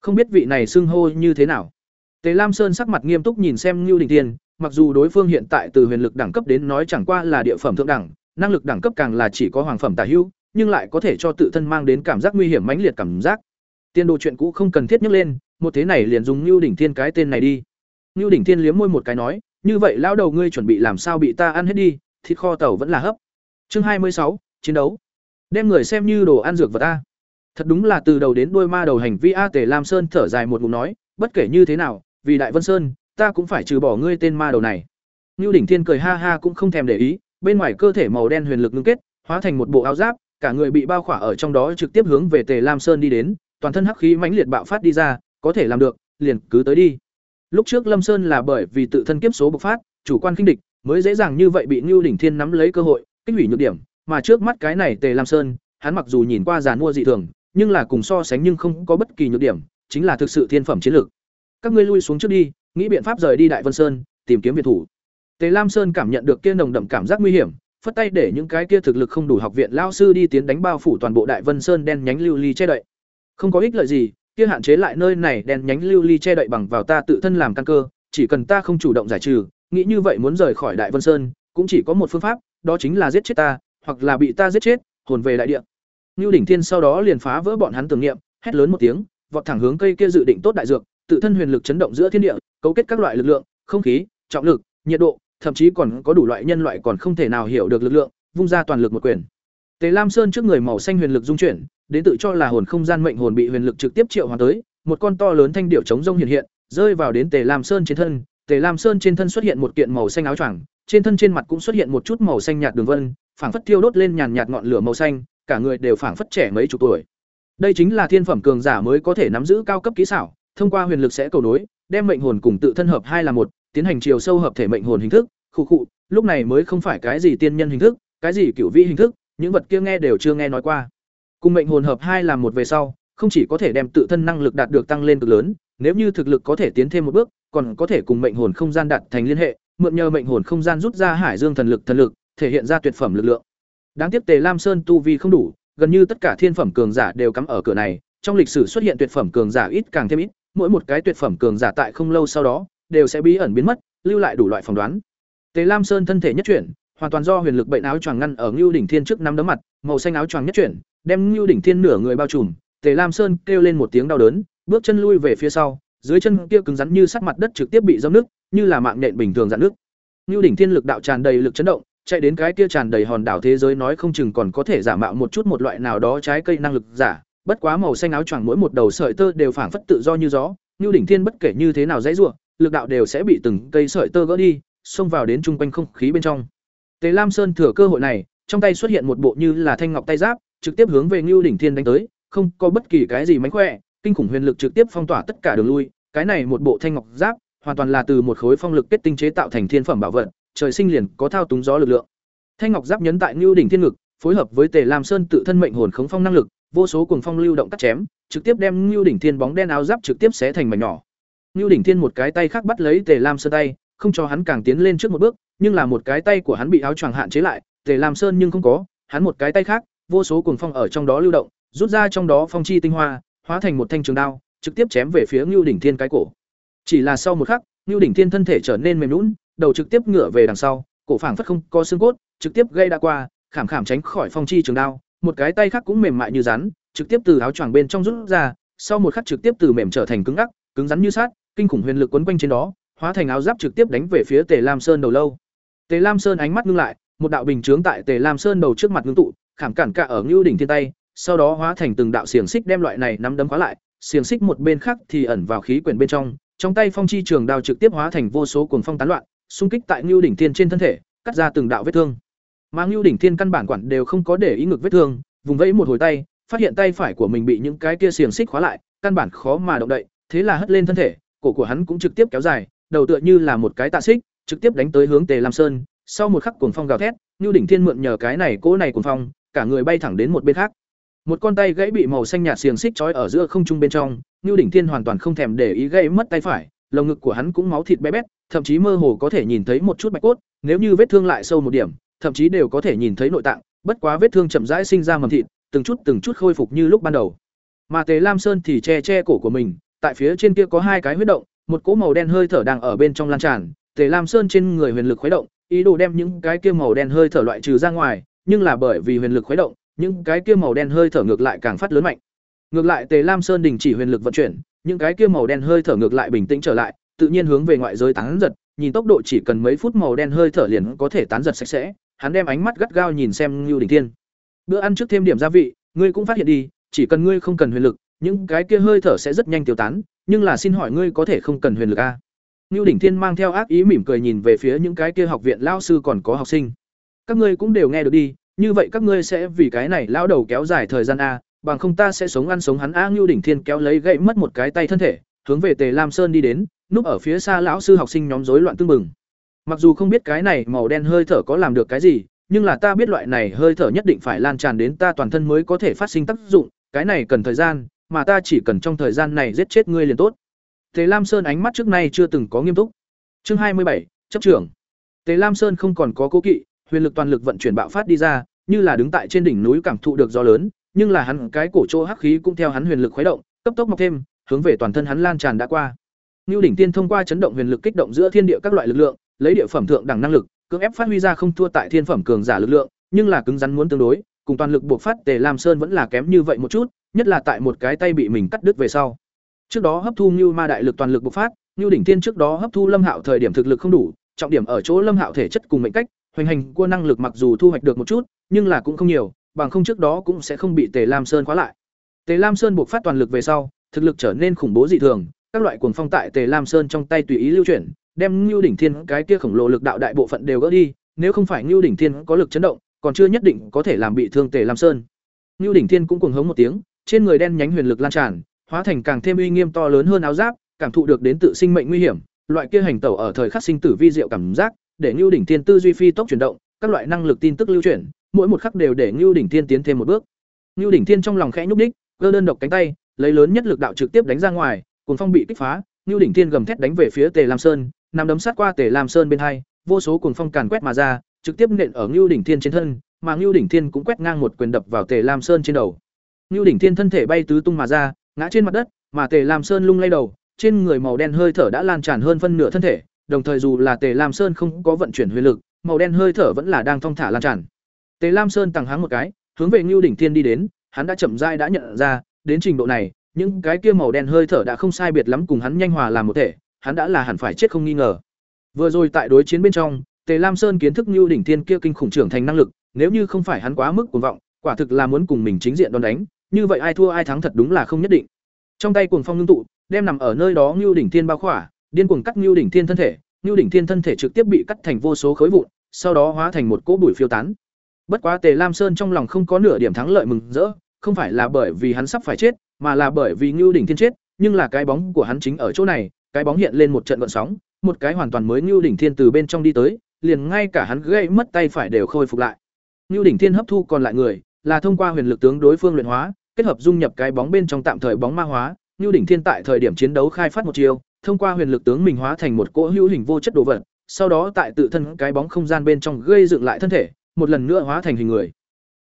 Không biết vị này xưng hô như thế nào. Tề Lam Sơn sắc mặt nghiêm túc nhìn xem ngưu Đình Tiên, mặc dù đối phương hiện tại từ huyền lực đẳng cấp đến nói chẳng qua là địa phẩm thượng đẳng, năng lực đẳng cấp càng là chỉ có hoàng phẩm tả hữu, nhưng lại có thể cho tự thân mang đến cảm giác nguy hiểm mãnh liệt cảm giác. Tiên đồ chuyện cũ không cần thiết nhắc lên, một thế này liền dùng Nưu Đỉnh Thiên cái tên này đi. Nưu Đỉnh Thiên liếm môi một cái nói, như vậy lão đầu ngươi chuẩn bị làm sao bị ta ăn hết đi, thịt kho tàu vẫn là hấp. Chương hai mươi sáu chiến đấu. Đem người xem như đồ ăn dược vật ta. Thật đúng là từ đầu đến đuôi ma đầu hành vi A Tề Lam Sơn thở dài một ngụm nói, bất kể như thế nào, vì Đại Vân Sơn, ta cũng phải trừ bỏ ngươi tên ma đầu này. Nưu Đỉnh Thiên cười ha ha cũng không thèm để ý, bên ngoài cơ thể màu đen huyền lực ngưng kết, hóa thành một bộ áo giáp, cả người bị bao khỏa ở trong đó trực tiếp hướng về Tề Lam Sơn đi đến, toàn thân hắc khí mãnh liệt bạo phát đi ra, có thể làm được, liền cứ tới đi. Lúc trước Lâm Sơn là bởi vì tự thân kiếp số bộc phát, chủ quan kinh địch, mới dễ dàng như vậy bị Nưu Đỉnh Thiên nắm lấy cơ hội, kích hủy nhược điểm, mà trước mắt cái này Tề Lam Sơn, hắn mặc dù nhìn qua giàn mua dị thường, nhưng là cùng so sánh nhưng không có bất kỳ nhược điểm, chính là thực sự thiên phẩm chiến lược. Các ngươi lui xuống trước đi, nghĩ biện pháp rời đi Đại Vân Sơn, tìm kiếm viện thủ. Tề Lam Sơn cảm nhận được kia nồng đậm cảm giác nguy hiểm, phất tay để những cái kia thực lực không đủ học viện lao sư đi tiến đánh bao phủ toàn bộ Đại Vân Sơn đen nhánh lưu ly che đậy. Không có ích lợi gì, kia hạn chế lại nơi này đen nhánh lưu ly che đậy bằng vào ta tự thân làm căn cơ, chỉ cần ta không chủ động giải trừ, nghĩ như vậy muốn rời khỏi Đại Vân Sơn, cũng chỉ có một phương pháp, đó chính là giết chết ta, hoặc là bị ta giết chết, hồn về đại địa. ngưu đỉnh thiên sau đó liền phá vỡ bọn hắn tưởng niệm, hét lớn một tiếng, vọt thẳng hướng cây kia dự định tốt đại dược, tự thân huyền lực chấn động giữa thiên địa, cấu kết các loại lực lượng, không khí, trọng lực, nhiệt độ, thậm chí còn có đủ loại nhân loại còn không thể nào hiểu được lực lượng, vung ra toàn lực một quyền. Tề Lam Sơn trước người màu xanh huyền lực dung chuyển, đến tự cho là hồn không gian mệnh hồn bị huyền lực trực tiếp triệu hóa tới, một con to lớn thanh điểu chống rông hiện hiện, rơi vào đến Tề Lam Sơn trên thân, Tề Lam Sơn trên thân xuất hiện một kiện màu xanh áo choàng, trên thân trên mặt cũng xuất hiện một chút màu xanh nhạt đường vân, phảng phất thiêu đốt lên nhàn nhạt ngọn lửa màu xanh, cả người đều phảng phất trẻ mấy chục tuổi. Đây chính là thiên phẩm cường giả mới có thể nắm giữ cao cấp kỹ xảo, thông qua huyền lực sẽ cầu nối, đem mệnh hồn cùng tự thân hợp hai là một, tiến hành chiều sâu hợp thể mệnh hồn hình thức, khụ khụ, lúc này mới không phải cái gì tiên nhân hình thức, cái gì cửu vị hình thức, những vật kia nghe đều chưa nghe nói qua. Cùng mệnh hồn hợp hai làm một về sau, không chỉ có thể đem tự thân năng lực đạt được tăng lên cực lớn, nếu như thực lực có thể tiến thêm một bước, còn có thể cùng mệnh hồn không gian đạt thành liên hệ, mượn nhờ mệnh hồn không gian rút ra hải dương thần lực thần lực, thể hiện ra tuyệt phẩm lực lượng. Đáng tiếc Tề Lam Sơn tu vi không đủ, gần như tất cả thiên phẩm cường giả đều cắm ở cửa này, trong lịch sử xuất hiện tuyệt phẩm cường giả ít càng thêm ít, mỗi một cái tuyệt phẩm cường giả tại không lâu sau đó đều sẽ bí ẩn biến mất, lưu lại đủ loại phỏng đoán. Tề Lam Sơn thân thể nhất chuyển, hoàn toàn do huyền lực bệnh áo choàng ngăn ở Ngưu đỉnh thiên trước năm đấm mặt, màu xanh áo choàng nhất chuyển, đem Ngưu đỉnh thiên nửa người bao trùm, Tề Lam Sơn kêu lên một tiếng đau đớn, bước chân lui về phía sau, dưới chân kia cứng rắn như sắt mặt đất trực tiếp bị dẫm nước, như là mạng nện bình thường dạn nước. Ngưu đỉnh thiên lực đạo tràn đầy lực chấn động, chạy đến cái kia tràn đầy hòn đảo thế giới nói không chừng còn có thể giả mạo một chút một loại nào đó trái cây năng lực giả, bất quá màu xanh áo choàng mỗi một đầu sợi tơ đều phảng phất tự do như gió, Ngưu đỉnh thiên bất kể như thế nào dãy rủa, lực đạo đều sẽ bị từng cây sợi tơ gỡ đi, xông vào đến trung quanh không khí bên trong. Tề Lam Sơn thừa cơ hội này, trong tay xuất hiện một bộ như là thanh ngọc tay giáp, trực tiếp hướng về Ngưu đỉnh thiên đánh tới, không có bất kỳ cái gì mánh khỏe, kinh khủng huyền lực trực tiếp phong tỏa tất cả đường lui, cái này một bộ thanh ngọc giáp, hoàn toàn là từ một khối phong lực kết tinh chế tạo thành thiên phẩm bảo vật, trời sinh liền có thao túng gió lực lượng. Thanh ngọc giáp nhấn tại Ngưu đỉnh thiên ngực, phối hợp với Tề Lam Sơn tự thân mệnh hồn khống phong năng lực, vô số cuồng phong lưu động cắt chém, trực tiếp đem Ngưu đỉnh thiên bóng đen áo giáp trực tiếp xé thành mảnh nhỏ. Ngưu đỉnh thiên một cái tay khác bắt lấy Tề Lam Sơn tay, không cho hắn càng tiến lên trước một bước, nhưng là một cái tay của hắn bị áo choàng hạn chế lại, Tề Lam Sơn nhưng không có, hắn một cái tay khác, vô số cuồng phong ở trong đó lưu động, rút ra trong đó phong chi tinh hoa, hóa thành một thanh trường đao, trực tiếp chém về phía Nưu đỉnh thiên cái cổ. Chỉ là sau một khắc, Nưu đỉnh thiên thân thể trở nên mềm nhũn, đầu trực tiếp ngửa về đằng sau, cổ phảng phất không có xương cốt, trực tiếp gây đã qua, khảm khảm tránh khỏi phong chi trường đao, một cái tay khác cũng mềm mại như rắn, trực tiếp từ áo choàng bên trong rút ra, sau một khắc trực tiếp từ mềm trở thành cứng ngắc, cứng rắn như sắt, kinh khủng huyền lực quấn quanh trên đó, hóa thành áo giáp trực tiếp đánh về phía Tề Lam Sơn đầu lâu. Tề Lam Sơn ánh mắt ngưng lại, một đạo bình chướng tại Tề Lam Sơn đầu trước mặt ngưng tụ, khảm cản cả ở Ngưu đỉnh thiên tay, sau đó hóa thành từng đạo xiềng xích đem loại này nắm đấm khóa lại, xiềng xích một bên khác thì ẩn vào khí quyển bên trong, trong tay phong chi trường đao trực tiếp hóa thành vô số cuồng phong tán loạn, xung kích tại Ngưu đỉnh thiên trên thân thể, cắt ra từng đạo vết thương. Mà Ngưu đỉnh thiên căn bản quản đều không có để ý ngực vết thương, vùng vẫy một hồi tay, phát hiện tay phải của mình bị những cái kia xiềng xích khóa lại, căn bản khó mà động đậy, thế là hất lên thân thể, cổ của hắn cũng trực tiếp kéo dài, đầu tựa như là một cái tạ xích, trực tiếp đánh tới hướng Tề Lam Sơn, sau một khắc cuồng phong gào thét, Nưu đỉnh thiên mượn nhờ cái này cỗ này cuồng phong, cả người bay thẳng đến một bên khác. Một con tay gãy bị màu xanh nhạt xiềng xích trói ở giữa không trung bên trong, Nưu đỉnh thiên hoàn toàn không thèm để ý gãy mất tay phải, lồng ngực của hắn cũng máu thịt bé bét, thậm chí mơ hồ có thể nhìn thấy một chút bạch cốt, nếu như vết thương lại sâu một điểm, thậm chí đều có thể nhìn thấy nội tạng, bất quá vết thương chậm rãi sinh ra mầm thịt, từng chút từng chút khôi phục như lúc ban đầu. Mà Tề Lam Sơn thì che che cổ của mình, tại phía trên kia có hai cái huyết động, một cỗ màu đen hơi thở đang ở bên trong lan tràn, Tề Lam Sơn trên người huyền lực khuấy động, ý đồ đem những cái kia màu đen hơi thở loại trừ ra ngoài, nhưng là bởi vì huyền lực khuấy động, những cái kia màu đen hơi thở ngược lại càng phát lớn mạnh. Ngược lại Tề Lam Sơn đình chỉ huyền lực vận chuyển, những cái kia màu đen hơi thở ngược lại bình tĩnh trở lại, tự nhiên hướng về ngoại giới tán giật, nhìn tốc độ chỉ cần mấy phút màu đen hơi thở liền có thể tán giật sạch sẽ, hắn đem ánh mắt gắt gao nhìn xem Nưu Đỉnh Thiên. Bữa ăn trước thêm điểm gia vị, ngươi cũng phát hiện đi, chỉ cần ngươi không cần huyền lực, những cái kia hơi thở sẽ rất nhanh tiêu tán, nhưng là xin hỏi ngươi có thể không cần huyền lực a? Nưu Đỉnh Thiên mang theo ác ý mỉm cười nhìn về phía những cái kia học viện lao sư còn có học sinh. Các ngươi cũng đều nghe được đi, như vậy các ngươi sẽ vì cái này lao đầu kéo dài thời gian a, bằng không ta sẽ sống ăn sống hắn a. Nưu Đỉnh Thiên kéo lấy gậy mất một cái tay thân thể, hướng về Tề Lam Sơn đi đến, núp ở phía xa lão sư học sinh nhóm rối loạn tương mừng. Mặc dù không biết cái này màu đen hơi thở có làm được cái gì, nhưng là ta biết loại này hơi thở nhất định phải lan tràn đến ta toàn thân mới có thể phát sinh tác dụng, cái này cần thời gian, mà ta chỉ cần trong thời gian này giết chết ngươi liền tốt. Tề Lam Sơn ánh mắt trước nay chưa từng có nghiêm túc. Chương hai mươi bảy, chấp trưởng. Tề Lam Sơn không còn có cố kỵ, huyền lực toàn lực vận chuyển bạo phát đi ra, như là đứng tại trên đỉnh núi cảm thụ được gió lớn, nhưng là hắn cái cổ chỗ hắc khí cũng theo hắn huyền lực khuấy động, cấp tốc mọc thêm, hướng về toàn thân hắn lan tràn đã qua. Nưu đỉnh tiên thông qua chấn động huyền lực kích động giữa thiên địa các loại lực lượng, lấy địa phẩm thượng đẳng năng lực, cưỡng ép phát huy ra không thua tại thiên phẩm cường giả lực lượng, nhưng là cứng rắn muốn tương đối, cùng toàn lực buộc phát Tề Lam Sơn vẫn là kém như vậy một chút, nhất là tại một cái tay bị mình cắt đứt về sau. Trước đó hấp thu Nưu Ma đại lực toàn lực bộc phát, Nưu đỉnh tiên trước đó hấp thu Lâm Hạo thời điểm thực lực không đủ, trọng điểm ở chỗ Lâm Hạo thể chất cùng mệnh cách, hoành hành cua năng lực mặc dù thu hoạch được một chút, nhưng là cũng không nhiều, bằng không trước đó cũng sẽ không bị Tề Lam Sơn khóa lại. Tề Lam Sơn bộc phát toàn lực về sau, thực lực trở nên khủng bố dị thường, các loại cuồng phong tại Tề Lam Sơn trong tay tùy ý lưu chuyển, đem Nưu đỉnh thiên cái kia khổng lồ lực đạo đại bộ phận đều gỡ đi, nếu không phải Nưu đỉnh thiên có lực chấn động, còn chưa nhất định có thể làm bị thương Tề Lam Sơn. Nưu đỉnh thiên cũng cuồng hống một tiếng, trên người đen nhánh huyền lực lan tràn, hóa thành càng thêm uy nghiêm to lớn hơn áo giáp, cảm thụ được đến tự sinh mệnh nguy hiểm, loại kia hành tẩu ở thời khắc sinh tử vi diệu cảm giác, để Nưu đỉnh thiên tư duy phi tốc chuyển động, các loại năng lực tin tức lưu chuyển, mỗi một khắc đều để Nưu đỉnh thiên tiến thêm một bước. Nưu đỉnh thiên trong lòng khẽ nhúc nhích, cơ đơn độc cánh tay, lấy lớn nhất lực đạo trực tiếp đánh ra ngoài, cuồng phong bị kích phá, Nưu đỉnh thiên gầm thét đánh về phía Tề Lam Sơn, nằm đấm sát qua Tề Lam Sơn bên hai, vô số cuồng phong càn quét mà ra, trực tiếp nện ở Nưu đỉnh thiên trên thân, mà Nưu đỉnh thiên cũng quét ngang một quyền đập vào Tề Lam Sơn trên đầu. Nưu đỉnh thiên thân thể bay tứ tung mà ra, ngã trên mặt đất, mà Tề Lam Sơn lung lay đầu, trên người màu đen hơi thở đã lan tràn hơn phân nửa thân thể, đồng thời dù là Tề Lam Sơn không có vận chuyển huyền lực, màu đen hơi thở vẫn là đang thong thả lan tràn. Tề Lam Sơn tăng háng một cái, hướng về ngưu đỉnh thiên đi đến, hắn đã chậm rãi đã nhận ra, đến trình độ này, những cái kia màu đen hơi thở đã không sai biệt lắm cùng hắn nhanh hòa làm một thể, hắn đã là hẳn phải chết không nghi ngờ. Vừa rồi tại đối chiến bên trong, Tề Lam Sơn kiến thức ngưu đỉnh thiên kia kinh khủng trưởng thành năng lực, nếu như không phải hắn quá mức cuồng vọng, quả thực là muốn cùng mình chính diện đón đánh, như vậy ai thua ai thắng thật đúng là không nhất định. Trong tay cuồng phong ngưng tụ, đem nằm ở nơi đó Nưu đỉnh thiên bao khỏa, điên cuồng cắt Nưu đỉnh thiên thân thể, Nưu đỉnh thiên thân thể trực tiếp bị cắt thành vô số khối vụn, sau đó hóa thành một cỗ bụi phiêu tán. Bất quá Tề Lam Sơn trong lòng không có nửa điểm thắng lợi mừng rỡ, không phải là bởi vì hắn sắp phải chết, mà là bởi vì Nưu đỉnh thiên chết, nhưng là cái bóng của hắn chính ở chỗ này, cái bóng hiện lên một trận gợn sóng, một cái hoàn toàn mới Nưu đỉnh thiên từ bên trong đi tới, liền ngay cả hắn gãy mất tay phải đều khôi phục lại. Nưu đỉnh thiên hấp thu còn lại người, là thông qua huyền lực tướng đối phương luyện hóa, kết hợp dung nhập cái bóng bên trong tạm thời bóng ma hóa, Nưu đỉnh thiên tại thời điểm chiến đấu khai phát một chiêu, thông qua huyền lực tướng mình hóa thành một cỗ hữu hình vô chất đồ vật, sau đó tại tự thân cái bóng không gian bên trong gây dựng lại thân thể, một lần nữa hóa thành hình người.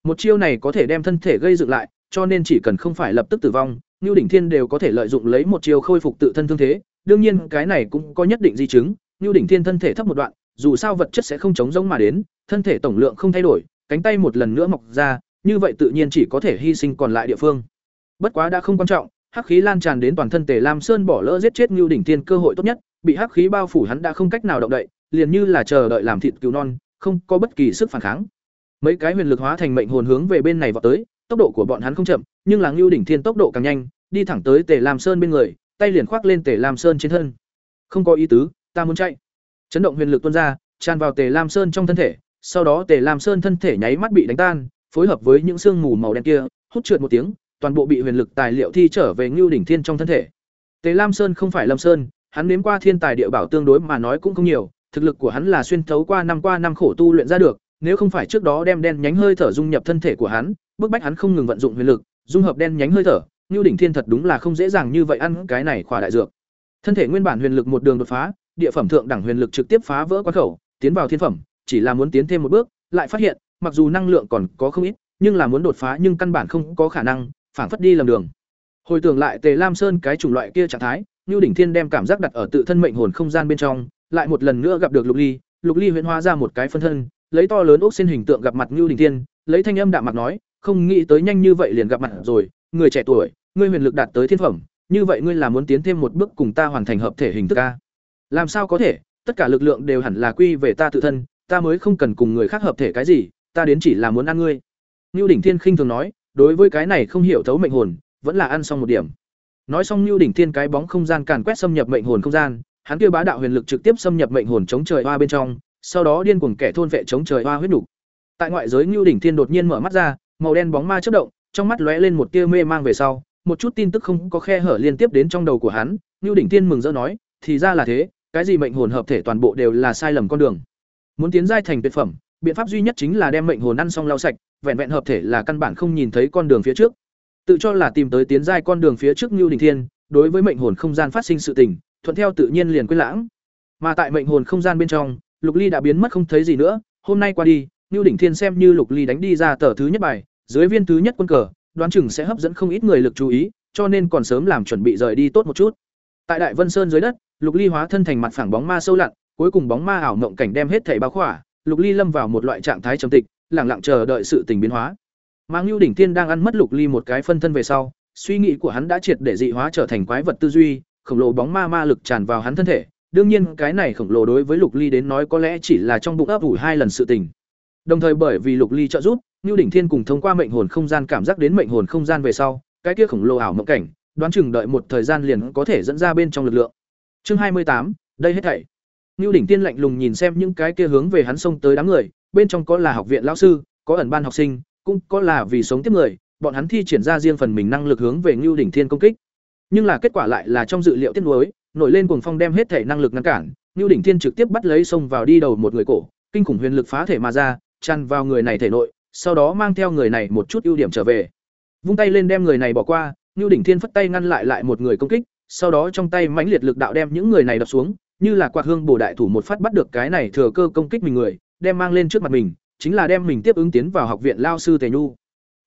Một chiêu này có thể đem thân thể gây dựng lại, cho nên chỉ cần không phải lập tức tử vong, Nưu Đỉnh Thiên đều có thể lợi dụng lấy một chiêu khôi phục tự thân thương thế, đương nhiên cái này cũng có nhất định di chứng, Nưu Đỉnh Thiên thân thể thấp một đoạn, dù sao vật chất sẽ không chống rỗng mà đến, thân thể tổng lượng không thay đổi, cánh tay một lần nữa mọc ra, như vậy tự nhiên chỉ có thể hy sinh còn lại địa phương. Bất quá đã không quan trọng, hắc khí lan tràn đến toàn thân Tề Lam Sơn bỏ lỡ giết chết Nưu Đỉnh Thiên cơ hội tốt nhất, bị hắc khí bao phủ hắn đã không cách nào động đậy, liền như là chờ đợi làm thịt cứu non, không có bất kỳ sức phản kháng. Mấy cái huyền lực hóa thành mệnh hồn hướng về bên này vọt tới, tốc độ của bọn hắn không chậm, nhưng là Nưu Đỉnh Thiên tốc độ càng nhanh, đi thẳng tới Tề Lam Sơn bên người, tay liền khoác lên Tề Lam Sơn trên thân. Không có ý tứ, ta muốn chạy. Chấn động huyền lực tuôn ra, tràn vào Tề Lam Sơn trong thân thể, sau đó Tề Lam Sơn thân thể nháy mắt bị đánh tan, phối hợp với những sương mù màu đen kia, hút trượt một tiếng, toàn bộ bị huyền lực tài liệu thi trở về Ngưu đỉnh thiên trong thân thể. Tề Lam Sơn không phải Lâm Sơn, hắn nếm qua thiên tài địa bảo tương đối mà nói cũng không nhiều, thực lực của hắn là xuyên thấu qua năm qua năm khổ tu luyện ra được, nếu không phải trước đó đem đen nhánh hơi thở dung nhập thân thể của hắn, bức bách hắn không ngừng vận dụng huyền lực, dung hợp đen nhánh hơi thở, Ngưu đỉnh thiên thật đúng là không dễ dàng như vậy ăn cái này khỏa đại dược. Thân thể nguyên bản huyền lực một đường đột phá, địa phẩm thượng đẳng huyền lực trực tiếp phá vỡ quan khẩu, tiến vào thiên phẩm, chỉ là muốn tiến thêm một bước, lại phát hiện, mặc dù năng lượng còn có không ít, nhưng là muốn đột phá nhưng căn bản không có khả năng, phản phất đi lầm đường. Hồi tưởng lại Tề Lam Sơn cái chủng loại kia trạng thái, Nưu Đỉnh Thiên đem cảm giác đặt ở tự thân mệnh hồn không gian bên trong, lại một lần nữa gặp được Lục Ly, Lục Ly huyễn hóa ra một cái phân thân, lấy to lớn ốc xin hình tượng gặp mặt Nưu Đỉnh Thiên, lấy thanh âm đạm mặt nói, không nghĩ tới nhanh như vậy liền gặp mặt rồi, người trẻ tuổi, ngươi huyền lực đạt tới thiên phẩm, như vậy ngươi là muốn tiến thêm một bước cùng ta hoàn thành hợp thể hình thức a? Làm sao có thể, tất cả lực lượng đều hẳn là quy về ta tự thân, ta mới không cần cùng người khác hợp thể cái gì, ta đến chỉ là muốn ăn ngươi. ngưu Đỉnh Thiên khinh thường nói, đối với cái này không hiểu thấu mệnh hồn, vẫn là ăn xong một điểm. Nói xong ngưu Đỉnh Thiên cái bóng không gian càn quét xâm nhập mệnh hồn không gian, hắn kêu bá đạo huyền lực trực tiếp xâm nhập mệnh hồn chống trời hoa bên trong, sau đó điên cuồng kẻ thôn vệ chống trời hoa huyết nục. Tại ngoại giới ngưu Đỉnh Thiên đột nhiên mở mắt ra, màu đen bóng ma chớp động, trong mắt lóe lên một tia mê mang về sau, một chút tin tức không có khe hở liên tiếp đến trong đầu của hắn, ngưu Đỉnh Thiên mừng rỡ nói, thì ra là thế, cái gì mệnh hồn hợp thể toàn bộ đều là sai lầm con đường. Muốn tiến giai thành tuyệt phẩm, biện pháp duy nhất chính là đem mệnh hồn ăn xong lau sạch, vẹn vẹn hợp thể là căn bản không nhìn thấy con đường phía trước. Tự cho là tìm tới tiến giai con đường phía trước Nưu Đình Thiên, đối với mệnh hồn không gian phát sinh sự tình, thuận theo tự nhiên liền quên lãng. Mà tại mệnh hồn không gian bên trong, Lục Ly đã biến mất không thấy gì nữa, hôm nay qua đi, Nưu Đỉnh Thiên xem như Lục Ly đánh đi ra tờ thứ nhất bài, dưới viên thứ nhất quân cờ, đoán chừng sẽ hấp dẫn không ít người lực chú ý, cho nên còn sớm làm chuẩn bị rời đi tốt một chút. Tại Đại Vân Sơn dưới đất, Lục Ly hóa thân thành mặt phẳng bóng ma sâu lặn, cuối cùng bóng ma ảo mộng cảnh đem hết thảy bao khỏa, Lục Ly lâm vào một loại trạng thái trầm tịch, lặng lặng chờ đợi sự tình biến hóa. Mà Ngưu Đỉnh Thiên đang ăn mất Lục Ly một cái phân thân về sau, suy nghĩ của hắn đã triệt để dị hóa trở thành quái vật tư duy, khổng lồ bóng ma ma lực tràn vào hắn thân thể. Đương nhiên, cái này khổng lồ đối với Lục Ly đến nói có lẽ chỉ là trong bụng ấp ủ hai lần sự tình. Đồng thời bởi vì Lục Ly trợ giúp, Ngưu Đỉnh Thiên cùng thông qua mệnh hồn không gian cảm giác đến mệnh hồn không gian về sau, cái kia khổng lồ ảo mộng cảnh, đoán chừng đợi một thời gian liền có thể dẫn ra bên trong lực lượng. Chương hai mươi tám, đây hết thảy. Nưu đỉnh tiên lạnh lùng nhìn xem những cái kia hướng về hắn xông tới đám người, bên trong có là học viện lão sư, có ẩn ban học sinh, cũng có là vì sống tiếp người, bọn hắn thi triển ra riêng phần mình năng lực hướng về Nưu đỉnh thiên công kích. Nhưng là kết quả lại là trong dự liệu tiết nuối, nổi lên cuồng phong đem hết thể năng lực ngăn cản, Nưu đỉnh thiên trực tiếp bắt lấy xông vào đi đầu một người cổ, kinh khủng huyền lực phá thể mà ra, chăn vào người này thể nội, sau đó mang theo người này một chút ưu điểm trở về. Vung tay lên đem người này bỏ qua, Nưu đỉnh thiên phất tay ngăn lại lại một người công kích, sau đó trong tay mãnh liệt lực đạo đem những người này đập xuống, như là quạt hương bổ đại thủ một phát bắt được cái này thừa cơ công kích mình người, đem mang lên trước mặt mình, chính là đem mình tiếp ứng tiến vào học viện lao sư Tề Nhu.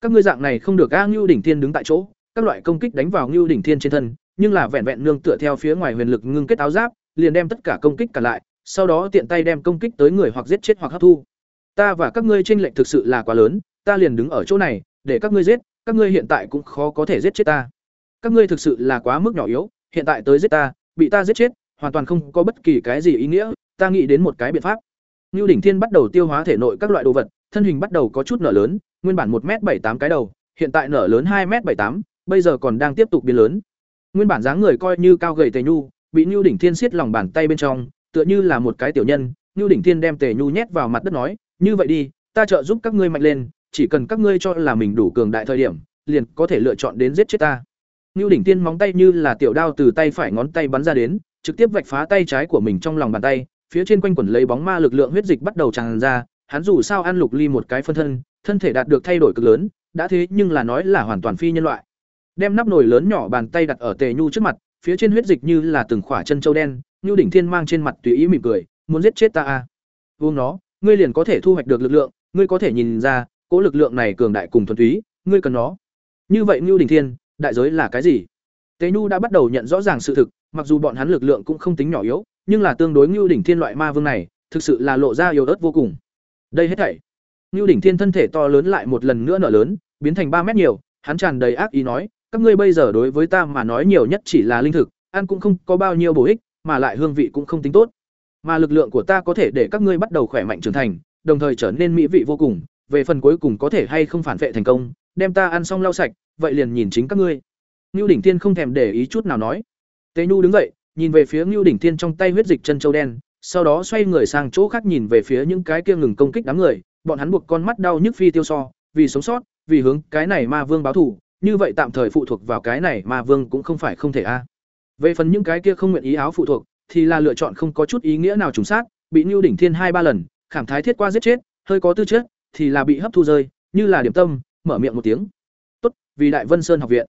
Các ngươi dạng này không được A ngưu đỉnh thiên đứng tại chỗ, các loại công kích đánh vào ngưu đỉnh thiên trên thân, nhưng là vẹn vẹn nương tựa theo phía ngoài huyền lực ngưng kết áo giáp, liền đem tất cả công kích cả lại, sau đó tiện tay đem công kích tới người hoặc giết chết hoặc hấp thu. Ta và các ngươi chênh lệch thực sự là quá lớn, ta liền đứng ở chỗ này, để các ngươi giết, các ngươi hiện tại cũng khó có thể giết chết ta. Các ngươi thực sự là quá mức nhỏ yếu, hiện tại tới giết ta, bị ta giết chết, hoàn toàn không có bất kỳ cái gì ý nghĩa, ta nghĩ đến một cái biện pháp. Nưu đỉnh thiên bắt đầu tiêu hóa thể nội các loại đồ vật, thân hình bắt đầu có chút nở lớn, nguyên bản một m bảy tám cái đầu, hiện tại nở lớn hai m bảy tám, bây giờ còn đang tiếp tục biến lớn. Nguyên bản dáng người coi như cao gầy Tề Nhu, bị Nưu đỉnh thiên siết lòng bàn tay bên trong, tựa như là một cái tiểu nhân, Nưu đỉnh thiên đem Tề Nhu nhét vào mặt đất nói, "Như vậy đi, ta trợ giúp các ngươi mạnh lên, chỉ cần các ngươi cho là mình đủ cường đại thời điểm, liền có thể lựa chọn đến giết chết ta." Nưu đỉnh Thiên móng tay như là tiểu đao từ tay phải ngón tay bắn ra đến, trực tiếp vạch phá tay trái của mình trong lòng bàn tay, phía trên quanh quẩn lấy bóng ma lực lượng huyết dịch bắt đầu tràn ra, hắn dù sao ăn lục ly một cái phân thân, thân thể đạt được thay đổi cực lớn, đã thế nhưng là nói là hoàn toàn phi nhân loại. Đem nắp nồi lớn nhỏ bàn tay đặt ở Tề Nhu trước mặt, phía trên huyết dịch như là từng khỏa chân châu đen, Nhu đỉnh thiên mang trên mặt tùy ý mỉm cười, muốn giết chết ta à? Uống nó, ngươi liền có thể thu hoạch được lực lượng, ngươi có thể nhìn ra, cỗ lực lượng này cường đại cùng thuần túy, ngươi cần nó. Như vậy Nhu đỉnh Thiên, đại giới là cái gì? Tế Nhu đã bắt đầu nhận rõ ràng sự thực, mặc dù bọn hắn lực lượng cũng không tính nhỏ yếu, nhưng là tương đối Nưu Đỉnh Thiên loại ma vương này, thực sự là lộ ra yếu ớt vô cùng. Đây hết thảy. Nưu Đỉnh Thiên thân thể to lớn lại một lần nữa nở lớn, biến thành ba mét nhiều, hắn tràn đầy ác ý nói, các ngươi bây giờ đối với ta mà nói nhiều nhất chỉ là linh thực, ăn cũng không có bao nhiêu bổ ích, mà lại hương vị cũng không tính tốt. Mà lực lượng của ta có thể để các ngươi bắt đầu khỏe mạnh trưởng thành, đồng thời trở nên mỹ vị vô cùng, về phần cuối cùng có thể hay không phản vệ thành công, đem ta ăn xong lau sạch, vậy liền nhìn chính các ngươi. Nưu Đỉnh Thiên không thèm để ý chút nào nói. Tế Nhu đứng dậy, nhìn về phía Nưu Đỉnh Thiên trong tay huyết dịch chân châu đen, sau đó xoay người sang chỗ khác nhìn về phía những cái kia ngừng công kích đám người, bọn hắn buộc con mắt đau nhức phi tiêu so, vì sống sót, vì hướng cái này ma vương báo thù, như vậy tạm thời phụ thuộc vào cái này ma vương cũng không phải không thể a. Về phần những cái kia không nguyện ý áo phụ thuộc, thì là lựa chọn không có chút ý nghĩa nào trùng sát, bị Nưu đỉnh thiên hai ba lần, khảm thái thiết qua giết chết, hơi có tư chất, thì là bị hấp thu rơi, như là điểm tâm, mở miệng một tiếng. "Tốt, vì Đại Vân Sơn học viện."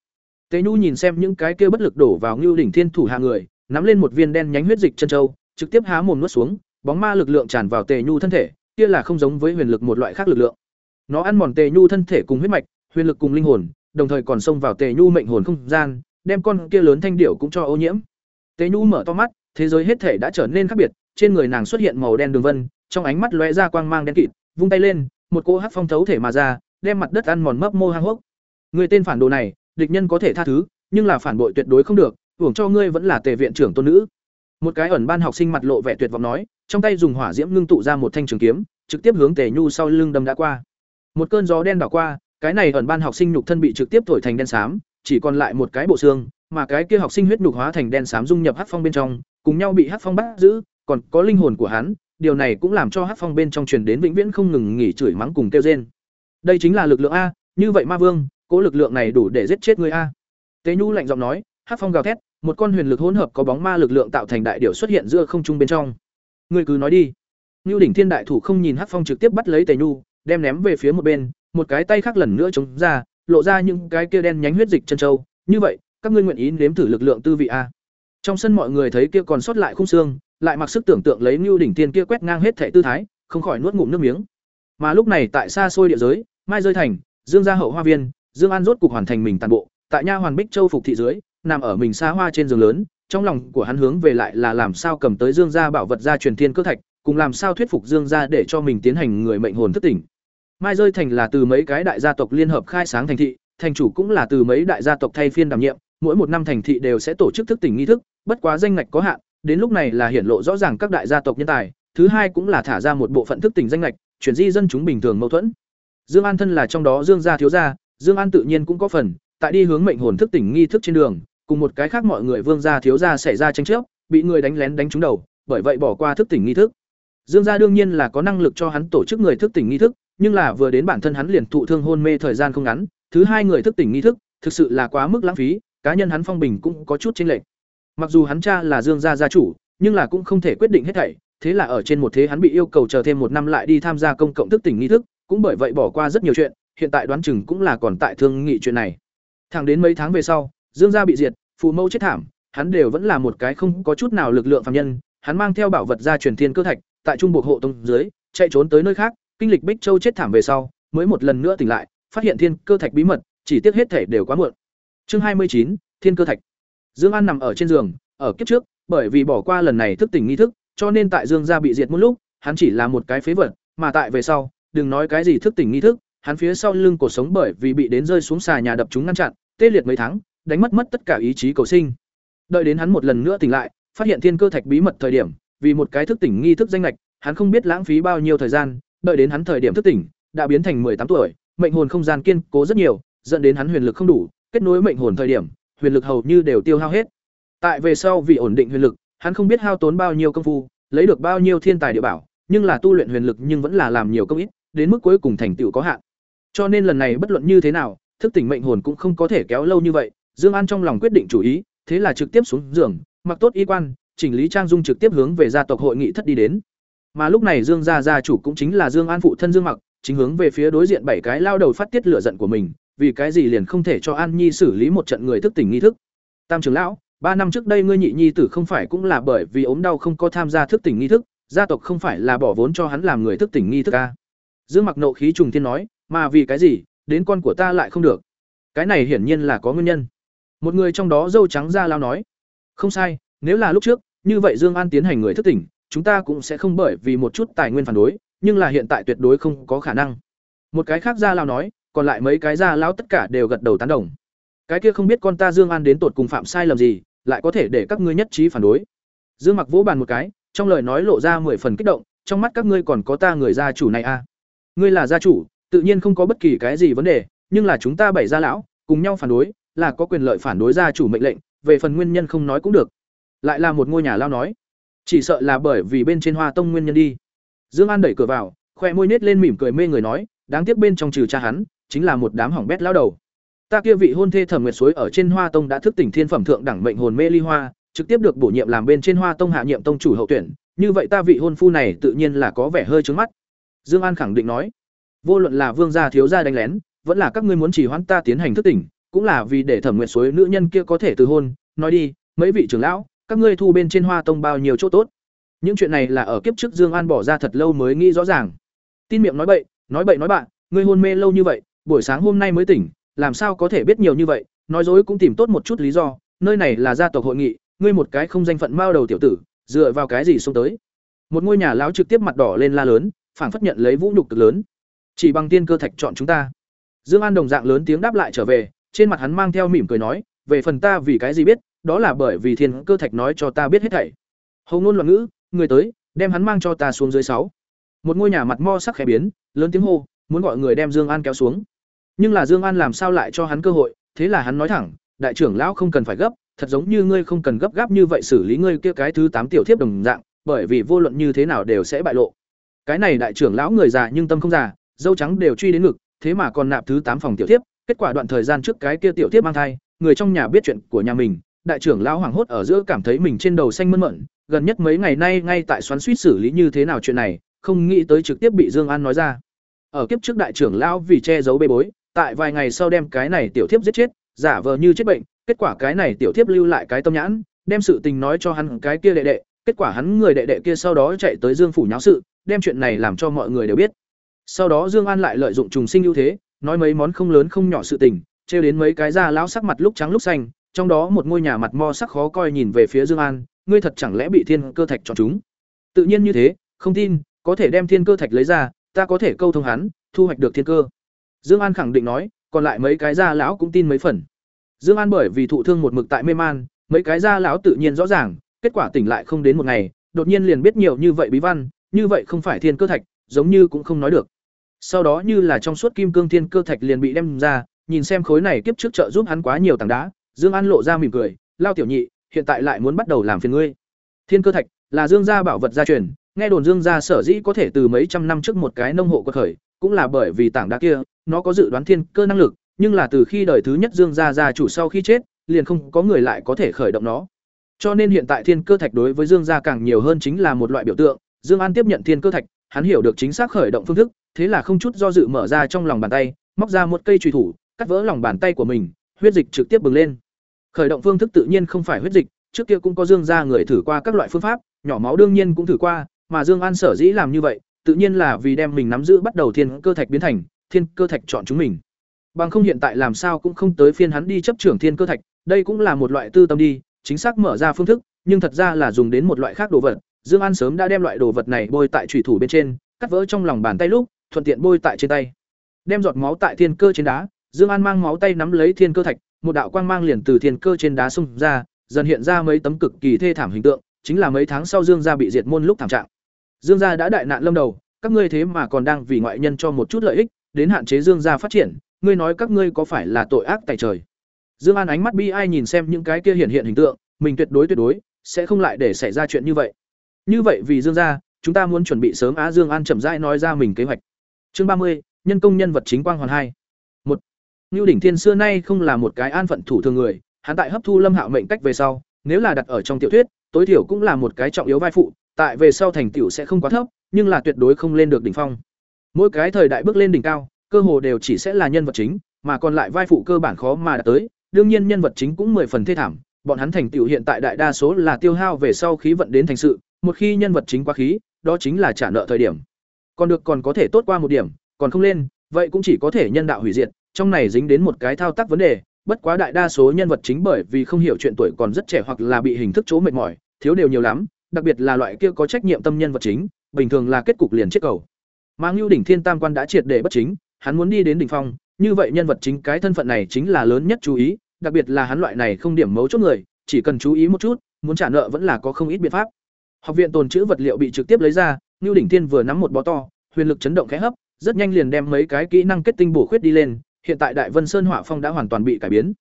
Tế Nhu nhìn xem những cái kia bất lực đổ vào Ngưu đỉnh thiên thủ hạ người, nắm lên một viên đen nhánh huyết dịch chân châu, trực tiếp há mồm nuốt xuống, bóng ma lực lượng tràn vào Tề Nhu thân thể, kia là không giống với huyền lực một loại khác lực lượng. Nó ăn mòn Tề Nhu thân thể cùng huyết mạch, huyền lực cùng linh hồn, đồng thời còn xông vào Tề Nhu mệnh hồn không gian, đem con kia lớn thanh điểu cũng cho ô nhiễm. Tề Nhu mở to mắt, thế giới hết thể đã trở nên khác biệt, trên người nàng xuất hiện màu đen đường vân, trong ánh mắt lóe ra quang mang đen kịt, vung tay lên, một cỗ hắc phong thấu thể mà ra, đem mặt đất ăn mòn mấp mô hang hốc. Người tên phản đồ này, địch nhân có thể tha thứ, nhưng là phản bội tuyệt đối không được, hưởng cho ngươi vẫn là Tề viện trưởng tôn nữ. Một cái ẩn ban học sinh mặt lộ vẻ tuyệt vọng nói, trong tay dùng hỏa diễm ngưng tụ ra một thanh trường kiếm, trực tiếp hướng Tề Nhu sau lưng đâm đã qua. Một cơn gió đen đảo qua, cái này ẩn ban học sinh nhục thân bị trực tiếp thổi thành đen xám, chỉ còn lại một cái bộ xương, mà cái kia học sinh huyết nhục hóa thành đen xám dung nhập hắc phong bên trong, cùng nhau bị hắc phong bắt giữ, còn có linh hồn của hắn, điều này cũng làm cho hắc phong bên trong truyền đến vĩnh viễn không ngừng nghỉ chửi mắng cùng kêu rên. Đây chính là lực lượng a, như vậy ma vương, cố lực lượng này đủ để giết chết ngươi a. Tế Nhu lạnh giọng nói, hắc phong gào thét, một con huyền lực hỗn hợp có bóng ma lực lượng tạo thành đại điểu xuất hiện giữa không trung bên trong. Ngươi cứ nói đi. Nưu đỉnh thiên đại thủ không nhìn hắc phong trực tiếp bắt lấy Tề Nhu, đem ném về phía một bên, một cái tay khác lần nữa chống ra, lộ ra những cái kia đen nhánh huyết dịch chân châu, như vậy, các ngươi nguyện ý nếm thử lực lượng tư vị a. Trong sân mọi người thấy kia còn sót lại khung xương, lại mặc sức tưởng tượng lấy Nưu đỉnh thiên kia quét ngang hết thể tư thái, không khỏi nuốt ngụm nước miếng. Mà lúc này tại xa xôi địa giới, Mai rơi thành, Dương gia hậu hoa viên, Dương An rốt cục hoàn thành mình toàn bộ, tại nha hoàn Bích Châu phục thị dưới, nằm ở mình xa hoa trên giường lớn, trong lòng của hắn hướng về lại là làm sao cầm tới Dương gia bảo vật gia truyền thiên cơ thạch, cùng làm sao thuyết phục Dương gia để cho mình tiến hành người mệnh hồn thức tỉnh. Mai rơi thành là từ mấy cái đại gia tộc liên hợp khai sáng thành thị, thành chủ cũng là từ mấy đại gia tộc thay phiên đảm nhiệm, mỗi một năm thành thị đều sẽ tổ chức thức tỉnh nghi thức, bất quá danh ngạch có hạn, đến lúc này là hiển lộ rõ ràng các đại gia tộc nhân tài, thứ hai cũng là thả ra một bộ phận thức tỉnh danh ngạch, chuyển di dân chúng bình thường mâu thuẫn. Dương An thân là trong đó Dương gia thiếu gia, Dương An tự nhiên cũng có phần, tại đi hướng mệnh hồn thức tỉnh nghi thức trên đường, cùng một cái khác mọi người Vương gia thiếu gia xảy ra tranh chấp, bị người đánh lén đánh trúng đầu, bởi vậy bỏ qua thức tỉnh nghi thức. Dương gia đương nhiên là có năng lực cho hắn tổ chức người thức tỉnh nghi thức, nhưng là vừa đến bản thân hắn liền thụ thương hôn mê thời gian không ngắn, thứ hai người thức tỉnh nghi thức, thực sự là quá mức lãng phí, cá nhân hắn phong bình cũng có chút chênh lệch. Mặc dù hắn cha là Dương gia gia chủ, nhưng là cũng không thể quyết định hết thảy, thế là ở trên một thế hắn bị yêu cầu chờ thêm một năm lại đi tham gia công cộng thức tỉnh nghi thức, cũng bởi vậy bỏ qua rất nhiều chuyện, hiện tại đoán chừng cũng là còn tại thương nghị chuyện này. Thẳng đến mấy tháng về sau, Dương gia bị diệt, phụ mẫu chết thảm, hắn đều vẫn là một cái không có chút nào lực lượng phàm nhân, hắn mang theo bảo vật ra truyền thiên cơ thạch, tại trung bộ hộ tông dưới, chạy trốn tới nơi khác, kinh lịch Bích Châu chết thảm về sau, mới một lần nữa tỉnh lại, phát hiện thiên cơ thạch bí mật, chỉ tiếc hết thể đều quá muộn. Chương hai mươi chín, Thiên cơ thạch. Dương An nằm ở trên giường, ở kiếp trước, bởi vì bỏ qua lần này thức tỉnh nghi thức, cho nên tại Dương gia bị diệt một lúc, hắn chỉ là một cái phế vật, mà tại về sau, đừng nói cái gì thức tỉnh nghi thức, hắn phía sau lưng cổ sống bởi vì bị đến rơi xuống xà nhà đập chúng ngăn chặn, tê liệt mấy tháng, đánh mất mất tất cả ý chí cầu sinh. Đợi đến hắn một lần nữa tỉnh lại, phát hiện thiên cơ thạch bí mật thời điểm, vì một cái thức tỉnh nghi thức danh lệch, hắn không biết lãng phí bao nhiêu thời gian, đợi đến hắn thời điểm thức tỉnh, đã biến thành tám tuổi, mệnh hồn không gian kiên cố rất nhiều, dẫn đến hắn huyền lực không đủ, kết nối mệnh hồn thời điểm, huyền lực hầu như đều tiêu hao hết. Tại về sau vì ổn định huyền lực, hắn không biết hao tốn bao nhiêu công phu, lấy được bao nhiêu thiên tài địa bảo, nhưng là tu luyện huyền lực nhưng vẫn là làm nhiều công ít, đến mức cuối cùng thành tựu có hạn. Cho nên lần này bất luận như thế nào, thức tỉnh mệnh hồn cũng không có thể kéo lâu như vậy, Dương An trong lòng quyết định chủ ý, thế là trực tiếp xuống giường, mặc tốt y quan, chỉnh lý trang dung trực tiếp hướng về gia tộc hội nghị thất đi đến. Mà lúc này Dương gia gia chủ cũng chính là Dương An phụ thân Dương Mặc, chính hướng về phía đối diện bảy cái lao đầu phát tiết lửa giận của mình, vì cái gì liền không thể cho An Nhi xử lý một trận người thức tỉnh nghi thức. Tam trưởng lão, ba năm trước đây ngươi nhị nhi tử không phải cũng là bởi vì ốm đau không có tham gia thức tỉnh nghi thức, gia tộc không phải là bỏ vốn cho hắn làm người thức tỉnh nghi thức a dương mặc nộ khí trùng thiên nói mà vì cái gì, đến con của ta lại không được. Cái này hiển nhiên là có nguyên nhân. Một người trong đó dâu trắng ra lao nói, không sai, nếu là lúc trước, như vậy dương an tiến hành người thức tỉnh, chúng ta cũng sẽ không bởi vì một chút tài nguyên phản đối, nhưng là hiện tại tuyệt đối không có khả năng. Một cái khác ra lao nói, còn lại mấy cái ra lao tất cả đều gật đầu tán đồng. Cái kia không biết con ta dương an đến tột cùng phạm sai lầm gì, lại có thể để các ngươi nhất trí phản đối. Dương mặc vỗ bàn một cái, trong lời nói lộ ra mười phần kích động, trong mắt các ngươi còn có ta người gia chủ này à? Ngươi là gia chủ tự nhiên không có bất kỳ cái gì vấn đề, nhưng là chúng ta bảy gia lão, cùng nhau phản đối, là có quyền lợi phản đối gia chủ mệnh lệnh, về phần nguyên nhân không nói cũng được. Lại là một ngôi nhà lao nói, chỉ sợ là bởi vì bên trên hoa tông nguyên nhân đi. Dương an đẩy cửa vào, khoe môi nết lên mỉm cười mê người nói, đáng tiếc bên trong trừ cha hắn, chính là một đám hỏng bét lao đầu. Ta kia vị hôn thê thẩm nguyệt suối ở trên hoa tông đã thức tỉnh thiên phẩm thượng đẳng mệnh hồn mê ly hoa, trực tiếp được bổ nhiệm làm bên trên hoa tông hạ nhiệm tông chủ hậu tuyển, như vậy ta vị hôn phu này tự nhiên là có vẻ hơi trướng mắt. Dương an khẳng định nói vô luận là vương gia thiếu gia đánh lén, vẫn là các ngươi muốn chỉ hoãn ta tiến hành thức tỉnh, cũng là vì để thẩm nguyện suối nữ nhân kia có thể từ hôn. Nói đi, mấy vị trưởng lão, các ngươi thu bên trên hoa tông bao nhiêu chỗ tốt? Những chuyện này là ở kiếp trước dương an bỏ ra thật lâu mới nghĩ rõ ràng. Tin miệng nói bậy nói bậy nói bạn, ngươi hôn mê lâu như vậy, buổi sáng hôm nay mới tỉnh, làm sao có thể biết nhiều như vậy? Nói dối cũng tìm tốt một chút lý do, nơi này là gia tộc hội nghị, ngươi một cái không danh phận mao đầu tiểu tử, dựa vào cái gì xuống tới? Một ngôi nhà lão trực tiếp mặt đỏ lên la lớn, phảng phất nhận lấy vũ nhục cực lớn chỉ bằng tiên cơ thạch chọn chúng ta. Dương an đồng dạng lớn tiếng đáp lại trở về, trên mặt hắn mang theo mỉm cười nói, về phần ta vì cái gì biết, đó là bởi vì thiên cơ thạch nói cho ta biết hết thảy. Hầu ngôn loạn ngữ, người tới, đem hắn mang cho ta xuống dưới sáu. Một ngôi nhà mặt mo sắc khẽ biến, lớn tiếng hô, muốn gọi người đem dương an kéo xuống. Nhưng là dương an làm sao lại cho hắn cơ hội, thế là hắn nói thẳng, đại trưởng lão không cần phải gấp, thật giống như ngươi không cần gấp gáp như vậy xử lý ngươi kia cái thứ tám tiểu thiếp đồng dạng, bởi vì vô luận như thế nào đều sẽ bại lộ. Cái này đại trưởng lão người già nhưng tâm không già dâu trắng đều truy đến ngực, thế mà còn nạp thứ tám phòng tiểu thiếp, kết quả đoạn thời gian trước cái kia tiểu thiếp mang thai, người trong nhà biết chuyện của nhà mình, đại trưởng lão hoảng hốt ở giữa cảm thấy mình trên đầu xanh mơn mởn. gần nhất mấy ngày nay ngay tại xoắn suýt xử lý như thế nào chuyện này, không nghĩ tới trực tiếp bị dương an nói ra ở kiếp trước đại trưởng lão vì che giấu bê bối, tại vài ngày sau đem cái này tiểu thiếp giết chết, giả vờ như chết bệnh, kết quả cái này tiểu thiếp lưu lại cái tâm nhãn, đem sự tình nói cho hắn cái kia đệ đệ, kết quả hắn người đệ đệ kia sau đó chạy tới dương phủ nháo sự, đem chuyện này làm cho mọi người đều biết sau đó dương an lại lợi dụng trùng sinh ưu thế, nói mấy món không lớn không nhỏ sự tình, trêu đến mấy cái da lão sắc mặt lúc trắng lúc xanh, trong đó một ngôi nhà mặt mo sắc khó coi nhìn về phía dương an, ngươi thật chẳng lẽ bị thiên cơ thạch chọn chúng? Tự nhiên như thế, không tin, có thể đem thiên cơ thạch lấy ra, ta có thể câu thông hắn, thu hoạch được thiên cơ. Dương an khẳng định nói, còn lại mấy cái da lão cũng tin mấy phần. Dương an bởi vì thụ thương một mực tại mê man, mấy cái da lão tự nhiên rõ ràng, kết quả tỉnh lại không đến một ngày, đột nhiên liền biết nhiều như vậy bí văn, như vậy không phải thiên cơ thạch, giống như cũng không nói được sau đó như là trong suốt kim cương thiên cơ thạch liền bị đem ra, nhìn xem khối này kiếp trước trợ giúp hắn quá nhiều tảng đá, dương an lộ ra mỉm cười, lao tiểu nhị, hiện tại lại muốn bắt đầu làm phiền ngươi. Thiên cơ thạch là dương gia bảo vật gia truyền, nghe đồn dương gia sở dĩ có thể từ mấy trăm năm trước một cái nông hộ quật khởi, cũng là bởi vì tảng đá kia, nó có dự đoán thiên cơ năng lực, nhưng là từ khi đời thứ nhất dương gia gia chủ sau khi chết, liền không có người lại có thể khởi động nó. Cho nên hiện tại thiên cơ thạch đối với dương gia càng nhiều hơn chính là một loại biểu tượng, dương an tiếp nhận thiên cơ thạch, hắn hiểu được chính xác khởi động phương thức thế là không chút do dự mở ra trong lòng bàn tay, móc ra một cây trùy thủ, cắt vỡ lòng bàn tay của mình, huyết dịch trực tiếp bừng lên. Khởi động phương thức tự nhiên không phải huyết dịch, trước kia cũng có dương gia người thử qua các loại phương pháp, nhỏ máu đương nhiên cũng thử qua, mà dương an sở dĩ làm như vậy, tự nhiên là vì đem mình nắm giữ bắt đầu thiên cơ thạch biến thành, thiên cơ thạch chọn chúng mình. Bằng không hiện tại làm sao cũng không tới phiên hắn đi chấp trưởng thiên cơ thạch, đây cũng là một loại tư tâm đi, chính xác mở ra phương thức, nhưng thật ra là dùng đến một loại khác đồ vật. Dương an sớm đã đem loại đồ vật này bôi tại thủy thủ bên trên, cắt vỡ trong lòng bàn tay lúc thuận tiện bôi tại trên tay. Đem giọt máu tại thiên cơ trên đá, dương an mang máu tay nắm lấy thiên cơ thạch, một đạo quang mang liền từ thiên cơ trên đá xung ra, dần hiện ra mấy tấm cực kỳ thê thảm hình tượng, chính là mấy tháng sau dương gia bị diệt môn lúc thảm trạng. Dương gia đã đại nạn lâm đầu, các ngươi thế mà còn đang vì ngoại nhân cho một chút lợi ích, đến hạn chế dương gia phát triển, ngươi nói các ngươi có phải là tội ác tại trời? Dương an ánh mắt bi ai nhìn xem những cái kia hiện hiện hình tượng, mình tuyệt đối tuyệt đối sẽ không lại để xảy ra chuyện như vậy. Như vậy vì dương gia, chúng ta muốn chuẩn bị sớm á dương an chậm rãi nói ra mình kế hoạch chương ba mươi, nhân công nhân vật chính quang hoàn hai một Nưu đỉnh thiên xưa nay không là một cái an phận thủ thường người, hắn tại hấp thu lâm hạo mệnh cách về sau, nếu là đặt ở trong tiểu thuyết, tối thiểu cũng là một cái trọng yếu vai phụ, tại về sau thành tiểu sẽ không quá thấp, nhưng là tuyệt đối không lên được đỉnh phong mỗi cái thời đại bước lên đỉnh cao, cơ hồ đều chỉ sẽ là nhân vật chính, mà còn lại vai phụ cơ bản khó mà đạt tới, đương nhiên nhân vật chính cũng mười phần thê thảm, bọn hắn thành tựu hiện tại đại đa số là tiêu hao về sau khí vận đến thành sự, một khi nhân vật chính quá khí, đó chính là trả nợ thời điểm. Còn được còn có thể tốt qua một điểm, còn không lên, vậy cũng chỉ có thể nhân đạo hủy diệt, trong này dính đến một cái thao tác vấn đề, bất quá đại đa số nhân vật chính bởi vì không hiểu chuyện tuổi còn rất trẻ hoặc là bị hình thức chỗ mệt mỏi, thiếu đều nhiều lắm, đặc biệt là loại kia có trách nhiệm tâm nhân vật chính, bình thường là kết cục liền chết cầu. Mà Ngưu đỉnh Thiên Tam quan đã triệt để bất chính, hắn muốn đi đến đỉnh phong, như vậy nhân vật chính cái thân phận này chính là lớn nhất chú ý, đặc biệt là hắn loại này không điểm mấu chốt người, chỉ cần chú ý một chút, muốn trả nợ vẫn là có không ít biện pháp. Học viện tồn trữ vật liệu bị trực tiếp lấy ra, Ngưu đỉnh Thiên vừa nắm một bó to, huyền lực chấn động khẽ hấp, rất nhanh liền đem mấy cái kỹ năng kết tinh bổ khuyết đi lên, hiện tại Đại Vân Sơn Họa Phong đã hoàn toàn bị cải biến.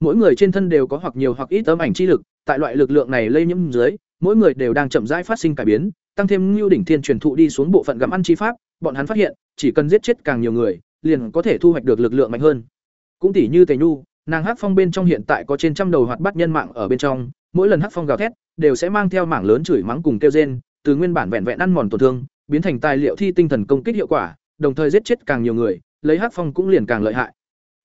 Mỗi người trên thân đều có hoặc nhiều hoặc ít ấm ảnh chi lực, tại loại lực lượng này lây nhiễm dưới, mỗi người đều đang chậm rãi phát sinh cải biến, tăng thêm Nưu đỉnh thiên truyền thụ đi xuống bộ phận gặm ăn chi pháp, bọn hắn phát hiện, chỉ cần giết chết càng nhiều người, liền có thể thu hoạch được lực lượng mạnh hơn. Cũng tỉ như Tề Nhu, nàng Hắc Phong bên trong hiện tại có trên trăm đầu hoạt bát nhân mạng ở bên trong, mỗi lần Hắc Phong gào thét, đều sẽ mang theo mảng lớn chửi mắng cùng kêu rên, từ nguyên bản vẹn vẹn ăn mòn tổn thương, biến thành tài liệu thi tinh thần công kích hiệu quả, đồng thời giết chết càng nhiều người, lấy Hắc Phong cũng liền càng lợi hại.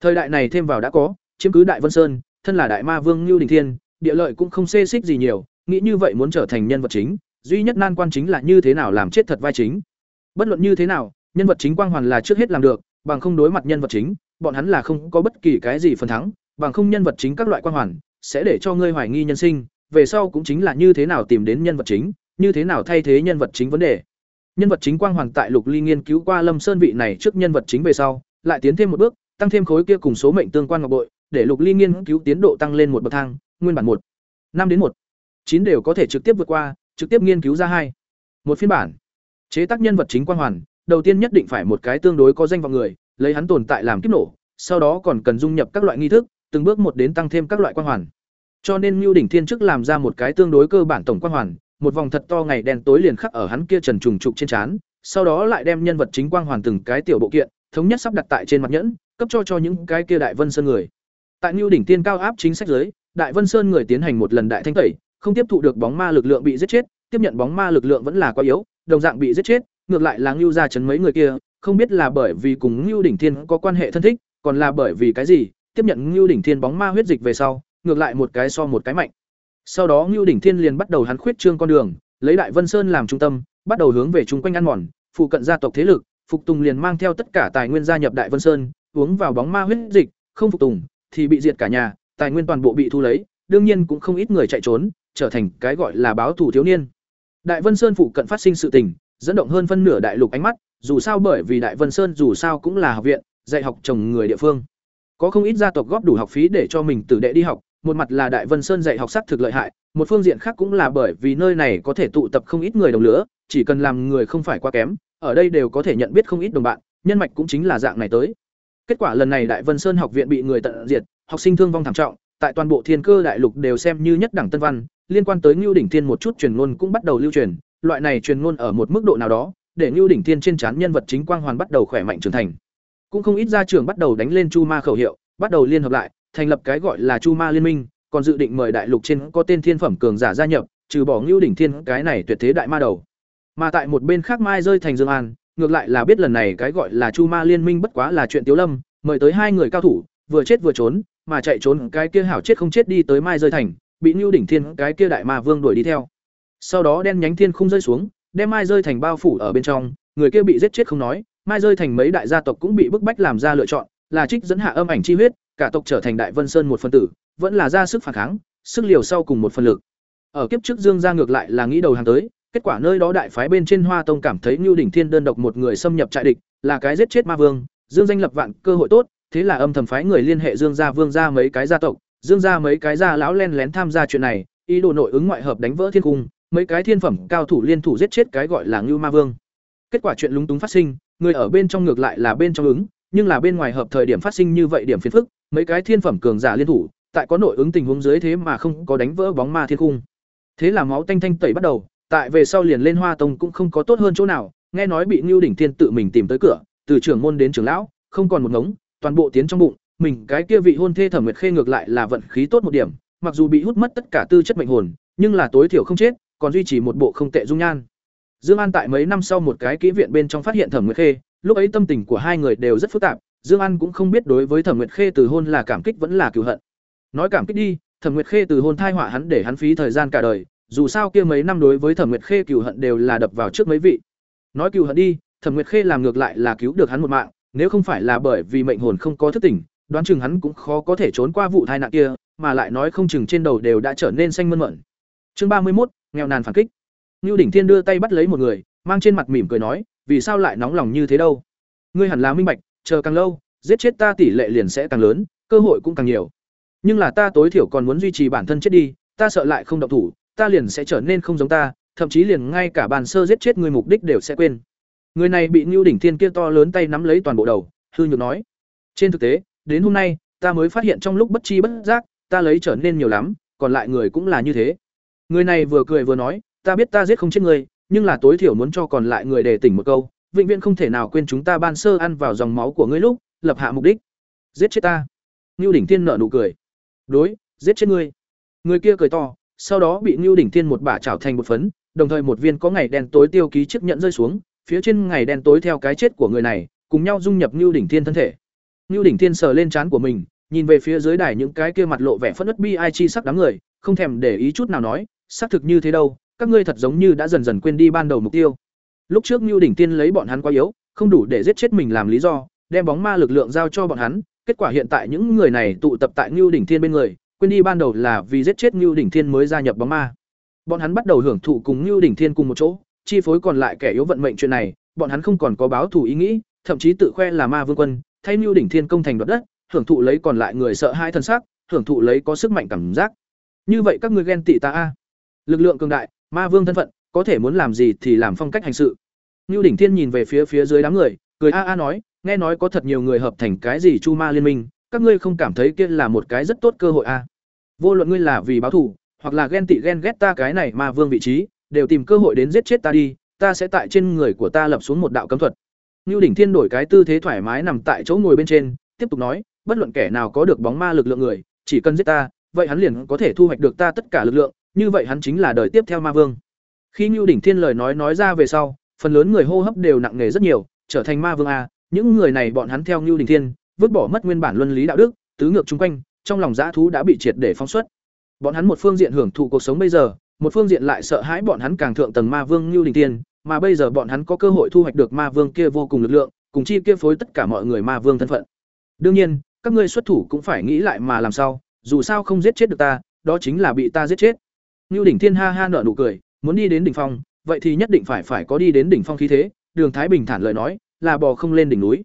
Thời đại này thêm vào đã có, chiếm cứ Đại Vân Sơn, thân là đại ma vương Nưu Đình Thiên, địa lợi cũng không xê xích gì nhiều, nghĩ như vậy muốn trở thành nhân vật chính, duy nhất nan quan chính là như thế nào làm chết thật vai chính. Bất luận như thế nào, nhân vật chính quang hoàn là trước hết làm được, bằng không đối mặt nhân vật chính, bọn hắn là không có bất kỳ cái gì phần thắng, bằng không nhân vật chính các loại quang hoàn sẽ để cho ngươi hoài nghi nhân sinh, về sau cũng chính là như thế nào tìm đến nhân vật chính, như thế nào thay thế nhân vật chính vấn đề. Nhân vật chính quang hoàn tại Lục Ly nghiên cứu qua Lâm Sơn vị này trước nhân vật chính về sau, lại tiến thêm một bước, tăng thêm khối kia cùng số mệnh tương quan ngọc bội, để Lục Ly nghiên cứu tiến độ tăng lên một bậc thang, nguyên bản một năm đến một chín đều có thể trực tiếp vượt qua, trực tiếp nghiên cứu ra hai một phiên bản. Chế tác nhân vật chính quang hoàn, đầu tiên nhất định phải một cái tương đối có danh vọng người, lấy hắn tồn tại làm kiếp nổ, sau đó còn cần dung nhập các loại nghi thức, từng bước một đến tăng thêm các loại quang hoàn. Cho nên mưu đỉnh thiên chức làm ra một cái tương đối cơ bản tổng quang hoàn, một vòng thật to ngày đen tối liền khắc ở hắn kia trần trùng trục trên trán, sau đó lại đem nhân vật chính quang hoàn từng cái tiểu bộ kiện, thống nhất sắp đặt tại trên mặt nhẫn, cấp cho cho những cái kia đại vân sơn người. Tại Nưu đỉnh tiên cao áp chính sách dưới, đại vân sơn người tiến hành một lần đại thanh tẩy, không tiếp thụ được bóng ma lực lượng bị giết chết, tiếp nhận bóng ma lực lượng vẫn là quá yếu, đồng dạng bị giết chết, ngược lại là Nưu gia chấn mấy người kia, không biết là bởi vì cùng Nưu đỉnh thiên có quan hệ thân thích, còn là bởi vì cái gì, tiếp nhận Nưu đỉnh thiên bóng ma huyết dịch về sau, ngược lại một cái so một cái mạnh. Sau đó ngưu đỉnh thiên liền bắt đầu hắn khuyết trương con đường, lấy Đại Vân Sơn làm trung tâm, bắt đầu hướng về chung quanh ăn mòn, phụ cận gia tộc thế lực, phục tùng liền mang theo tất cả tài nguyên gia nhập Đại Vân Sơn, uống vào bóng ma huyết dịch, không phục tùng thì bị diệt cả nhà, tài nguyên toàn bộ bị thu lấy, đương nhiên cũng không ít người chạy trốn, trở thành cái gọi là báo thủ thiếu niên. Đại Vân Sơn phụ cận phát sinh sự tình, dẫn động hơn phân nửa đại lục ánh mắt, dù sao bởi vì Đại Vân Sơn dù sao cũng là học viện, dạy học chồng người địa phương. Có không ít gia tộc góp đủ học phí để cho mình tử đệ đi học, một mặt là Đại Vân Sơn dạy học sắc thực lợi hại, một phương diện khác cũng là bởi vì nơi này có thể tụ tập không ít người đồng lứa, chỉ cần làm người không phải quá kém, ở đây đều có thể nhận biết không ít đồng bạn, nhân mạch cũng chính là dạng này tới. Kết quả lần này Đại Vân Sơn học viện bị người tận diệt, học sinh thương vong thảm trọng, tại toàn bộ Thiên Cơ đại lục đều xem như nhất đẳng tân văn, liên quan tới Ngưu đỉnh Thiên một chút truyền ngôn cũng bắt đầu lưu truyền, loại này truyền ngôn ở một mức độ nào đó, để Ngưu đỉnh Thiên trên trán nhân vật chính quang hoàn bắt đầu khỏe mạnh trưởng thành. Cũng không ít gia trưởng bắt đầu đánh lên Chu Ma khẩu hiệu, bắt đầu liên hợp lại, thành lập cái gọi là Chu Ma liên minh, còn dự định mời đại lục trên có tên thiên phẩm cường giả gia nhập, trừ bỏ Ngưu đỉnh Thiên cái này tuyệt thế đại ma đầu. Mà tại một bên khác Mai rơi thành Dương An, ngược lại là biết lần này cái gọi là Chu Ma liên minh bất quá là chuyện Tiếu Lâm, mời tới hai người cao thủ, vừa chết vừa trốn, mà chạy trốn cái kia hảo chết không chết đi tới Mai rơi thành, bị Ngưu đỉnh thiên cái kia đại ma vương đuổi đi theo. Sau đó đen nhánh thiên không rơi xuống, đem Mai rơi thành bao phủ ở bên trong, người kia bị giết chết không nói, Mai rơi thành mấy đại gia tộc cũng bị bức bách làm ra lựa chọn, là trích dẫn hạ âm ảnh chi huyết, cả tộc trở thành đại vân sơn một phân tử, vẫn là ra sức phản kháng, sức liều sau cùng một phần lực. Ở kiếp trước Dương gia ngược lại là nghĩ đầu hàng tới, kết quả nơi đó đại phái bên trên Hoa Tông cảm thấy ngưu đỉnh thiên đơn độc một người xâm nhập trại địch, là cái giết chết ma vương, Dương danh lập vạn, cơ hội tốt, thế là âm thầm phái người liên hệ Dương gia Vương gia mấy cái gia tộc, Dương gia mấy cái gia lão len lén tham gia chuyện này, ý đồ nội ứng ngoại hợp đánh vỡ thiên cung, mấy cái thiên phẩm cao thủ liên thủ giết chết cái gọi là Ngưu Ma Vương. Kết quả chuyện lúng túng phát sinh, người ở bên trong ngược lại là bên trong ứng, nhưng là bên ngoài hợp thời điểm phát sinh như vậy điểm phiền phức, mấy cái thiên phẩm cường giả liên thủ, tại có nội ứng tình huống dưới thế mà không có đánh vỡ bóng ma thiên cung. Thế là máu tanh thanh tẩy bắt đầu, tại về sau liền lên Hoa Tông cũng không có tốt hơn chỗ nào, nghe nói bị Nưu đỉnh thiên tự mình tìm tới cửa, từ trưởng môn đến trưởng lão, không còn một ngống, toàn bộ tiến trong bụng, mình cái kia vị hôn thê Thẩm Nguyệt Khê ngược lại là vận khí tốt một điểm, mặc dù bị hút mất tất cả tư chất mệnh hồn, nhưng là tối thiểu không chết, còn duy trì một bộ không tệ dung nhan. Dương An tại mấy năm sau một cái kỹ viện bên trong phát hiện Thẩm Nguyệt Khê, lúc ấy tâm tình của hai người đều rất phức tạp, Dương An cũng không biết đối với Thẩm Nguyệt Khê từ hôn là cảm kích vẫn là cựu hận. Nói cảm kích đi, Thẩm Nguyệt Khê từ hôn thai họa hắn để hắn phí thời gian cả đời, dù sao kia mấy năm đối với Thẩm Nguyệt Khê cựu hận đều là đập vào trước mấy vị. Nói cựu hận đi, Thẩm Nguyệt Khê làm ngược lại là cứu được hắn một mạng, nếu không phải là bởi vì mệnh hồn không có thức tỉnh, đoán chừng hắn cũng khó có thể trốn qua vụ tai nạn kia, mà lại nói không chừng trên đầu đều đã trở nên xanh mơn mởn. Chương ba mươi một, nghèo nàn phản kích. Nưu Đỉnh Thiên đưa tay bắt lấy một người, mang trên mặt mỉm cười nói, vì sao lại nóng lòng như thế đâu? Ngươi hẳn là minh bạch, chờ càng lâu, giết chết ta tỷ lệ liền sẽ càng lớn, cơ hội cũng càng nhiều. Nhưng là ta tối thiểu còn muốn duy trì bản thân chết đi, ta sợ lại không động thủ, ta liền sẽ trở nên không giống ta, thậm chí liền ngay cả bàn sơ giết chết người mục đích đều sẽ quên. Người này bị ngưu đỉnh thiên kia to lớn tay nắm lấy toàn bộ đầu, hư nhược nói: "Trên thực tế, đến hôm nay, ta mới phát hiện trong lúc bất chi bất giác, ta lấy trở nên nhiều lắm, còn lại người cũng là như thế." Người này vừa cười vừa nói: "Ta biết ta giết không chết người, nhưng là tối thiểu muốn cho còn lại người để tỉnh một câu, vĩnh viễn không thể nào quên chúng ta ban sơ ăn vào dòng máu của ngươi lúc, lập hạ mục đích. Giết chết ta." Nưu đỉnh thiên nở nụ cười. "Đối, giết chết ngươi." Người kia cười to, sau đó bị Nưu đỉnh thiên một bả chảo thành một phấn, đồng thời một viên có ngày đen tối tiêu ký chiếc nhẫn rơi xuống, phía trên ngày đen tối theo cái chết của người này, cùng nhau dung nhập Nưu đỉnh thiên thân thể. Nưu đỉnh thiên sờ lên trán của mình, nhìn về phía dưới đài những cái kia mặt lộ vẻ phẫn uất bi ai chi sắc đám người, không thèm để ý chút nào nói, xác thực như thế đâu, các ngươi thật giống như đã dần dần quên đi ban đầu mục tiêu. Lúc trước Nưu đỉnh thiên lấy bọn hắn quá yếu, không đủ để giết chết mình làm lý do, đem bóng ma lực lượng giao cho bọn hắn, kết quả hiện tại những người này tụ tập tại Nưu đỉnh thiên bên người, quên đi ban đầu là vì giết chết Nưu đỉnh thiên mới gia nhập bóng ma. Bọn hắn bắt đầu hưởng thụ cùng Nưu đỉnh thiên cùng một chỗ, chi phối còn lại kẻ yếu vận mệnh chuyện này, bọn hắn không còn có báo thù ý nghĩ, thậm chí tự khoe là ma vương quân, thay Nưu đỉnh thiên công thành đoạt đất, hưởng thụ lấy còn lại người sợ hai thân xác, hưởng thụ lấy có sức mạnh cảm giác. Như vậy các ngươi ghen tị ta a? Lực lượng cường đại, ma vương thân phận, có thể muốn làm gì thì làm phong cách hành sự. ngưu đỉnh thiên nhìn về phía phía dưới đám người, cười a a nói, nghe nói có thật nhiều người hợp thành cái gì chu ma liên minh, các ngươi không cảm thấy kia là một cái rất tốt cơ hội a? Vô luận ngươi là vì báo thù, hoặc là ghen tị ghen ghét ta cái này ma vương vị trí, đều tìm cơ hội đến giết chết ta đi, ta sẽ tại trên người của ta lập xuống một đạo cấm thuật. ngưu Đỉnh Thiên đổi cái tư thế thoải mái nằm tại chỗ ngồi bên trên, tiếp tục nói, bất luận kẻ nào có được bóng ma lực lượng người, chỉ cần giết ta, vậy hắn liền có thể thu hoạch được ta tất cả lực lượng, như vậy hắn chính là đời tiếp theo ma vương. Khi Nưu Đỉnh Thiên lời nói nói ra về sau, phần lớn người hô hấp đều nặng nề rất nhiều, trở thành ma vương a, những người này bọn hắn theo Nưu Đỉnh Thiên, vứt bỏ mất nguyên bản luân lý đạo đức, tứ ngược chung quanh, trong lòng dã thú đã bị triệt để phóng xuất. Bọn hắn một phương diện hưởng thụ cuộc sống bây giờ, một phương diện lại sợ hãi bọn hắn càng thượng tầng ma vương Nưu Đỉnh Thiên, mà bây giờ bọn hắn có cơ hội thu hoạch được ma vương kia vô cùng lực lượng, cùng chi kia phối tất cả mọi người ma vương thân phận. Đương nhiên, các ngươi xuất thủ cũng phải nghĩ lại mà làm sao, dù sao không giết chết được ta, đó chính là bị ta giết chết. Nưu Đỉnh Thiên ha ha nở nụ cười, muốn đi đến đỉnh phong, vậy thì nhất định phải phải có đi đến đỉnh phong khí thế, Đường Thái Bình thản lời nói, là bò không lên đỉnh núi.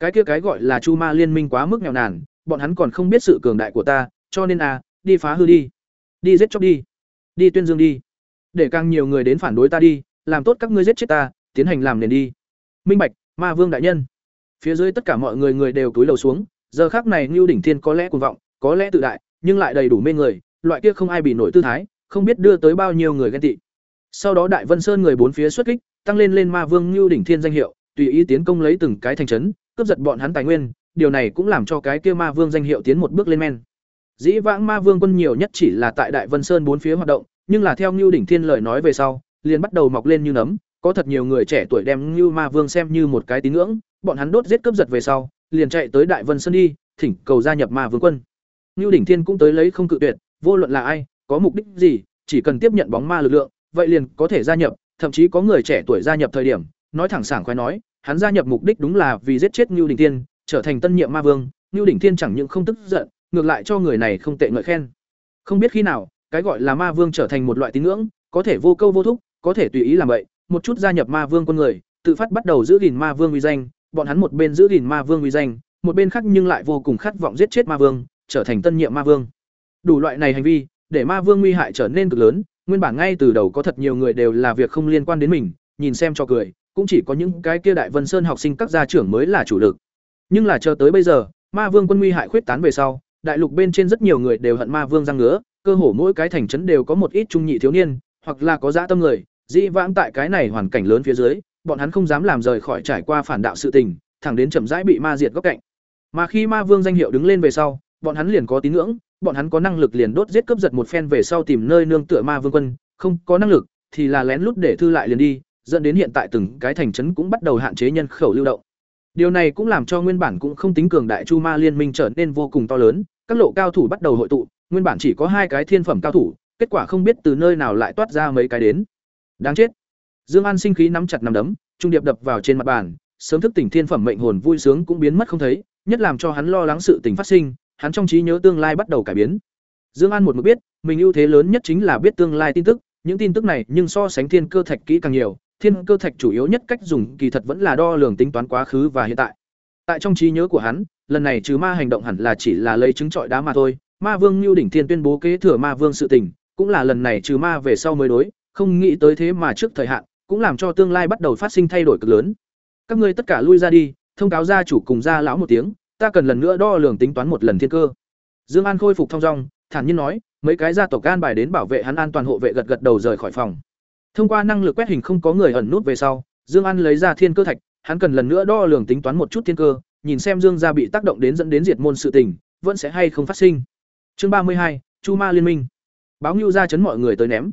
Cái kia cái gọi là Chu Ma liên minh quá mức nghèo nàn, bọn hắn còn không biết sự cường đại của ta, cho nên à, đi phá hư đi. Đi giết chóc đi. Đi tuyên dương đi. Để càng nhiều người đến phản đối ta đi làm tốt các ngươi giết chết ta tiến hành làm nền đi. Minh bạch ma vương đại nhân. Phía dưới tất cả mọi người người đều cúi đầu xuống giờ khắc này Nưu đỉnh thiên có lẽ cuồng vọng có lẽ tự đại nhưng lại đầy đủ mê người loại kia không ai bị nổi tư thái không biết đưa tới bao nhiêu người ghen tị sau đó đại vân sơn người bốn phía xuất kích tăng lên lên ma vương ngưu đỉnh thiên danh hiệu tùy ý tiến công lấy từng cái thành trấn cướp giật bọn hắn tài nguyên điều này cũng làm cho cái kia ma vương danh hiệu tiến một bước lên men Dĩ vãng Ma Vương quân nhiều nhất chỉ là tại Đại Vân Sơn bốn phía hoạt động, nhưng là theo Nưu đỉnh thiên lời nói về sau, liền bắt đầu mọc lên như nấm, có thật nhiều người trẻ tuổi đem Nưu Ma Vương xem như một cái tín ngưỡng, bọn hắn đốt giết cướp giật về sau, liền chạy tới Đại Vân Sơn đi, thỉnh cầu gia nhập Ma Vương quân. Nưu đỉnh thiên cũng tới lấy không cự tuyệt, vô luận là ai, có mục đích gì, chỉ cần tiếp nhận bóng ma lực lượng, vậy liền có thể gia nhập, thậm chí có người trẻ tuổi gia nhập thời điểm, nói thẳng sảng khoái nói, hắn gia nhập mục đích đúng là vì giết chết Nưu đỉnh thiên, trở thành tân nhiệm Ma Vương, Nưu đỉnh thiên chẳng những không tức giận, ngược lại cho người này không tệ ngợi khen. Không biết khi nào, cái gọi là ma vương trở thành một loại tín ngưỡng, có thể vô câu vô thúc, có thể tùy ý làm vậy, một chút gia nhập ma vương con người, tự phát bắt đầu giữ gìn ma vương uy danh, bọn hắn một bên giữ gìn ma vương uy danh, một bên khác nhưng lại vô cùng khát vọng giết chết ma vương, trở thành tân nhiệm ma vương. Đủ loại này hành vi, để ma vương nguy hại trở nên cực lớn, nguyên bản ngay từ đầu có thật nhiều người đều là việc không liên quan đến mình, nhìn xem cho cười, cũng chỉ có những cái kia đại vân sơn học sinh các gia trưởng mới là chủ lực. Nhưng là chờ tới bây giờ, ma vương quân nguy hại khuyết tán về sau, đại lục bên trên rất nhiều người đều hận ma vương răng ngứa, cơ hồ mỗi cái thành trấn đều có một ít trung nhị thiếu niên, hoặc là có dã tâm người, dĩ vãng tại cái này hoàn cảnh lớn phía dưới, bọn hắn không dám làm rời khỏi trải qua phản đạo sự tình, thẳng đến chậm rãi bị ma diệt góc cạnh. Mà khi ma vương danh hiệu đứng lên về sau, bọn hắn liền có tín ngưỡng, bọn hắn có năng lực liền đốt giết cướp giật một phen về sau tìm nơi nương tựa ma vương quân, không có năng lực thì là lén lút để thư lại liền đi, dẫn đến hiện tại từng cái thành trấn cũng bắt đầu hạn chế nhân khẩu lưu động. Điều này cũng làm cho nguyên bản cũng không tính cường đại Chu Ma liên minh trở nên vô cùng to lớn, các lộ cao thủ bắt đầu hội tụ, nguyên bản chỉ có hai cái thiên phẩm cao thủ, kết quả không biết từ nơi nào lại toát ra mấy cái đến. Đáng chết. Dương An sinh khí nắm chặt nắm đấm, trung điệp đập vào trên mặt bàn, sớm thức tỉnh thiên phẩm mệnh hồn vui sướng cũng biến mất không thấy, nhất làm cho hắn lo lắng sự tình phát sinh, hắn trong trí nhớ tương lai bắt đầu cải biến. Dương An một mực biết, mình ưu thế lớn nhất chính là biết tương lai tin tức, những tin tức này nhưng so sánh thiên cơ thạch kỹ càng nhiều, thiên cơ thạch chủ yếu nhất cách dùng kỳ thật vẫn là đo lường tính toán quá khứ và hiện tại. Tại trong trí nhớ của hắn, lần này trừ ma hành động hẳn là chỉ là lấy trứng trọi đá mà thôi, Ma Vương Nưu đỉnh thiên tuyên bố kế thừa Ma Vương sự tình, cũng là lần này trừ ma về sau mới đối, không nghĩ tới thế mà trước thời hạn, cũng làm cho tương lai bắt đầu phát sinh thay đổi cực lớn. Các ngươi tất cả lui ra đi, thông cáo gia chủ cùng gia lão một tiếng, ta cần lần nữa đo lường tính toán một lần thiên cơ. Dương An khôi phục thông dong, thản nhiên nói, mấy cái gia tộc an bài đến bảo vệ hắn an toàn hộ vệ gật gật đầu rời khỏi phòng. Thông qua năng lực quét hình không có người ẩn nút về sau, Dương An lấy ra thiên cơ thạch, hắn cần lần nữa đo lường tính toán một chút thiên cơ, nhìn xem Dương gia bị tác động đến dẫn đến diệt môn sự tình, vẫn sẽ hay không phát sinh. Chương ba mươi hai, Chu Ma liên minh. Báo ngưu gia chấn mọi người tới ném.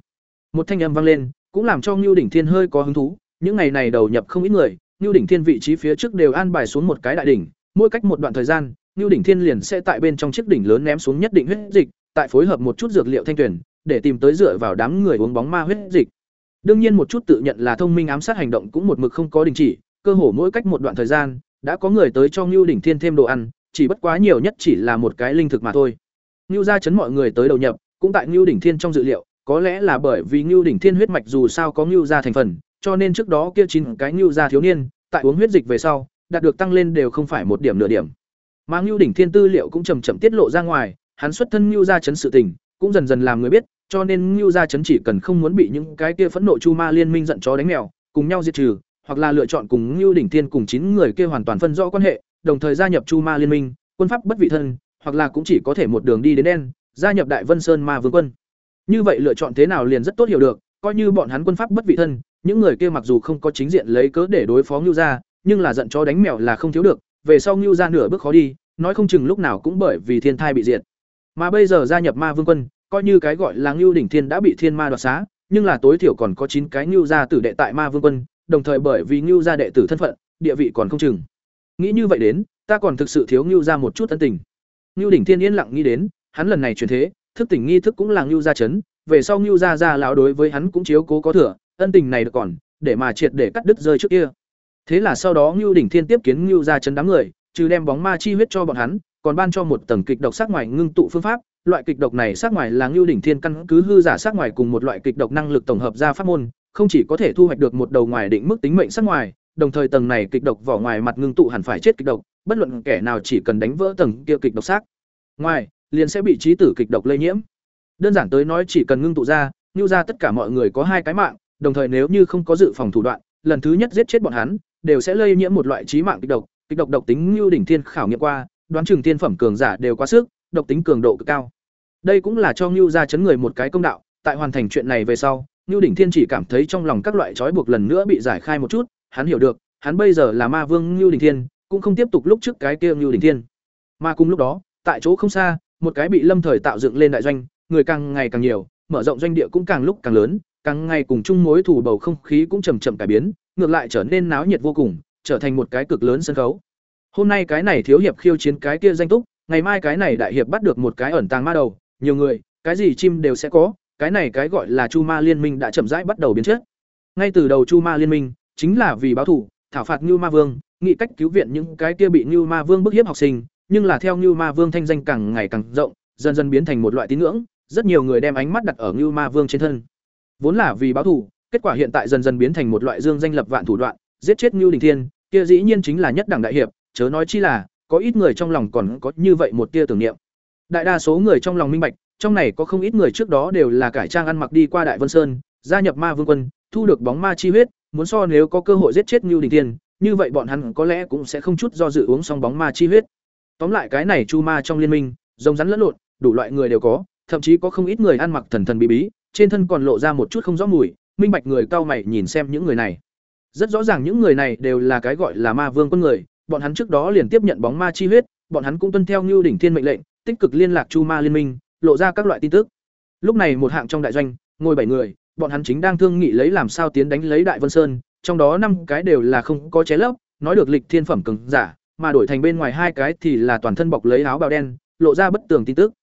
Một thanh âm vang lên, cũng làm cho ngưu đỉnh thiên hơi có hứng thú, những ngày này đầu nhập không ít người, ngưu đỉnh thiên vị trí phía trước đều an bài xuống một cái đại đỉnh, mỗi cách một đoạn thời gian, Nưu đỉnh thiên liền sẽ tại bên trong chiếc đỉnh lớn ném xuống nhất định huyết dịch, tại phối hợp một chút dược liệu thanh tuyển, để tìm tới dựa vào đám người uống bóng ma huyết dịch. Đương nhiên một chút tự nhận là thông minh ám sát hành động cũng một mực không có đình chỉ, cơ hồ mỗi cách một đoạn thời gian, đã có người tới cho Nưu đỉnh thiên thêm đồ ăn, chỉ bất quá nhiều nhất chỉ là một cái linh thực mà thôi. Nưu gia chấn mọi người tới đầu nhập, cũng tại Nưu đỉnh thiên trong dự liệu, có lẽ là bởi vì Nưu đỉnh thiên huyết mạch dù sao có Nưu gia thành phần, cho nên trước đó kia chín cái Nưu gia thiếu niên, tại uống huyết dịch về sau, đạt được tăng lên đều không phải một điểm nửa điểm. Mà Nưu đỉnh thiên tư liệu cũng chậm chậm tiết lộ ra ngoài, hắn xuất thân Nưu gia chấn sự tình, cũng dần dần làm người biết, cho nên Nưu gia chấn chỉ cần không muốn bị những cái kia phẫn nộ chu ma liên minh giận chó đánh mèo, cùng nhau diệt trừ, hoặc là lựa chọn cùng Nưu đỉnh thiên cùng chín người kia hoàn toàn phân rõ quan hệ, đồng thời gia nhập chu ma liên minh, quân pháp bất vị thân, hoặc là cũng chỉ có thể một đường đi đến đen, gia nhập Đại Vân Sơn Ma Vương quân. Như vậy lựa chọn thế nào liền rất tốt hiểu được, coi như bọn hắn quân pháp bất vị thân, những người kia mặc dù không có chính diện lấy cớ để đối phó Nưu gia, nhưng là giận chó đánh mèo là không thiếu được, về sau Nưu gia nửa bước khó đi, nói không chừng lúc nào cũng bởi vì thiên thai bị diệt. Mà bây giờ gia nhập Ma Vương quân, coi như cái gọi là Nưu đỉnh thiên đã bị thiên ma đoạt xá, nhưng là tối thiểu còn có chín cái Nưu gia tử đệ tại Ma Vương quân, đồng thời bởi vì Nưu gia đệ tử thân phận, địa vị còn không chừng. Nghĩ như vậy đến, ta còn thực sự thiếu Nưu gia một chút ân tình. Nưu đỉnh thiên yên lặng nghĩ đến, hắn lần này chuyển thế, thức tỉnh nghi thức cũng là Nưu gia chấn, về sau Nưu gia gia lão đối với hắn cũng chiếu cố có thừa, ân tình này được còn, để mà triệt để cắt đứt rơi trước kia. Thế là sau đó Nưu đỉnh thiên tiếp kiến Nưu gia chấn đám người, trừ đem bóng ma chi huyết cho bọn hắn, còn ban cho một tầng kịch độc sát ngoài ngưng tụ phương pháp, loại kịch độc này sát ngoài là Nưu đỉnh thiên căn cứ hư giả sát ngoài cùng một loại kịch độc năng lực tổng hợp ra pháp môn, không chỉ có thể thu hoạch được một đầu ngoài định mức tính mệnh sát ngoài, đồng thời tầng này kịch độc vỏ ngoài mặt ngưng tụ hẳn phải chết kịch độc, bất luận kẻ nào chỉ cần đánh vỡ tầng kia kịch độc sắc ngoài, liền sẽ bị trí tử kịch độc lây nhiễm. Đơn giản tới nói chỉ cần ngưng tụ ra, Nưu ra tất cả mọi người có hai cái mạng, đồng thời nếu như không có dự phòng thủ đoạn, lần thứ nhất giết chết bọn hắn, đều sẽ lây nhiễm một loại trí mạng kịch độc, kịch độc độc tính lưu đỉnh thiên khảo nghiệm qua, đoán chừng tiên phẩm cường giả đều quá sức, độc tính cường độ cực cao. Đây cũng là cho Nưu ra chấn người một cái công đạo, tại hoàn thành chuyện này về sau, Nưu đỉnh thiên chỉ cảm thấy trong lòng các loại trói buộc lần nữa bị giải khai một chút, hắn hiểu được, hắn bây giờ là ma vương Nưu đỉnh thiên, cũng không tiếp tục lúc trước cái kia Nưu đỉnh thiên. Mà cùng lúc đó, tại chỗ không xa, một cái bị lâm thời tạo dựng lên đại doanh, người càng ngày càng nhiều, mở rộng doanh địa cũng càng lúc càng lớn, càng ngày cùng chung mối thủ bầu không khí cũng chậm chậm cải biến, ngược lại trở nên náo nhiệt vô cùng, trở thành một cái cực lớn sân khấu. Hôm nay cái này thiếu hiệp khiêu chiến cái kia danh túc, ngày mai cái này đại hiệp bắt được một cái ẩn tàng ma đầu, nhiều người, cái gì chim đều sẽ có, cái này cái gọi là Chu Ma Liên Minh đã chậm rãi bắt đầu biến chất. Ngay từ đầu Chu Ma Liên Minh chính là vì báo thù, thảo phạt Như Ma Vương, nghị cách cứu viện những cái kia bị Như Ma Vương bức hiếp học sinh, nhưng là theo Như Ma Vương thanh danh càng ngày càng rộng, dần dần biến thành một loại tín ngưỡng, rất nhiều người đem ánh mắt đặt ở Như Ma Vương trên thân. Vốn là vì báo thù, kết quả hiện tại dần dần biến thành một loại dương danh lập vạn thủ đoạn, giết chết Ngưu Đình Thiên, kia dĩ nhiên chính là nhất đẳng đại hiệp, chớ nói chi là, có ít người trong lòng còn có như vậy một tia tưởng niệm. Đại đa số người trong lòng minh bạch, trong này có không ít người trước đó đều là cải trang ăn mặc đi qua Đại Vân Sơn, gia nhập Ma Vương quân, thu được bóng ma chi huyết, muốn so nếu có cơ hội giết chết Ngưu Đình Thiên, như vậy bọn hắn có lẽ cũng sẽ không chút do dự uống xong bóng ma chi huyết. Tóm lại cái này chu ma trong liên minh, rồng rắn lẫn lộn, đủ loại người đều có, thậm chí có không ít người ăn mặc thần thần bí bí, trên thân còn lộ ra một chút không rõ mùi, minh bạch người cao mày nhìn xem những người này. Rất rõ ràng những người này đều là cái gọi là ma vương quân người, bọn hắn trước đó liền tiếp nhận bóng ma chi huyết, bọn hắn cũng tuân theo ngưu đỉnh thiên mệnh lệnh, tích cực liên lạc chu ma liên minh, lộ ra các loại tin tức. Lúc này một hạng trong đại doanh, ngồi bảy người, bọn hắn chính đang thương nghị lấy làm sao tiến đánh lấy Đại Vân Sơn, trong đó năm cái đều là không có chế lấp, nói được lịch thiên phẩm cứng giả, mà đổi thành bên ngoài hai cái thì là toàn thân bọc lấy áo bào đen, lộ ra bất tường tin tức.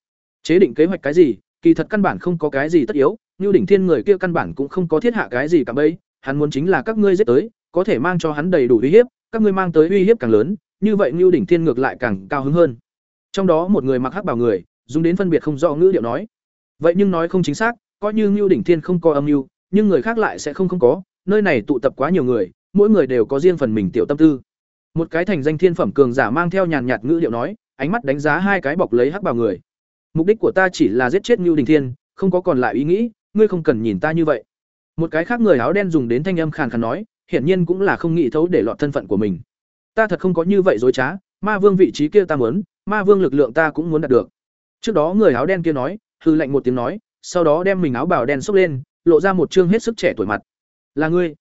Chế định kế hoạch cái gì, kỳ thật căn bản không có cái gì tất yếu Ngưu đỉnh thiên người kia căn bản cũng không có thiết hạ cái gì cả bấy, hắn muốn chính là các ngươi giết tới, có thể mang cho hắn đầy đủ uy hiếp, các ngươi mang tới uy hiếp càng lớn, như vậy Ngưu đỉnh thiên ngược lại càng cao hứng hơn. Trong đó một người mặc hắc bào người, dùng đến phân biệt không rõ ngữ điệu nói. Vậy nhưng nói không chính xác, coi như ngưu đỉnh thiên không có âm mưu, nhưng người khác lại sẽ không không có, nơi này tụ tập quá nhiều người, mỗi người đều có riêng phần mình tiểu tâm tư. Một cái thành danh thiên phẩm cường giả mang theo nhàn nhạt ngữ điệu nói, ánh mắt đánh giá hai cái bọc lấy hắc bào người. Mục đích của ta chỉ là giết chết ngưu đình thiên, không có còn lại ý nghĩ ngươi không cần nhìn ta như vậy. Một cái khác người áo đen dùng đến thanh âm khàn khàn nói, hiển nhiên cũng là không nghĩ thấu để lọt thân phận của mình. Ta thật không có như vậy dối trá, ma vương vị trí kia ta muốn, ma vương lực lượng ta cũng muốn đạt được. Trước đó người áo đen kia nói, hư lạnh một tiếng nói, sau đó đem mình áo bào đen xốc lên, lộ ra một chương hết sức trẻ tuổi mặt. Là ngươi.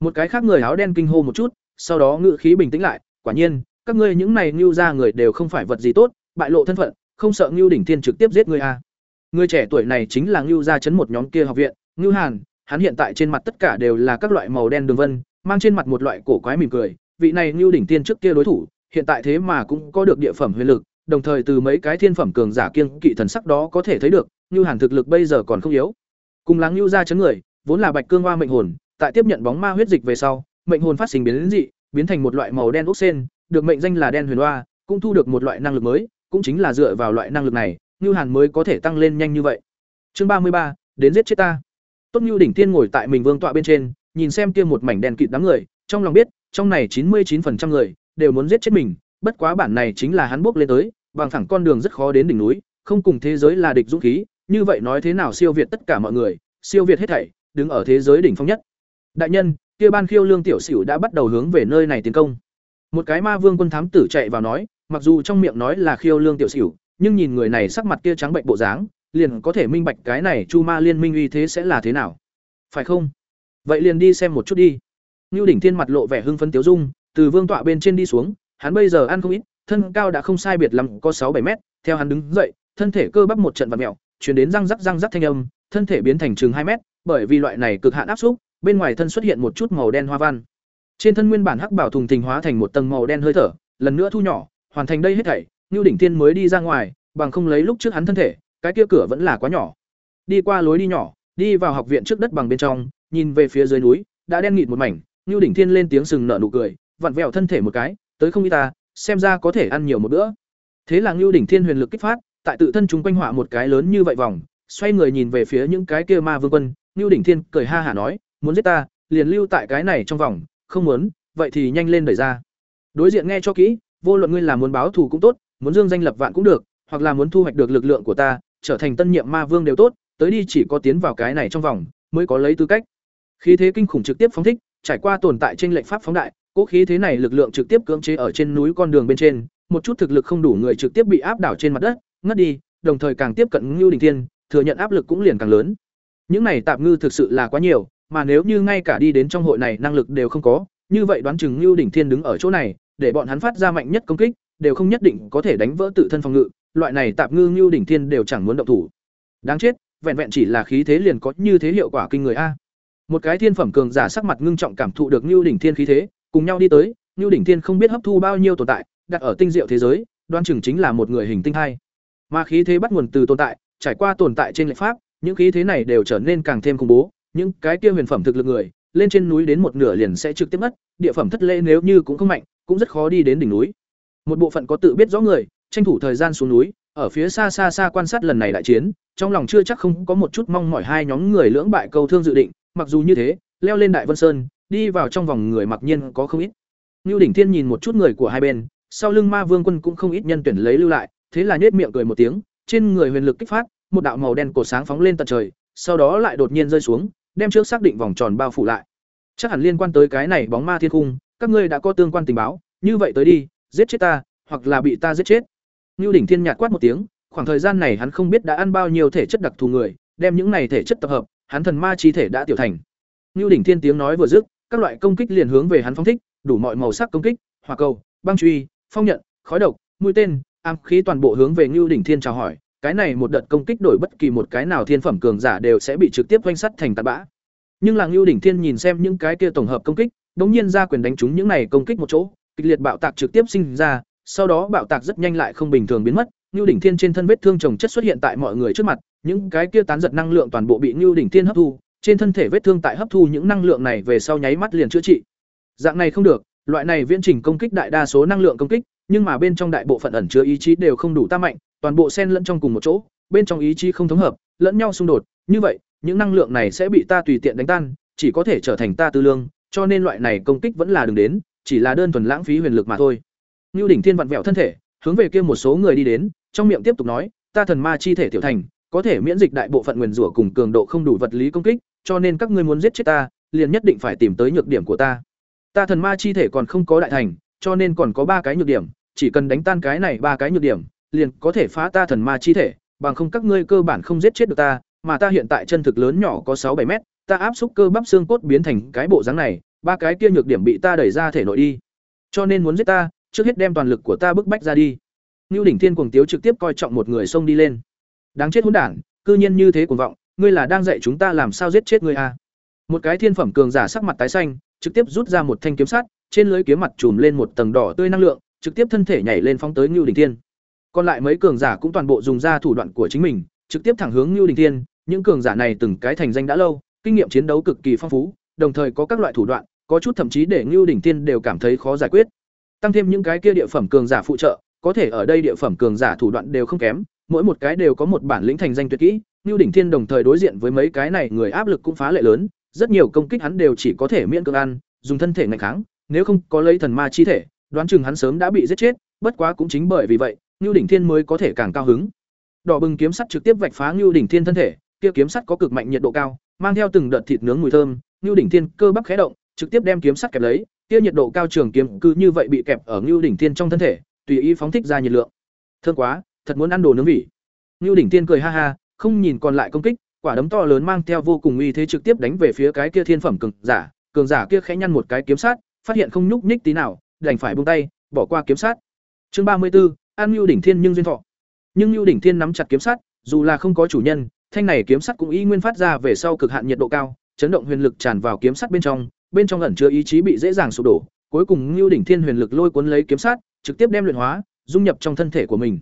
Một cái khác người áo đen kinh hô một chút, sau đó ngự khí bình tĩnh lại, quả nhiên, các ngươi những này ngưu ra người đều không phải vật gì tốt, bại lộ thân phận, không sợ ngưu đỉnh thiên trực tiếp giết ngươi à người trẻ tuổi này chính là ngưu gia chấn một nhóm kia học viện. Ngưu hàn, hắn hiện tại trên mặt tất cả đều là các loại màu đen đường vân, mang trên mặt một loại cổ quái mỉm cười. Vị này ngưu đỉnh tiên trước kia đối thủ, hiện tại thế mà cũng có được địa phẩm huyền lực, đồng thời từ mấy cái thiên phẩm cường giả kiêng kỵ thần sắc đó có thể thấy được, ngưu hàn thực lực bây giờ còn không yếu. Cùng lắng ngưu gia chấn người, vốn là bạch cương hoa mệnh hồn, tại tiếp nhận bóng ma huyết dịch về sau, mệnh hồn phát sinh biến dị, biến thành một loại màu đen ốc sen, được mệnh danh là đen huyền hoa, cũng thu được một loại năng lực mới, cũng chính là dựa vào loại năng lực này Nưu hàn mới có thể tăng lên nhanh như vậy. Chương ba mươi ba, đến giết chết ta. Tốt Nưu đỉnh tiên ngồi tại mình vương tọa bên trên, nhìn xem kia một mảnh đèn kịt đám người, trong lòng biết, trong này chín mươi 99% người đều muốn giết chết mình, bất quá bản này chính là hắn bước lên tới, bằng thẳng con đường rất khó đến đỉnh núi, không cùng thế giới là địch dũng khí, như vậy nói thế nào siêu việt tất cả mọi người, siêu việt hết thảy, đứng ở thế giới đỉnh phong nhất. Đại nhân, kia ban khiêu lương tiểu sửu đã bắt đầu hướng về nơi này tiến công. Một cái ma vương quân thám tử chạy vào nói, mặc dù trong miệng nói là khiêu lương tiểu sửu nhưng nhìn người này sắc mặt kia trắng bệnh bộ dáng, liền có thể minh bạch cái này chu ma liên minh uy thế sẽ là thế nào. Phải không? Vậy liền đi xem một chút đi. Nưu đỉnh thiên mặt lộ vẻ hưng phấn tiếu dung, từ vương tọa bên trên đi xuống, hắn bây giờ ăn không ít, thân cao đã không sai biệt lắm, có sáu bảy mét, theo hắn đứng dậy, thân thể cơ bắp một trận vặn mèo, chuyển đến răng rắc răng rắc thanh âm, thân thể biến thành chừng hai mét, bởi vì loại này cực hạn áp xúc, bên ngoài thân xuất hiện một chút màu đen hoa văn. Trên thân nguyên bản hắc bảo thùng thình hóa thành một tầng màu đen hơi thở, lần nữa thu nhỏ, hoàn thành đây hết thảy Nưu đỉnh thiên mới đi ra ngoài, bằng không lấy lúc trước hắn thân thể, cái kia cửa vẫn là quá nhỏ. Đi qua lối đi nhỏ, đi vào học viện trước đất bằng bên trong, nhìn về phía dưới núi, đã đen nghịt một mảnh. Nưu đỉnh thiên lên tiếng sừng nở nụ cười, vặn vẹo thân thể một cái, tới không y ta, xem ra có thể ăn nhiều một bữa. Thế là Nưu đỉnh thiên huyền lực kích phát, tại tự thân chúng quanh họa một cái lớn như vậy vòng, xoay người nhìn về phía những cái kia ma vương quân. Nưu đỉnh thiên cười ha hả nói, muốn giết ta, liền lưu tại cái này trong vòng, không muốn, vậy thì nhanh lên đẩy ra. Đối diện nghe cho kỹ, vô luận ngươi là muốn báo thù cũng tốt muốn dương danh lập vạn cũng được, hoặc là muốn thu hoạch được lực lượng của ta, trở thành tân nhiệm ma vương đều tốt, tới đi chỉ có tiến vào cái này trong vòng, mới có lấy tư cách. Khí thế kinh khủng trực tiếp phóng thích, trải qua tồn tại trên lệnh pháp phóng đại, cố khí thế này lực lượng trực tiếp cưỡng chế ở trên núi con đường bên trên, một chút thực lực không đủ người trực tiếp bị áp đảo trên mặt đất, ngất đi, đồng thời càng tiếp cận ngưu đình thiên, thừa nhận áp lực cũng liền càng lớn. Những này tạm ngư thực sự là quá nhiều, mà nếu như ngay cả đi đến trong hội này năng lực đều không có, như vậy đoán chừng ngưu đỉnh thiên đứng ở chỗ này, để bọn hắn phát ra mạnh nhất công kích đều không nhất định có thể đánh vỡ tự thân phòng ngự, loại này tạp ngư ngưu đỉnh thiên đều chẳng muốn động thủ. Đáng chết, vẹn vẹn chỉ là khí thế liền có như thế hiệu quả kinh người a. Một cái thiên phẩm cường giả sắc mặt ngưng trọng cảm thụ được ngưu đỉnh thiên khí thế, cùng nhau đi tới, ngưu đỉnh thiên không biết hấp thu bao nhiêu tồn tại, đặt ở tinh diệu thế giới, đoan chừng chính là một người hình tinh hai mà khí thế bắt nguồn từ tồn tại, trải qua tồn tại trên lệ pháp, những khí thế này đều trở nên càng thêm khủng bố, những cái kia huyền phẩm thực lực người, lên trên núi đến một nửa liền sẽ trực tiếp mất, địa phẩm thất lễ nếu như cũng không mạnh, cũng rất khó đi đến đỉnh núi một bộ phận có tự biết rõ người, tranh thủ thời gian xuống núi, ở phía xa xa xa quan sát lần này đại chiến, trong lòng chưa chắc không có một chút mong mỏi hai nhóm người lưỡng bại câu thương dự định, mặc dù như thế, leo lên đại vân sơn, đi vào trong vòng người mặc nhiên có không ít. Ngưu đỉnh thiên nhìn một chút người của hai bên, sau lưng ma vương quân cũng không ít nhân tuyển lấy lưu lại, thế là nhếch miệng cười một tiếng, trên người huyền lực kích phát, một đạo màu đen cổ sáng phóng lên tận trời, sau đó lại đột nhiên rơi xuống, đem trước xác định vòng tròn bao phủ lại. Chắc hẳn liên quan tới cái này bóng ma thiên cung các ngươi đã có tương quan tình báo, như vậy tới đi giết chết ta, hoặc là bị ta giết chết. Nưu đỉnh thiên nhạt quát một tiếng, khoảng thời gian này hắn không biết đã ăn bao nhiêu thể chất đặc thù người, đem những này thể chất tập hợp, hắn thần ma chi thể đã tiểu thành. Nưu đỉnh thiên tiếng nói vừa dứt, các loại công kích liền hướng về hắn phóng thích, đủ mọi màu sắc công kích, hỏa cầu, băng truy, phong nhận, khói độc, mũi tên, ám khí toàn bộ hướng về Nưu đỉnh thiên chào hỏi. Cái này một đợt công kích đổi bất kỳ một cái nào thiên phẩm cường giả đều sẽ bị trực tiếp vanh sắt thành tạt bã. Nhưng là Nưu đỉnh thiên nhìn xem những cái kia tổng hợp công kích, đống nhiên ra quyền đánh trúng những này công kích một chỗ kịch liệt bạo tạc trực tiếp sinh ra sau đó bạo tạc rất nhanh lại không bình thường biến mất. Nưu Đỉnh Thiên trên thân vết thương chồng chất xuất hiện tại mọi người trước mặt, những cái kia tán giật năng lượng toàn bộ bị Nưu Đỉnh Thiên hấp thu, trên thân thể vết thương tại hấp thu những năng lượng này về sau nháy mắt liền chữa trị. Dạng này không được, loại này viễn trình công kích đại đa số năng lượng công kích, nhưng mà bên trong đại bộ phận ẩn chứa ý chí đều không đủ ta mạnh, toàn bộ xen lẫn trong cùng một chỗ, bên trong ý chí không thống hợp, lẫn nhau xung đột, như vậy, những năng lượng này sẽ bị ta tùy tiện đánh tan, chỉ có thể trở thành ta tư lương, cho nên loại này công kích vẫn là đừng đến, chỉ là đơn thuần lãng phí huyền lực mà thôi. Nưu đỉnh thiên vặn vẹo thân thể, hướng về kia một số người đi đến, trong miệng tiếp tục nói, ta thần ma chi thể tiểu thành, có thể miễn dịch đại bộ phận nguyên rủa cùng cường độ không đủ vật lý công kích, cho nên các ngươi muốn giết chết ta, liền nhất định phải tìm tới nhược điểm của ta. Ta thần ma chi thể còn không có đại thành, cho nên còn có ba cái nhược điểm, chỉ cần đánh tan cái này ba cái nhược điểm, liền có thể phá ta thần ma chi thể, bằng không các ngươi cơ bản không giết chết được ta, mà ta hiện tại chân thực lớn nhỏ có sáu bảy mét, ta áp xúc cơ bắp xương cốt biến thành cái bộ dáng này, ba cái kia nhược điểm bị ta đẩy ra thể nội đi. Cho nên muốn giết ta, trước hết đem toàn lực của ta bức bách ra đi. Nưu đỉnh thiên cuồng tiếu trực tiếp coi trọng một người xông đi lên. Đáng chết hỗn đản, cư nhiên như thế cuồng vọng, ngươi là đang dạy chúng ta làm sao giết chết ngươi à? Một cái thiên phẩm cường giả sắc mặt tái xanh, trực tiếp rút ra một thanh kiếm sắt, trên lưới kiếm mặt trùm lên một tầng đỏ tươi năng lượng, trực tiếp thân thể nhảy lên phóng tới Nưu đỉnh thiên. Còn lại mấy cường giả cũng toàn bộ dùng ra thủ đoạn của chính mình, trực tiếp thẳng hướng Nưu đỉnh thiên, những cường giả này từng cái thành danh đã lâu, kinh nghiệm chiến đấu cực kỳ phong phú, đồng thời có các loại thủ đoạn, có chút thậm chí để Ngưu đỉnh thiên đều cảm thấy khó giải quyết. Tăng thêm những cái kia địa phẩm cường giả phụ trợ, có thể ở đây địa phẩm cường giả thủ đoạn đều không kém, mỗi một cái đều có một bản lĩnh thành danh tuyệt kỹ, Ngưu đỉnh thiên đồng thời đối diện với mấy cái này người áp lực cũng phá lệ lớn, rất nhiều công kích hắn đều chỉ có thể miễn cưỡng ăn, dùng thân thể ngăn kháng, nếu không có lấy thần ma chi thể, đoán chừng hắn sớm đã bị giết chết, bất quá cũng chính bởi vì vậy, Ngưu đỉnh thiên mới có thể càng cao hứng. Đỏ bừng kiếm sắt trực tiếp vạch phá Ngưu đỉnh thiên thân thể, kia kiếm sắt có cực mạnh nhiệt độ cao, mang theo từng đợt thịt nướng mùi thơm, Nưu đỉnh thiên cơ bắp khẽ động, trực tiếp đem kiếm sắt kẹp lấy, kia nhiệt độ cao trường kiếm cứ như vậy bị kẹp ở Nưu đỉnh thiên trong thân thể, tùy ý phóng thích ra nhiệt lượng. Thơm quá, thật muốn ăn đồ nướng vị. Nưu đỉnh thiên cười ha ha, không nhìn còn lại công kích, quả đấm to lớn mang theo vô cùng uy thế trực tiếp đánh về phía cái kia thiên phẩm cường giả, cường giả kia khẽ nhăn một cái kiếm sát, phát hiện không nhúc nhích tí nào, đành phải buông tay, bỏ qua kiếm sát. Chương ba mươi 34, An Nưu đỉnh thiên nhưng duyên thọ. Nhưng Nưu đỉnh thiên nắm chặt kiếm sát, dù là không có chủ nhân, thanh này kiếm sắt cũng y nguyên phát ra về sau cực hạn nhiệt độ cao, chấn động huyền lực tràn vào kiếm sắt bên trong, bên trong ẩn chứa ý chí bị dễ dàng sụp đổ, cuối cùng Nưu đỉnh thiên huyền lực lôi cuốn lấy kiếm sắt, trực tiếp đem luyện hóa, dung nhập trong thân thể của mình.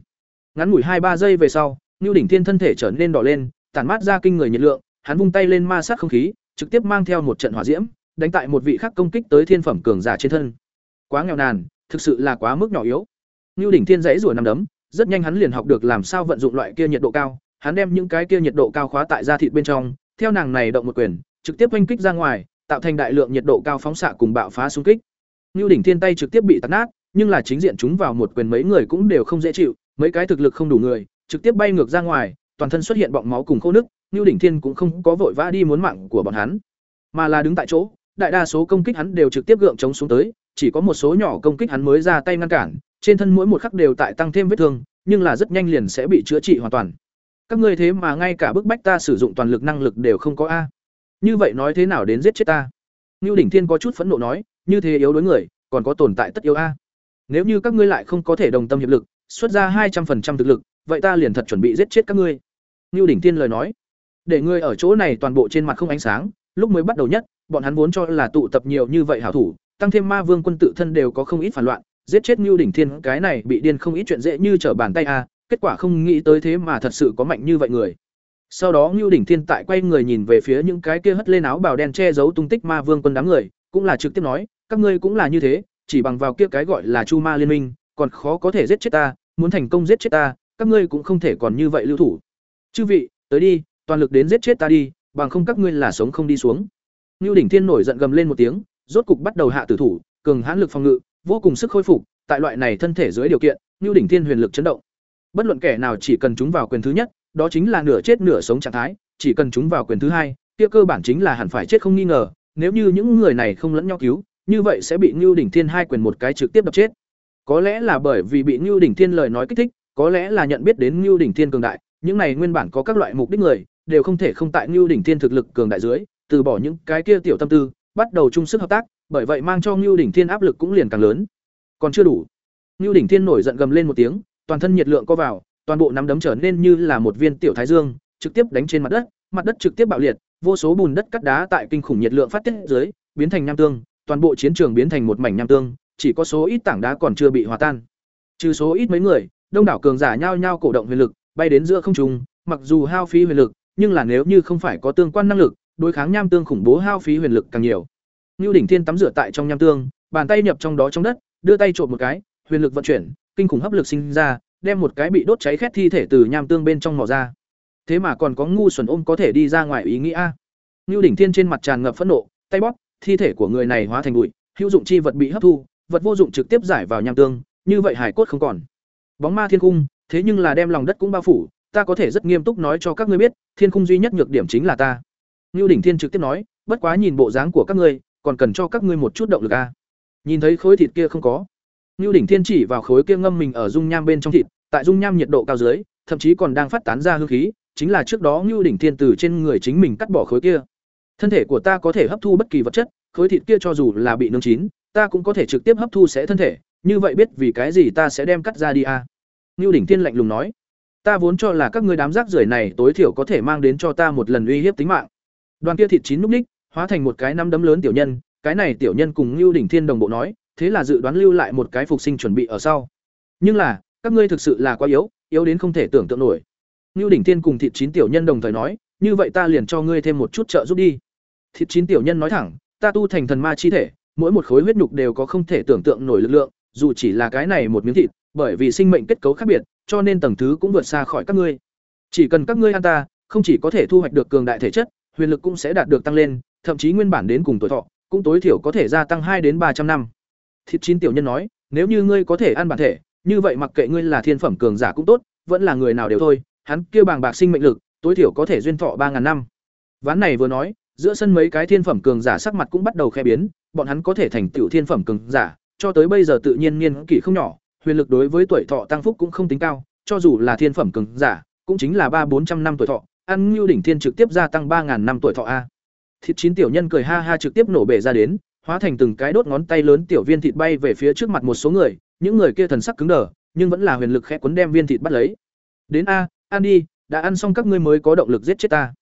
Ngắn ngủi hai ba giây về sau, Nưu đỉnh thiên thân thể trở nên đỏ lên, tản mát ra kinh người nhiệt lượng, hắn vung tay lên ma sát không khí, trực tiếp mang theo một trận hỏa diễm, đánh tại một vị khác công kích tới thiên phẩm cường giả trên thân. Quá nghèo nàn, thực sự là quá mức nhỏ yếu. Nưu đỉnh thiên giãy rủa năm đấm, rất nhanh hắn liền học được làm sao vận dụng loại kia nhiệt độ cao, hắn đem những cái kia nhiệt độ cao khóa tại da thịt bên trong, theo nàng này động một quyền, trực tiếp oanh kích ra ngoài, tạo thành đại lượng nhiệt độ cao phóng xạ cùng bạo phá xung kích. Nưu đỉnh thiên tay trực tiếp bị tạt nát, nhưng là chính diện chúng vào một quyền mấy người cũng đều không dễ chịu, mấy cái thực lực không đủ người, trực tiếp bay ngược ra ngoài, toàn thân xuất hiện bọng máu cùng khô nước, Nưu Đỉnh Thiên cũng không có vội vã đi muốn mạng của bọn hắn, mà là đứng tại chỗ, đại đa số công kích hắn đều trực tiếp gượng chống xuống tới, chỉ có một số nhỏ công kích hắn mới ra tay ngăn cản, trên thân mỗi một khắc đều tại tăng thêm vết thương, nhưng là rất nhanh liền sẽ bị chữa trị hoàn toàn. Các ngươi thế mà ngay cả bức bách ta sử dụng toàn lực năng lực đều không có a. Như vậy nói thế nào đến giết chết ta? Nưu Đỉnh Thiên có chút phẫn nộ nói, như thế yếu đối người, còn có tồn tại tất yếu a. Nếu như các ngươi lại không có thể đồng tâm hiệp lực, xuất ra hai trăm 200% thực lực, vậy ta liền thật chuẩn bị giết chết các ngươi. Nưu Đỉnh Thiên lời nói, để ngươi ở chỗ này toàn bộ trên mặt không ánh sáng, lúc mới bắt đầu nhất, bọn hắn vốn cho là tụ tập nhiều như vậy hảo thủ, tăng thêm Ma Vương quân tự thân đều có không ít phản loạn, giết chết Nưu Đỉnh Thiên cái này bị điên không ít chuyện dễ như trở bàn tay a, kết quả không nghĩ tới thế mà thật sự có mạnh như vậy người. Sau đó Nưu Đỉnh Thiên tại quay người nhìn về phía những cái kia hất lên áo bào đen che giấu tung tích Ma Vương quân đám người, cũng là trực tiếp nói, các ngươi cũng là như thế, chỉ bằng vào kia cái gọi là Chu Ma liên minh, còn khó có thể giết chết ta, muốn thành công giết chết ta, các ngươi cũng không thể còn như vậy lưu thủ. Chư vị, tới đi, toàn lực đến giết chết ta đi, bằng không các ngươi là sống không đi xuống. Nưu đỉnh thiên nổi giận gầm lên một tiếng, rốt cục bắt đầu hạ tử thủ, cường hãn lực phòng ngự, vô cùng sức khôi phục, tại loại này thân thể dưới điều kiện, Nưu đỉnh thiên huyền lực chấn động. Bất luận kẻ nào chỉ cần chúng vào quyền thứ nhất, đó chính là nửa chết nửa sống trạng thái, chỉ cần chúng vào quyền thứ hai, kia cơ bản chính là hẳn phải chết không nghi ngờ, nếu như những người này không lẫn nhau cứu, như vậy sẽ bị Nưu đỉnh thiên hai quyền một cái trực tiếp đập chết. Có lẽ là bởi vì bị Nưu đỉnh thiên lời nói kích thích, có lẽ là nhận biết đến Nưu đỉnh thiên cường đại, những này nguyên bản có các loại mục đích người, đều không thể không tại Nưu đỉnh thiên thực lực cường đại dưới, từ bỏ những cái kia tiểu tâm tư, bắt đầu chung sức hợp tác, bởi vậy mang cho Nưu đỉnh thiên áp lực cũng liền càng lớn. Còn chưa đủ. Nưu đỉnh thiên nổi giận gầm lên một tiếng, toàn thân nhiệt lượng co vào, toàn bộ nắm đấm trở nên như là một viên tiểu thái dương, trực tiếp đánh trên mặt đất, mặt đất trực tiếp bạo liệt, vô số bùn đất cắt đá tại kinh khủng nhiệt lượng phát tiết dưới, biến thành nham tương, toàn bộ chiến trường biến thành một mảnh nham tương, chỉ có số ít tảng đá còn chưa bị hòa tan. Trừ số ít mấy người, đông đảo cường giả nhao nhao cổ động huyền lực, bay đến giữa không trung, mặc dù hao phí huyền lực, nhưng là nếu như không phải có tương quan năng lực, đối kháng nham tương khủng bố hao phí huyền lực càng nhiều. Nưu đỉnh thiên tắm rửa tại trong nham tương, bàn tay nhập trong đó trong đất, đưa tay trộn một cái, huyền lực vận chuyển, kinh khủng hấp lực sinh ra, đem một cái bị đốt cháy khét thi thể từ nham tương bên trong mò ra. Thế mà còn có ngu xuẩn ôm có thể đi ra ngoài ý nghĩ a. Đỉnh thiên trên mặt tràn ngập phẫn nộ, tay bóp, thi thể của người này hóa thành bụi, hữu dụng chi vật bị hấp thu, vật vô dụng trực tiếp giải vào nham tương, như vậy hải cốt không còn. Bóng ma thiên cung, thế nhưng là đem lòng đất cũng bao phủ, ta có thể rất nghiêm túc nói cho các ngươi biết, thiên cung duy nhất nhược điểm chính là ta. ngưu đỉnh thiên trực tiếp nói, bất quá nhìn bộ dáng của các ngươi, còn cần cho các ngươi một chút động lực a. Nhìn thấy khối thịt kia không có. Nưu đỉnh thiên chỉ vào khối kia ngâm mình ở dung nham bên trong thịt, tại dung nham nhiệt độ cao dưới, thậm chí còn đang phát tán ra hương khí, chính là trước đó Nưu đỉnh thiên từ trên người chính mình cắt bỏ khối kia. Thân thể của ta có thể hấp thu bất kỳ vật chất, khối thịt kia cho dù là bị nướng chín, ta cũng có thể trực tiếp hấp thu sẽ thân thể, như vậy biết vì cái gì ta sẽ đem cắt ra đi a. À? Nưu đỉnh thiên lạnh lùng nói, ta vốn cho là các ngươi đám rác rưởi này tối thiểu có thể mang đến cho ta một lần uy hiếp tính mạng. Đoàn kia thịt chín núc ních, hóa thành một cái năm đấm lớn tiểu nhân, cái này tiểu nhân cùng Nưu đỉnh thiên đồng bộ nói, thế là dự đoán lưu lại một cái phục sinh chuẩn bị ở sau. Nhưng là, các ngươi thực sự là quá yếu, yếu đến không thể tưởng tượng nổi. Nưu đỉnh thiên cùng thịt chín tiểu nhân đồng thời nói, như vậy ta liền cho ngươi thêm một chút trợ giúp đi. Thịt chín tiểu nhân nói thẳng, ta tu thành thần ma chi thể, mỗi một khối huyết nhục đều có không thể tưởng tượng nổi lực lượng, dù chỉ là cái này một miếng thịt, bởi vì sinh mệnh kết cấu khác biệt, cho nên tầng thứ cũng vượt xa khỏi các ngươi. Chỉ cần các ngươi ăn ta, không chỉ có thể thu hoạch được cường đại thể chất, huyền lực cũng sẽ đạt được tăng lên, thậm chí nguyên bản đến cùng tuổi thọ, cũng tối thiểu có thể gia tăng hai đến ba trăm năm. Thịt chín tiểu nhân nói, nếu như ngươi có thể ăn bản thể, như vậy mặc kệ ngươi là thiên phẩm cường giả cũng tốt, vẫn là người nào đều thôi, hắn kia bàng bạc sinh mệnh lực, tối thiểu có thể duyên thọ ba ngàn năm. Ván này vừa nói, giữa sân mấy cái thiên phẩm cường giả sắc mặt cũng bắt đầu khe biến, bọn hắn có thể thành tựu thiên phẩm cường giả, cho tới bây giờ tự nhiên niên kỷ không nhỏ, huyền lực đối với tuổi thọ tăng phúc cũng không tính cao, cho dù là thiên phẩm cường giả, cũng chính là ba bốn trăm năm tuổi thọ, ăn ngưu đỉnh thiên trực tiếp gia tăng ba ngàn năm tuổi thọ a. Thịt chín tiểu nhân cười ha ha trực tiếp nổ bể ra đến, hóa thành từng cái đốt ngón tay lớn tiểu viên thịt bay về phía trước mặt một số người, những người kia thần sắc cứng đờ, nhưng vẫn là huyền lực khẽ cuốn đem viên thịt bắt lấy. Đến a, ăn đi, đã ăn xong các ngươi mới có động lực giết chết ta.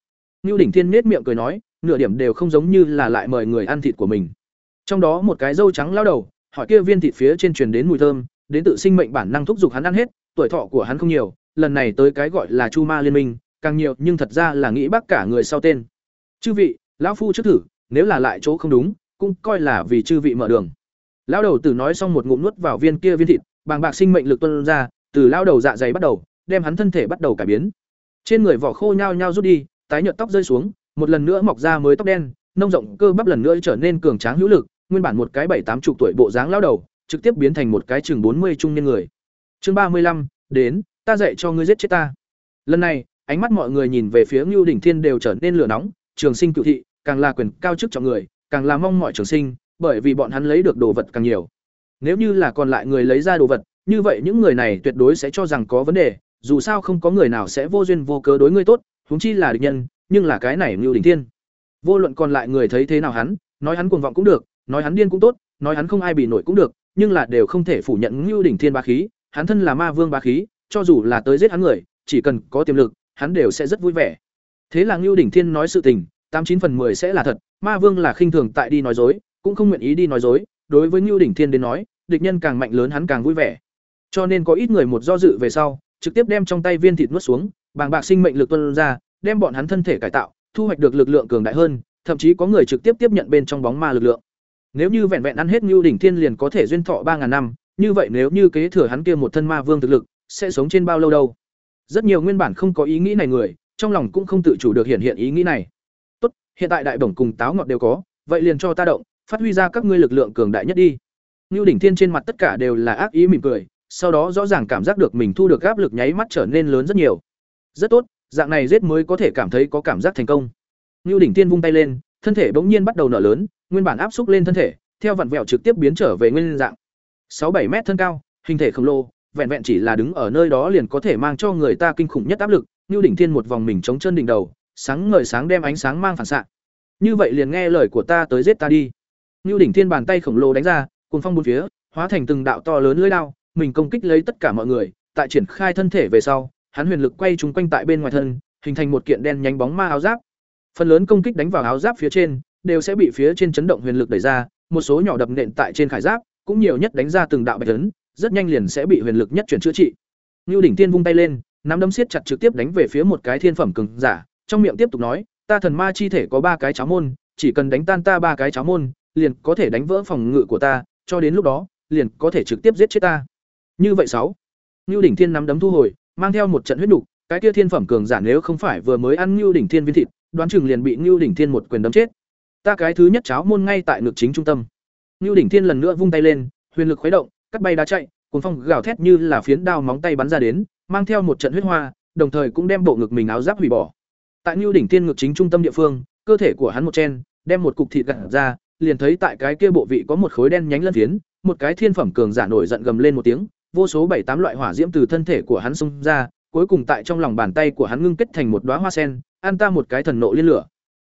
Nưu đỉnh thiên nết miệng cười nói, nửa điểm đều không giống như là lại mời người ăn thịt của mình. Trong đó một cái dâu trắng lao đầu, hỏi kia viên thịt phía trên truyền đến mùi thơm, đến tự sinh mệnh bản năng thúc giục hắn ăn hết, tuổi thọ của hắn không nhiều, lần này tới cái gọi là Chu Ma liên minh, càng nhiều nhưng thật ra là nghĩ bác cả người sau tên. Chư vị, lão phu trước thử, nếu là lại chỗ không đúng, cũng coi là vì chư vị mở đường. Lão đầu tử nói xong một ngụm nuốt vào viên kia viên thịt, bàng bạc sinh mệnh lực tuôn ra, từ lão đầu dạ dày bắt đầu, đem hắn thân thể bắt đầu cải biến. Trên người vỏ khô nhao nhao rút đi, tái nhợt tóc rơi xuống, một lần nữa mọc ra mới tóc đen, nông rộng cơ bắp lần nữa trở nên cường tráng hữu lực, nguyên bản một cái bảy tám chục tuổi bộ dáng lão đầu, trực tiếp biến thành một cái chừng bốn mươi trung niên người. Chương ba mươi lăm đến, ta dạy cho ngươi giết chết ta. Lần này, ánh mắt mọi người nhìn về phía Ngưu đỉnh Thiên đều trở nên lửa nóng, Trường Sinh cựu thị, càng là quyền cao chức trọng người, càng là mong mọi Trường Sinh, bởi vì bọn hắn lấy được đồ vật càng nhiều. Nếu như là còn lại người lấy ra đồ vật, như vậy những người này tuyệt đối sẽ cho rằng có vấn đề, dù sao không có người nào sẽ vô duyên vô cớ đối ngươi tốt, huống chi là địch nhân, nhưng là cái này Ngưu đỉnh Thiên. Vô luận còn lại người thấy thế nào hắn, nói hắn cuồng vọng cũng được, nói hắn điên cũng tốt, nói hắn không ai bị nổi cũng được, nhưng là đều không thể phủ nhận Ngưu đỉnh Thiên bá khí, hắn thân là ma vương bá khí, cho dù là tới giết hắn người, chỉ cần có tiềm lực, hắn đều sẽ rất vui vẻ. Thế là Ngưu đỉnh Thiên nói sự tình, tám chín phần 10 sẽ là thật, ma vương là khinh thường tại đi nói dối, cũng không nguyện ý đi nói dối, đối với Ngưu đỉnh Thiên đến nói, địch nhân càng mạnh lớn hắn càng vui vẻ. Cho nên có ít người một do dự về sau, trực tiếp đem trong tay viên thịt nuốt xuống, bàng bạc sinh mệnh lực tuôn ra, đem bọn hắn thân thể cải tạo, thu hoạch được lực lượng cường đại hơn, thậm chí có người trực tiếp tiếp nhận bên trong bóng ma lực lượng. Nếu như vẹn vẹn ăn hết ngưu đỉnh thiên liền có thể duyên thọ ba ngàn năm, như vậy nếu như kế thừa hắn kia một thân ma vương thực lực, sẽ sống trên bao lâu đâu? Rất nhiều nguyên bản không có ý nghĩ này người, trong lòng cũng không tự chủ được hiện hiện ý nghĩ này. Hiện tại đại bổng cùng táo ngọt đều có, vậy liền cho ta động, phát huy ra các ngươi lực lượng cường đại nhất đi. Nưu đỉnh thiên trên mặt tất cả đều là ác ý mỉm cười, sau đó rõ ràng cảm giác được mình thu được áp lực nháy mắt trở nên lớn rất nhiều. Rất tốt, dạng này giết mới có thể cảm thấy có cảm giác thành công. Nưu đỉnh thiên vung tay lên, thân thể bỗng nhiên bắt đầu nở lớn, nguyên bản áp xúc lên thân thể, theo vặn vẹo trực tiếp biến trở về nguyên dạng. sáu bảy mét thân cao, hình thể khổng lồ, vẹn vẹn chỉ là đứng ở nơi đó liền có thể mang cho người ta kinh khủng nhất áp lực, Nưu đỉnh thiên một vòng mình chống chân đỉnh đầu, sáng ngời sáng đem ánh sáng mang phản xạ. Như vậy liền nghe lời của ta tới giết ta đi. Nưu đỉnh thiên bàn tay khổng lồ đánh ra, cuồng phong bốn phía, hóa thành từng đạo to lớn lưỡi đao, mình công kích lấy tất cả mọi người, tại triển khai thân thể về sau, hắn huyền lực quay chúng quanh tại bên ngoài thân, hình thành một kiện đen nhánh bóng ma áo giáp. Phần lớn công kích đánh vào áo giáp phía trên, đều sẽ bị phía trên chấn động huyền lực đẩy ra, một số nhỏ đập nện tại trên khải giáp, cũng nhiều nhất đánh ra từng đạo bạch ấn, rất nhanh liền sẽ bị huyền lực nhất chuyển chữa trị. Nưu đỉnh Thiên vung tay lên, nắm đấm siết chặt trực tiếp đánh về phía một cái thiên phẩm cường giả, trong miệng tiếp tục nói, ta thần ma chi thể có ba cái cháo môn, chỉ cần đánh tan ta ba cái cháo môn, liền có thể đánh vỡ phòng ngự của ta, cho đến lúc đó, liền có thể trực tiếp giết chết ta. Như vậy sáu. Nưu đỉnh thiên nắm đấm thu hồi, mang theo một trận huyết nục, cái kia thiên phẩm cường giả nếu không phải vừa mới ăn Nưu đỉnh thiên viên thịt, đoán chừng liền bị Nưu đỉnh thiên một quyền đấm chết. Ta cái thứ nhất cháo môn ngay tại ngực chính trung tâm. Nưu đỉnh thiên lần nữa vung tay lên, huyền lực khuấy động, cắt bay đá chạy, cuồng phong gào thét như là phiến đao móng tay bắn ra đến, mang theo một trận huyết hoa, đồng thời cũng đem bộ ngực mình áo giáp hủy bỏ. Tại Nưu đỉnh thiên ngực chính trung tâm địa phương, cơ thể của hắn một chen, đem một cục thịt gạt ra, liền thấy tại cái kia bộ vị có một khối đen nhánh lân phiến, một cái thiên phẩm cường giả nổi giận gầm lên một tiếng, vô số bảy tám loại hỏa diễm từ thân thể của hắn xung ra, cuối cùng tại trong lòng bàn tay của hắn ngưng kết thành một đóa hoa sen, an ta một cái thần nộ liên lửa.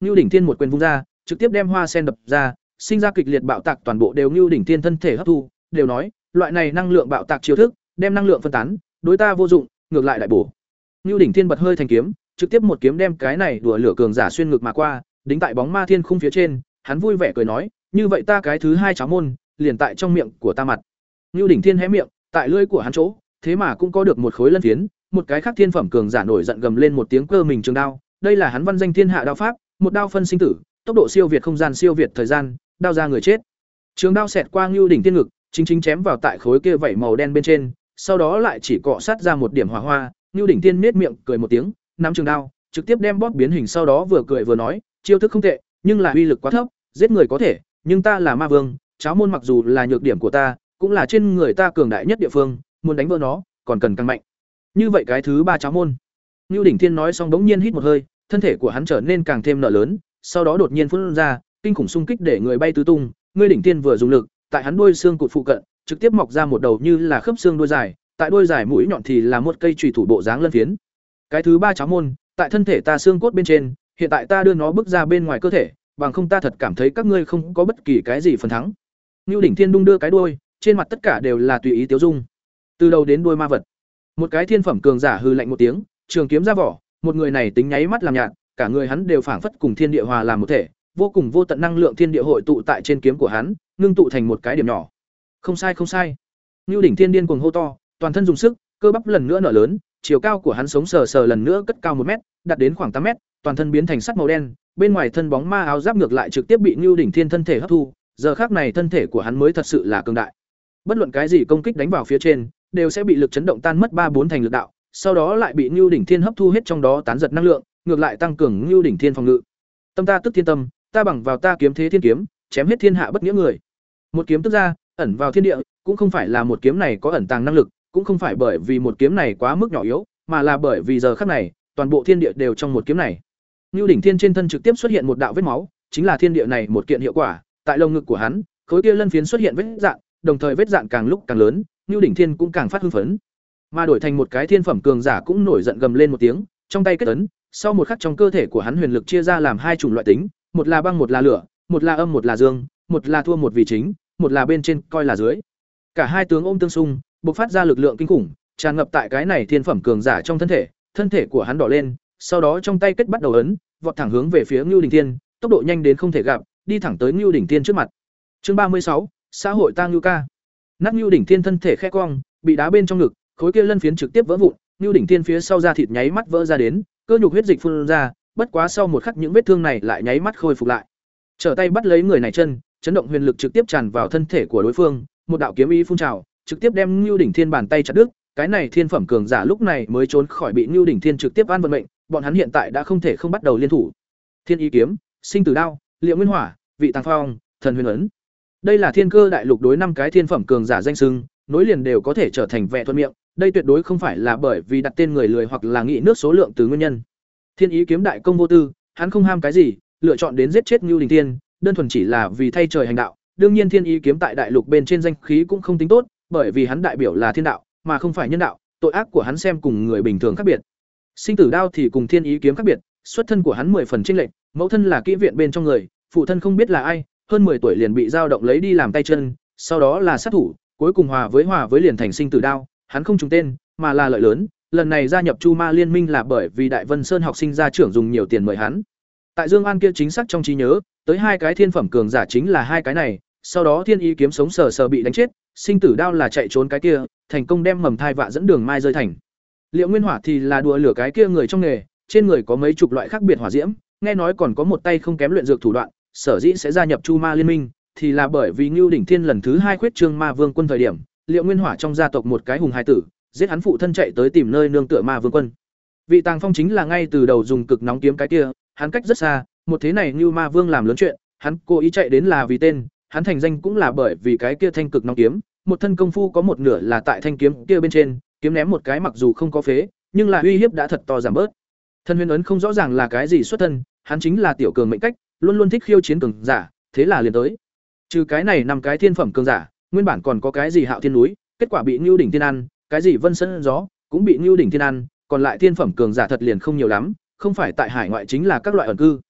Nưu đỉnh thiên một quyền vung ra, trực tiếp đem hoa sen đập ra, sinh ra kịch liệt bạo tạc toàn bộ đều Nưu đỉnh thiên thân thể hấp thu, đều nói, loại này năng lượng bạo tạc chiêu thức, đem năng lượng phân tán, đối ta vô dụng, ngược lại đại bổ. Nưu đỉnh thiên bật hơi thành kiếm, trực tiếp một kiếm đem cái này đùa lửa cường giả xuyên ngực mà qua, đính tại bóng ma thiên khung phía trên, hắn vui vẻ cười nói, như vậy ta cái thứ hai cháo môn, liền tại trong miệng của ta mặt. Nưu đỉnh thiên hé miệng, tại lưỡi của hắn chỗ, thế mà cũng có được một khối lân phiến, một cái khác thiên phẩm cường giả nổi giận gầm lên một tiếng cơ mình trường đao, đây là hắn văn danh thiên hạ đao pháp, một đao phân sinh tử, tốc độ siêu việt không gian siêu việt thời gian, đao ra người chết. Trường đao xẹt qua Nưu đỉnh thiên ngực, chính chính chém vào tại khối kia vảy màu đen bên trên, sau đó lại chỉ cọ sát ra một điểm hỏa hoa, Nưu đỉnh thiên nết miệng cười một tiếng, nắm trường đao, trực tiếp đem bóp biến hình sau đó vừa cười vừa nói, chiêu thức không tệ, nhưng là uy lực quá thấp, giết người có thể, nhưng ta là ma vương, cháo môn mặc dù là nhược điểm của ta, cũng là trên người ta cường đại nhất địa phương, muốn đánh vỡ nó, còn cần càng mạnh. Như vậy cái thứ ba cháo môn. Nưu đỉnh thiên nói xong đống nhiên hít một hơi, thân thể của hắn trở nên càng thêm nở lớn, sau đó đột nhiên phun ra, kinh khủng xung kích để người bay tứ tung, ngươi đỉnh thiên vừa dùng lực, tại hắn đuôi xương cụt phụ cận, trực tiếp mọc ra một đầu như là khớp xương đuôi dài, tại đuôi dài mũi nhọn thì là một cây chùy thủ bộ dáng lân phiến. Cái thứ ba cháo môn, tại thân thể ta xương cốt bên trên, hiện tại ta đưa nó bước ra bên ngoài cơ thể, bằng không ta thật cảm thấy các ngươi không có bất kỳ cái gì phần thắng. ngưu đỉnh thiên đung đưa cái đuôi, trên mặt tất cả đều là tùy ý tiêu dung. Từ đầu đến đuôi ma vật. Một cái thiên phẩm cường giả hư lạnh một tiếng, trường kiếm ra vỏ, một người này tính nháy mắt làm nhạt, cả người hắn đều phảng phất cùng thiên địa hòa làm một thể, vô cùng vô tận năng lượng thiên địa hội tụ tại trên kiếm của hắn, ngưng tụ thành một cái điểm nhỏ. Không sai không sai. ngưu đỉnh thiên điên cuồng hô to, toàn thân dùng sức, cơ bắp lần nữa nở lớn, chiều cao của hắn sống sờ sờ lần nữa cất cao một mét, đạt đến khoảng tám mét, toàn thân biến thành sắt màu đen, bên ngoài thân bóng ma áo giáp ngược lại trực tiếp bị Nưu đỉnh thiên thân thể hấp thu, giờ khác này thân thể của hắn mới thật sự là cường đại. Bất luận cái gì công kích đánh vào phía trên, đều sẽ bị lực chấn động tan mất ba bốn thành lực đạo, sau đó lại bị Nưu đỉnh thiên hấp thu hết trong đó tán giật năng lượng, ngược lại tăng cường Nưu đỉnh thiên phòng ngự. Tâm ta tức thiên tâm, ta bằng vào ta kiếm thế thiên kiếm, chém hết thiên hạ bất nghĩa người. Một kiếm tức ra, ẩn vào thiên địa, cũng không phải là một kiếm này có ẩn tàng năng lực, cũng không phải bởi vì một kiếm này quá mức nhỏ yếu, mà là bởi vì giờ khắc này, toàn bộ thiên địa đều trong một kiếm này. Nưu đỉnh thiên trên thân trực tiếp xuất hiện một đạo vết máu, chính là thiên địa này một kiện hiệu quả, tại lồng ngực của hắn, khối kia lân phiến xuất hiện vết dạn, đồng thời vết dạn càng lúc càng lớn, Nưu đỉnh thiên cũng càng phát hưng phấn. Mà đổi thành một cái thiên phẩm cường giả cũng nổi giận gầm lên một tiếng, trong tay kết ấn, sau một khắc trong cơ thể của hắn huyền lực chia ra làm hai chủng loại tính, một là băng một là lửa, một là âm một là dương, một là thua một vì chính, một là bên trên coi là dưới. Cả hai tướng ôm tương xung, bộc phát ra lực lượng kinh khủng, tràn ngập tại cái này thiên phẩm cường giả trong thân thể, thân thể của hắn đỏ lên, sau đó trong tay kết bắt đầu ấn, vọt thẳng hướng về phía Ngưu Đỉnh Thiên, tốc độ nhanh đến không thể gặp, đi thẳng tới Ngưu Đỉnh Thiên trước mặt. Chương ba mươi sáu, xã hội tang Ngưu ca. Nát Ngưu Đỉnh Thiên thân thể khẽ cong, bị đá bên trong ngực, khối kia lân phiến trực tiếp vỡ vụn, Ngưu Đỉnh Thiên phía sau da thịt nháy mắt vỡ ra đến, cơ nhục huyết dịch phun ra, bất quá sau một khắc những vết thương này lại nháy mắt khôi phục lại. Trở tay bắt lấy người này chân, chấn động huyền lực trực tiếp tràn vào thân thể của đối phương, một đạo kiếm ý phun trào, trực tiếp đem Nưu đỉnh thiên bàn tay chặt đứt, cái này thiên phẩm cường giả lúc này mới trốn khỏi bị Nưu đỉnh thiên trực tiếp an vận mệnh, bọn hắn hiện tại đã không thể không bắt đầu liên thủ. Thiên ý kiếm, sinh tử đao, liệu nguyên hỏa, vị tàng phong, thần huyền ấn. Đây là thiên cơ đại lục đối năm cái thiên phẩm cường giả danh xưng, nối liền đều có thể trở thành vẻ thuận miệng, đây tuyệt đối không phải là bởi vì đặt tên người lười hoặc là nghĩ nước số lượng từ nguyên nhân. Thiên ý kiếm đại công vô tư, hắn không ham cái gì, lựa chọn đến giết chết Nưu Đình Thiên, đơn thuần chỉ là vì thay trời hành đạo. Đương nhiên Thiên ý kiếm tại đại lục bên trên danh khí cũng không tính tốt, bởi vì hắn đại biểu là thiên đạo, mà không phải nhân đạo, tội ác của hắn xem cùng người bình thường khác biệt. Sinh tử đao thì cùng thiên ý kiếm khác biệt, xuất thân của hắn mười phần chênh lệch, mẫu thân là kỹ viện bên trong người, phụ thân không biết là ai, hơn 10 tuổi liền bị dao động lấy đi làm tay chân, sau đó là sát thủ, cuối cùng hòa với hòa với liền thành sinh tử đao, hắn không trùng tên, mà là lợi lớn, lần này gia nhập Chu Ma liên minh là bởi vì Đại Vân Sơn học sinh gia trưởng dùng nhiều tiền mời hắn. Tại Dương An kia chính xác trong trí nhớ, tới hai cái thiên phẩm cường giả chính là hai cái này, sau đó thiên ý kiếm sống sờ sờ bị đánh chết, sinh tử đao là chạy trốn cái kia, thành công đem mầm thai vạ dẫn đường mai rơi thành. Liệu Nguyên Hỏa thì là đùa lửa cái kia người trong nghề, trên người có mấy chục loại khác biệt hỏa diễm, nghe nói còn có một tay không kém luyện dược thủ đoạn, sở dĩ sẽ gia nhập Chu Ma liên minh, thì là bởi vì Ngưu đỉnh thiên lần thứ hai khuyết trương ma vương quân thời điểm, Liệu Nguyên Hỏa trong gia tộc một cái hùng hài tử, giết hắn phụ thân chạy tới tìm nơi nương tựa ma vương quân. Vị Tàng Phong chính là ngay từ đầu dùng cực nóng kiếm cái kia, hắn cách rất xa, một thế này Ngưu Ma Vương làm lớn chuyện, hắn cố ý chạy đến là vì tên, hắn thành danh cũng là bởi vì cái kia thanh cực nóng kiếm, một thân công phu có một nửa là tại thanh kiếm kia bên trên, kiếm ném một cái mặc dù không có phế, nhưng là uy hiếp đã thật to giảm bớt. Thân huyền ấn không rõ ràng là cái gì xuất thân, hắn chính là tiểu cường mệnh cách, luôn luôn thích khiêu chiến cường giả, thế là liền tới. Trừ cái này năm cái thiên phẩm cường giả, nguyên bản còn có cái gì Hạo Thiên núi, kết quả bị Nưu đỉnh thiên ăn, cái gì Vân Sơn gió, cũng bị Nưu đỉnh thiên ăn, còn lại thiên phẩm cường giả thật liền không nhiều lắm, không phải tại hải ngoại chính là các loại ẩn cư.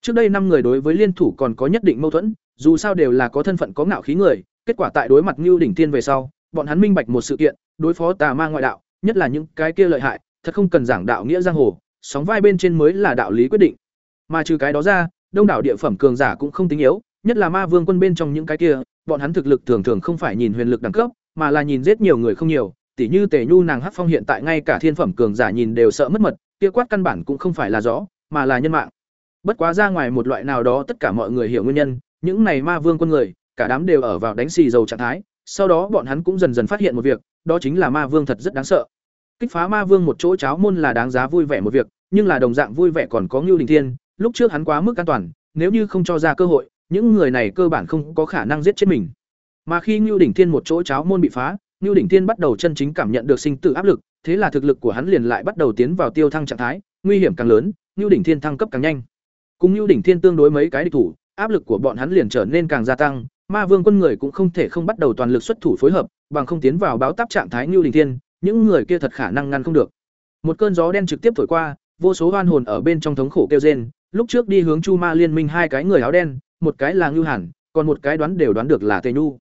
Trước đây năm người đối với liên thủ còn có nhất định mâu thuẫn, dù sao đều là có thân phận có ngạo khí người, kết quả tại đối mặt Nưu đỉnh Tiên về sau, bọn hắn minh bạch một sự kiện, đối phó tà ma ngoại đạo, nhất là những cái kia lợi hại, thật không cần giảng đạo nghĩa giang hồ, sóng vai bên trên mới là đạo lý quyết định. Mà trừ cái đó ra, đông đảo địa phẩm cường giả cũng không tính yếu, nhất là ma vương quân bên trong những cái kia, bọn hắn thực lực thường thường không phải nhìn huyền lực đẳng cấp, mà là nhìn giết nhiều người không nhiều, tỉ như Tề Nhu nàng Hắc Phong hiện tại ngay cả thiên phẩm cường giả nhìn đều sợ mất mật, kia quát căn bản cũng không phải là rõ, mà là nhân mạng. Bất quá ra ngoài một loại nào đó tất cả mọi người hiểu nguyên nhân, những này ma vương quân người, cả đám đều ở vào đánh xì dầu trạng thái, sau đó bọn hắn cũng dần dần phát hiện một việc, đó chính là ma vương thật rất đáng sợ. Kích phá ma vương một chỗ cháo môn là đáng giá vui vẻ một việc, nhưng là đồng dạng vui vẻ còn có Ngưu Đình Thiên, lúc trước hắn quá mức an toàn, nếu như không cho ra cơ hội, những người này cơ bản không có khả năng giết chết mình. Mà khi Ngưu Đỉnh Thiên một chỗ cháo môn bị phá, Ngưu Đỉnh Thiên bắt đầu chân chính cảm nhận được sinh tử áp lực, thế là thực lực của hắn liền lại bắt đầu tiến vào tiêu thăng trạng thái, nguy hiểm càng lớn, Ngưu Đỉnh Thiên thăng cấp càng nhanh. Cùng Ngưu Đỉnh Thiên tương đối mấy cái địch thủ, áp lực của bọn hắn liền trở nên càng gia tăng, Ma Vương quân người cũng không thể không bắt đầu toàn lực xuất thủ phối hợp, bằng không tiến vào báo táp trạng thái Ngưu Đỉnh Thiên, những người kia thật khả năng ngăn không được. Một cơn gió đen trực tiếp thổi qua, vô số oan hồn ở bên trong thống khổ kêu rên, lúc trước đi hướng Chu Ma liên minh hai cái người áo đen, một cái là Ngưu Hàn, còn một cái đoán đều đoán được là Tề Nhu.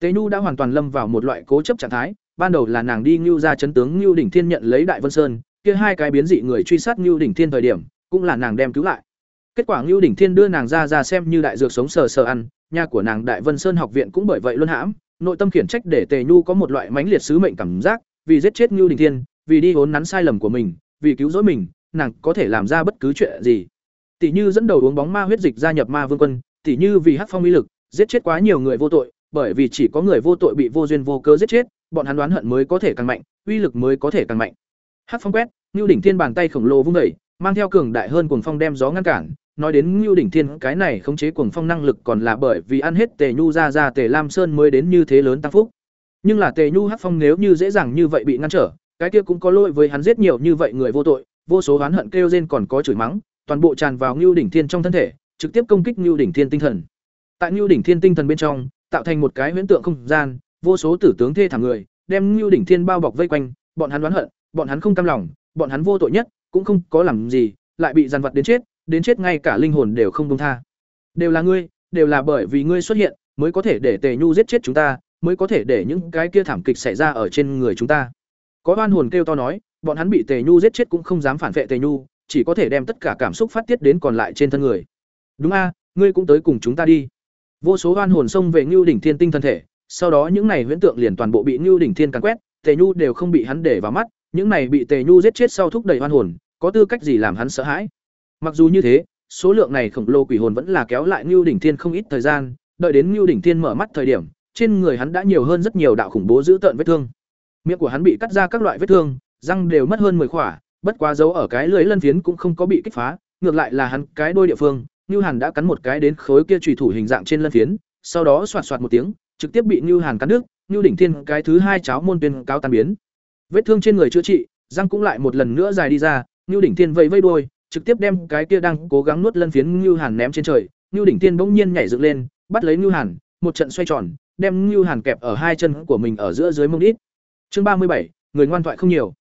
Tề Nhu đã hoàn toàn lâm vào một loại cố chấp trạng thái, ban đầu là nàng đi Nưu ra chấn tướng Nưu đỉnh thiên nhận lấy Đại Vân Sơn, kia hai cái biến dị người truy sát Nưu đỉnh thiên thời điểm, cũng là nàng đem cứu lại. Kết quả Ngưu đỉnh thiên đưa nàng ra ra xem như đại dược sống sờ sờ ăn, nhà của nàng Đại Vân Sơn học viện cũng bởi vậy luôn hãm, nội tâm khiển trách để Tề Nhu có một loại mãnh liệt sứ mệnh cảm giác, vì giết chết Ngưu đỉnh thiên, vì đi hốn nắn sai lầm của mình, vì cứu rỗi mình, nàng có thể làm ra bất cứ chuyện gì. Tỷ như dẫn đầu uống bóng ma huyết dịch gia nhập Ma Vương quân, tỷ như vì Hắc Phong uy lực, giết chết quá nhiều người vô tội, bởi vì chỉ có người vô tội bị vô duyên vô cớ giết chết, bọn hắn đoán hận mới có thể càng mạnh, uy lực mới có thể càng mạnh. Hắc phong quét, Nưu đỉnh thiên bàn tay khổng lồ vung dậy, mang theo cường đại hơn cuồng phong đem gió ngăn cản. Nói đến Nưu đỉnh thiên, cái này khống chế cuồng phong năng lực còn là bởi vì ăn hết Tề Nhu ra ra Tề Lam Sơn mới đến như thế lớn tăng phúc. Nhưng là Tề Nhu Hắc phong nếu như dễ dàng như vậy bị ngăn trở, cái kia cũng có lỗi với hắn giết nhiều như vậy người vô tội, vô số oán hận kêu rên còn có chửi mắng, toàn bộ tràn vào Nưu đỉnh thiên trong thân thể, trực tiếp công kích Nưu đỉnh thiên tinh thần. Tại Nưu đỉnh thiên tinh thần bên trong, tạo thành một cái huyễn tượng không gian, vô số tử tướng thê thảm người, đem Nưu đỉnh thiên bao bọc vây quanh, bọn hắn oán hận, bọn hắn không cam lòng, bọn hắn vô tội nhất, cũng không có làm gì, lại bị giàn vật đến chết, đến chết ngay cả linh hồn đều không công tha. Đều là ngươi, đều là bởi vì ngươi xuất hiện, mới có thể để Tề Nhu giết chết chúng ta, mới có thể để những cái kia thảm kịch xảy ra ở trên người chúng ta. Có oan hồn kêu to nói, bọn hắn bị Tề Nhu giết chết cũng không dám phản vệ Tề Nhu, chỉ có thể đem tất cả cảm xúc phát tiết đến còn lại trên thân người. Đúng a, ngươi cũng tới cùng chúng ta đi. Vô số oan hồn xông về ngưu đỉnh thiên tinh thân thể, sau đó những này huyễn tượng liền toàn bộ bị ngưu đỉnh thiên càn quét, Tề Nhu đều không bị hắn để vào mắt, những này bị Tề Nhu giết chết sau thúc đẩy oan hồn, có tư cách gì làm hắn sợ hãi. Mặc dù như thế, số lượng này khổng lồ quỷ hồn vẫn là kéo lại Nưu đỉnh thiên không ít thời gian, đợi đến Nưu đỉnh thiên mở mắt thời điểm, trên người hắn đã nhiều hơn rất nhiều đạo khủng bố dữ tợn vết thương. Miệng của hắn bị cắt ra các loại vết thương, răng đều mất hơn 10 khỏa, bất quá dấu ở cái lưỡi lân phiến cũng không có bị kích phá, ngược lại là hắn cái đôi địa phương, Nưu Hàn đã cắn một cái đến khối kia chủy thủ hình dạng trên lân phiến, sau đó xoạt xoạt một tiếng, trực tiếp bị Nưu Hàn cắn đứt, Nưu đỉnh thiên cái thứ hai cháo môn tuyên cáo tan biến. Vết thương trên người chữa trị, răng cũng lại một lần nữa dài đi ra, Nưu đỉnh thiên vẫy vẫy đuôi, trực tiếp đem cái kia đang cố gắng nuốt lân phiến Nưu Hàn ném trên trời. Nưu đỉnh thiên bỗng nhiên nhảy dựng lên, bắt lấy Nưu Hàn, một trận xoay tròn, đem Nưu Hàn kẹp ở hai chân của mình ở giữa dưới mông đít. Chương ba mươi bảy, người ngoan thoại không nhiều.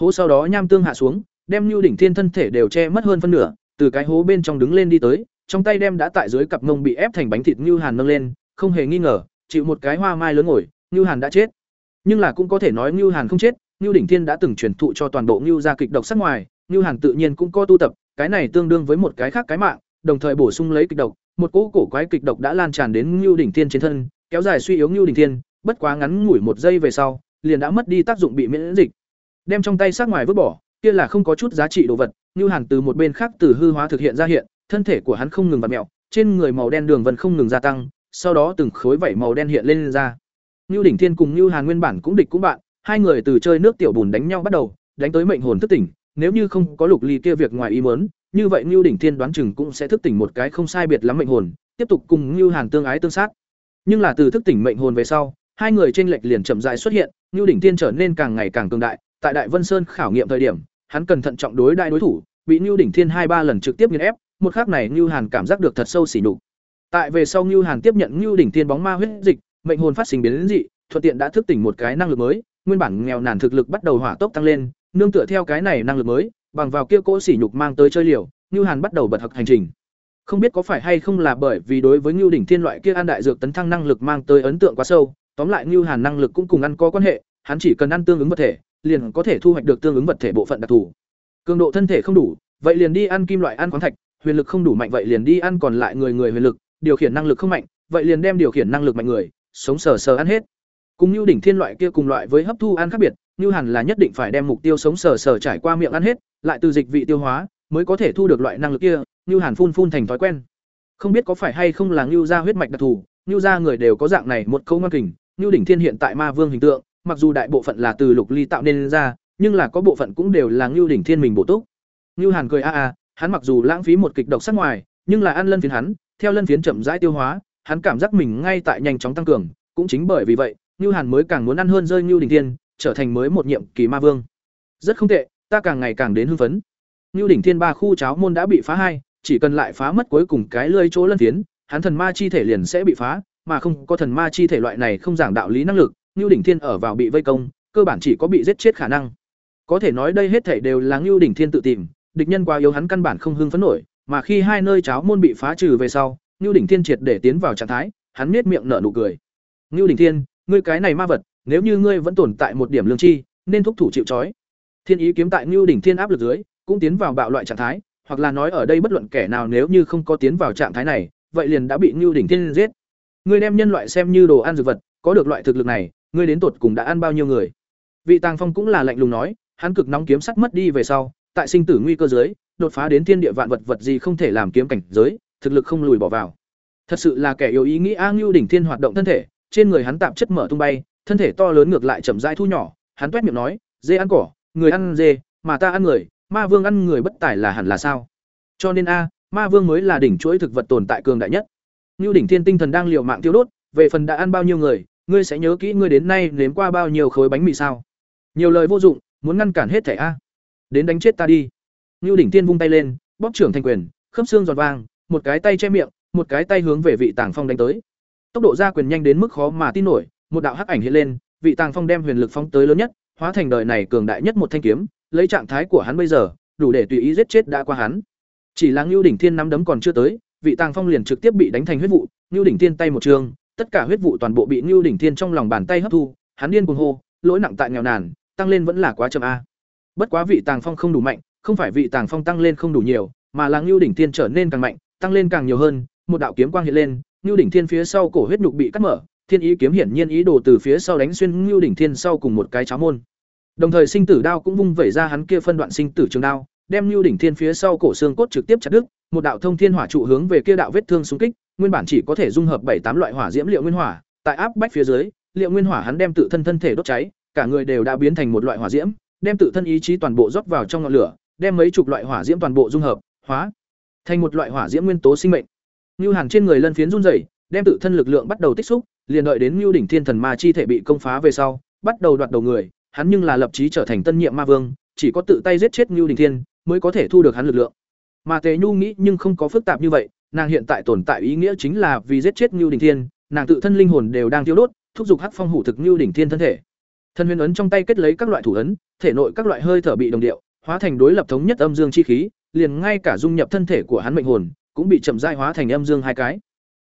Hố sau đó nham tương hạ xuống, đem Nưu đỉnh thiên thân thể đều che mất hơn phân nửa, từ cái hố bên trong đứng lên đi tới, trong tay đem đã tại dưới cặp mông bị ép thành bánh thịt Nưu Hàn nâng lên, không hề nghi ngờ, chịu một cái hoa mai lớn ngồi, Nưu Hàn đã chết. Nhưng là cũng có thể nói Nưu Hàn không chết, Nưu Đỉnh Thiên đã từng truyền thụ cho toàn bộ Nưu gia kịch độc sắc ngoài, Nưu Hàn tự nhiên cũng có tu tập, cái này tương đương với một cái khác cái mạng, đồng thời bổ sung lấy kịch độc, một cỗ cổ quái kịch độc đã lan tràn đến Nưu Đỉnh Thiên trên thân, kéo dài suy yếu Nưu Đỉnh Thiên, bất quá ngắn ngủi một giây về sau, liền đã mất đi tác dụng bị miễn dịch. Đem trong tay sát ngoài vứt bỏ, kia là không có chút giá trị đồ vật, Nưu Hàn từ một bên khác từ hư hóa thực hiện ra hiện, thân thể của hắn không ngừng vặn mèo, trên người màu đen đường vân không ngừng gia tăng, sau đó từng khối vảy màu đen hiện lên, lên ra. Nưu Đỉnh Thiên cùng Nưu Hàn nguyên bản cũng địch cũng bạn, hai người từ chơi nước tiểu bùn đánh nhau bắt đầu, đánh tới mệnh hồn thức tỉnh, nếu như không có Lục Ly kia việc ngoài ý muốn, như vậy Nưu Đỉnh Thiên đoán chừng cũng sẽ thức tỉnh một cái không sai biệt lắm mệnh hồn, tiếp tục cùng Nưu Hàn tương ái tương sát. Nhưng là từ thức tỉnh mệnh hồn về sau, hai người trên lệch liền chậm rãi xuất hiện, Nưu Đỉnh Thiên trở nên càng ngày càng cường đại, tại Đại Vân Sơn khảo nghiệm thời điểm, hắn cẩn thận trọng đối đại đối thủ, bị Nưu Đỉnh Thiên hai ba lần trực tiếp nghiền ép, một khắc này Nưu Hàn cảm giác được thật sâu sỉ nhục. Tại về sau Nưu Hàn tiếp nhận Nưu Đỉnh Thiên bóng ma huyết dịch, mệnh hồn phát sinh biến dị, thuận tiện đã thức tỉnh một cái năng lực mới, nguyên bản nghèo nàn thực lực bắt đầu hỏa tốc tăng lên, nương tựa theo cái này năng lực mới, bằng vào kia cỗ sỉ nhục mang tới chơi liều, ngưu Hàn bắt đầu bật học hành trình. Không biết có phải hay không là bởi vì đối với ngưu đỉnh thiên loại kia ăn đại dược tấn thăng năng lực mang tới ấn tượng quá sâu, tóm lại ngưu Hàn năng lực cũng cùng ăn có quan hệ, hắn chỉ cần ăn tương ứng vật thể, liền có thể thu hoạch được tương ứng vật thể bộ phận đặc thù. Cường độ thân thể không đủ, vậy liền đi ăn kim loại ăn khoáng thạch, huyền lực không đủ mạnh vậy liền đi ăn còn lại người người huyền lực, điều khiển năng lực không mạnh, vậy liền đem điều khiển năng lực mạnh người, sống sờ sờ ăn hết. Cùng Nưu đỉnh thiên loại kia cùng loại với hấp thu ăn khác biệt, Nưu Hàn là nhất định phải đem mục tiêu sống sờ sờ trải qua miệng ăn hết, lại từ dịch vị tiêu hóa, mới có thể thu được loại năng lực kia, Nưu Hàn phun phun thành thói quen. Không biết có phải hay không là Nưu gia huyết mạch đặc thù, Nưu gia người đều có dạng này một câu ngoan kình, Nưu đỉnh thiên hiện tại ma vương hình tượng, mặc dù đại bộ phận là từ lục ly tạo nên ra, nhưng là có bộ phận cũng đều là Nưu đỉnh thiên mình bổ túc. Nưu Hàn cười a a, hắn mặc dù lãng phí một kịch độc sắc ngoài, nhưng là ăn lân phiến hắn, theo lân phiến chậm rãi tiêu hóa, hắn cảm giác mình ngay tại nhanh chóng tăng cường, cũng chính bởi vì vậy, Nưu Hàn mới càng muốn ăn hơn rơi Nưu đỉnh thiên, trở thành mới một nhiệm kỳ ma vương. Rất không tệ, ta càng ngày càng đến hưng phấn. Nưu đỉnh thiên ba khu cháo môn đã bị phá hai, chỉ cần lại phá mất cuối cùng cái lưỡi chỗ lân tiến hắn thần ma chi thể liền sẽ bị phá, mà không có thần ma chi thể loại này không giảng đạo lý năng lực, Nưu đỉnh thiên ở vào bị vây công, cơ bản chỉ có bị giết chết khả năng. Có thể nói đây hết thảy đều là Nưu đỉnh thiên tự tìm, địch nhân quá yếu hắn căn bản không hưng phấn nổi, mà khi hai nơi cháo môn bị phá trừ về sau, Nưu đỉnh thiên triệt để tiến vào trạng thái, hắn nhếch miệng nở nụ cười. Nưu đỉnh thiên, ngươi cái này ma vật, nếu như ngươi vẫn tồn tại một điểm lương chi, nên thúc thủ chịu trói. Thiên ý kiếm tại Nưu đỉnh thiên áp lực dưới, cũng tiến vào bạo loại trạng thái, hoặc là nói ở đây bất luận kẻ nào nếu như không có tiến vào trạng thái này, vậy liền đã bị Nưu đỉnh thiên giết. Ngươi đem nhân loại xem như đồ ăn dược vật, có được loại thực lực này, ngươi đến tột cùng đã ăn bao nhiêu người? Vị Tàng Phong cũng là lạnh lùng nói, hắn cực nóng kiếm sắt mất đi về sau, tại sinh tử nguy cơ dưới, đột phá đến thiên địa vạn vật vật gì không thể làm kiếm cảnh giới, thực lực không lùi bỏ vào. Thật sự là kẻ yếu ý nghĩ A Nưu đỉnh thiên hoạt động thân thể, trên người hắn tạm chất mở tung bay, thân thể to lớn ngược lại chậm rãi thu nhỏ, hắn toét miệng nói, dê ăn cỏ, người ăn dê, mà ta ăn người, ma vương ăn người bất tài là hẳn là sao? Cho nên a, ma vương mới là đỉnh chuỗi thực vật tồn tại cường đại nhất. Nưu đỉnh thiên tinh thần đang liều mạng tiêu đốt, về phần đã ăn bao nhiêu người, ngươi sẽ nhớ kỹ ngươi đến nay nếm qua bao nhiêu khối bánh mì sao? Nhiều lời vô dụng, muốn ngăn cản hết thảy a. Đến đánh chết ta đi. Nưu đỉnh thiên vung tay lên, bóp trưởng thành quyền, khớp xương giòn vang, một cái tay che miệng, một cái tay hướng về vị Tàng Phong đánh tới. Tốc độ ra quyền nhanh đến mức khó mà tin nổi, một đạo hắc ảnh hiện lên, vị Tàng Phong đem huyền lực phóng tới lớn nhất, hóa thành đời này cường đại nhất một thanh kiếm, lấy trạng thái của hắn bây giờ, đủ để tùy ý giết chết đã qua hắn. Chỉ là ngưu đỉnh thiên nắm đấm còn chưa tới, vị Tàng Phong liền trực tiếp bị đánh thành huyết vụ, ngưu đỉnh thiên tay một trường, tất cả huyết vụ toàn bộ bị ngưu đỉnh thiên trong lòng bàn tay hấp thu, hắn điên cuồng hô, lỗi nặng tại nghèo nàn, tăng lên vẫn là quá chậm a. Bất quá vị Tàng Phong không đủ mạnh, không phải vị Tàng Phong tăng lên không đủ nhiều, mà là ngưu đỉnh thiên trở nên càng mạnh, tăng lên càng nhiều hơn, một đạo kiếm quang hiện lên, ngưu đỉnh thiên phía sau cổ huyết nhục bị cắt mở, thiên ý kiếm hiển nhiên ý đồ từ phía sau đánh xuyên ngưu đỉnh thiên sau cùng một cái cháo môn. Đồng thời sinh tử đao cũng vung vẩy ra hắn kia phân đoạn sinh tử trường đao, đem ngưu đỉnh thiên phía sau cổ xương cốt trực tiếp chặt đứt, một đạo thông thiên hỏa trụ hướng về kia đạo vết thương xung kích, nguyên bản chỉ có thể dung hợp bảy tám loại hỏa diễm liệu nguyên hỏa, tại áp bách phía dưới, liệu nguyên hỏa hắn đem tự thân thân thể đốt cháy, cả người đều đã biến thành một loại hỏa diễm, đem tự thân ý chí toàn bộ rót vào trong ngọn lửa, đem mấy chục loại hỏa diễm toàn bộ dung hợp, hóa thành một loại hỏa diễm nguyên tố sinh mệnh. Lưu Hàn trên người lân phiến run rẩy, đem tự thân lực lượng bắt đầu tích xúc, liền đợi đến Nưu đỉnh thiên thần ma chi thể bị công phá về sau, bắt đầu đoạt đầu người, hắn nhưng là lập chí trở thành tân nhiệm ma vương, chỉ có tự tay giết chết Nưu đỉnh thiên mới có thể thu được hắn lực lượng. Mà Tề Nhu nghĩ nhưng không có phức tạp như vậy, nàng hiện tại tồn tại ý nghĩa chính là vì giết chết Nưu đỉnh thiên, nàng tự thân linh hồn đều đang tiêu đốt, thúc giục hắc phong hủ thực Nưu đỉnh thiên thân thể. Thân huyền ấn trong tay kết lấy các loại thủ ấn, thể nội các loại hơi thở bị đồng điệu, hóa thành đối lập thống nhất âm dương chi khí, liền ngay cả dung nhập thân thể của hắn mệnh hồn, cũng bị chậm rãi hóa thành âm dương hai cái.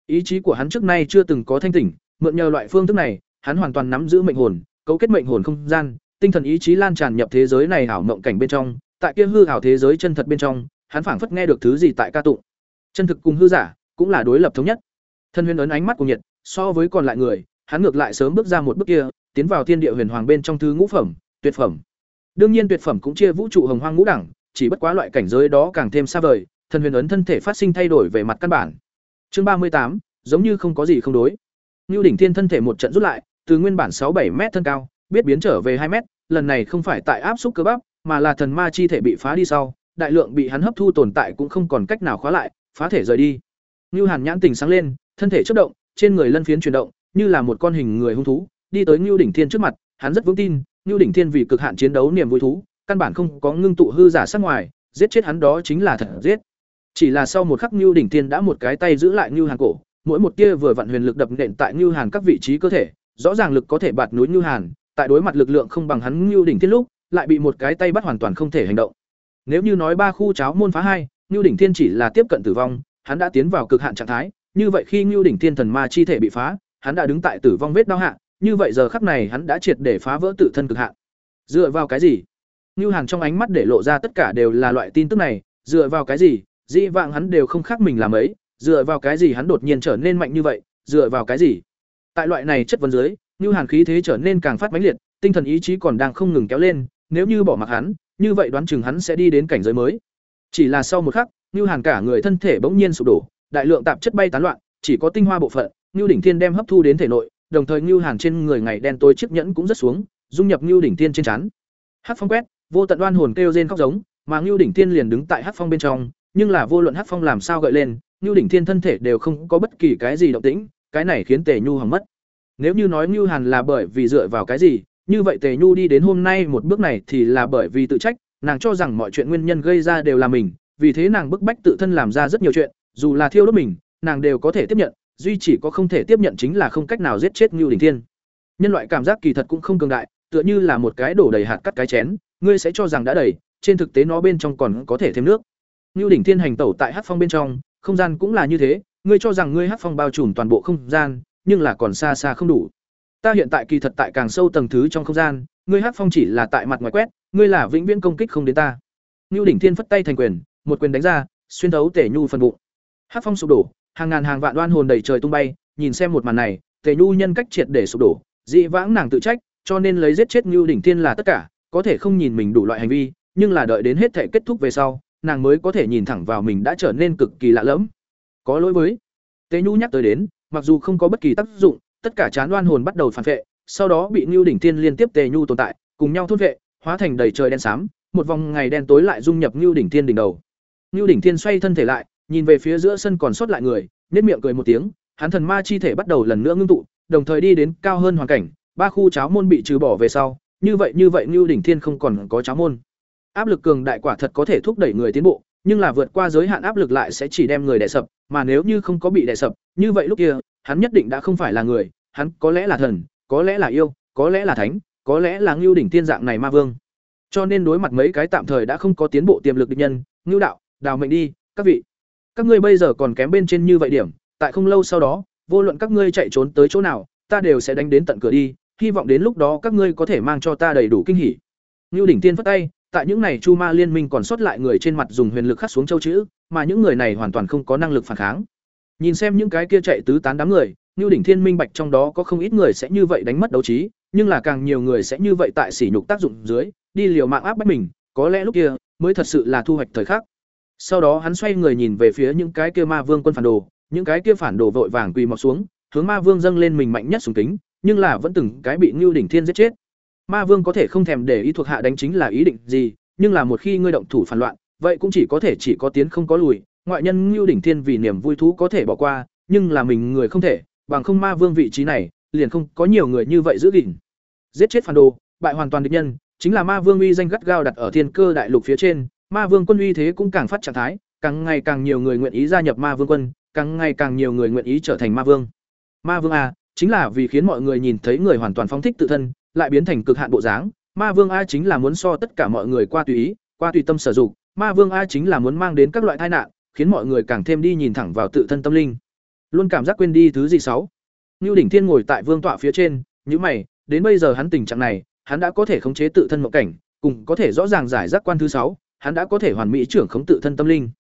Ý chí của hắn trước nay chưa từng có thanh tỉnh, mượn nhờ loại phương thức này, hắn hoàn toàn nắm giữ mệnh hồn, cấu kết mệnh hồn không gian, tinh thần ý chí lan tràn nhập thế giới này ảo mộng cảnh bên trong, tại kia hư ảo thế giới chân thật bên trong, hắn phảng phất nghe được thứ gì tại ca tụng. Chân thực cùng hư giả, cũng là đối lập thống nhất. Thân huyền ấn ánh mắt của nhiệt, so với còn lại người, hắn ngược lại sớm bước ra một bước kia, tiến vào thiên địa huyền hoàng bên trong thứ ngũ phẩm, tuyệt phẩm. Đương nhiên tuyệt phẩm cũng chia vũ trụ hồng hoang ngũ đẳng, chỉ bất quá loại cảnh giới đó càng thêm xa vời, thần huyền ấn thân thể phát sinh thay đổi về mặt căn bản. Chương ba mươi tám, giống như không có gì không đối. Nưu đỉnh thiên thân thể một trận rút lại, từ nguyên bản sáu bảy mét thân cao, biết biến trở về hai mét, lần này không phải tại áp xúc cơ bắp, mà là thần ma chi thể bị phá đi sau, đại lượng bị hắn hấp thu tồn tại cũng không còn cách nào khóa lại, phá thể rời đi. Nưu Hàn nhãn tình sáng lên, thân thể chớp động, trên người lân phiến chuyển động, như là một con hình người hung thú, đi tới Nưu đỉnh thiên trước mặt, hắn rất vững tin, Nưu đỉnh thiên vì cực hạn chiến đấu niềm vui thú, căn bản không có ngưng tụ hư giả sắc ngoài, giết chết hắn đó chính là thật giết. Chỉ là sau một khắc Nưu đỉnh thiên đã một cái tay giữ lại Nưu Hàn cổ, mỗi một tia vừa vận huyền lực đập nện tại Nưu Hàn các vị trí cơ thể, rõ ràng lực có thể bạt núi Nưu Hàn, tại đối mặt lực lượng không bằng hắn Nưu đỉnh thiên lúc, lại bị một cái tay bắt hoàn toàn không thể hành động. Nếu như nói ba khu cháo môn phá hai, Nưu đỉnh thiên chỉ là tiếp cận tử vong, hắn đã tiến vào cực hạn trạng thái, như vậy khi Nưu đỉnh thiên thần ma chi thể bị phá, hắn đã đứng tại tử vong vết đau hạ, như vậy giờ khắc này hắn đã triệt để phá vỡ tự thân cực hạn. Dựa vào cái gì? Nưu Hàn trong ánh mắt để lộ ra tất cả đều là loại tin tức này, dựa vào cái gì? Dĩ vãng hắn đều không khác mình làm ấy, dựa vào cái gì hắn đột nhiên trở nên mạnh như vậy, dựa vào cái gì? Tại loại này chất vấn dưới, Nưu Hàn khí thế trở nên càng phát mãnh liệt, tinh thần ý chí còn đang không ngừng kéo lên, nếu như bỏ mặc hắn, như vậy đoán chừng hắn sẽ đi đến cảnh giới mới. Chỉ là sau một khắc, Nưu Hàn cả người thân thể bỗng nhiên sụp đổ, đại lượng tạp chất bay tán loạn, chỉ có tinh hoa bộ phận, Nưu đỉnh thiên đem hấp thu đến thể nội, đồng thời Nưu Hàn trên người ngày đen tối chiếc nhẫn cũng rất xuống, dung nhập Nưu đỉnh thiên trên trán. Hắc phong quét, vô tận đoan hồn kêu rên khóc giống, mà Nưu đỉnh thiên liền đứng tại Hắc phong bên trong, nhưng là vô luận Hắc phong làm sao gợi lên, Nưu đỉnh thiên thân thể đều không có bất kỳ cái gì động tĩnh, cái này khiến Tề Nhu hỏng mất. Nếu như nói Nưu Hàn là bởi vì dựa vào cái gì, như vậy Tề Nhu đi đến hôm nay một bước này thì là bởi vì tự trách, nàng cho rằng mọi chuyện nguyên nhân gây ra đều là mình, vì thế nàng bức bách tự thân làm ra rất nhiều chuyện, dù là thiêu đốt mình, nàng đều có thể tiếp nhận, duy chỉ có không thể tiếp nhận chính là không cách nào giết chết Nưu Đỉnh Thiên. Nhân loại cảm giác kỳ thật cũng không cường đại, tựa như là một cái đổ đầy hạt cắt cái chén, ngươi sẽ cho rằng đã đầy, trên thực tế nó bên trong còn có thể thêm nước. Nưu Đỉnh Thiên hành tẩu tại Hắc Phong bên trong, không gian cũng là như thế, ngươi cho rằng ngươi Hắc Phong bao trùm toàn bộ không gian, nhưng là còn xa xa không đủ. Ta hiện tại kỳ thật tại càng sâu tầng thứ trong không gian, ngươi Hắc Phong chỉ là tại mặt ngoài quét, ngươi là vĩnh viễn công kích không đến ta. Nưu Đỉnh Thiên phất tay thành quyền, một quyền đánh ra, xuyên thấu Tề Nhu phần bụng. Hắc Phong sụp đổ, hàng ngàn hàng vạn đoan hồn đầy trời tung bay, nhìn xem một màn này, Tề Nhu nhân cách triệt để sụp đổ, dị vãng nàng tự trách, cho nên lấy giết chết Nưu Đỉnh Thiên là tất cả, có thể không nhìn mình đủ loại hành vi, nhưng là đợi đến hết thể kết thúc về sau, nàng mới có thể nhìn thẳng vào mình đã trở nên cực kỳ lạ lẫm. Có lỗi với. Tề Nhu nhắc tới đến, mặc dù không có bất kỳ tác dụng, tất cả chán đoan hồn bắt đầu phản vệ, sau đó bị ngưu Đỉnh Thiên liên tiếp Tề Nhu tồn tại, cùng nhau thốt vệ, hóa thành đầy trời đen xám, một vòng ngày đen tối lại dung nhập ngưu Đỉnh Thiên đỉnh đầu. ngưu Đỉnh Thiên xoay thân thể lại, nhìn về phía giữa sân còn sót lại người, nết miệng cười một tiếng, hắn thần ma chi thể bắt đầu lần nữa ngưng tụ, đồng thời đi đến cao hơn hoàn cảnh, ba khu cháo môn bị trừ bỏ về sau, như vậy như vậy ngưu đỉnh thiên không còn có cháo môn. Áp lực cường đại quả thật có thể thúc đẩy người tiến bộ, nhưng là vượt qua giới hạn áp lực lại sẽ chỉ đem người đè sập, mà nếu như không có bị đè sập, như vậy lúc kia, hắn nhất định đã không phải là người, hắn có lẽ là thần, có lẽ là yêu, có lẽ là thánh, có lẽ là Ngưu đỉnh tiên dạng này ma vương. Cho nên đối mặt mấy cái tạm thời đã không có tiến bộ tiềm lực địch nhân, Ngưu đạo, đào mệnh đi, các vị các ngươi bây giờ còn kém bên trên như vậy điểm tại không lâu sau đó vô luận các ngươi chạy trốn tới chỗ nào ta đều sẽ đánh đến tận cửa đi hy vọng đến lúc đó các ngươi có thể mang cho ta đầy đủ kinh hỉ ngưu đỉnh tiên phất tay tại những này chu ma liên minh còn sót lại người trên mặt dùng huyền lực khắc xuống châu chữ mà những người này hoàn toàn không có năng lực phản kháng nhìn xem những cái kia chạy tứ tán đám người như đỉnh thiên minh bạch trong đó có không ít người sẽ như vậy đánh mất đấu trí nhưng là càng nhiều người sẽ như vậy tại sỉ nhục tác dụng dưới đi liều mạng áp bách mình có lẽ lúc kia mới thật sự là thu hoạch thời khắc sau đó hắn xoay người nhìn về phía những cái kia ma vương quân phản đồ, những cái kia phản đồ vội vàng quỳ mọc xuống, hướng ma vương dâng lên mình mạnh nhất sùng kính, nhưng là vẫn từng cái bị ngưu đỉnh thiên giết chết. Ma vương có thể không thèm để ý thuộc hạ đánh chính là ý định gì, nhưng là một khi ngươi động thủ phản loạn, vậy cũng chỉ có thể chỉ có tiến không có lùi, ngoại nhân Nưu đỉnh thiên vì niềm vui thú có thể bỏ qua, nhưng là mình người không thể, bằng không ma vương vị trí này, liền không có nhiều người như vậy giữ gìn. Giết chết phản đồ, bại hoàn toàn địch nhân, chính là ma vương uy danh gắt gao đặt ở thiên cơ đại lục phía trên, Ma Vương quân uy thế cũng càng phát trạng thái, càng ngày càng nhiều người nguyện ý gia nhập Ma Vương quân, càng ngày càng nhiều người nguyện ý trở thành Ma Vương. Ma Vương a, chính là vì khiến mọi người nhìn thấy người hoàn toàn phóng thích tự thân, lại biến thành cực hạn bộ dáng. Ma Vương a chính là muốn so tất cả mọi người qua tùy ý, qua tùy tâm sử dụng. Ma Vương a chính là muốn mang đến các loại tai nạn, khiến mọi người càng thêm đi nhìn thẳng vào tự thân tâm linh. Luôn cảm giác quên đi thứ gì xấu. Nưu đỉnh thiên ngồi tại vương tọa phía trên, nhíu mày, đến bây giờ hắn tình trạng này, hắn đã có thể khống chế tự thân mộng cảnh, cùng có thể rõ ràng giải giác quan thứ sáu, hắn đã có thể hoàn mỹ trưởng khống tự thân tâm linh.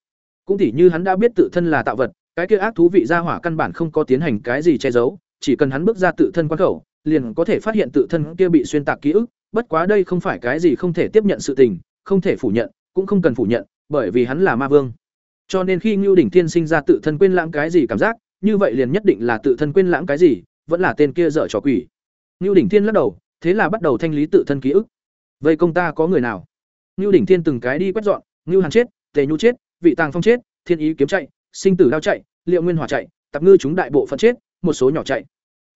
Cũng tỉ như hắn đã biết tự thân là tạo vật, cái kia ác thú vị gia hỏa căn bản không có tiến hành cái gì che giấu, chỉ cần hắn bước ra tự thân quan khẩu, liền có thể phát hiện tự thân kia bị xuyên tạc ký ức, bất quá đây không phải cái gì không thể tiếp nhận sự tình, không thể phủ nhận, cũng không cần phủ nhận, bởi vì hắn là ma vương. Cho nên khi Ngưu đỉnh Thiên sinh ra tự thân quên lãng cái gì cảm giác, như vậy liền nhất định là tự thân quên lãng cái gì, vẫn là tên kia dở trò quỷ. Ngưu đỉnh Thiên lắc đầu, thế là bắt đầu thanh lý tự thân ký ức. Vậy công ta có người nào? Ngưu đỉnh Thiên từng cái đi quét dọn, Ngưu Hàn chết, Tề Nhu chết, Vị Tàng Phong chết, Thiên Ý kiếm chạy, Sinh Tử đao chạy, Liệu Nguyên Hỏa chạy, Tạp Ngư chúng đại bộ phận chết, một số nhỏ chạy.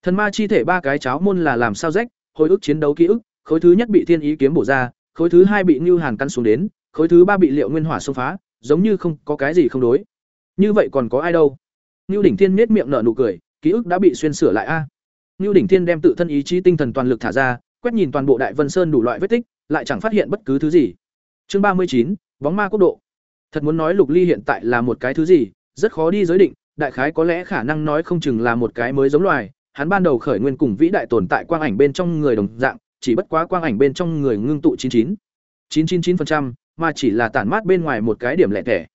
Thần ma chi thể ba cái cháo môn là làm sao rách, hồi ức chiến đấu ký ức, khối thứ nhất bị Thiên Ý kiếm bổ ra, khối thứ hai bị Ngưu Hàn căn xuống đến, khối thứ ba bị Liệu Nguyên Hỏa xông phá, giống như không có cái gì không đối. Như vậy còn có ai đâu? ngưu Đỉnh Thiên nhếch miệng nở nụ cười, ký ức đã bị xuyên sửa lại a. À. Đỉnh Thiên đem tự thân ý chí tinh thần toàn lực thả ra, quét nhìn toàn bộ Đại Vân Sơn đủ loại vết tích, lại chẳng phát hiện bất cứ thứ gì. Chương ba mươi chín, bóng ma quốc độ. Thật muốn nói Lục Ly hiện tại là một cái thứ gì, rất khó đi giới định, đại khái có lẽ khả năng nói không chừng là một cái mới giống loài, hắn ban đầu khởi nguyên cùng vĩ đại tồn tại quang ảnh bên trong người đồng dạng, chỉ bất quá quang ảnh bên trong người ngưng tụ chín chín chín chín chín phần trăm, mà chỉ là tản mát bên ngoài một cái điểm lẻ tẻ.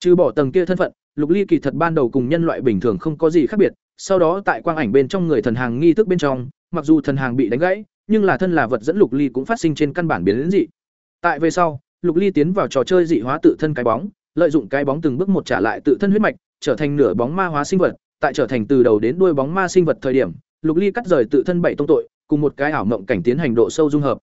Trừ bỏ tầng kia thân phận, Lục Ly kỳ thật ban đầu cùng nhân loại bình thường không có gì khác biệt, sau đó tại quang ảnh bên trong người thần hàng nghi thức bên trong, mặc dù thần hàng bị đánh gãy, nhưng là thân là vật dẫn Lục Ly cũng phát sinh trên căn bản biến dị. Tại về sau, Lục Ly tiến vào trò chơi dị hóa tự thân cái bóng, lợi dụng cái bóng từng bước một trả lại tự thân huyết mạch, trở thành nửa bóng ma hóa sinh vật, tại trở thành từ đầu đến đuôi bóng ma sinh vật thời điểm, Lục Ly cắt rời tự thân bảy tông tội, cùng một cái ảo mộng cảnh tiến hành độ sâu dung hợp.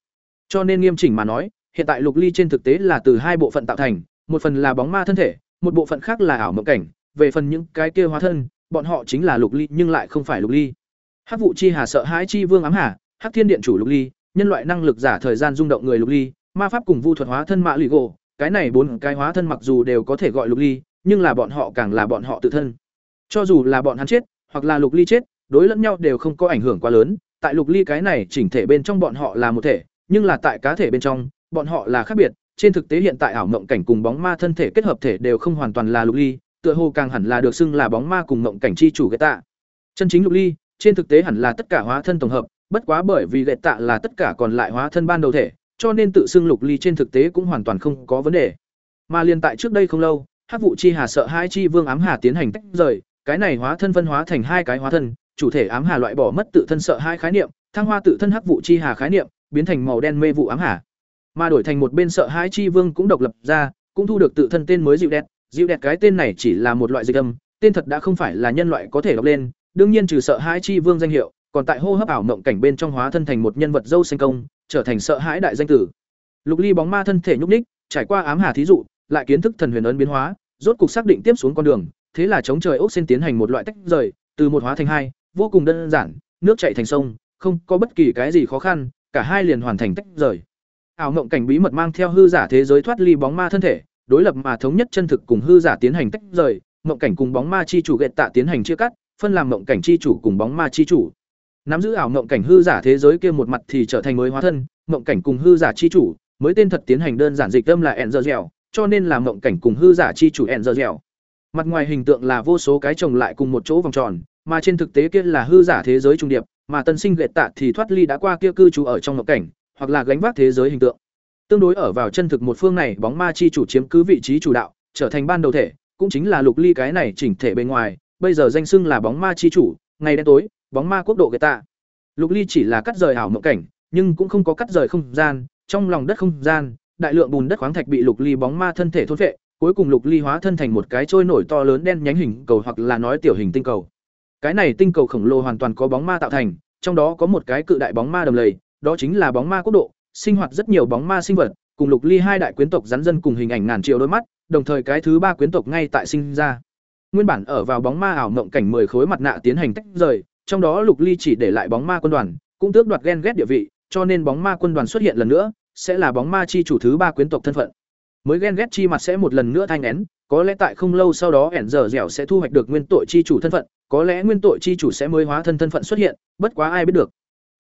Cho nên nghiêm chỉnh mà nói, hiện tại Lục Ly trên thực tế là từ hai bộ phận tạo thành, một phần là bóng ma thân thể, một bộ phận khác là ảo mộng cảnh, về phần những cái kia hóa thân, bọn họ chính là Lục Ly nhưng lại không phải Lục Ly. Hắc vụ chi hà sợ hãi chi vương ám hà, Hắc thiên điện chủ Lục Ly, nhân loại năng lực giả thời gian rung động người Lục Ly, ma pháp cùng vu thuật hóa thân mã lụy gỗ, cái này bốn cái hóa thân mặc dù đều có thể gọi Lục Ly, nhưng là bọn họ càng là bọn họ tự thân. Cho dù là bọn hắn chết, hoặc là Lục Ly chết, đối lẫn nhau đều không có ảnh hưởng quá lớn, tại Lục Ly cái này chỉnh thể bên trong bọn họ là một thể, nhưng là tại cá thể bên trong, bọn họ là khác biệt, trên thực tế hiện tại ảo mộng cảnh cùng bóng ma thân thể kết hợp thể đều không hoàn toàn là Lục Ly, tựa hồ càng hẳn là được xưng là bóng ma cùng mộng cảnh chi chủ gậy tạ. Chân chính Lục Ly, trên thực tế hẳn là tất cả hóa thân tổng hợp, bất quá bởi vì gậy tạ là tất cả còn lại hóa thân ban đầu thể, cho nên tự xưng Lục Ly trên thực tế cũng hoàn toàn không có vấn đề. Mà liên tại trước đây không lâu, Hắc vụ chi hà sợ hai chi vương ám hà tiến hành tách rời, cái này hóa thân phân hóa thành hai cái hóa thân, chủ thể ám hà loại bỏ mất tự thân sợ hai khái niệm, thăng hoa tự thân hắc vụ chi hà khái niệm, biến thành màu đen mê vụ ám hà. Mà đổi thành một bên sợ hai chi vương cũng độc lập ra, cũng thu được tự thân tên mới dịu đẹp, dịu đẹp cái tên này chỉ là một loại dịch âm, tên thật đã không phải là nhân loại có thể đọc lên, đương nhiên trừ sợ hai chi vương danh hiệu, còn tại hô hấp ảo mộng cảnh bên trong hóa thân thành một nhân vật dâu xanh công, trở thành sợ hãi đại danh tử. Lục Ly bóng ma thân thể nhúc nhích, trải qua ám hà thí dụ, lại kiến thức thần huyền ấn biến hóa, rốt cục xác định tiếp xuống con đường, thế là chống trời ốc sen tiến hành một loại tách rời, từ một hóa thành hai, vô cùng đơn giản, nước chảy thành sông, không có bất kỳ cái gì khó khăn, cả hai liền hoàn thành tách rời. Ảo mộng cảnh bí mật mang theo hư giả thế giới thoát ly bóng ma thân thể, đối lập mà thống nhất chân thực cùng hư giả tiến hành tách rời, mộng cảnh cùng bóng ma chi chủ gẹt tạ tiến hành chia cắt, phân làm mộng cảnh chi chủ cùng bóng ma chi chủ. Nắm giữ ảo mộng cảnh hư giả thế giới kia một mặt thì trở thành mới hóa thân, mộng cảnh cùng hư giả chi chủ, mới tên thật tiến hành đơn giản dịch âm là Enzer cho nên là mộng cảnh cùng hư giả chi chủ Enzer Mặt ngoài hình tượng là vô số cái chồng lại cùng một chỗ vòng tròn, mà trên thực tế kia là hư giả thế giới trung điệp, mà tân sinh lệ tạ thì thoát ly đã qua kia cư trú ở trong mộng cảnh, hoặc là gánh vác thế giới hình tượng. Tương đối ở vào chân thực một phương này, bóng ma chi chủ chiếm cứ vị trí chủ đạo, trở thành ban đầu thể, cũng chính là lục ly cái này chỉnh thể bên ngoài, bây giờ danh xưng là bóng ma chi chủ, ngày đen tối, bóng ma quốc độ gệt tạ. Lục ly chỉ là cắt rời ảo mộng cảnh, nhưng cũng không có cắt rời không gian, trong lòng đất không gian, đại lượng bùn đất khoáng thạch bị lục ly bóng ma thân thể thôn vệ cuối cùng lục ly hóa thân thành một cái trôi nổi to lớn đen nhánh hình cầu hoặc là nói tiểu hình tinh cầu. Cái này tinh cầu khổng lồ hoàn toàn có bóng ma tạo thành, trong đó có một cái cự đại bóng ma đầm lầy, đó chính là bóng ma quốc độ, sinh hoạt rất nhiều bóng ma sinh vật, cùng lục ly hai đại quyến tộc rắn dân cùng hình ảnh ngàn triệu đôi mắt, đồng thời cái thứ ba quyến tộc ngay tại sinh ra. Nguyên bản ở vào bóng ma ảo mộng cảnh 10 khối mặt nạ tiến hành tách rời, trong đó lục ly chỉ để lại bóng ma quân đoàn, cũng tước đoạt ghen ghét địa vị, cho nên bóng ma quân đoàn xuất hiện lần nữa, sẽ là bóng ma chi chủ thứ ba quyến tộc thân phận. Mới ghen ghét chi mặt sẽ một lần nữa thanh nén, có lẽ tại không lâu sau đó ẻn giờ dẻo sẽ thu hoạch được nguyên tội chi chủ thân phận, có lẽ nguyên tội chi chủ sẽ mới hóa thân thân phận xuất hiện, bất quá ai biết được.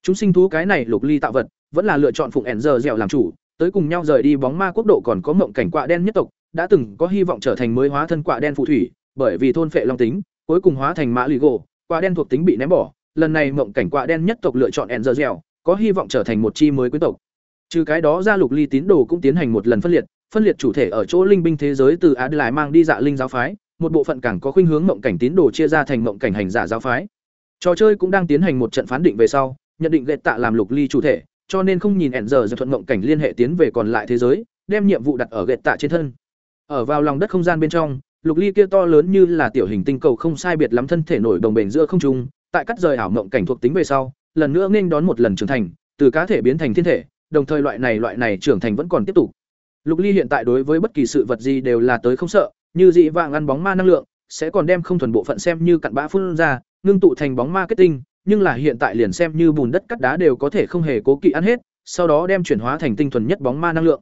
Chúng sinh thú cái này lục ly tạo vật, vẫn là lựa chọn phụng ẻn giờ dẻo làm chủ, tới cùng nhau rời đi bóng ma quốc độ còn có mộng cảnh quạ đen nhất tộc, đã từng có hy vọng trở thành mới hóa thân quạ đen phù thủy, bởi vì thôn phệ long tính, cuối cùng hóa thành mã lì gỗ, quạ đen thuộc tính bị ném bỏ, lần này mộng cảnh quạ đen nhất tộc lựa chọn ẻn giờ dẻo, có hy vọng trở thành một chi mới quý tộc. Trừ cái đó ra lục ly tín đồ cũng tiến hành một lần phân liệt, phân liệt chủ thể ở chỗ linh binh thế giới từ Á lại mang đi dạ linh giáo phái, một bộ phận càng có khuynh hướng mộng cảnh tín đồ chia ra thành mộng cảnh hành giả giáo phái. Trò chơi cũng đang tiến hành một trận phán định về sau, nhận định Gệt Tạ làm Lục Ly chủ thể, cho nên không nhìn giờ giật thuận mộng cảnh liên hệ tiến về còn lại thế giới, đem nhiệm vụ đặt ở Gệt Tạ trên thân. Ở vào lòng đất không gian bên trong, Lục Ly kia to lớn như là tiểu hình tinh cầu không sai biệt lắm thân thể nổi đồng bền giữa không trung, tại cắt rời ảo mộng cảnh thuộc tính về sau, lần nữa nghênh đón một lần trưởng thành, từ cá thể biến thành thiên thể, đồng thời loại này loại này trưởng thành vẫn còn tiếp tục. Lục Ly hiện tại đối với bất kỳ sự vật gì đều là tới không sợ, như dị vạng ăn bóng ma năng lượng, sẽ còn đem không thuần bộ phận xem như cặn bã phun ra, ngưng tụ thành bóng ma kết tinh, nhưng là hiện tại liền xem như bùn đất cắt đá đều có thể không hề cố kỵ ăn hết, sau đó đem chuyển hóa thành tinh thuần nhất bóng ma năng lượng.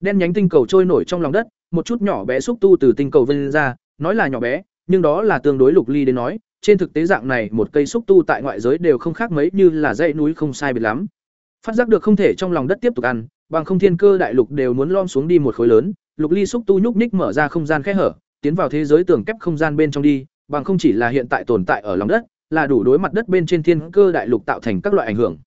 Đen nhánh tinh cầu trôi nổi trong lòng đất, một chút nhỏ bé xúc tu từ tinh cầu vươn ra, nói là nhỏ bé, nhưng đó là tương đối Lục Ly đến nói, trên thực tế dạng này một cây xúc tu tại ngoại giới đều không khác mấy như là dãy núi không sai biệt lắm. Phát giác được không thể trong lòng đất tiếp tục ăn, bằng không thiên cơ đại lục đều muốn lom xuống đi một khối lớn, Lục Ly xúc tu nhúc nhích mở ra không gian khe hở, tiến vào thế giới tường kép không gian bên trong đi, bằng không chỉ là hiện tại tồn tại ở lòng đất, là đủ đối mặt đất bên trên thiên cơ đại lục tạo thành các loại ảnh hưởng.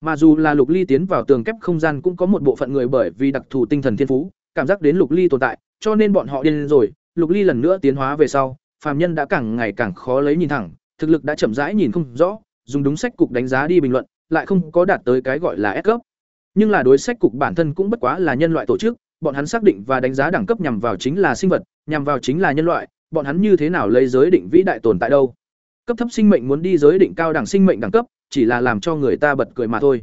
Mà dù là Lục Ly tiến vào tường kép không gian cũng có một bộ phận người bởi vì đặc thù tinh thần thiên phú, cảm giác đến Lục Ly tồn tại, cho nên bọn họ điên rồi, Lục Ly lần nữa tiến hóa về sau, phàm nhân đã càng ngày càng khó lấy nhìn thẳng, thực lực đã chậm rãi nhìn không rõ, dùng đúng sách cục đánh giá đi bình luận, lại không có đạt tới cái gọi là S cấp. Nhưng là đối sách cục bản thân cũng bất quá là nhân loại tổ chức, bọn hắn xác định và đánh giá đẳng cấp nhằm vào chính là sinh vật, nhằm vào chính là nhân loại, bọn hắn như thế nào lấy giới định vĩ đại tồn tại đâu? Cấp thấp sinh mệnh muốn đi giới định cao đẳng sinh mệnh đẳng cấp, chỉ là làm cho người ta bật cười mà thôi.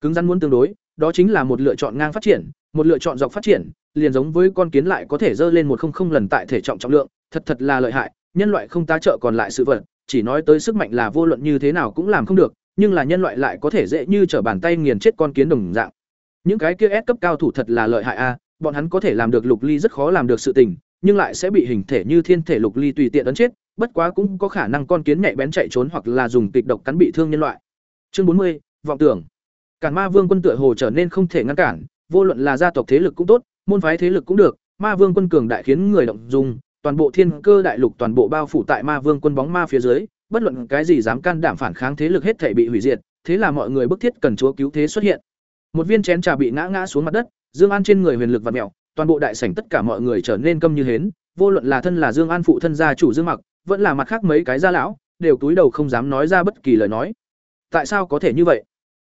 Cứng rắn muốn tương đối, đó chính là một lựa chọn ngang phát triển, một lựa chọn dọc phát triển, liền giống với con kiến lại có thể dơ lên một không không lần tại thể trọng trọng lượng, thật thật là lợi hại, nhân loại không tá trợ còn lại sự vật, chỉ nói tới sức mạnh là vô luận như thế nào cũng làm không được, nhưng là nhân loại lại có thể dễ như trở bàn tay nghiền chết con kiến đồng dạng. Những cái kia S cấp cao thủ thật là lợi hại a, bọn hắn có thể làm được lục ly rất khó làm được sự tình, nhưng lại sẽ bị hình thể như thiên thể lục ly tùy tiện ấn chết, bất quá cũng có khả năng con kiến nhạy bén chạy trốn hoặc là dùng kịch độc cắn bị thương nhân loại. Chương bốn mươi, vọng tưởng. Cản Ma Vương quân tựa hồ trở nên không thể ngăn cản, vô luận là gia tộc thế lực cũng tốt, môn phái thế lực cũng được, Ma Vương quân cường đại khiến người động dung, toàn bộ thiên cơ đại lục toàn bộ bao phủ tại Ma Vương quân bóng ma phía dưới, bất luận cái gì dám can đảm phản kháng thế lực hết thể bị hủy diệt, thế là mọi người bức thiết cần chúa cứu thế xuất hiện. Một viên chén trà bị ngã ngã xuống mặt đất, Dương An trên người huyền lực và mèo, toàn bộ đại sảnh tất cả mọi người trở nên câm như hến, vô luận là thân là Dương An phụ thân gia chủ Dương Mặc, vẫn là mặt khác mấy cái gia lão, đều cúi đầu không dám nói ra bất kỳ lời nói. Tại sao có thể như vậy?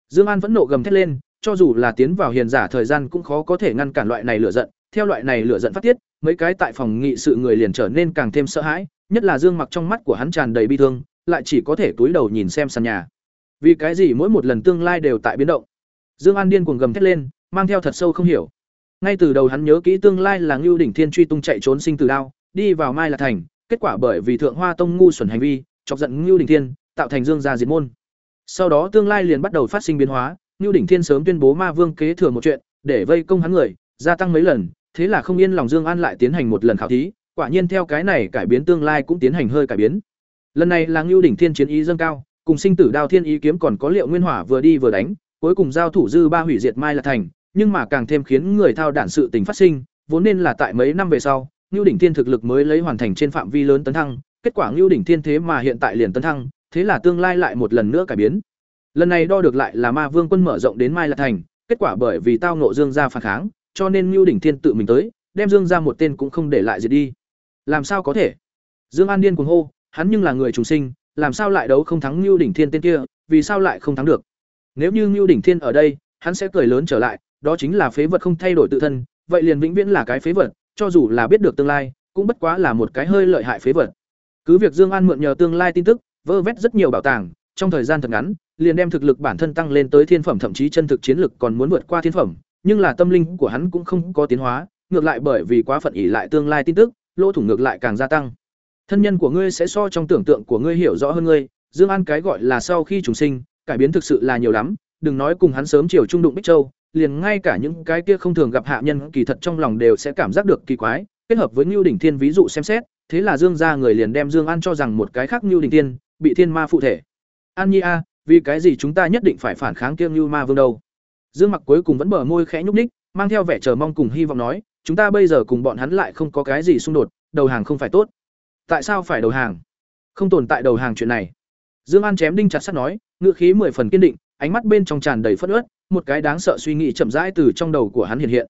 Dương An vẫn nộ gầm thét lên, cho dù là tiến vào hiền giả thời gian cũng khó có thể ngăn cản loại này lửa giận, theo loại này lửa giận phát tiết, mấy cái tại phòng nghị sự người liền trở nên càng thêm sợ hãi, nhất là Dương Mặc trong mắt của hắn tràn đầy bi thương, lại chỉ có thể túi đầu nhìn xem sàn nhà. Vì cái gì mỗi một lần tương lai đều tại biến động? Dương An điên cuồng gầm thét lên, mang theo thật sâu không hiểu. Ngay từ đầu hắn nhớ kỹ tương lai là Ngưu đỉnh Thiên truy tung chạy trốn sinh tử đao, đi vào Mai là thành, kết quả bởi vì Thượng Hoa Tông ngu xuẩn hành vi, chọc giận Ngưu đỉnh Thiên, tạo thành Dương gia diệt môn. Sau đó tương lai liền bắt đầu phát sinh biến hóa, Ngưu đỉnh Thiên sớm tuyên bố Ma Vương kế thừa một chuyện, để vây công hắn người, gia tăng mấy lần, thế là không yên lòng Dương An lại tiến hành một lần khảo thí, quả nhiên theo cái này cải biến tương lai cũng tiến hành hơi cải biến. Lần này là Ngưu đỉnh Thiên chiến ý dâng cao, cùng sinh tử đao thiên ý kiếm còn có liệu nguyên hỏa vừa đi vừa đánh, cuối cùng giao thủ dư ba hủy diệt Mai là thành, nhưng mà càng thêm khiến người thao đản sự tình phát sinh, vốn nên là tại mấy năm về sau, Ngưu đỉnh Thiên thực lực mới lấy hoàn thành trên phạm vi lớn tấn thăng, kết quả Ngưu đỉnh Thiên thế mà hiện tại liền tấn thăng, thế là tương lai lại một lần nữa cải biến. Lần này đo được lại là Ma Vương quân mở rộng đến Mai Lạc thành, kết quả bởi vì tao ngộ Dương gia phản kháng, cho nên Nưu đỉnh Thiên tự mình tới, đem Dương gia một tên cũng không để lại gì đi. Làm sao có thể? Dương An điên cuồng hô, hắn nhưng là người trùng sinh, làm sao lại đấu không thắng Nưu đỉnh Thiên tên kia, vì sao lại không thắng được? Nếu như Nưu đỉnh Thiên ở đây, hắn sẽ cười lớn trở lại, đó chính là phế vật không thay đổi tự thân, vậy liền vĩnh viễn là cái phế vật, cho dù là biết được tương lai, cũng bất quá là một cái hơi lợi hại phế vật. Cứ việc Dương An mượn nhờ tương lai tin tức, vơ vét rất nhiều bảo tàng, trong thời gian thật ngắn, liền đem thực lực bản thân tăng lên tới thiên phẩm thậm chí chân thực chiến lực còn muốn vượt qua thiên phẩm, nhưng là tâm linh của hắn cũng không có tiến hóa, ngược lại bởi vì quá phận ỷ lại tương lai tin tức, lỗ thủng ngược lại càng gia tăng. Thân nhân của ngươi sẽ so trong tưởng tượng của ngươi hiểu rõ hơn ngươi, Dương An cái gọi là sau khi trùng sinh, cải biến thực sự là nhiều lắm, đừng nói cùng hắn sớm chiều trung đụng Bích Châu, liền ngay cả những cái kia không thường gặp hạ nhân kỳ thật trong lòng đều sẽ cảm giác được kỳ quái, kết hợp với Nưu đỉnh thiên ví dụ xem xét, thế là Dương gia người liền đem Dương An cho rằng một cái khác Nưu đỉnh thiên, bị thiên ma phụ thể. An Nhi a, vì cái gì chúng ta nhất định phải phản kháng kiêng Nưu ma vương đâu? Dương Mặc cuối cùng vẫn bờ môi khẽ nhúc nhích, mang theo vẻ chờ mong cùng hy vọng nói, chúng ta bây giờ cùng bọn hắn lại không có cái gì xung đột, đầu hàng không phải tốt. Tại sao phải đầu hàng? Không tồn tại đầu hàng chuyện này. Dương An chém đinh chặt sắt nói, ngữ khí mười phần kiên định, ánh mắt bên trong tràn đầy phẫn uất, một cái đáng sợ suy nghĩ chậm rãi từ trong đầu của hắn hiện hiện.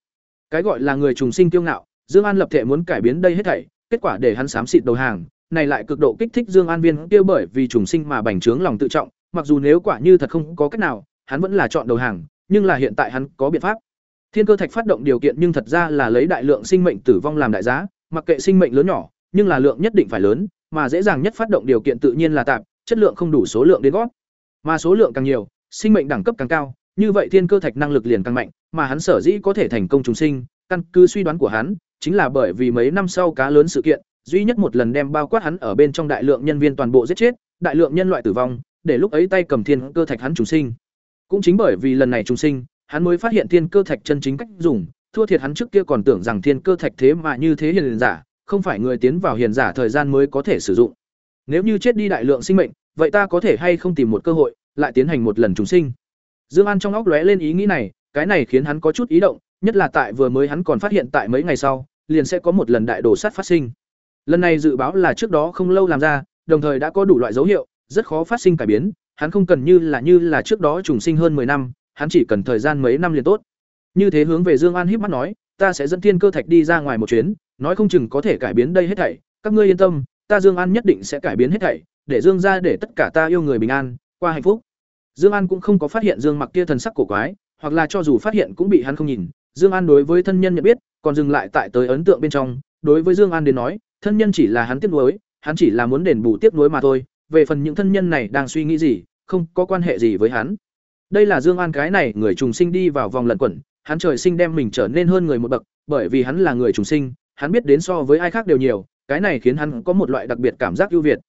Cái gọi là người trùng sinh kiêu ngạo, Dương An lập thể muốn cải biến đây hết thảy, kết quả để hắn xám xịt đầu hàng, này lại cực độ kích thích Dương An Viên kia bởi vì trùng sinh mà bành trướng lòng tự trọng, mặc dù nếu quả như thật không có cách nào, hắn vẫn là chọn đầu hàng, nhưng là hiện tại hắn có biện pháp. Thiên cơ thạch phát động điều kiện nhưng thật ra là lấy đại lượng sinh mệnh tử vong làm đại giá, mặc kệ sinh mệnh lớn nhỏ, nhưng là lượng nhất định phải lớn, mà dễ dàng nhất phát động điều kiện tự nhiên là tạm, chất lượng không đủ số lượng đến gót. Mà số lượng càng nhiều, sinh mệnh đẳng cấp càng cao, như vậy thiên cơ thạch năng lực liền càng mạnh, mà hắn sở dĩ có thể thành công trùng sinh, căn cứ suy đoán của hắn, chính là bởi vì mấy năm sau cá lớn sự kiện, duy nhất một lần đem bao quát hắn ở bên trong đại lượng nhân viên toàn bộ giết chết, đại lượng nhân loại tử vong, để lúc ấy tay cầm thiên cơ thạch hắn trùng sinh. Cũng chính bởi vì lần này trùng sinh, hắn mới phát hiện thiên cơ thạch chân chính cách dùng, thua thiệt hắn trước kia còn tưởng rằng thiên cơ thạch thế mà như thế hiền giả, không phải người tiến vào hiền giả thời gian mới có thể sử dụng. Nếu như chết đi đại lượng sinh mệnh, vậy ta có thể hay không tìm một cơ hội, lại tiến hành một lần trùng sinh. Dương An trong óc lóe lên ý nghĩ này, cái này khiến hắn có chút ý động, nhất là tại vừa mới hắn còn phát hiện tại mấy ngày sau, liền sẽ có một lần đại đổ sát phát sinh. Lần này dự báo là trước đó không lâu làm ra, đồng thời đã có đủ loại dấu hiệu, rất khó phát sinh cải biến, hắn không cần như là như là trước đó trùng sinh hơn 10 năm, hắn chỉ cần thời gian mấy năm liền tốt. Như thế hướng về Dương An híp mắt nói, ta sẽ dẫn Thiên Cơ Thạch đi ra ngoài một chuyến, nói không chừng có thể cải biến đây hết thảy, các ngươi yên tâm, ta Dương An nhất định sẽ cải biến hết thảy, để Dương gia để tất cả ta yêu người bình an, qua hạnh phúc. Dương An cũng không có phát hiện Dương Mặc kia thần sắc cổ quái, hoặc là cho dù phát hiện cũng bị hắn không nhìn. Dương An đối với thân nhân nhận biết, còn dừng lại tại tới ấn tượng bên trong, đối với Dương An đến nói, thân nhân chỉ là hắn tiếc nuối, hắn chỉ là muốn đền bù tiếc nuối mà thôi, về phần những thân nhân này đang suy nghĩ gì, không có quan hệ gì với hắn. Đây là Dương An cái này, người trùng sinh đi vào vòng lẩn quẩn, hắn trời sinh đem mình trở nên hơn người một bậc, bởi vì hắn là người trùng sinh, hắn biết đến so với ai khác đều nhiều, cái này khiến hắn có một loại đặc biệt cảm giác ưu việt.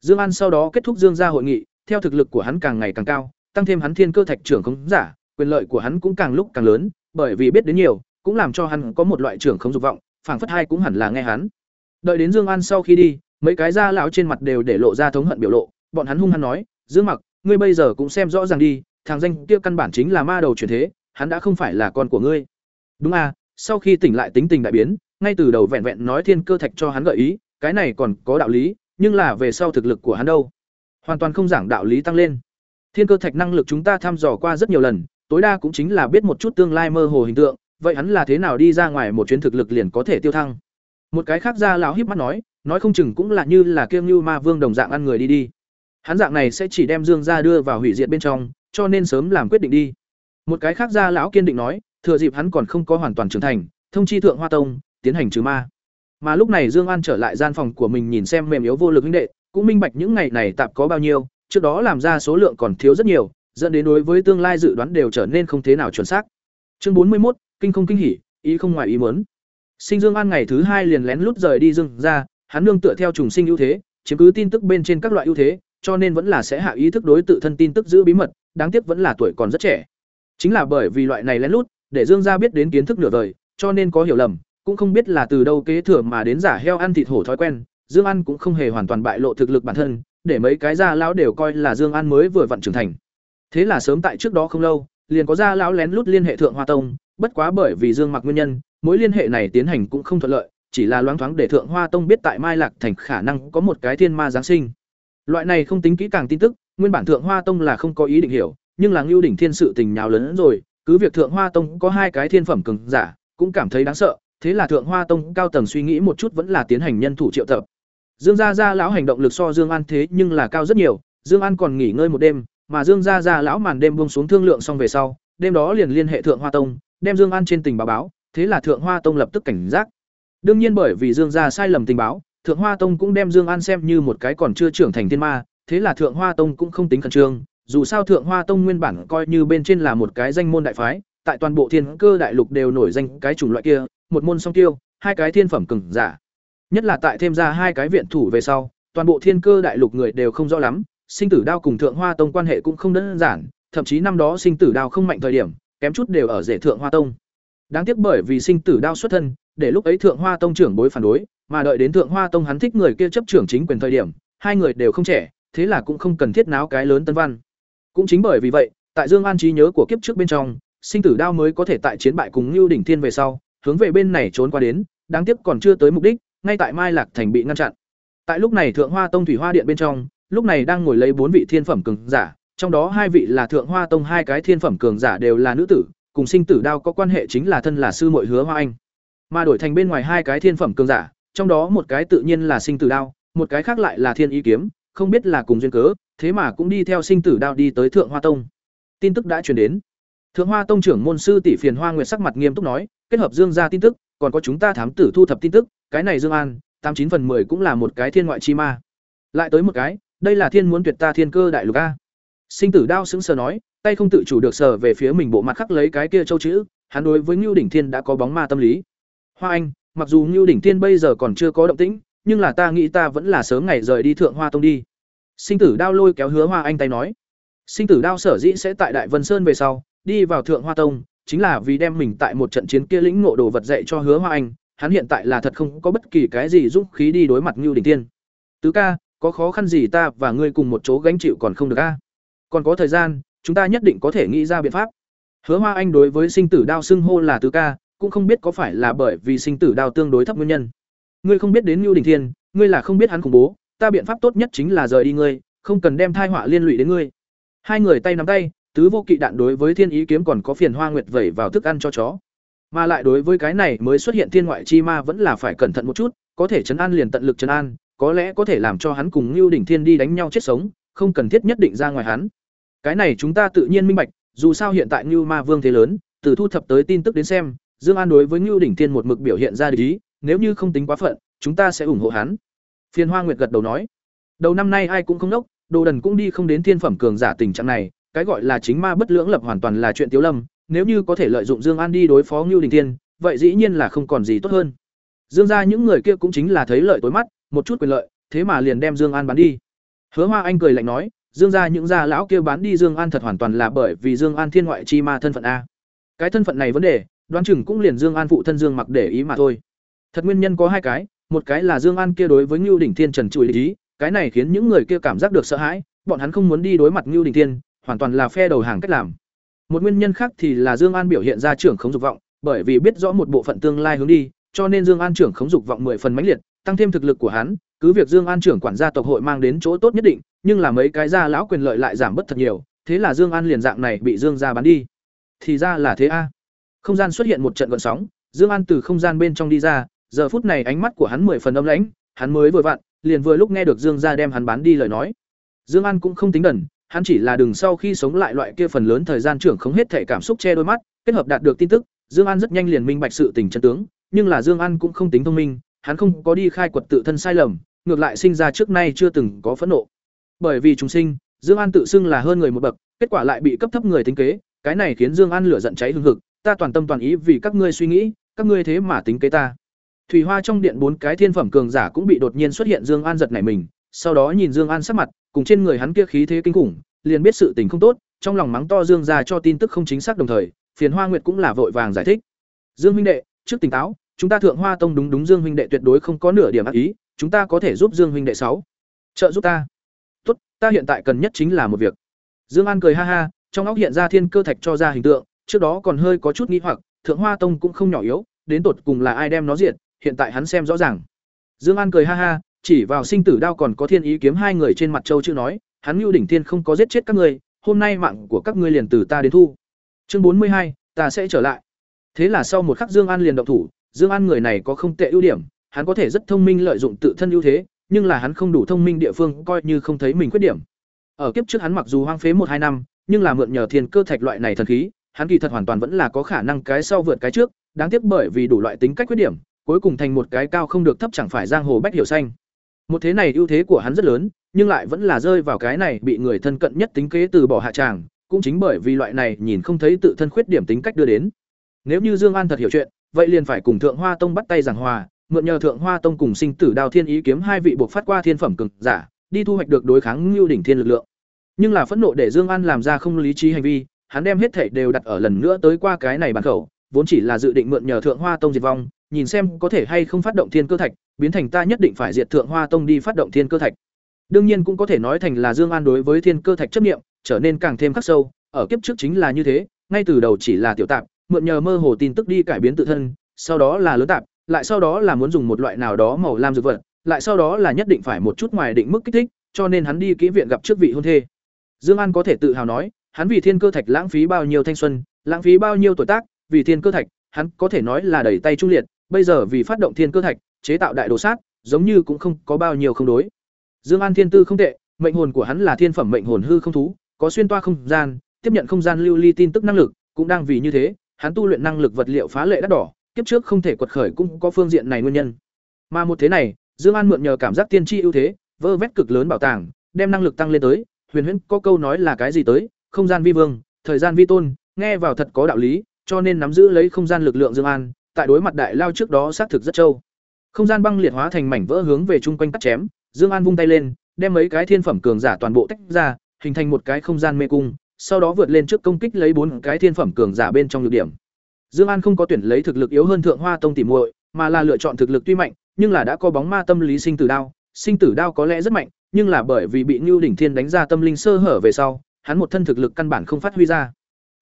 Dương An sau đó kết thúc Dương gia hội nghị, theo thực lực của hắn càng ngày càng cao, tăng thêm hắn thiên cơ thạch trưởng không giả, quyền lợi của hắn cũng càng lúc càng lớn, bởi vì biết đến nhiều, cũng làm cho hắn có một loại trưởng không dục vọng, phảng phất hai cũng hẳn là nghe hắn. Đợi đến Dương An sau khi đi, mấy cái da lão trên mặt đều để lộ ra thống hận biểu lộ, bọn hắn hung hăng nói, "Dương Mặc, ngươi bây giờ cũng xem rõ ràng đi, thằng danh kia căn bản chính là ma đầu truyền thế, hắn đã không phải là con của ngươi." Đúng à, sau khi tỉnh lại tính tình đại biến, ngay từ đầu vẹn vẹn nói thiên cơ thạch cho hắn gợi ý, cái này còn có đạo lý, nhưng là về sau thực lực của hắn đâu? Hoàn toàn không giảng đạo lý tăng lên. Thiên cơ thạch năng lực chúng ta thăm dò qua rất nhiều lần, tối đa cũng chính là biết một chút tương lai mơ hồ hình tượng, vậy hắn là thế nào đi ra ngoài một chuyến thực lực liền có thể tiêu thăng. Một cái khác ra lão híp mắt nói, nói không chừng cũng là như là kiêng như ma vương đồng dạng ăn người đi đi. Hắn dạng này sẽ chỉ đem Dương gia đưa vào hủy diệt bên trong, cho nên sớm làm quyết định đi. Một cái khác ra lão kiên định nói, thừa dịp hắn còn không có hoàn toàn trưởng thành, thông chi thượng Hoa Tông, tiến hành trừ ma. Mà lúc này Dương An trở lại gian phòng của mình nhìn xem mềm yếu vô lực huynh đệ, cũng minh bạch những ngày này tạp có bao nhiêu, trước đó làm ra số lượng còn thiếu rất nhiều, dẫn đến đối với tương lai dự đoán đều trở nên không thế nào chuẩn xác. Chương bốn mươi một, kinh không kinh hỉ, ý không ngoài ý muốn. Sinh Dương An ngày thứ hai liền lén lút rời đi Dương ra, hắn nương tựa theo trùng sinh ưu thế, chiếm cứ tin tức bên trên các loại ưu thế, cho nên vẫn là sẽ hạ ý thức đối tự thân tin tức giữ bí mật, đáng tiếc vẫn là tuổi còn rất trẻ. Chính là bởi vì loại này lén lút, để Dương gia biết đến kiến thức nửa đời, cho nên có hiểu lầm, cũng không biết là từ đâu kế thừa mà đến giả heo ăn thịt hổ thói quen, Dương An cũng không hề hoàn toàn bại lộ thực lực bản thân, để mấy cái gia lão đều coi là Dương An mới vừa vận trưởng thành. Thế là sớm tại trước đó không lâu, liền có gia lão lén lút liên hệ Thượng Hoa Tông, bất quá bởi vì Dương Mặc nguyên nhân, mối liên hệ này tiến hành cũng không thuận lợi, chỉ là loáng thoáng để Thượng Hoa Tông biết tại Mai Lạc thành khả năng có một cái thiên ma giáng sinh. Loại này không tính kỹ càng tin tức, nguyên bản Thượng Hoa Tông là không có ý định hiểu, nhưng là Ngưu đỉnh thiên sự tình nhào lớn rồi, cứ việc Thượng Hoa Tông có hai cái thiên phẩm cường giả, cũng cảm thấy đáng sợ, thế là Thượng Hoa Tông cao tầng suy nghĩ một chút vẫn là tiến hành nhân thủ triệu tập. Dương Gia Gia lão hành động lực so Dương An thế nhưng là cao rất nhiều, Dương An còn nghỉ ngơi một đêm, mà Dương Gia Gia lão màn đêm buông xuống thương lượng xong về sau, đêm đó liền liên hệ Thượng Hoa Tông, đem Dương An trên tình báo báo, thế là Thượng Hoa Tông lập tức cảnh giác. Đương nhiên bởi vì Dương gia sai lầm tình báo, Thượng Hoa Tông cũng đem Dương An xem như một cái còn chưa trưởng thành thiên ma, thế là Thượng Hoa Tông cũng không tính khẩn trương, dù sao Thượng Hoa Tông nguyên bản coi như bên trên là một cái danh môn đại phái, tại toàn bộ Thiên Cơ đại lục đều nổi danh cái chủng loại kia, một môn song tiêu, hai cái thiên phẩm cường giả. Nhất là tại thêm ra hai cái viện thủ về sau, toàn bộ Thiên Cơ đại lục người đều không rõ lắm, sinh tử đao cùng Thượng Hoa Tông quan hệ cũng không đơn giản, thậm chí năm đó sinh tử đao không mạnh thời điểm, kém chút đều ở rể Thượng Hoa Tông. Đáng tiếc bởi vì sinh tử đao xuất thân, để lúc ấy Thượng Hoa Tông trưởng bối phản đối, mà đợi đến Thượng Hoa Tông hắn thích người kia chấp trưởng chính quyền thời điểm, hai người đều không trẻ, thế là cũng không cần thiết náo cái lớn tân văn. Cũng chính bởi vì vậy, tại Dương An trí nhớ của kiếp trước bên trong, sinh tử đao mới có thể tại chiến bại cùng Nưu đỉnh thiên về sau, hướng về bên này trốn qua đến, đáng tiếc còn chưa tới mục đích, ngay tại Mai Lạc thành bị ngăn chặn. Tại lúc này Thượng Hoa Tông thủy hoa điện bên trong, lúc này đang ngồi lấy bốn vị thiên phẩm cường giả, trong đó hai vị là Thượng Hoa Tông hai cái thiên phẩm cường giả đều là nữ tử, cùng sinh tử đao có quan hệ chính là thân là sư muội Hứa Hoa Anh. Mà đổi thành bên ngoài hai cái thiên phẩm cường giả, trong đó một cái tự nhiên là sinh tử đao, một cái khác lại là thiên ý kiếm không biết là cùng duyên cớ thế mà cũng đi theo sinh tử đao đi tới thượng hoa tông. Tin tức đã truyền đến. Thượng hoa tông trưởng môn sư tỷ phiền hoa nguyệt sắc mặt nghiêm túc nói kết hợp dương ra tin tức còn có chúng ta thám tử thu thập tin tức cái này dương an tám chín phần mười cũng là một cái thiên ngoại chi ma. Lại tới một cái đây là thiên muốn tuyệt ta thiên cơ đại lục a sinh tử đao sững sờ nói, tay không tự chủ được sờ về phía mình bộ mặt khắc lấy cái kia châu chữ, hắn đối với ngưu đỉnh thiên đã có bóng ma tâm lý. Hoa anh, mặc dù ngưu đỉnh thiên bây giờ còn chưa có động tĩnh, nhưng là ta nghĩ ta vẫn là sớm ngày rời đi thượng hoa tông đi. Sinh tử đao lôi kéo hứa hoa anh tay nói. Sinh tử đao sở dĩ sẽ tại đại vân sơn về sau, đi vào thượng hoa tông, chính là vì đem mình tại một trận chiến kia lĩnh ngộ đồ vật dạy cho hứa hoa anh, hắn hiện tại là thật không có bất kỳ cái gì dũng khí đi đối mặt ngưu đỉnh thiên. Tứ ca, có khó khăn gì ta và ngươi cùng một chỗ gánh chịu còn không được a? Còn có thời gian, chúng ta nhất định có thể nghĩ ra biện pháp. Hứa hoa anh đối với sinh tử đao xưng hô là tứ ca, cũng không biết có phải là bởi vì sinh tử đao tương đối thấp nguyên nhân. Ngươi không biết đến ngưu đình thiên, ngươi là không biết hắn khủng bố, ta biện pháp tốt nhất chính là rời đi ngươi, không cần đem thai họa liên lụy đến ngươi. Hai người tay nắm tay, tứ vô kỵ đạn đối với thiên ý kiếm còn có phiền hoa nguyệt vẩy vào thức ăn cho chó. Mà lại đối với cái này mới xuất hiện thiên ngoại chi ma vẫn là phải cẩn thận một chút, có thể chấn an liền tận lực chấn an, có lẽ có thể làm cho hắn cùng ngưu đỉnh thiên đi đánh nhau chết sống, không cần thiết nhất định ra ngoài hắn cái này chúng ta tự nhiên minh bạch, dù sao hiện tại ngưu ma vương thế lớn, từ thu thập tới tin tức đến xem, dương an đối với ngưu đỉnh thiên một mực biểu hiện ra ý, nếu như không tính quá phận, chúng ta sẽ ủng hộ hắn. Phiền hoa nguyệt gật đầu nói. Đầu năm nay ai cũng không đốc đồ đần cũng đi không đến thiên phẩm cường giả tình trạng này, cái gọi là chính ma bất lưỡng lập hoàn toàn là chuyện tiếu lâm, nếu như có thể lợi dụng dương an đi đối phó ngưu đình thiên, vậy dĩ nhiên là không còn gì tốt hơn. Dương ra những người kia cũng chính là thấy lợi tối mắt, một chút quyền lợi, thế mà liền đem dương an bán đi. Hứa hoa anh cười lạnh nói dương gia những gia lão kia bán đi dương an thật hoàn toàn là bởi vì dương an thiên ngoại chi ma thân phận a. Cái thân phận này vấn đề, đoán chừng cũng liền dương an phụ thân dương mặc để ý mà thôi. Thật nguyên nhân có hai cái, một cái là dương an kia đối với ngưu đỉnh thiên trần trụi lý, cái này khiến những người kia cảm giác được sợ hãi, bọn hắn không muốn đi đối mặt ngưu đỉnh thiên, hoàn toàn là phe đầu hàng cách làm. Một nguyên nhân khác thì là dương an biểu hiện ra trưởng khống dục vọng, bởi vì biết rõ một bộ phận tương lai hướng đi, cho nên dương an trưởng khống dục vọng mười phần mãnh liệt, tăng thêm thực lực của hắn cứ việc dương an trưởng quản gia tộc hội mang đến chỗ tốt nhất định, nhưng là mấy cái gia lão quyền lợi lại giảm bớt thật nhiều, thế là dương an liền dạng này bị dương gia bán đi. Thì ra là thế a. Không gian xuất hiện một trận gợn sóng, dương an từ không gian bên trong đi ra, giờ phút này ánh mắt của hắn mười phần âm lãnh, hắn mới vừa vặn, liền vừa lúc nghe được dương gia đem hắn bán đi lời nói. Dương an cũng không tính đần, hắn chỉ là đừng sau khi sống lại loại kia phần lớn thời gian trưởng không hết thể cảm xúc che đôi mắt, kết hợp đạt được tin tức, dương an rất nhanh liền minh bạch sự tình chân tướng, nhưng là dương an cũng không tính thông minh hắn không có đi khai quật tự thân sai lầm, ngược lại sinh ra trước nay chưa từng có phẫn nộ. Bởi vì chúng sinh, dương an tự xưng là hơn người một bậc, kết quả lại bị cấp thấp người tính kế, cái này khiến dương an lửa giận cháy hừng hực, ta toàn tâm toàn ý vì các ngươi suy nghĩ, các ngươi thế mà tính kế ta. Thủy hoa trong điện bốn cái thiên phẩm cường giả cũng bị đột nhiên xuất hiện dương an giật nảy mình, sau đó nhìn dương an sắc mặt, cùng trên người hắn kia khí thế kinh khủng, liền biết sự tình không tốt, trong lòng mắng to dương gia cho tin tức không chính xác đồng thời, phiền hoa nguyệt cũng là vội vàng giải thích. Dương huynh đệ, trước tỉnh táo chúng ta thượng hoa tông đúng đúng dương huynh đệ tuyệt đối không có nửa điểm ác ý, chúng ta có thể giúp dương huynh đệ sáu. Trợ giúp ta. Tốt, ta hiện tại cần nhất chính là một việc. Dương an cười ha ha, trong óc hiện ra thiên cơ thạch cho ra hình tượng, trước đó còn hơi có chút nghi hoặc, thượng hoa tông cũng không nhỏ yếu, đến tột cùng là ai đem nó diện hiện tại hắn xem rõ ràng. Dương an cười ha ha, chỉ vào sinh tử đao còn có thiên ý kiếm hai người trên mặt châu chữ nói, hắn mưu đỉnh thiên không có giết chết các ngươi, hôm nay mạng của các ngươi liền từ ta đến thu. Chương bốn mươi hai, ta sẽ trở lại. Thế là sau một khắc dương an liền động thủ dương an người này có không tệ ưu điểm, hắn có thể rất thông minh lợi dụng tự thân ưu thế, nhưng là hắn không đủ thông minh địa phương coi như không thấy mình khuyết điểm. Ở kiếp trước hắn mặc dù hoang phế một hai năm, nhưng là mượn nhờ thiên cơ thạch loại này thần khí, hắn kỳ thật hoàn toàn vẫn là có khả năng cái sau vượt cái trước, đáng tiếc bởi vì đủ loại tính cách khuyết điểm, cuối cùng thành một cái cao không được thấp chẳng phải giang hồ bách hiểu xanh. Một thế này ưu thế của hắn rất lớn, nhưng lại vẫn là rơi vào cái này bị người thân cận nhất tính kế từ bỏ hạ tràng, cũng chính bởi vì loại này nhìn không thấy tự thân khuyết điểm tính cách đưa đến. Nếu như dương an thật hiểu chuyện vậy liền phải cùng thượng hoa tông bắt tay giảng hòa, mượn nhờ thượng hoa tông cùng sinh tử đào thiên ý kiếm hai vị buộc phát qua thiên phẩm cực giả, đi thu hoạch được đối kháng ngưu đỉnh thiên lực lượng. Nhưng là phẫn nộ để dương an làm ra không lý trí hành vi, hắn đem hết thể đều đặt ở lần nữa tới qua cái này bàn khẩu, vốn chỉ là dự định mượn nhờ thượng hoa tông diệt vong, nhìn xem có thể hay không phát động thiên cơ thạch, biến thành ta nhất định phải diệt thượng hoa tông đi phát động thiên cơ thạch. Đương nhiên cũng có thể nói thành là dương an đối với thiên cơ thạch chấp nghiệm trở nên càng thêm khắc sâu, ở kiếp trước chính là như thế, ngay từ đầu chỉ là tiểu tạp mượn nhờ mơ hồ tin tức đi cải biến tự thân sau đó là lớn tạp lại sau đó là muốn dùng một loại nào đó màu lam dược vật lại sau đó là nhất định phải một chút ngoài định mức kích thích cho nên hắn đi kỹ viện gặp trước vị hôn thê dương an có thể tự hào nói hắn vì thiên cơ thạch lãng phí bao nhiêu thanh xuân lãng phí bao nhiêu tuổi tác vì thiên cơ thạch hắn có thể nói là đẩy tay trung liệt bây giờ vì phát động thiên cơ thạch chế tạo đại đồ sát giống như cũng không có bao nhiêu không đối. Dương An thiên tư không tệ, mệnh hồn của hắn là thiên phẩm mệnh hồn hư không thú, có xuyên toa không gian, tiếp nhận không gian lưu ly tin tức năng lực, cũng đang vì như thế, hắn tu luyện năng lực vật liệu phá lệ đắt đỏ, kiếp trước không thể quật khởi cũng có phương diện này nguyên nhân. Mà một thế này, Dương An mượn nhờ cảm giác tiên tri ưu thế, vơ vét cực lớn bảo tàng, đem năng lực tăng lên tới, huyền huyễn có câu nói là cái gì tới, không gian vi vương, thời gian vi tôn, nghe vào thật có đạo lý, cho nên nắm giữ lấy không gian lực lượng Dương An, tại đối mặt đại lao trước đó xác thực rất trâu. Không gian băng liệt hóa thành mảnh vỡ hướng về chung quanh cắt chém, Dương An vung tay lên, đem mấy cái thiên phẩm cường giả toàn bộ tách ra, hình thành một cái không gian mê cung, sau đó vượt lên trước công kích lấy bốn cái thiên phẩm cường giả bên trong nhược điểm. Dương An không có tuyển lấy thực lực yếu hơn Thượng Hoa Tông tỷ muội, mà là lựa chọn thực lực tuy mạnh, nhưng là đã có bóng ma tâm lý sinh tử đao, sinh tử đao có lẽ rất mạnh, nhưng là bởi vì bị Nưu đỉnh thiên đánh ra tâm linh sơ hở về sau, hắn một thân thực lực căn bản không phát huy ra.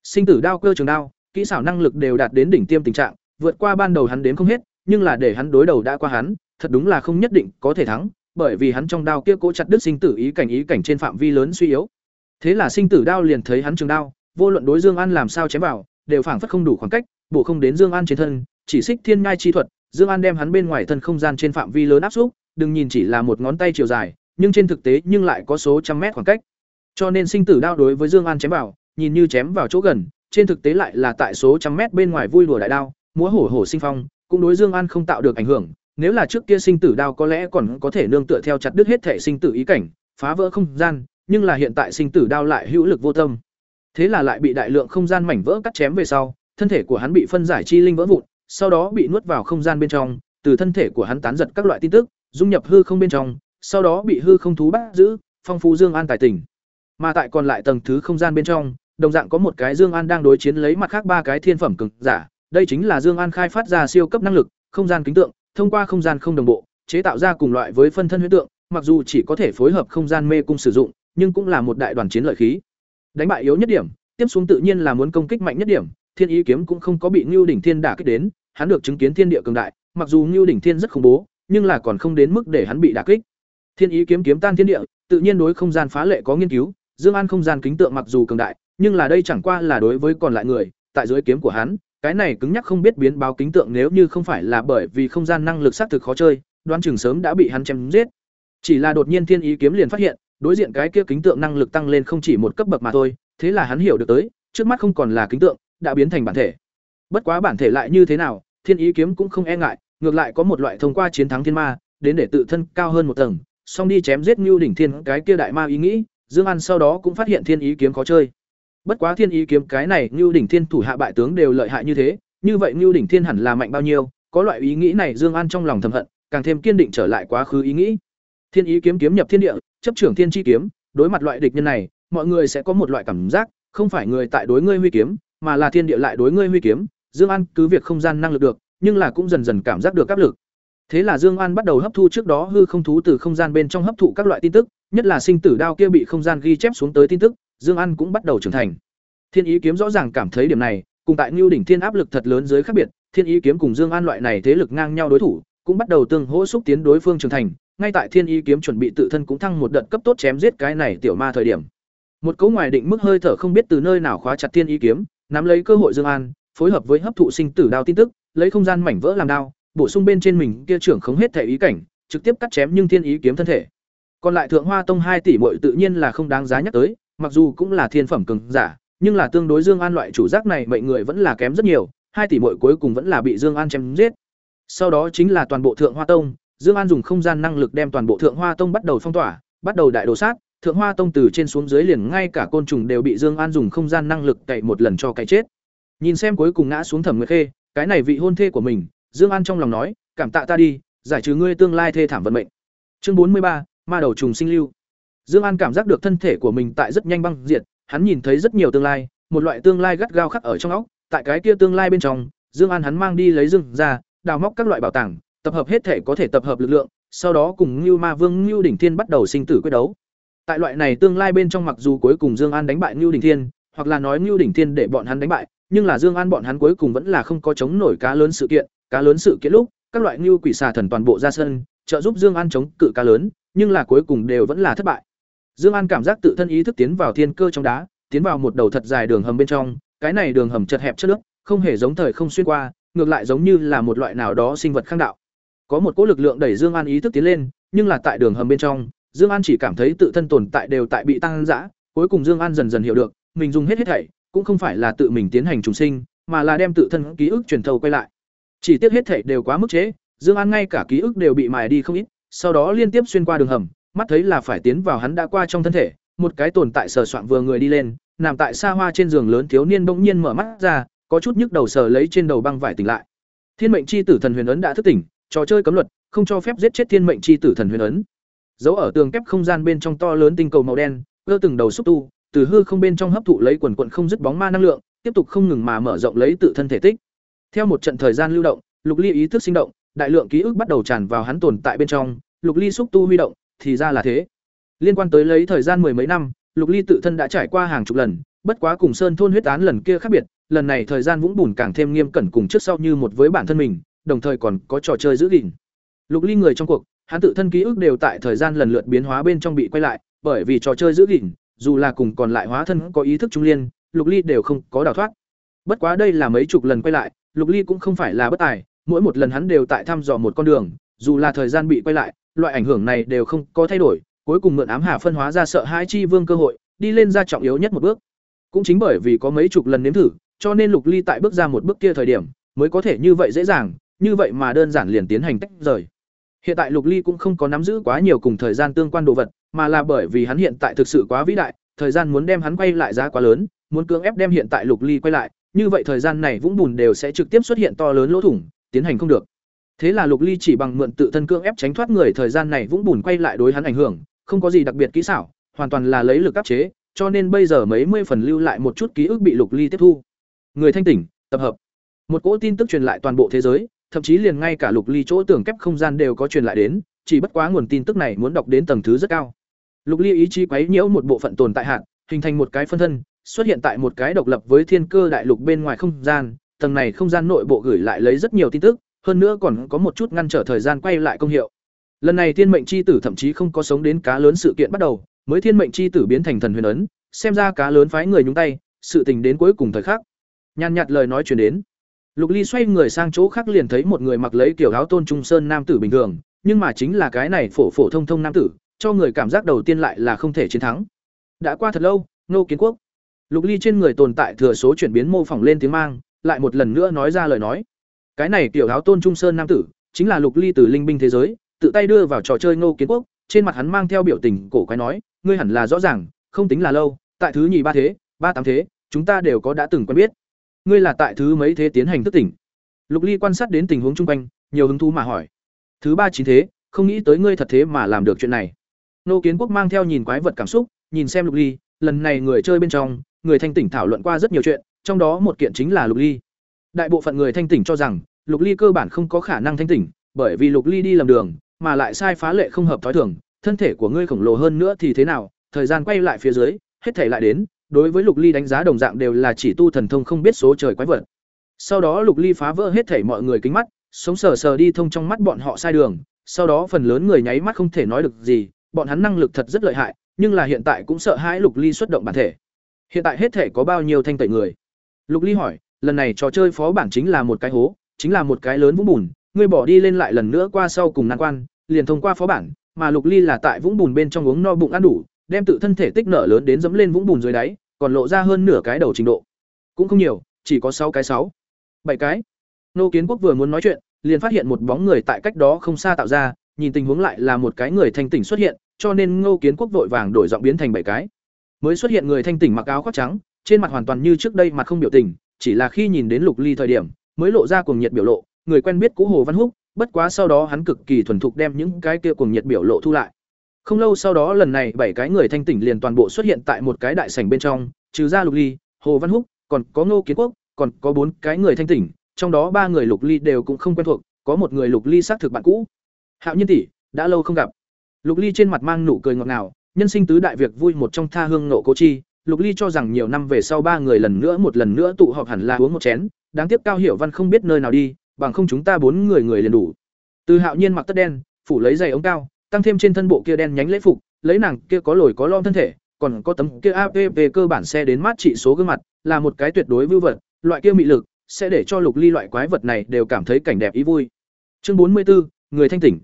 Sinh tử đao cơ trường đao, kỹ xảo năng lực đều đạt đến đỉnh tiêm tình trạng, vượt qua ban đầu hắn đến không hết, nhưng là để hắn đối đầu đã qua hắn, thật đúng là không nhất định có thể thắng, bởi vì hắn trong đao kia cố chặt đứt sinh tử ý cảnh ý cảnh trên phạm vi lớn suy yếu. Thế là sinh tử đao liền thấy hắn trường đao, vô luận đối Dương An làm sao chém vào, đều phảng phất không đủ khoảng cách, bổ không đến Dương An trên thân, chỉ xích thiên ngai chi thuật, Dương An đem hắn bên ngoài thân không gian trên phạm vi lớn áp xúc, đừng nhìn chỉ là một ngón tay chiều dài, nhưng trên thực tế nhưng lại có số trăm mét khoảng cách. Cho nên sinh tử đao đối với Dương An chém vào, nhìn như chém vào chỗ gần, trên thực tế lại là tại số trăm mét bên ngoài vui đùa đại đao, múa hổ hổ sinh phong, cũng đối Dương An không tạo được ảnh hưởng, nếu là trước kia sinh tử đao có lẽ còn có thể nương tựa theo chặt đứt hết thể sinh tử ý cảnh, phá vỡ không gian, nhưng là hiện tại sinh tử đao lại hữu lực vô tâm. Thế là lại bị đại lượng không gian mảnh vỡ cắt chém về sau, thân thể của hắn bị phân giải chi linh vỡ vụn, sau đó bị nuốt vào không gian bên trong, từ thân thể của hắn tán giật các loại tin tức, dung nhập hư không bên trong, sau đó bị hư không thú bắt giữ, phong phú Dương An tài tỉnh. Mà tại còn lại tầng thứ không gian bên trong, đồng dạng có một cái Dương An đang đối chiến lấy mặt khác ba cái thiên phẩm cường giả, đây chính là Dương An khai phát ra siêu cấp năng lực, không gian kính tượng, thông qua không gian không đồng bộ, chế tạo ra cùng loại với phân thân huyễn tượng, mặc dù chỉ có thể phối hợp không gian mê cung sử dụng, nhưng cũng là một đại đoàn chiến lợi khí. Đánh bại yếu nhất điểm, tiếp xuống tự nhiên là muốn công kích mạnh nhất điểm, Thiên Ý kiếm cũng không có bị Nưu đỉnh Thiên đả kích đến, hắn được chứng kiến thiên địa cường đại, mặc dù Nưu đỉnh Thiên rất khủng bố, nhưng là còn không đến mức để hắn bị đả kích. Thiên Ý kiếm kiếm tan thiên địa, tự nhiên đối không gian phá lệ có nghiên cứu, Dương An không gian kính tượng mặc dù cường đại, nhưng là đây chẳng qua là đối với còn lại người, tại dưới kiếm của hắn, cái này cứng nhắc không biết biến báo kính tượng nếu như không phải là bởi vì không gian năng lực xác thực khó chơi, đoán chừng sớm đã bị hắn chém giết. Chỉ là đột nhiên Thiên Ý kiếm liền phát hiện, đối diện cái kia kính tượng năng lực tăng lên không chỉ một cấp bậc mà thôi, thế là hắn hiểu được tới, trước mắt không còn là kính tượng, đã biến thành bản thể. Bất quá bản thể lại như thế nào, Thiên Ý kiếm cũng không e ngại, ngược lại có một loại thông qua chiến thắng thiên ma, đến để tự thân cao hơn một tầng, xong đi chém giết ngưu đỉnh thiên cái kia đại ma ý nghĩ, Dương An sau đó cũng phát hiện Thiên Ý kiếm khó chơi. Bất quá Thiên Ý kiếm cái này, ngưu đỉnh thiên thủ hạ bại tướng đều lợi hại như thế, như vậy ngưu đỉnh thiên hẳn là mạnh bao nhiêu, có loại ý nghĩ này Dương An trong lòng thầm hận, càng thêm kiên định trở lại quá khứ ý nghĩ. Thiên Ý kiếm kiếm nhập thiên địa, chấp trưởng thiên chi kiếm, đối mặt loại địch nhân này, mọi người sẽ có một loại cảm giác, không phải người tại đối ngươi huy kiếm, mà là thiên địa lại đối ngươi huy kiếm. Dương An cứ việc không gian năng lực được, nhưng là cũng dần dần cảm giác được áp lực. Thế là Dương An bắt đầu hấp thu trước đó hư không thú từ không gian bên trong hấp thụ các loại tin tức, nhất là sinh tử đao kia bị không gian ghi chép xuống tới tin tức, Dương An cũng bắt đầu trưởng thành. Thiên ý kiếm rõ ràng cảm thấy điểm này, cùng tại Nưu đỉnh thiên áp lực thật lớn dưới khác biệt, Thiên ý kiếm cùng Dương An loại này thế lực ngang nhau đối thủ, cũng bắt đầu tương hỗ xúc tiến đối phương trưởng thành, ngay tại Thiên Y kiếm chuẩn bị tự thân cũng thăng một đợt cấp tốt chém giết cái này tiểu ma thời điểm. Một cấu ngoài định mức hơi thở không biết từ nơi nào khóa chặt Thiên Y kiếm, nắm lấy cơ hội Dương An, phối hợp với hấp thụ sinh tử đao tin tức, lấy không gian mảnh vỡ làm đao, bổ sung bên trên mình kia trưởng không hết thể ý cảnh, trực tiếp cắt chém nhưng thiên ý kiếm thân thể. Còn lại Thượng Hoa Tông hai tỷ muội tự nhiên là không đáng giá nhắc tới, mặc dù cũng là thiên phẩm cường giả, nhưng là tương đối Dương An loại chủ giác này mệnh người vẫn là kém rất nhiều, hai tỷ muội cuối cùng vẫn là bị Dương An chém giết. Sau đó chính là toàn bộ Thượng Hoa Tông, Dương An dùng không gian năng lực đem toàn bộ Thượng Hoa Tông bắt đầu phong tỏa, bắt đầu đại đồ sát, Thượng Hoa Tông từ trên xuống dưới liền ngay cả côn trùng đều bị Dương An dùng không gian năng lực tẩy một lần cho cái chết. Nhìn xem cuối cùng ngã xuống Thẩm Nguyệt Khê, cái này vị hôn thê của mình, Dương An trong lòng nói, cảm tạ ta đi, giải trừ ngươi tương lai thê thảm vận mệnh. Chương bốn mươi ba, ma đầu trùng sinh lưu. Dương An cảm giác được thân thể của mình tại rất nhanh băng diệt, hắn nhìn thấy rất nhiều tương lai, một loại tương lai gắt gao khắc ở trong óc, tại cái kia tương lai bên trong, Dương An hắn mang đi lấy rừng ra, đào móc các loại bảo tàng, tập hợp hết thể có thể tập hợp lực lượng, sau đó cùng Nưu Ma Vương Nưu Đỉnh Thiên bắt đầu sinh tử quyết đấu. Tại loại này tương lai bên trong mặc dù cuối cùng Dương An đánh bại Nưu Đỉnh Thiên, hoặc là nói Nưu Đỉnh Thiên để bọn hắn đánh bại, nhưng là Dương An bọn hắn cuối cùng vẫn là không có chống nổi cá lớn sự kiện, cá lớn sự kiện lúc, các loại như quỷ xà thần toàn bộ ra sân, trợ giúp Dương An chống cự cá lớn, nhưng là cuối cùng đều vẫn là thất bại. Dương An cảm giác tự thân ý thức tiến vào thiên cơ trong đá, tiến vào một đầu thật dài đường hầm bên trong, cái này đường hầm chật hẹp chất nước, không hề giống thời không xuyên qua, ngược lại giống như là một loại nào đó sinh vật khang đạo có một cỗ lực lượng đẩy dương an ý thức tiến lên, nhưng là tại đường hầm bên trong, dương an chỉ cảm thấy tự thân tồn tại đều tại bị tăng dã, cuối cùng dương an dần dần hiểu được, mình dùng hết hết thảy, cũng không phải là tự mình tiến hành trùng sinh, mà là đem tự thân ký ức truyền thâu quay lại. Chỉ tiếc hết thảy đều quá mức chế, dương an ngay cả ký ức đều bị mài đi không ít, sau đó liên tiếp xuyên qua đường hầm, mắt thấy là phải tiến vào hắn đã qua trong thân thể, một cái tồn tại sờ soạn vừa người đi lên, nằm tại xa hoa trên giường lớn thiếu niên bỗng nhiên mở mắt ra, có chút nhức đầu sờ lấy trên đầu băng vải tỉnh lại. Thiên mệnh c h i tử thần huyền ấn đã thức tỉnh trò chơi cấm luật, không cho phép giết chết thiên mệnh c h i tử thần huyền ấn. Giấu ở tường kép không gian bên trong to lớn tinh cầu màu đen cơ từng đầu xúc tu, từ hư không bên trong hấp thụ lấy quần quận không dứt bóng ma năng lượng, tiếp tục không ngừng mà mở rộng lấy tự thân thể tích. Theo một trận thời gian lưu động, lục ly ý thức sinh động, đại lượng ký ức bắt đầu tràn vào hắn tồn tại bên trong, lục ly xúc tu huy động, thì ra là thế. Liên quan tới lấy thời gian mười mấy năm, lục ly tự thân đã trải qua hàng chục lần, bất quá cùng sơn thôn huyết án lần kia khác biệt, lần này thời gian vũng bùn càng thêm nghiêm cẩn cùng trước sau như một với bản thân mình đồng thời còn có trò chơi giữ gìn. Lục ly người trong cuộc, hắn tự thân ký ức đều tại thời gian lần lượt biến hóa bên trong bị quay lại, bởi vì trò chơi giữ gìn, dù là cùng còn lại hóa thân có ý thức trung liên, lục ly đều không có đào thoát. Bất quá đây là mấy chục lần quay lại, lục ly cũng không phải là bất tài, mỗi một lần hắn đều tại thăm dò một con đường, dù là thời gian bị quay lại, loại ảnh hưởng này đều không có thay đổi, cuối cùng mượn ám hà phân hóa ra sợ hai chi vương cơ hội, đi lên ra trọng yếu nhất một bước. Cũng chính bởi vì có mấy chục lần nếm thử, cho nên lục ly tại bước ra một bước kia thời điểm, mới có thể như vậy dễ dàng như vậy mà đơn giản liền tiến hành tách rời. Hiện tại lục ly cũng không có nắm giữ quá nhiều cùng thời gian tương quan đồ vật, mà là bởi vì hắn hiện tại thực sự quá vĩ đại, thời gian muốn đem hắn quay lại giá quá lớn, muốn cưỡng ép đem hiện tại lục ly quay lại, như vậy thời gian này vũng bùn đều sẽ trực tiếp xuất hiện to lớn lỗ thủng, tiến hành không được. Thế là lục ly chỉ bằng mượn tự thân cưỡng ép tránh thoát người thời gian này vũng bùn quay lại đối hắn ảnh hưởng, không có gì đặc biệt kỹ xảo, hoàn toàn là lấy lực áp chế, cho nên bây giờ mấy mươi phần lưu lại một chút ký ức bị lục ly tiếp thu. Người thanh tỉnh, tập hợp. Một cỗ tin tức truyền lại toàn bộ thế giới thậm chí liền ngay cả lục ly chỗ tưởng kép không gian đều có truyền lại đến, chỉ bất quá nguồn tin tức này muốn đọc đến tầng thứ rất cao. Lục ly ý chí quấy nhiễu một bộ phận tồn tại hạn, hình thành một cái phân thân, xuất hiện tại một cái độc lập với thiên cơ đại lục bên ngoài không gian, tầng này không gian nội bộ gửi lại lấy rất nhiều tin tức, hơn nữa còn có một chút ngăn trở thời gian quay lại công hiệu. Lần này thiên mệnh c h i tử thậm chí không có sống đến cá lớn sự kiện bắt đầu, mới thiên mệnh c h i tử biến thành thần huyền ấn, xem ra cá lớn phái người nhúng tay, sự tình đến cuối cùng thời khắc. Nhàn nhạt lời nói chuyển đến lục ly xoay người sang chỗ khác liền thấy một người mặc lấy kiểu áo tôn trung sơn nam tử bình thường, nhưng mà chính là cái này phổ phổ thông thông nam tử, cho người cảm giác đầu tiên lại là không thể chiến thắng. Đã qua thật lâu, Ngô kiến quốc. Lục ly trên người tồn tại thừa số chuyển biến mô phỏng lên tiếng mang, lại một lần nữa nói ra lời nói. Cái này tiểu áo tôn trung sơn nam tử, chính là lục ly từ linh binh thế giới, tự tay đưa vào trò chơi ngô kiến quốc, trên mặt hắn mang theo biểu tình cổ quái nói, ngươi hẳn là rõ ràng, không tính là lâu, tại thứ nhì ba thế, ba tám thế, chúng ta đều có đã từng quen biết ngươi là tại thứ mấy thế tiến hành thức tỉnh? Lục ly quan sát đến tình huống chung quanh, nhiều hứng thú mà hỏi. Thứ ba chín thế, không nghĩ tới ngươi thật thế mà làm được chuyện này. Nô kiến quốc mang theo nhìn quái vật cảm xúc, nhìn xem lục ly, lần này người chơi bên trong, người thanh tỉnh thảo luận qua rất nhiều chuyện, trong đó một kiện chính là lục ly. Đại bộ phận người thanh tỉnh cho rằng, lục ly cơ bản không có khả năng thanh tỉnh, bởi vì lục ly đi lầm đường, mà lại sai phá lệ không hợp thói thường, thân thể của ngươi khổng lồ hơn nữa thì thế nào? Thời gian quay lại phía dưới, hết thể lại đến đối với lục ly đánh giá đồng dạng đều là chỉ tu thần thông không biết số trời quái vật. Sau đó lục ly phá vỡ hết thể mọi người kính mắt, sống sờ sờ đi thông trong mắt bọn họ sai đường, sau đó phần lớn người nháy mắt không thể nói được gì, bọn hắn năng lực thật rất lợi hại, nhưng là hiện tại cũng sợ hãi lục ly xuất động bản thể. Hiện tại hết thể có bao nhiêu thanh tẩy người? Lục ly hỏi, lần này trò chơi phó bản chính là một cái hố, chính là một cái lớn vũng bùn, ngươi bỏ đi lên lại lần nữa qua sau cùng nan quan, liền thông qua phó bản, mà lục ly là tại vũng bùn bên trong uống no bụng ăn đủ, đem tự thân thể tích nở lớn đến dẫm lên vũng bùn dưới đáy còn lộ ra hơn nửa cái đầu trình độ. Cũng không nhiều, chỉ có sáu cái sáu. Bảy cái. Nô kiến quốc vừa muốn nói chuyện, liền phát hiện một bóng người tại cách đó không xa tạo ra, nhìn tình huống lại là một cái người thanh tỉnh xuất hiện, cho nên ngô kiến quốc vội vàng đổi giọng biến thành bảy cái. Mới xuất hiện người thanh tỉnh mặc áo khoác trắng, trên mặt hoàn toàn như trước đây mặt không biểu tình, chỉ là khi nhìn đến lục ly thời điểm, mới lộ ra cuồng nhiệt biểu lộ, người quen biết cũ hồ văn húc, bất quá sau đó hắn cực kỳ thuần thục đem những cái kia cuồng nhiệt biểu lộ thu lại không lâu sau đó lần này bảy cái người thanh tỉnh liền toàn bộ xuất hiện tại một cái đại sảnh bên trong, trừ ra Lục Ly, Hồ Văn Húc, còn có Ngô Kiến Quốc, còn có bốn cái người thanh tỉnh, trong đó ba người Lục Ly đều cũng không quen thuộc, có một người Lục Ly xác thực bạn cũ. Hạo Nhiên tỷ, đã lâu không gặp. Lục Ly trên mặt mang nụ cười ngọt ngào, nhân sinh tứ đại việc vui một trong tha hương nộ cố chi, Lục Ly cho rằng nhiều năm về sau ba người lần nữa một lần nữa tụ họp hẳn là uống một chén, đáng tiếc Cao Hiểu Văn không biết nơi nào đi, bằng không chúng ta bốn người người liền đủ. Từ Hạo Nhiên mặc tất đen, phủ lấy giày ống cao, tăng thêm trên thân bộ kia đen nhánh lễ phục, lấy nàng kia có lồi có lõm thân thể, còn có tấm kia APP cơ bản xe đến mát trị số gương mặt, là một cái tuyệt đối vưu vật, loại kia mị lực sẽ để cho Lục Ly loại quái vật này đều cảm thấy cảnh đẹp ý vui. Chương bốn mươi 44, người thanh tỉnh.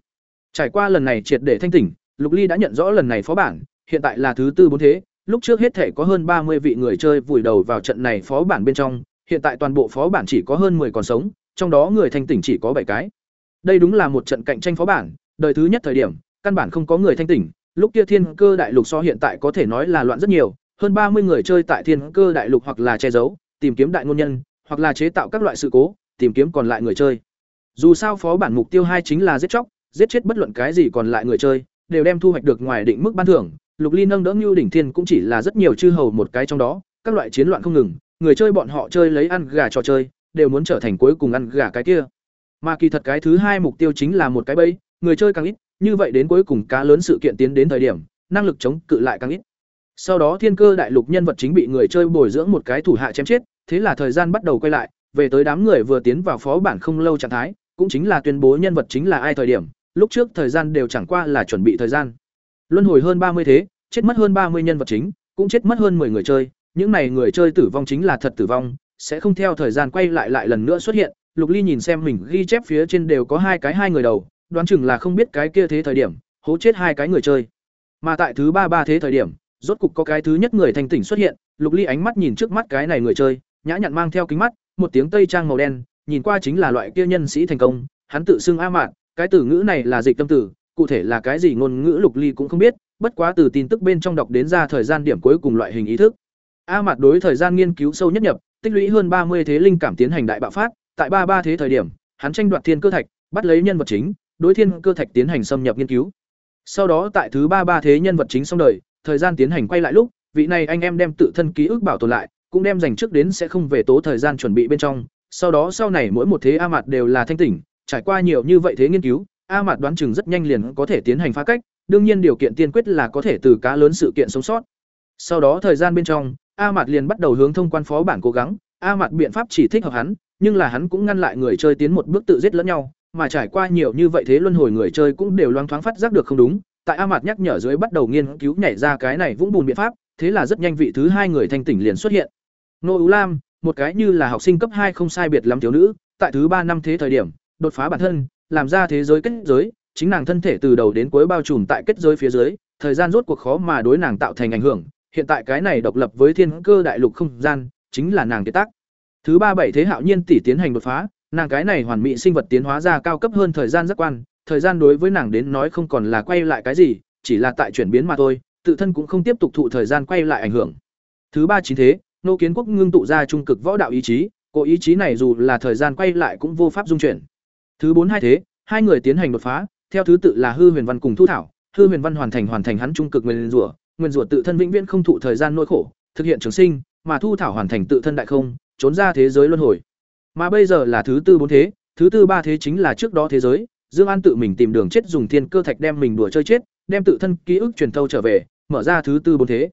Trải qua lần này triệt để thanh tỉnh, Lục Ly đã nhận rõ lần này phó bản, hiện tại là thứ tư bốn thế, lúc trước hết thể có hơn ba mươi vị người chơi vùi đầu vào trận này phó bản bên trong, hiện tại toàn bộ phó bản chỉ có hơn 10 còn sống, trong đó người thanh tỉnh chỉ có bảy cái. Đây đúng là một trận cạnh tranh phó bản, đời thứ nhất thời điểm, căn bản không có người thanh tỉnh, lúc kia thiên cơ đại lục so hiện tại có thể nói là loạn rất nhiều, hơn ba mươi người chơi tại thiên cơ đại lục hoặc là che giấu, tìm kiếm đại ngôn nhân, hoặc là chế tạo các loại sự cố, tìm kiếm còn lại người chơi. Dù sao phó bản mục tiêu hai chính là giết chóc, giết chết bất luận cái gì còn lại người chơi, đều đem thu hoạch được ngoài định mức ban thưởng. Lục Ly nâng đỡ Nưu đỉnh thiên cũng chỉ là rất nhiều chư hầu một cái trong đó, các loại chiến loạn không ngừng, người chơi bọn họ chơi lấy ăn gà trò chơi, đều muốn trở thành cuối cùng ăn gà cái kia. Mà kỳ thật cái thứ hai mục tiêu chính là một cái bẫy, người chơi càng ít, như vậy đến cuối cùng cá lớn sự kiện tiến đến thời điểm, năng lực chống cự lại càng ít. Sau đó thiên cơ đại lục nhân vật chính bị người chơi bồi dưỡng một cái thủ hạ chém chết, thế là thời gian bắt đầu quay lại, về tới đám người vừa tiến vào phó bản không lâu trạng thái, cũng chính là tuyên bố nhân vật chính là ai thời điểm, lúc trước thời gian đều chẳng qua là chuẩn bị thời gian. Luân hồi hơn ba mươi thế, chết mất hơn ba mươi nhân vật chính, cũng chết mất hơn 10 người chơi, những này người chơi tử vong chính là thật tử vong, sẽ không theo thời gian quay lại lại lần nữa xuất hiện. Lục Ly nhìn xem mình ghi chép phía trên đều có hai cái hai người đầu, đoán chừng là không biết cái kia thế thời điểm, hố chết hai cái người chơi. Mà tại thứ ba ba thế thời điểm, rốt cục có cái thứ nhất người thành tỉnh xuất hiện, Lục Ly ánh mắt nhìn trước mắt cái này người chơi, nhã nhặn mang theo kính mắt, một tiếng tây trang màu đen, nhìn qua chính là loại kia nhân sĩ thành công, hắn tự xưng A Mạn, cái từ ngữ này là dịch tâm tử, cụ thể là cái gì ngôn ngữ Lục Ly cũng không biết, bất quá từ tin tức bên trong đọc đến ra thời gian điểm cuối cùng loại hình ý thức. A Mạt đối thời gian nghiên cứu sâu nhất nhập, tích lũy hơn ba mươi thế linh cảm tiến hành đại bạo phát, tại ba ba thế thời điểm, hắn tranh đoạt thiên cơ thạch, bắt lấy nhân vật chính, đối thiên cơ thạch tiến hành xâm nhập nghiên cứu. Sau đó tại thứ ba ba thế nhân vật chính xong đời, thời gian tiến hành quay lại lúc, vị này anh em đem tự thân ký ức bảo tồn lại, cũng đem dành trước đến sẽ không về tố thời gian chuẩn bị bên trong, sau đó sau này mỗi một thế A Mạt đều là thanh tỉnh, trải qua nhiều như vậy thế nghiên cứu, A Mạt đoán chừng rất nhanh liền có thể tiến hành phá cách, đương nhiên điều kiện tiên quyết là có thể từ cá lớn sự kiện sống sót. Sau đó thời gian bên trong, A Mạt liền bắt đầu hướng thông quan phó bản cố gắng, A Mạt biện pháp chỉ thích hợp hắn, nhưng là hắn cũng ngăn lại người chơi tiến một bước tự giết lẫn nhau, mà trải qua nhiều như vậy thế luân hồi người chơi cũng đều loáng thoáng phát giác được không đúng, tại A Mạt nhắc nhở dưới bắt đầu nghiên cứu nhảy ra cái này vũng bùn biện pháp, thế là rất nhanh vị thứ hai người thanh tỉnh liền xuất hiện. Nô Ú Lam, một cái như là học sinh cấp hai không sai biệt lắm thiếu nữ, tại thứ ba năm thế thời điểm, đột phá bản thân, làm ra thế giới kết giới, chính nàng thân thể từ đầu đến cuối bao trùm tại kết giới phía dưới, thời gian rốt cuộc khó mà đối nàng tạo thành ảnh hưởng, hiện tại cái này độc lập với thiên cơ đại lục không gian, chính là nàng kiệt tác. Thứ ba bảy thế hạo nhiên tỷ tiến hành đột phá, nàng cái này hoàn mỹ sinh vật tiến hóa ra cao cấp hơn thời gian giác quan, thời gian đối với nàng đến nói không còn là quay lại cái gì, chỉ là tại chuyển biến mà thôi, tự thân cũng không tiếp tục thụ thời gian quay lại ảnh hưởng. Thứ ba chính thế, nô kiến quốc ngưng tụ ra trung cực võ đạo ý chí, cổ ý chí này dù là thời gian quay lại cũng vô pháp dung chuyển. Thứ bốn hai thế, hai người tiến hành đột phá, theo thứ tự là hư huyền văn cùng thu thảo hư huyền văn hoàn thành hoàn thành hắn trung cực nguyên rủa nguyên rủa tự thân vĩnh viễn không thụ thời gian nỗi khổ thực hiện trường sinh mà thu thảo hoàn thành tự thân đại không trốn ra thế giới luân hồi mà bây giờ là thứ tư bốn thế thứ tư ba thế chính là trước đó thế giới dương an tự mình tìm đường chết dùng thiên cơ thạch đem mình đùa chơi chết đem tự thân ký ức truyền thâu trở về mở ra thứ tư bốn thế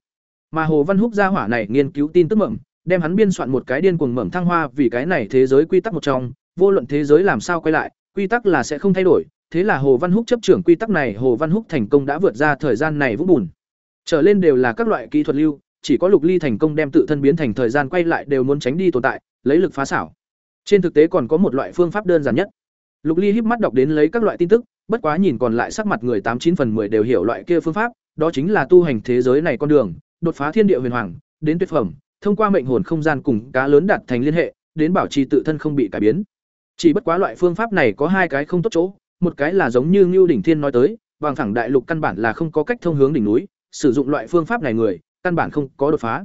mà hồ văn húc gia hỏa này nghiên cứu tin tức mầm đem hắn biên soạn một cái điên cuồng mầm thăng hoa vì cái này thế giới quy tắc một trong vô luận thế giới làm sao quay lại quy tắc là sẽ không thay đổi thế là Hồ Văn Húc chấp trưởng quy tắc này, Hồ Văn Húc thành công đã vượt ra thời gian này vũng bùn. Trở lên đều là các loại kỹ thuật lưu, chỉ có Lục Ly thành công đem tự thân biến thành thời gian quay lại đều muốn tránh đi tồn tại, lấy lực phá xảo. Trên thực tế còn có một loại phương pháp đơn giản nhất. Lục Ly híp mắt đọc đến lấy các loại tin tức, bất quá nhìn còn lại sắc mặt người tám chín phần 10 đều hiểu loại kia phương pháp, đó chính là tu hành thế giới này con đường, đột phá thiên địa huyền hoàng, đến tuyệt phẩm, thông qua mệnh hồn không gian cùng cá lớn đạt thành liên hệ, đến bảo trì tự thân không bị cải biến. Chỉ bất quá loại phương pháp này có hai cái không tốt chỗ, một cái là giống như Ngưu đỉnh thiên nói tới, bằng thẳng đại lục căn bản là không có cách thông hướng đỉnh núi, sử dụng loại phương pháp này người, căn bản không có đột phá.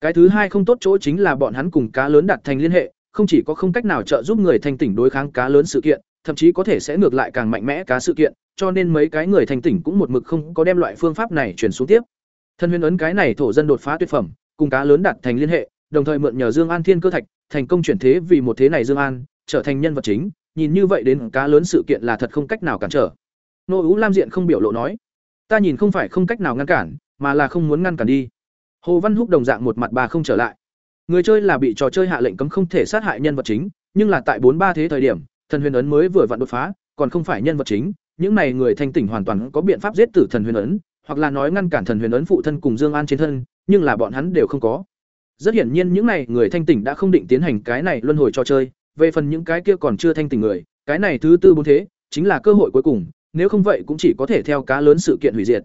Cái thứ hai không tốt chỗ chính là bọn hắn cùng cá lớn đạt thành liên hệ, không chỉ có không cách nào trợ giúp người thanh tỉnh đối kháng cá lớn sự kiện, thậm chí có thể sẽ ngược lại càng mạnh mẽ cá sự kiện, cho nên mấy cái người thanh tỉnh cũng một mực không có đem loại phương pháp này truyền xuống tiếp. Thân huyền ấn cái này thổ dân đột phá tuyệt phẩm, cùng cá lớn đạt thành liên hệ, đồng thời mượn nhờ Dương An Thiên cơ thạch, thành công chuyển thế vì một thế này Dương An, trở thành nhân vật chính, nhìn như vậy đến cá lớn sự kiện là thật không cách nào cản trở. Nô ú lam diện không biểu lộ nói ta nhìn không phải không cách nào ngăn cản mà là không muốn ngăn cản đi. Hồ văn húc đồng dạng một mặt bà không trở lại người chơi là bị trò chơi hạ lệnh cấm không thể sát hại nhân vật chính nhưng là tại bốn ba thế thời điểm thần huyền ấn mới vừa vặn đột phá còn không phải nhân vật chính những này người thanh tỉnh hoàn toàn có biện pháp giết tử thần huyền ấn hoặc là nói ngăn cản thần huyền ấn phụ thân cùng dương an trên thân nhưng là bọn hắn đều không có rất hiển nhiên những này người thanh tỉnh đã không định tiến hành cái này luân hồi trò chơi về phần những cái kia còn chưa thanh tỉnh người, cái này thứ tư bốn thế, chính là cơ hội cuối cùng, nếu không vậy cũng chỉ có thể theo cá lớn sự kiện hủy diệt.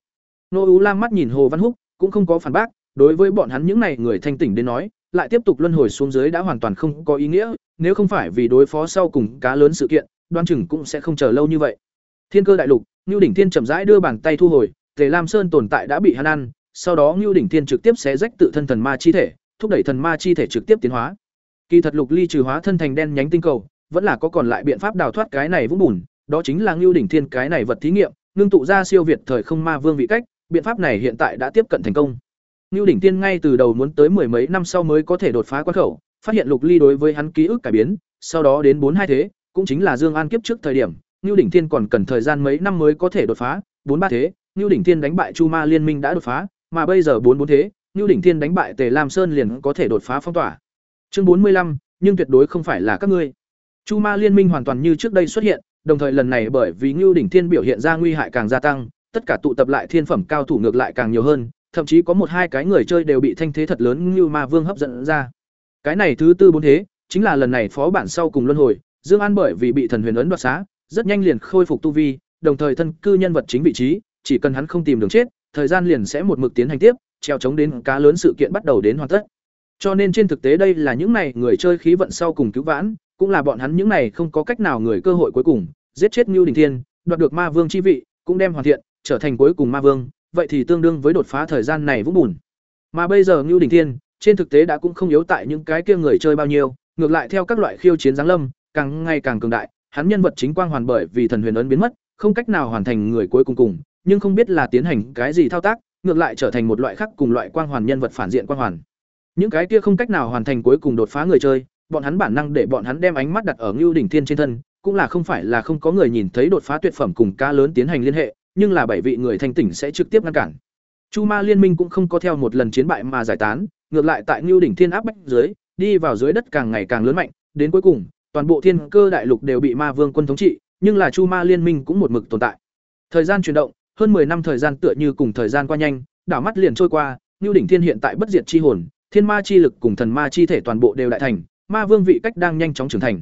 Nô Ú Lam mắt nhìn Hồ Văn Húc, cũng không có phản bác, đối với bọn hắn những này người thanh tỉnh đến nói, lại tiếp tục luân hồi xuống dưới đã hoàn toàn không có ý nghĩa, nếu không phải vì đối phó sau cùng cá lớn sự kiện, đoan chừng cũng sẽ không chờ lâu như vậy. Thiên Cơ đại lục, Nưu đỉnh Thiên chậm rãi đưa bàn tay thu hồi, Tề Lam Sơn tồn tại đã bị hắn ăn, sau đó Nưu đỉnh Thiên trực tiếp xé rách tự thân thần ma chi thể, thúc đẩy thần ma chi thể trực tiếp tiến hóa. Kỳ thật Lục Ly trừ hóa thân thành đen nhánh tinh cầu, vẫn là có còn lại biện pháp đào thoát cái này vũng bùn, đó chính là Nưu đỉnh Thiên cái này vật thí nghiệm, nương tụ ra siêu việt thời không ma vương vị cách, biện pháp này hiện tại đã tiếp cận thành công. Nưu đỉnh Tiên ngay từ đầu muốn tới mười mấy năm sau mới có thể đột phá quan khẩu, phát hiện Lục Ly đối với hắn ký ức cải biến, sau đó đến bốn hai thế, cũng chính là Dương An kiếp trước thời điểm, Nưu đỉnh Tiên còn cần thời gian mấy năm mới có thể đột phá, bốn ba thế, Nưu đỉnh Tiên đánh bại Chu Ma liên minh đã đột phá, mà bây giờ bốn bốn thế, Nưu đỉnh Tiên đánh bại Tề Lam Sơn liền có thể đột phá phong tỏa. Chương bốn mươi lăm, nhưng tuyệt đối không phải là các ngươi. Chu Ma liên minh hoàn toàn như trước đây xuất hiện, đồng thời lần này bởi vì Nưu đỉnh Tiên biểu hiện ra nguy hại càng gia tăng, tất cả tụ tập lại thiên phẩm cao thủ ngược lại càng nhiều hơn, thậm chí có một hai cái người chơi đều bị thanh thế thật lớn như ma vương hấp dẫn ra. Cái này thứ tư bốn thế, chính là lần này phó bản sau cùng luân hồi, Dương An bởi vì bị thần huyền ấn đoạt xá, rất nhanh liền khôi phục tu vi, đồng thời thân cư nhân vật chính vị trí, chỉ cần hắn không tìm đường chết, thời gian liền sẽ một mực tiến hành tiếp, treo chống đến cá lớn sự kiện bắt đầu đến hoàn tất. Cho nên trên thực tế đây là những này người chơi khí vận sau cùng cứu vãn, cũng là bọn hắn những này không có cách nào người cơ hội cuối cùng, giết chết ngưu Đình Thiên, đoạt được ma vương chi vị, cũng đem hoàn thiện, trở thành cuối cùng ma vương, vậy thì tương đương với đột phá thời gian này vũng bùn. Mà bây giờ Ngưu Đình Thiên, trên thực tế đã cũng không yếu tại những cái kia người chơi bao nhiêu, ngược lại theo các loại khiêu chiến giáng lâm, càng ngày càng cường đại, hắn nhân vật chính quang hoàn bởi vì thần huyền ấn biến mất, không cách nào hoàn thành người cuối cùng cùng, nhưng không biết là tiến hành cái gì thao tác, ngược lại trở thành một loại khác cùng loại quang hoàn nhân vật phản diện quang hoàn. Những cái kia không cách nào hoàn thành cuối cùng đột phá người chơi, bọn hắn bản năng để bọn hắn đem ánh mắt đặt ở Ngưu Đỉnh Thiên trên thân, cũng là không phải là không có người nhìn thấy đột phá tuyệt phẩm cùng cá lớn tiến hành liên hệ, nhưng là bảy vị người thanh tỉnh sẽ trực tiếp ngăn cản. Chu Ma liên minh cũng không có theo một lần chiến bại mà giải tán, ngược lại tại Ngưu đỉnh Thiên áp bách dưới, đi vào dưới đất càng ngày càng lớn mạnh, đến cuối cùng, toàn bộ Thiên Cơ đại lục đều bị Ma Vương quân thống trị, nhưng là Chu Ma liên minh cũng một mực tồn tại. Thời gian chuyển động, hơn 10 năm thời gian tựa như cùng thời gian qua nhanh, đảo mắt liền trôi qua, Ngưu đỉnh Thiên hiện tại bất diệt chi hồn, thiên ma chi lực cùng thần ma chi thể toàn bộ đều đại thành, Ma Vương vị cách đang nhanh chóng trưởng thành.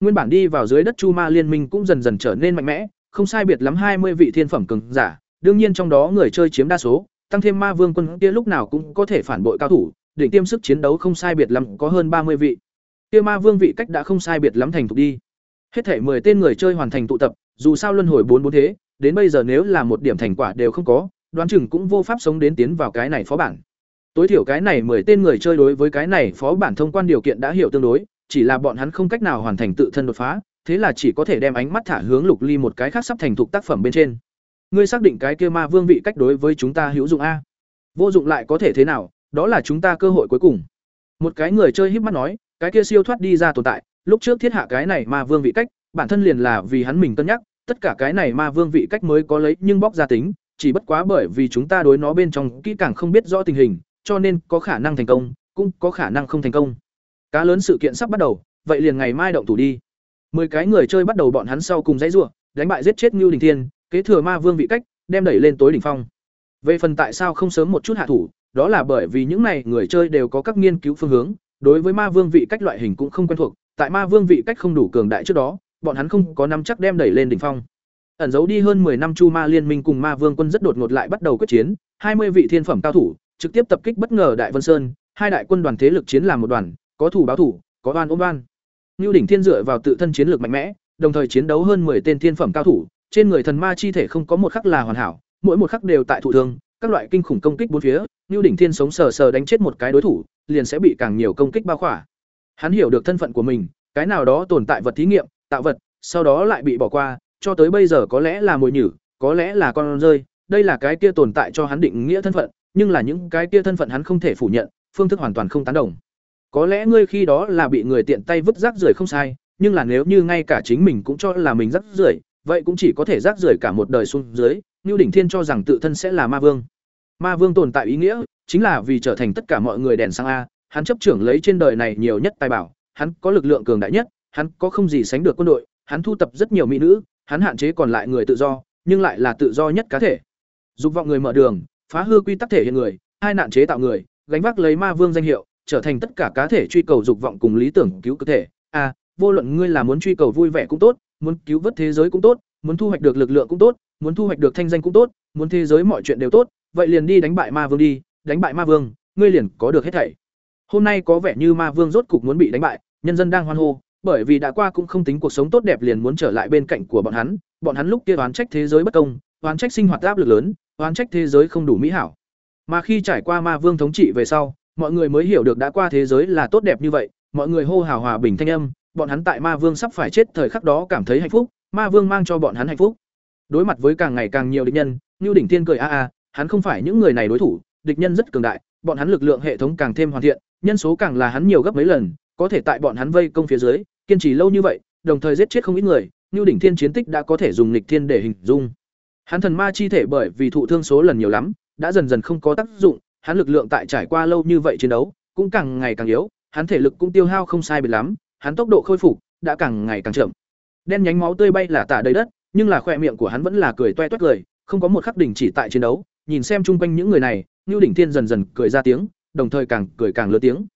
Nguyên bản đi vào dưới đất Chu Ma liên minh cũng dần dần trở nên mạnh mẽ, không sai biệt lắm hai mươi vị thiên phẩm cường giả, đương nhiên trong đó người chơi chiếm đa số, tăng thêm Ma Vương quân kia lúc nào cũng có thể phản bội cao thủ, đỉnh tiêm sức chiến đấu không sai biệt lắm có hơn ba mươi vị. Kia Ma Vương vị cách đã không sai biệt lắm thành thục đi. Hết thể 10 tên người chơi hoàn thành tụ tập, dù sao luân hồi bốn bốn thế, đến bây giờ nếu là một điểm thành quả đều không có, đoán chừng cũng vô pháp sống đến tiến vào cái này phó bản. Tối thiểu cái này 10 tên người chơi đối với cái này phó bản thông quan điều kiện đã hiểu tương đối, chỉ là bọn hắn không cách nào hoàn thành tự thân đột phá, thế là chỉ có thể đem ánh mắt thả hướng Lục Ly một cái khác sắp thành thục tác phẩm bên trên. Ngươi xác định cái kia ma vương vị cách đối với chúng ta hữu dụng a? Vô dụng lại có thể thế nào, đó là chúng ta cơ hội cuối cùng. Một cái người chơi híp mắt nói, cái kia siêu thoát đi ra tồn tại, lúc trước thiết hạ cái này ma vương vị cách, bản thân liền là vì hắn mình cân nhắc, tất cả cái này ma vương vị cách mới có lấy nhưng bóc ra tính, chỉ bất quá bởi vì chúng ta đối nó bên trong kỹ càng không biết rõ tình hình, cho nên có khả năng thành công, cũng có khả năng không thành công. Cá lớn sự kiện sắp bắt đầu, vậy liền ngày mai động thủ đi. Mười cái người chơi bắt đầu bọn hắn sau cùng dãy rủa, đánh bại giết chết Nưu Đình Thiên, kế thừa Ma Vương vị cách, đem đẩy lên tối đỉnh phong. Về phần tại sao không sớm một chút hạ thủ, đó là bởi vì những này người chơi đều có các nghiên cứu phương hướng, đối với Ma Vương vị cách loại hình cũng không quen thuộc, tại Ma Vương vị cách không đủ cường đại trước đó, bọn hắn không có nắm chắc đem đẩy lên đỉnh phong. Ẩn giấu đi hơn 10 năm Chu Ma liên minh cùng Ma Vương quân rất đột ngột lại bắt đầu quyết chiến, 20 vị thiên phẩm cao thủ, trực tiếp tập kích bất ngờ Đại Vân Sơn, hai đại quân đoàn thế lực chiến làm một đoàn, có thủ báo thủ, có oan ôm oan. Nưu đỉnh thiên dựa vào tự thân chiến lược mạnh mẽ, đồng thời chiến đấu hơn 10 tên thiên phẩm cao thủ, trên người thần ma chi thể không có một khắc là hoàn hảo, mỗi một khắc đều tại thụ thương, các loại kinh khủng công kích bốn phía, Nưu đỉnh thiên sống sờ sờ đánh chết một cái đối thủ, liền sẽ bị càng nhiều công kích bao khỏa. Hắn hiểu được thân phận của mình, cái nào đó tồn tại vật thí nghiệm, tạo vật, sau đó lại bị bỏ qua, cho tới bây giờ có lẽ là mồi nhử, có lẽ là con rơi, đây là cái kia tồn tại cho hắn định nghĩa thân phận, nhưng là những cái kia thân phận hắn không thể phủ nhận, phương thức hoàn toàn không tán đồng. Có lẽ ngươi khi đó là bị người tiện tay vứt rác rưởi không sai, nhưng là nếu như ngay cả chính mình cũng cho là mình rác rưởi, vậy cũng chỉ có thể rác rưởi cả một đời xuống dưới. Nưu Đỉnh Thiên cho rằng tự thân sẽ là ma vương. Ma vương tồn tại ý nghĩa, chính là vì trở thành tất cả mọi người đèn sang a, hắn chấp trưởng lấy trên đời này nhiều nhất tài bảo, hắn có lực lượng cường đại nhất, hắn có không gì sánh được quân đội, hắn thu tập rất nhiều mỹ nữ, hắn hạn chế còn lại người tự do, nhưng lại là tự do nhất cá thể. Dục vọng người mở đường, phá hư quy tắc thể hiện người, hai nạn chế tạo người, gánh vác lấy ma vương danh hiệu, trở thành tất cả cá thể truy cầu dục vọng cùng lý tưởng cứu cơ thể. A, vô luận ngươi là muốn truy cầu vui vẻ cũng tốt, muốn cứu vớt thế giới cũng tốt, muốn thu hoạch được lực lượng cũng tốt, muốn thu hoạch được thanh danh cũng tốt, muốn thế giới mọi chuyện đều tốt, vậy liền đi đánh bại ma vương đi, đánh bại ma vương, ngươi liền có được hết thảy. Hôm nay có vẻ như ma vương rốt cục muốn bị đánh bại, nhân dân đang hoan hô, bởi vì đã qua cũng không tính cuộc sống tốt đẹp liền muốn trở lại bên cạnh của bọn hắn, bọn hắn lúc kia oán trách thế giới bất công, oán trách sinh hoạt áp lực lớn, oán trách thế giới không đủ mỹ hảo. Mà khi trải qua ma vương thống trị về sau, mọi người mới hiểu được đã qua thế giới là tốt đẹp như vậy, mọi người hô hào hòa bình thanh âm, bọn hắn tại ma vương sắp phải chết thời khắc đó cảm thấy hạnh phúc, ma vương mang cho bọn hắn hạnh phúc. Đối mặt với càng ngày càng nhiều địch nhân, như đỉnh Thiên cười a a, hắn không phải những người này đối thủ, địch nhân rất cường đại, bọn hắn lực lượng hệ thống càng thêm hoàn thiện, nhân số càng là hắn nhiều gấp mấy lần, có thể tại bọn hắn vây công phía dưới, kiên trì lâu như vậy, đồng thời giết chết không ít người, như đỉnh thiên chiến tích đã có thể dùng lịch thiên để hình dung. Hắn thần ma chi thể bởi vì thụ thương số lần nhiều lắm, đã dần dần không có tác dụng, hắn lực lượng tại trải qua lâu như vậy chiến đấu, cũng càng ngày càng yếu, hắn thể lực cũng tiêu hao không sai biệt lắm, hắn tốc độ khôi phục đã càng ngày càng chậm. Đen nhánh máu tươi bay là tả đầy đất, nhưng là khoe miệng của hắn vẫn là cười toe toét cười, không có một khắc đỉnh chỉ tại chiến đấu, nhìn xem chung quanh những người này, ngưu đỉnh thiên dần dần cười ra tiếng, đồng thời càng cười càng lớn tiếng.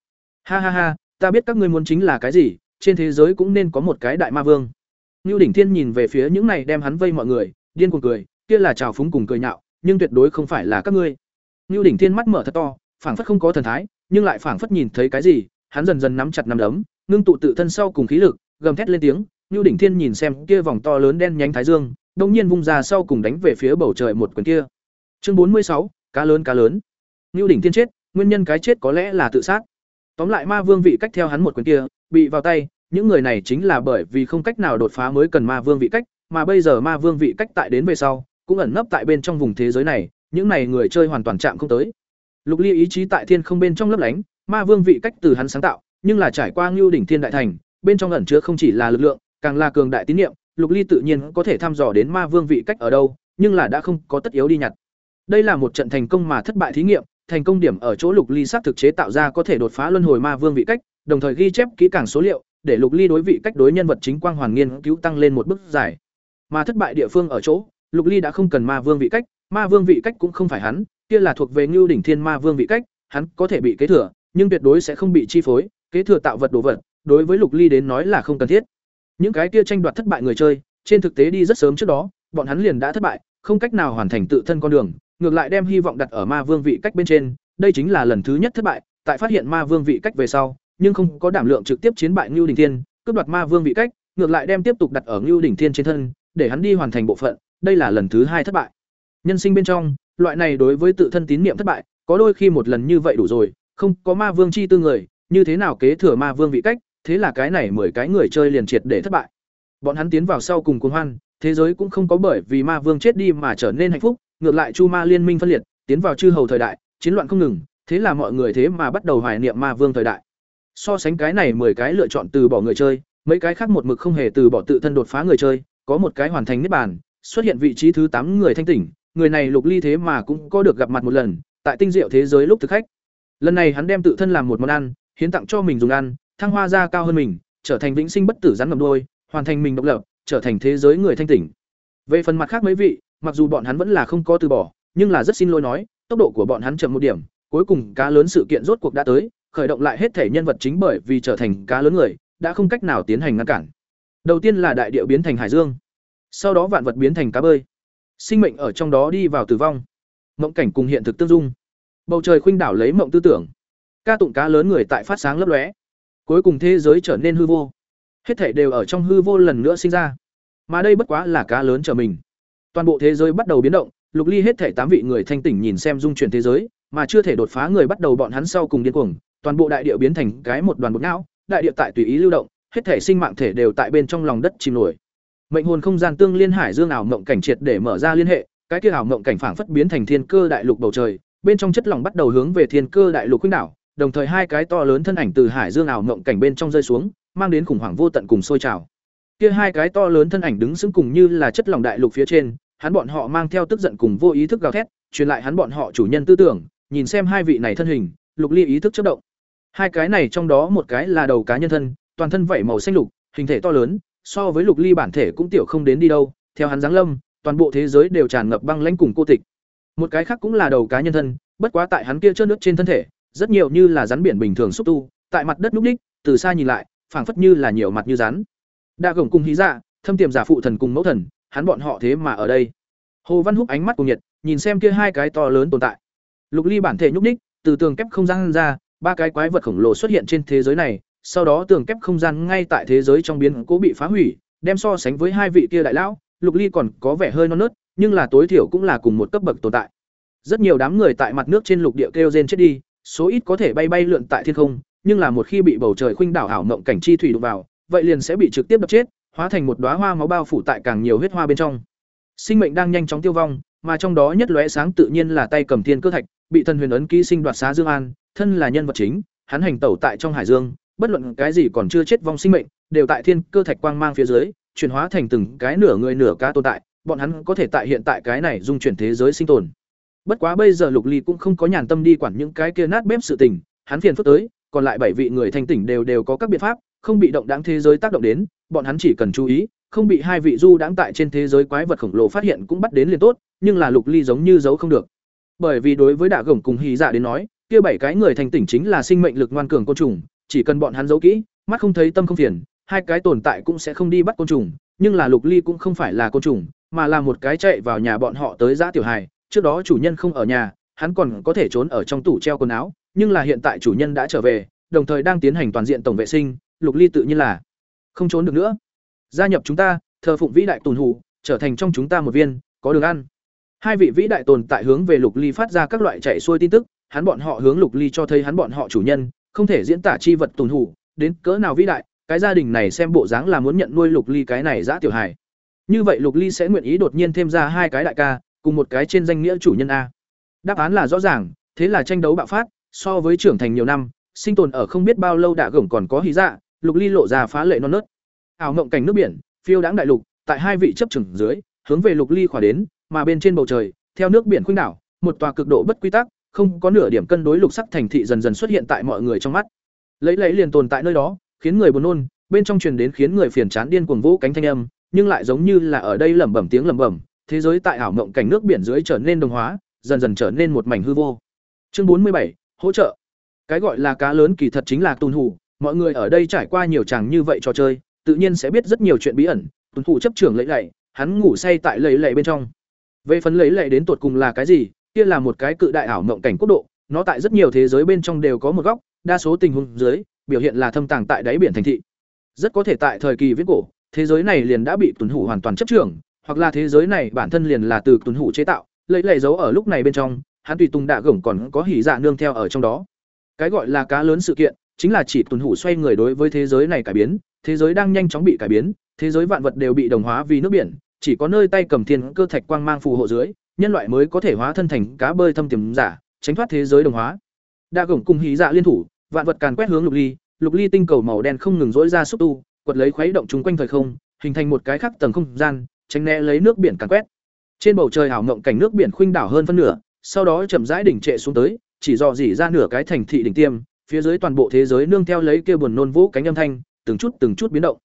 Ha ha ha, ta biết các ngươi muốn chính là cái gì, trên thế giới cũng nên có một cái đại ma vương. ngưu đỉnh thiên nhìn về phía những này đem hắn vây mọi người, điên cuồng cười, kia là trào phúng cùng cười nhạo, nhưng tuyệt đối không phải là các ngươi. Nưu đỉnh thiên mắt mở thật to, phảng phất không có thần thái, nhưng lại phảng phất nhìn thấy cái gì, hắn dần dần nắm chặt nắm đấm, ngưng tụ tự thân sau cùng khí lực, gầm thét lên tiếng, Nưu đỉnh thiên nhìn xem kia vòng to lớn đen nhánh thái dương, đột nhiên vung ra sau cùng đánh về phía bầu trời một quyền kia. Chương bốn mươi sáu, cá lớn cá lớn. Nưu đỉnh thiên chết, nguyên nhân cái chết có lẽ là tự sát. Tóm lại ma vương vị cách theo hắn một quyền kia, bị vào tay, những người này chính là bởi vì không cách nào đột phá mới cần ma vương vị cách, mà bây giờ ma vương vị cách tại đến về sau, cũng ẩn nấp tại bên trong vùng thế giới này, những này người chơi hoàn toàn chạm không tới. Lục Ly ý chí tại thiên không bên trong lấp lánh, ma vương vị cách từ hắn sáng tạo, nhưng là trải qua Ngưu đỉnh thiên đại thành, bên trong ẩn chứa không chỉ là lực lượng, càng là cường đại tín niệm, Lục Ly tự nhiên có thể thăm dò đến ma vương vị cách ở đâu, nhưng là đã không có tất yếu đi nhặt. Đây là một trận thành công mà thất bại thí nghiệm, thành công điểm ở chỗ Lục Ly sát thực chế tạo ra có thể đột phá luân hồi ma vương vị cách, đồng thời ghi chép kỹ càng số liệu, để Lục Ly đối vị cách đối nhân vật chính quang hoàn nghiên cứu tăng lên một bước dài. Mà thất bại địa phương ở chỗ, Lục Ly đã không cần ma vương vị cách, ma vương vị cách cũng không phải hắn, kia là thuộc về Ngưu đỉnh thiên ma vương vị cách, hắn có thể bị kế thừa, nhưng tuyệt đối sẽ không bị chi phối, kế thừa tạo vật đồ vật, đối với Lục Ly đến nói là không cần thiết. Những cái kia tranh đoạt thất bại người chơi, trên thực tế đi rất sớm trước đó, bọn hắn liền đã thất bại, không cách nào hoàn thành tự thân con đường, ngược lại đem hy vọng đặt ở ma vương vị cách bên trên, đây chính là lần thứ nhất thất bại, tại phát hiện ma vương vị cách về sau, nhưng không có đảm lượng trực tiếp chiến bại Ngưu đỉnh thiên, cướp đoạt ma vương vị cách, ngược lại đem tiếp tục đặt ở Ngưu đỉnh thiên trên thân, để hắn đi hoàn thành bộ phận, đây là lần thứ hai thất bại. Nhân sinh bên trong, loại này đối với tự thân tín niệm thất bại, có đôi khi một lần như vậy đủ rồi, không có ma vương chi tư người, như thế nào kế thừa ma vương vị cách, thế là cái này mười cái người chơi liền triệt để thất bại. Bọn hắn tiến vào sau cùng cuồng hoan, thế giới cũng không có bởi vì ma vương chết đi mà trở nên hạnh phúc, ngược lại chu ma liên minh phân liệt, tiến vào chư hầu thời đại, chiến loạn không ngừng, thế là mọi người thế mà bắt đầu hoài niệm ma vương thời đại. So sánh cái này mười cái lựa chọn từ bỏ người chơi, mấy cái khác một mực không hề từ bỏ tự thân đột phá người chơi, có một cái hoàn thành niết bàn, xuất hiện vị trí thứ tám người thanh tỉnh, người này Lục Ly thế mà cũng có được gặp mặt một lần, tại tinh diệu thế giới lúc thực khách. Lần này hắn đem tự thân làm một món ăn, hiến tặng cho mình dùng ăn, thăng hoa ra cao hơn mình, trở thành vĩnh sinh bất tử rắn ngầm đuôi, hoàn thành mình độc lập, trở thành thế giới người thanh tỉnh. Về phần mặt khác mấy vị, mặc dù bọn hắn vẫn là không có từ bỏ, nhưng là rất xin lỗi nói, tốc độ của bọn hắn chậm một điểm, cuối cùng cá lớn sự kiện rốt cuộc đã tới, khởi động lại hết thể nhân vật chính bởi vì trở thành cá lớn người, đã không cách nào tiến hành ngăn cản. Đầu tiên là đại điệu biến thành hải dương, sau đó vạn vật biến thành cá bơi. Sinh mệnh ở trong đó đi vào tử vong. Mộng cảnh cùng hiện thực tương dung. Bầu trời khuynh đảo lấy mộng tư tưởng. Ca tụng cá lớn người tại phát sáng lấp lóe. Cuối cùng thế giới trở nên hư vô. Hết thể đều ở trong hư vô lần nữa sinh ra. Mà đây bất quá là cá lớn trở mình. Toàn bộ thế giới bắt đầu biến động, Lục Ly hết thể tám vị người thanh tỉnh nhìn xem dung chuyển thế giới, mà chưa thể đột phá người bắt đầu bọn hắn sau cùng điên cuồng, toàn bộ đại địa biến thành cái một đoàn bột não, đại địa tại tùy ý lưu động, hết thể sinh mạng thể đều tại bên trong lòng đất chìm nổi. Mệnh hồn không gian tương liên hải dương ảo mộng cảnh triệt để mở ra liên hệ, cái kia ảo mộng cảnh phảng phất biến thành thiên cơ đại lục bầu trời, bên trong chất lỏng bắt đầu hướng về thiên cơ đại lục khuynh đảo, đồng thời hai cái to lớn thân ảnh từ hải dương ảo mộng cảnh bên trong rơi xuống, mang đến khủng hoảng vô tận cùng sôi trào. Kia hai cái to lớn thân ảnh đứng sững cùng như là chất lỏng đại lục phía trên, hắn bọn họ mang theo tức giận cùng vô ý thức gào thét, truyền lại hắn bọn họ chủ nhân tư tưởng, nhìn xem hai vị này thân hình, Lục Ly ý thức chất động. Hai cái này trong đó một cái là đầu cá nhân thân, toàn thân vảy màu xanh lục, hình thể to lớn, so với Lục Ly bản thể cũng tiểu không đến đi đâu, theo hắn dáng lâm, toàn bộ thế giới đều tràn ngập băng lãnh cùng cô tịch. Một cái khác cũng là đầu cá nhân thân, bất quá tại hắn kia trơn nước trên thân thể, rất nhiều như là rắn biển bình thường xúc tu, tại mặt đất núp ních từ xa nhìn lại, phảng phất như là nhiều mặt như rắn. Đa gồng cùng hí dạ, thâm tiềm giả phụ thần cùng mẫu thần, hắn bọn họ thế mà ở đây. Hồ Văn Húc ánh mắt cùng nhiệt, nhìn xem kia hai cái to lớn tồn tại. Lục Ly bản thể nhúc ních, từ tường kép không gian ra, ba cái quái vật khổng lồ xuất hiện trên thế giới này, sau đó tường kép không gian ngay tại thế giới trong biến cố bị phá hủy, đem so sánh với hai vị kia đại lão, Lục Ly còn có vẻ hơi non nớt, nhưng là tối thiểu cũng là cùng một cấp bậc tồn tại. Rất nhiều đám người tại mặt nước trên lục địa kêu rên chết đi, số ít có thể bay bay lượn tại thiên không, nhưng là một khi bị bầu trời khuynh đảo ảo mộng cảnh chi thủy đụng vào, vậy liền sẽ bị trực tiếp đập chết, hóa thành một đóa hoa máu bao phủ tại càng nhiều huyết hoa bên trong. Sinh mệnh đang nhanh chóng tiêu vong, mà trong đó nhất lóe sáng tự nhiên là tay cầm thiên cơ thạch, bị thần huyền ấn ký sinh đoạt xá Dương An, thân là nhân vật chính, hắn hành tẩu tại trong hải dương, bất luận cái gì còn chưa chết vong sinh mệnh, đều tại thiên cơ thạch quang mang phía dưới, chuyển hóa thành từng cái nửa người nửa cá tồn tại, bọn hắn có thể tại hiện tại cái này dung chuyển thế giới sinh tồn. Bất quá bây giờ Lục Ly cũng không có nhàn tâm đi quản những cái kia nát bếp sự tình, hắn phiền phức tới, còn lại bảy vị người thanh tỉnh đều đều có các biện pháp, không bị động đáng thế giới tác động đến, bọn hắn chỉ cần chú ý, không bị hai vị du đáng tại trên thế giới quái vật khổng lồ phát hiện cũng bắt đến liền tốt, nhưng là Lục Ly giống như giấu không được. Bởi vì đối với Đả Gồng cùng Hy Dạ đến nói, kia bảy cái người thanh tỉnh chính là sinh mệnh lực ngoan cường côn trùng, chỉ cần bọn hắn giấu kỹ, mắt không thấy tâm không phiền, hai cái tồn tại cũng sẽ không đi bắt côn trùng, nhưng là Lục Ly cũng không phải là côn trùng, mà là một cái chạy vào nhà bọn họ tới giã tiểu hài, trước đó chủ nhân không ở nhà, hắn còn có thể trốn ở trong tủ treo quần áo, nhưng là hiện tại chủ nhân đã trở về, đồng thời đang tiến hành toàn diện tổng vệ sinh, Lục Ly tự nhiên là không trốn được nữa. Gia nhập chúng ta, thờ phụng vĩ đại tồn hủ, trở thành trong chúng ta một viên, có đường ăn. Hai vị vĩ đại tồn tại hướng về Lục Ly phát ra các loại chạy xuôi tin tức, hắn bọn họ hướng Lục Ly cho thấy hắn bọn họ chủ nhân, không thể diễn tả chi vật tồn hủ, đến cỡ nào vĩ đại, cái gia đình này xem bộ dáng là muốn nhận nuôi Lục Ly cái này giã tiểu hài. Như vậy Lục Ly sẽ nguyện ý đột nhiên thêm ra hai cái đại ca, cùng một cái trên danh nghĩa chủ nhân a. Đáp án là rõ ràng, thế là tranh đấu bạo phát, so với trưởng thành nhiều năm, sinh tồn ở không biết bao lâu đã gồng còn có hí dạ, Lục Ly lộ ra phá lệ non nớt. Ảo mộng cảnh nước biển, phiêu đãng đại lục, tại hai vị chấp trưởng dưới, hướng về Lục Ly khỏa đến, mà bên trên bầu trời, theo nước biển khuynh đảo, một tòa cực độ bất quy tắc, không có nửa điểm cân đối lục sắc thành thị dần dần xuất hiện tại mọi người trong mắt. Lấy lấy liền tồn tại nơi đó, khiến người buồn nôn, bên trong truyền đến khiến người phiền chán điên cuồng vũ cánh thanh âm, nhưng lại giống như là ở đây lẩm bẩm tiếng lẩm bẩm, thế giới tại ảo mộng cảnh nước biển dưới trở nên đồng hóa, dần dần trở nên một mảnh hư vô. Chương bốn mươi bảy hỗ trợ. Cái gọi là cá lớn kỳ thật chính là tùn hủ, mọi người ở đây trải qua nhiều chàng như vậy trò chơi, tự nhiên sẽ biết rất nhiều chuyện bí ẩn, tùn hủ chấp trưởng lấy lệ, hắn ngủ say tại lấy lệ bên trong. Về phần lấy lệ đến tột cùng là cái gì, kia là một cái cự đại ảo mộng cảnh quốc độ, nó tại rất nhiều thế giới bên trong đều có một góc, đa số tình huống dưới, biểu hiện là thâm tàng tại đáy biển thành thị. Rất có thể tại thời kỳ viễn cổ, thế giới này liền đã bị tuần hủ hoàn toàn chấp trưởng, hoặc là thế giới này bản thân liền là từ tuần hủ chế tạo, lấy lệ giấu ở lúc này bên trong, hắn tùy tùng đạ gổng còn có hỉ dạ nương theo ở trong đó. Cái gọi là cá lớn sự kiện, chính là chỉ tuần hủ xoay người đối với thế giới này cải biến, thế giới đang nhanh chóng bị cải biến, thế giới vạn vật đều bị đồng hóa vì nước biển, chỉ có nơi tay cầm thiên cơ thạch quang mang phù hộ dưới, nhân loại mới có thể hóa thân thành cá bơi thâm tiềm giả, tránh thoát thế giới đồng hóa. Đa gồng cùng hí dạ liên thủ, vạn vật càn quét hướng lục ly, lục ly tinh cầu màu đen không ngừng rỗi ra xúc tu, quật lấy khuấy động chung quanh thời không, hình thành một cái khắc tầng không gian, tránh né lấy nước biển càn quét. Trên bầu trời hảo ngộng cảnh nước biển khuynh đảo hơn phân nửa, sau đó chậm rãi đỉnh trệ xuống tới, chỉ dò dỉ ra nửa cái thành thị đỉnh tiêm, phía dưới toàn bộ thế giới nương theo lấy kia buồn nôn vũ cánh âm thanh, từng chút từng chút biến động.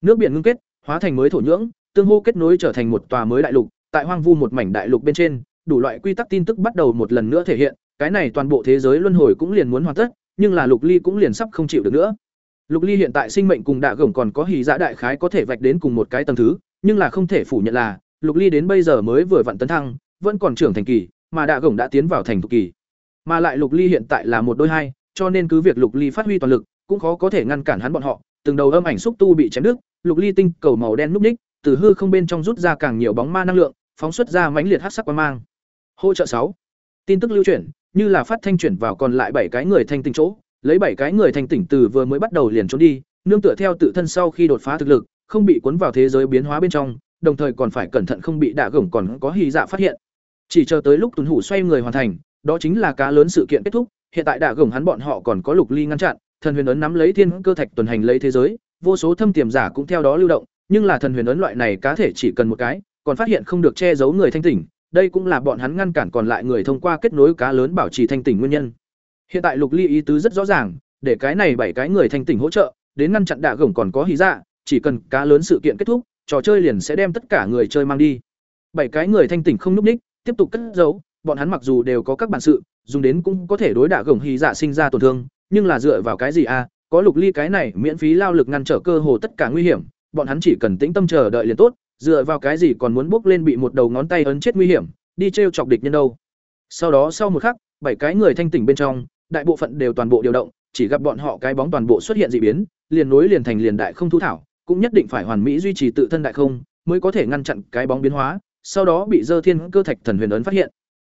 Nước biển ngưng kết, hóa thành mới thổ nhưỡng, tương hô kết nối trở thành một tòa mới đại lục, tại hoang vu một mảnh đại lục bên trên, đủ loại quy tắc tin tức bắt đầu một lần nữa thể hiện, cái này toàn bộ thế giới luân hồi cũng liền muốn hoàn tất, nhưng là Lục Ly cũng liền sắp không chịu được nữa. Lục Ly hiện tại sinh mệnh cùng Đạ Gồng còn có hỉ dạ đại khái có thể vạch đến cùng một cái tầng thứ, nhưng là không thể phủ nhận là, Lục Ly đến bây giờ mới vừa vặn tấn thăng, vẫn còn trưởng thành kỳ, mà Đạ Gồng đã tiến vào thành thục kỳ. Mà lại Lục Ly hiện tại là một đôi hai, cho nên cứ việc Lục Ly phát huy toàn lực, cũng khó có thể ngăn cản hắn bọn họ, từng đầu âm ảnh xúc tu bị chém đứt, Lục Ly tinh cầu màu đen núp ních, từ hư không bên trong rút ra càng nhiều bóng ma năng lượng, phóng xuất ra mãnh liệt hắc sắc quang mang. Hỗ trợ sáu Tin tức lưu chuyển, như là phát thanh chuyển vào còn lại bảy cái người thanh tỉnh chỗ, lấy bảy cái người thanh tỉnh từ vừa mới bắt đầu liền trốn đi, nương tựa theo tự thân sau khi đột phá thực lực, không bị cuốn vào thế giới biến hóa bên trong, đồng thời còn phải cẩn thận không bị đả gổng còn có hy dạ phát hiện. Chỉ chờ tới lúc tuần hủ xoay người hoàn thành, đó chính là cá lớn sự kiện kết thúc, hiện tại đả gổng hắn bọn họ còn có lục ly ngăn chặn, thần huyền ấn nắm lấy thiên cơ thạch tuần hành lấy thế giới, vô số thâm tiềm giả cũng theo đó lưu động, nhưng là thần huyền ấn loại này cá thể chỉ cần một cái, còn phát hiện không được che giấu người thanh tỉnh, đây cũng là bọn hắn ngăn cản còn lại người thông qua kết nối cá lớn bảo trì thanh tỉnh nguyên nhân. Hiện tại Lục Ly ý tứ rất rõ ràng, để cái này bảy cái người thanh tỉnh hỗ trợ, đến ngăn chặn đạ gồng còn có hí dạ, chỉ cần cá lớn sự kiện kết thúc, trò chơi liền sẽ đem tất cả người chơi mang đi. Bảy cái người thanh tỉnh không núp ních, tiếp tục cất giấu, bọn hắn mặc dù đều có các bản sự, dùng đến cũng có thể đối đả gồng hí dạ sinh ra tổn thương, nhưng là dựa vào cái gì a? À? Có Lục Ly cái này miễn phí lao lực ngăn trở cơ hồ tất cả nguy hiểm, bọn hắn chỉ cần tĩnh tâm chờ đợi liền tốt, dựa vào cái gì còn muốn bước lên bị một đầu ngón tay ấn chết nguy hiểm, đi trêu chọc địch nhân đâu. Sau đó sau một khắc, bảy cái người thanh tỉnh bên trong, đại bộ phận đều toàn bộ điều động, chỉ gặp bọn họ cái bóng toàn bộ xuất hiện dị biến, liền nối liền thành liền đại không thu thảo, cũng nhất định phải hoàn mỹ duy trì tự thân đại không, mới có thể ngăn chặn cái bóng biến hóa, sau đó bị dơ thiên cơ thạch thần huyền ấn phát hiện.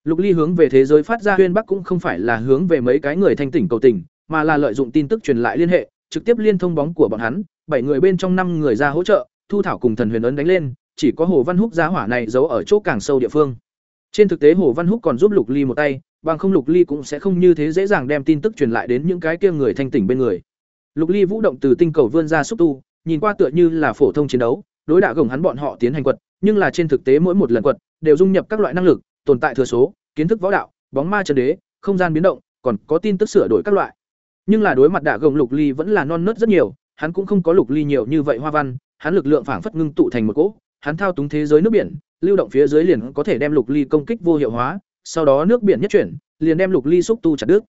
Lục ly hướng về thế giới phát ra huyên bắc cũng không phải là hướng về mấy cái người thanh tỉnh cầu tình, mà là lợi dụng tin tức truyền lại liên hệ, trực tiếp liên thông bóng của bọn hắn, bảy người bên trong năm người ra hỗ trợ thu thảo cùng thần huyền ấn đánh lên, chỉ có hồ văn húc giá hỏa này giấu ở chỗ càng sâu địa phương. Trên thực tế hồ văn húc còn giúp lục ly một tay, bằng không lục ly cũng sẽ không như thế dễ dàng đem tin tức truyền lại đến những cái kia người thanh tỉnh bên người. Lục ly vũ động từ tinh cầu vươn ra xúc tu, nhìn qua tựa như là phổ thông chiến đấu, đối đạ gồng hắn bọn họ tiến hành quật, nhưng là trên thực tế mỗi một lần quật đều dung nhập các loại năng lực, tồn tại thừa số, kiến thức võ đạo, bóng ma chân đế, không gian biến động, còn có tin tức sửa đổi các loại. Nhưng là đối mặt đạ gồng lục ly vẫn là non nớt rất nhiều, hắn cũng không có lục ly nhiều như vậy hoa văn hắn lực lượng phảng phất ngưng tụ thành một cỗ, hắn thao túng thế giới nước biển, lưu động phía dưới liền có thể đem lục ly công kích vô hiệu hóa, sau đó nước biển nhất chuyển, liền đem lục ly xúc tu chặt đứt.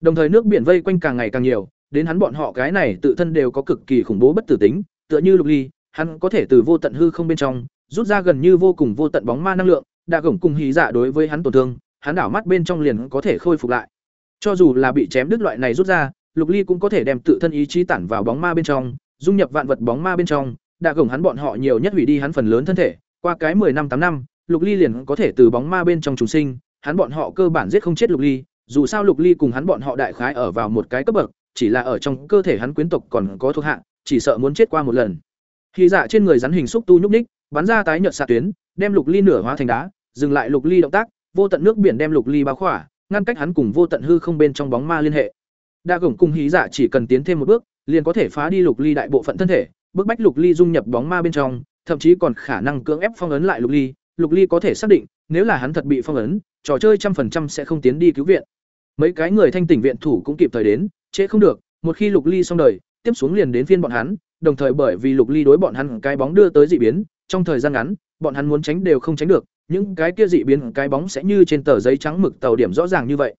Đồng thời nước biển vây quanh càng ngày càng nhiều, đến hắn bọn họ cái này tự thân đều có cực kỳ khủng bố bất tử tính, tựa như lục ly, hắn có thể từ vô tận hư không bên trong, rút ra gần như vô cùng vô tận bóng ma năng lượng, đã gổng cùng hí dạ đối với hắn tổn thương, hắn đảo mắt bên trong liền có thể khôi phục lại. Cho dù là bị chém đứt loại này rút ra, lục ly cũng có thể đem tự thân ý chí tản vào bóng ma bên trong, dung nhập vạn vật bóng ma bên trong đã gồng hắn bọn họ nhiều nhất hủy đi hắn phần lớn thân thể, qua cái mười năm tám năm, lục ly liền có thể từ bóng ma bên trong trùng sinh, hắn bọn họ cơ bản giết không chết lục ly, dù sao lục ly cùng hắn bọn họ đại khái ở vào một cái cấp bậc, chỉ là ở trong cơ thể hắn quyến tộc còn có thuộc hạ, chỉ sợ muốn chết qua một lần. Khi dạ trên người rắn hình xúc tu nhúc nhích, bắn ra tái nhợt xạ tuyến, đem lục ly nửa hóa thành đá, dừng lại lục ly động tác, vô tận nước biển đem lục ly bao khỏa, ngăn cách hắn cùng vô tận hư không bên trong bóng ma liên hệ. Đa gổng cùng hí dạ chỉ cần tiến thêm một bước, liền có thể phá đi lục ly đại bộ phận thân thể bức bách lục ly dung nhập bóng ma bên trong, thậm chí còn khả năng cưỡng ép phong ấn lại lục ly. Lục ly có thể xác định, nếu là hắn thật bị phong ấn, trò chơi trăm phần trăm sẽ không tiến đi cứu viện. Mấy cái người thanh tỉnh viện thủ cũng kịp thời đến, trễ không được, một khi lục ly xong đời, tiếp xuống liền đến phiên bọn hắn, đồng thời bởi vì lục ly đối bọn hắn cái bóng đưa tới dị biến, trong thời gian ngắn, bọn hắn muốn tránh đều không tránh được, những cái kia dị biến, cái bóng sẽ như trên tờ giấy trắng mực tàu điểm rõ ràng như vậy.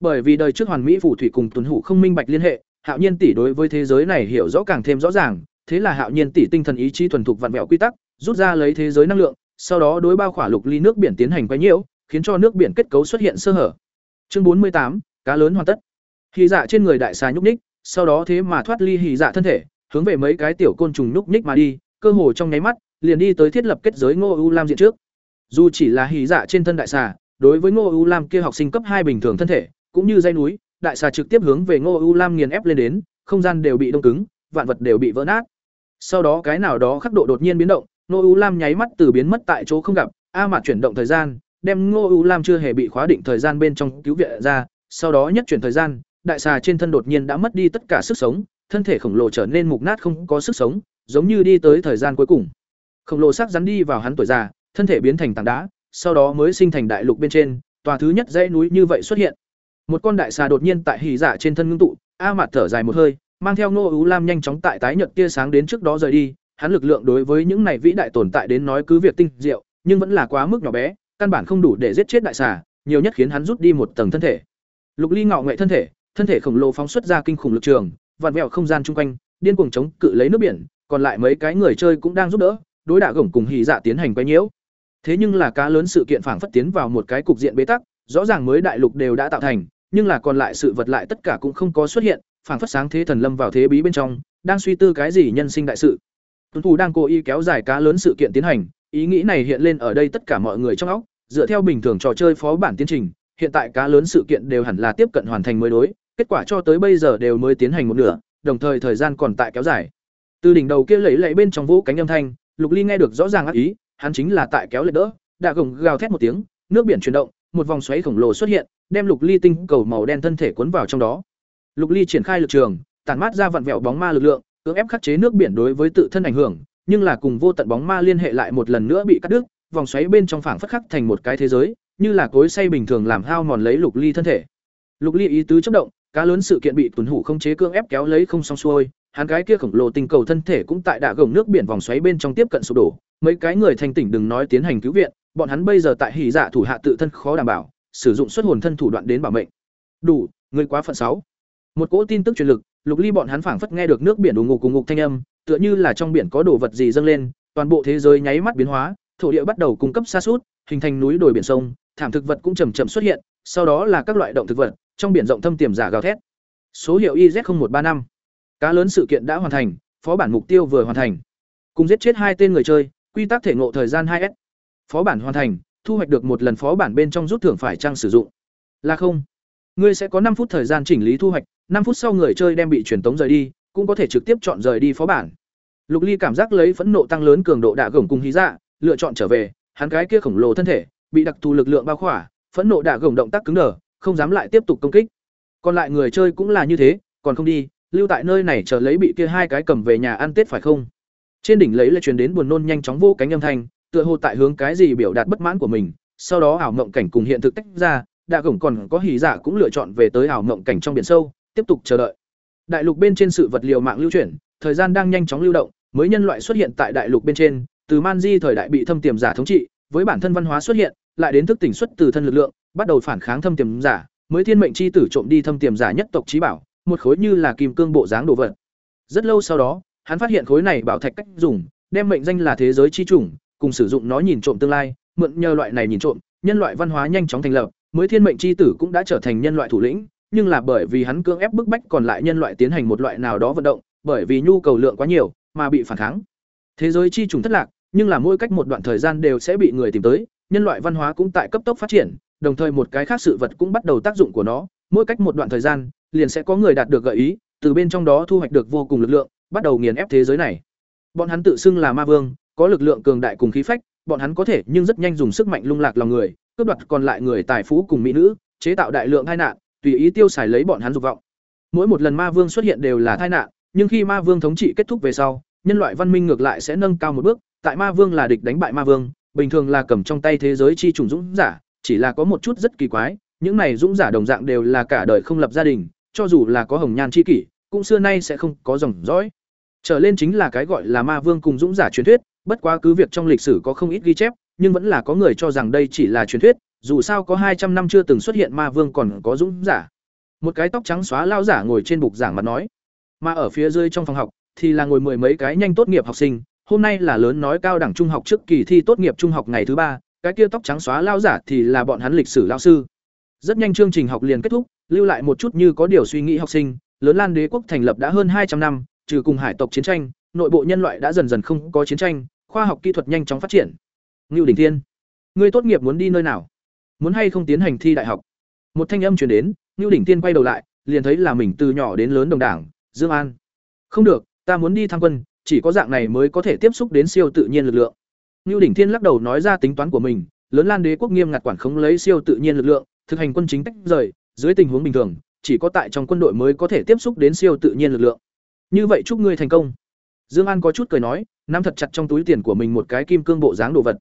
Bởi vì đời trước hoàn mỹ phù thủy cùng tuấn hủ không minh bạch liên hệ, hạo nhiên tỷ đối với thế giới này hiểu rõ càng thêm rõ ràng thế là hạo nhiên tỷ tinh thần ý chí thuần thục vặn vẹo quy tắc, rút ra lấy thế giới năng lượng, sau đó đối bao khỏa lục ly nước biển tiến hành quấy nhiễu, khiến cho nước biển kết cấu xuất hiện sơ hở. Chương bốn mươi tám, cá lớn hoàn tất. Hy dạ trên người đại xà nhúc ních sau đó thế mà thoát ly hỉ dạ thân thể, hướng về mấy cái tiểu côn trùng nhúc ních mà đi, cơ hồ trong nháy mắt, liền đi tới thiết lập kết giới ngô u lam diện trước. Dù chỉ là hỉ dạ trên thân đại xà, đối với ngô u lam kia học sinh cấp hai bình thường thân thể, cũng như dây núi, đại xà trực tiếp hướng về ngô u lam nghiền ép lên đến, không gian đều bị đông cứng, vạn vật đều bị vỡ nát sau đó cái nào đó khắc độ đột nhiên biến động, ngô u lam nháy mắt từ biến mất tại chỗ không gặp, a mạt chuyển động thời gian, đem ngô u lam chưa hề bị khóa định thời gian bên trong cứu viện ra, sau đó nhất chuyển thời gian, đại xà trên thân đột nhiên đã mất đi tất cả sức sống, thân thể khổng lồ trở nên mục nát không có sức sống, giống như đi tới thời gian cuối cùng. Khổng lồ sắc rắn đi vào hắn tuổi già, thân thể biến thành tảng đá, sau đó mới sinh thành đại lục bên trên, tòa thứ nhất dãy núi như vậy xuất hiện. Một con đại xà đột nhiên tại hỉ dạ trên thân ngưng tụ, a Mạt thở dài một hơi mang theo Ngô ú lam nhanh chóng tại tái nhật tia sáng đến trước đó rời đi. Hắn lực lượng đối với những này vĩ đại tồn tại đến nói cứ việc tinh diệu, nhưng vẫn là quá mức nhỏ bé, căn bản không đủ để giết chết đại xà, nhiều nhất khiến hắn rút đi một tầng thân thể. Lục ly ngạo nghệ thân thể thân thể khổng lồ phóng xuất ra kinh khủng lực trường, vặn vẹo không gian chung quanh, điên cuồng chống cự lấy nước biển, còn lại mấy cái người chơi cũng đang giúp đỡ, đối đả gổng cùng hỉ dạ tiến hành quấy nhiễu. Thế nhưng là cá lớn sự kiện phảng phất tiến vào một cái cục diện bế tắc, rõ ràng mới đại lục đều đã tạo thành, nhưng là còn lại sự vật lại tất cả cũng không có xuất hiện phảng phất sáng thế thần lâm vào thế bí bên trong, đang suy tư cái gì nhân sinh đại sự. Tuấn thủ đang cố ý kéo dài cá lớn sự kiện tiến hành, ý nghĩ này hiện lên ở đây tất cả mọi người trong óc, dựa theo bình thường trò chơi phó bản tiến trình, hiện tại cá lớn sự kiện đều hẳn là tiếp cận hoàn thành mới đối, kết quả cho tới bây giờ đều mới tiến hành một nửa, đồng thời thời gian còn tại kéo dài. Từ đỉnh đầu kia lẫy lẫy bên trong vũ cánh âm thanh, lục ly nghe được rõ ràng ác ý, hắn chính là tại kéo lệ đỡ, đã gồng gào thét một tiếng, nước biển chuyển động, một vòng xoáy khổng lồ xuất hiện, đem lục ly tinh cầu màu đen thân thể cuốn vào trong đó lục ly triển khai lực trường, tản mát ra vặn vẹo bóng ma lực lượng, cưỡng ép khắc chế nước biển đối với tự thân ảnh hưởng, nhưng là cùng vô tận bóng ma liên hệ lại một lần nữa bị cắt đứt, vòng xoáy bên trong phảng phất khắc thành một cái thế giới, như là cối xay bình thường làm hao mòn lấy lục ly thân thể. Lục ly ý tứ chớp động, cá lớn sự kiện bị tuần hủ không chế cưỡng ép kéo lấy không xong xuôi, hắn cái kia khổng lồ tinh cầu thân thể cũng tại đạ gồng nước biển vòng xoáy bên trong tiếp cận sụp đổ, mấy cái người thành tỉnh đừng nói tiến hành cứu viện, bọn hắn bây giờ tại hỉ dạ thủ hạ tự thân khó đảm bảo, sử dụng xuất hồn thân thủ đoạn đến bảo mệnh. Đủ, người quá phận sáu một cỗ tin tức truyền lực lục ly bọn hắn phảng phất nghe được nước biển đủ ngục cùng ngục thanh âm tựa như là trong biển có đồ vật gì dâng lên toàn bộ thế giới nháy mắt biến hóa, thổ địa bắt đầu cung cấp xa suốt hình thành núi đồi biển sông, thảm thực vật cũng chầm chậm xuất hiện, sau đó là các loại động thực vật, trong biển rộng thâm tiềm giả gào thét. Số hiệu IZ0135. Cá lớn sự kiện đã hoàn thành, phó bản mục tiêu vừa hoàn thành. Cùng giết chết hai tên người chơi, quy tắc thể ngộ thời gian hai s, Phó bản hoàn thành, thu hoạch được một lần phó bản bên trong rút thưởng phải trang sử dụng. Là không. Ngươi sẽ có năm phút thời gian chỉnh lý thu hoạch, năm phút sau người chơi đem bị truyền tống rời đi, cũng có thể trực tiếp chọn rời đi phó bản. Lục Ly cảm giác lấy phẫn nộ tăng lớn cường độ đã gồng cùng hí dạ, lựa chọn trở về, hắn cái kia khổng lồ thân thể, bị đặc thù lực lượng bao khỏa, phẫn nộ đã gồng động tác cứng đờ, không dám lại tiếp tục công kích. Còn lại người chơi cũng là như thế, còn không đi, lưu tại nơi này chờ lấy bị kia hai cái cầm về nhà ăn Tết phải không? Trên đỉnh lấy lại truyền đến buồn nôn nhanh chóng vô cánh âm thanh, tựa hồ tại hướng cái gì biểu đạt bất mãn của mình, sau đó ảo mộng cảnh cùng hiện thực tách ra, đạ gổng còn có hỉ giả cũng lựa chọn về tới ảo mộng cảnh trong biển sâu, tiếp tục chờ đợi. Đại lục bên trên sự vật liệu mạng lưu chuyển, thời gian đang nhanh chóng lưu động, mới nhân loại xuất hiện tại đại lục bên trên, từ man di thời đại bị thâm tiềm giả thống trị, với bản thân văn hóa xuất hiện, lại đến thức tỉnh xuất từ thân lực lượng, bắt đầu phản kháng thâm tiềm giả, mới thiên mệnh chi tử trộm đi thâm tiềm giả nhất tộc trí bảo, một khối như là kim cương bộ dáng đồ vật. Rất lâu sau đó, hắn phát hiện khối này bảo thạch cách dùng, đem mệnh danh là thế giới chi chủng, cùng sử dụng nó nhìn trộm tương lai, mượn nhờ loại này nhìn trộm, nhân loại văn hóa nhanh chóng thành lập, mới thiên mệnh chi tử cũng đã trở thành nhân loại thủ lĩnh, nhưng là bởi vì hắn cưỡng ép bức bách còn lại nhân loại tiến hành một loại nào đó vận động, bởi vì nhu cầu lượng quá nhiều, mà bị phản kháng. Thế giới chi trùng thất lạc, nhưng là mỗi cách một đoạn thời gian đều sẽ bị người tìm tới, nhân loại văn hóa cũng tại cấp tốc phát triển, đồng thời một cái khác sự vật cũng bắt đầu tác dụng của nó, mỗi cách một đoạn thời gian, liền sẽ có người đạt được gợi ý, từ bên trong đó thu hoạch được vô cùng lực lượng, bắt đầu nghiền ép thế giới này. Bọn hắn tự xưng là ma vương, có lực lượng cường đại cùng khí phách, bọn hắn có thể nhưng rất nhanh dùng sức mạnh lung lạc lòng người, cướp đoạt còn lại người tài phú cùng mỹ nữ, chế tạo đại lượng tai nạn, tùy ý tiêu xài lấy bọn hắn dục vọng. Mỗi một lần ma vương xuất hiện đều là tai nạn, nhưng khi ma vương thống trị kết thúc về sau, nhân loại văn minh ngược lại sẽ nâng cao một bước, tại ma vương là địch đánh bại ma vương, bình thường là cầm trong tay thế giới chi trùng dũng giả, chỉ là có một chút rất kỳ quái, những này dũng giả đồng dạng đều là cả đời không lập gia đình, cho dù là có hồng nhan chi kỷ, cũng xưa nay sẽ không có dòng dõi. Trở lên chính là cái gọi là ma vương cùng dũng giả truyền thuyết, bất quá cứ việc trong lịch sử có không ít ghi chép, nhưng vẫn là có người cho rằng đây chỉ là truyền thuyết, dù sao có hai trăm năm chưa từng xuất hiện ma vương còn có dũng giả. Một cái tóc trắng xóa lao giả ngồi trên bục giảng mặt nói, mà ở phía dưới trong phòng học thì là ngồi mười mấy cái nhanh tốt nghiệp học sinh, hôm nay là lớn nói cao đẳng trung học trước kỳ thi tốt nghiệp trung học ngày thứ ba, cái kia tóc trắng xóa lao giả thì là bọn hắn lịch sử lao sư. Rất nhanh chương trình học liền kết thúc, lưu lại một chút như có điều suy nghĩ học sinh, lớn Lan đế quốc thành lập đã hơn hai trăm năm, trừ cùng hải tộc chiến tranh, nội bộ nhân loại đã dần dần không có chiến tranh, khoa học kỹ thuật nhanh chóng phát triển. Ngưu Đình Thiên, ngươi tốt nghiệp muốn đi nơi nào? Muốn hay không tiến hành thi đại học? Một thanh âm truyền đến, Ngưu Đình Thiên quay đầu lại, liền thấy là mình từ nhỏ đến lớn đồng đảng, Dương An. Không được, ta muốn đi tham quân, chỉ có dạng này mới có thể tiếp xúc đến siêu tự nhiên lực lượng. Ngưu Đình Thiên lắc đầu nói ra tính toán của mình, lớn Lan Đế quốc nghiêm ngặt quản khống lấy siêu tự nhiên lực lượng, thực hành quân chính tách rời, dưới tình huống bình thường, chỉ có tại trong quân đội mới có thể tiếp xúc đến siêu tự nhiên lực lượng. Như vậy chúc ngươi thành công. Dương An có chút cười nói, nắm thật chặt trong túi tiền của mình một cái kim cương bộ dáng đồ vật.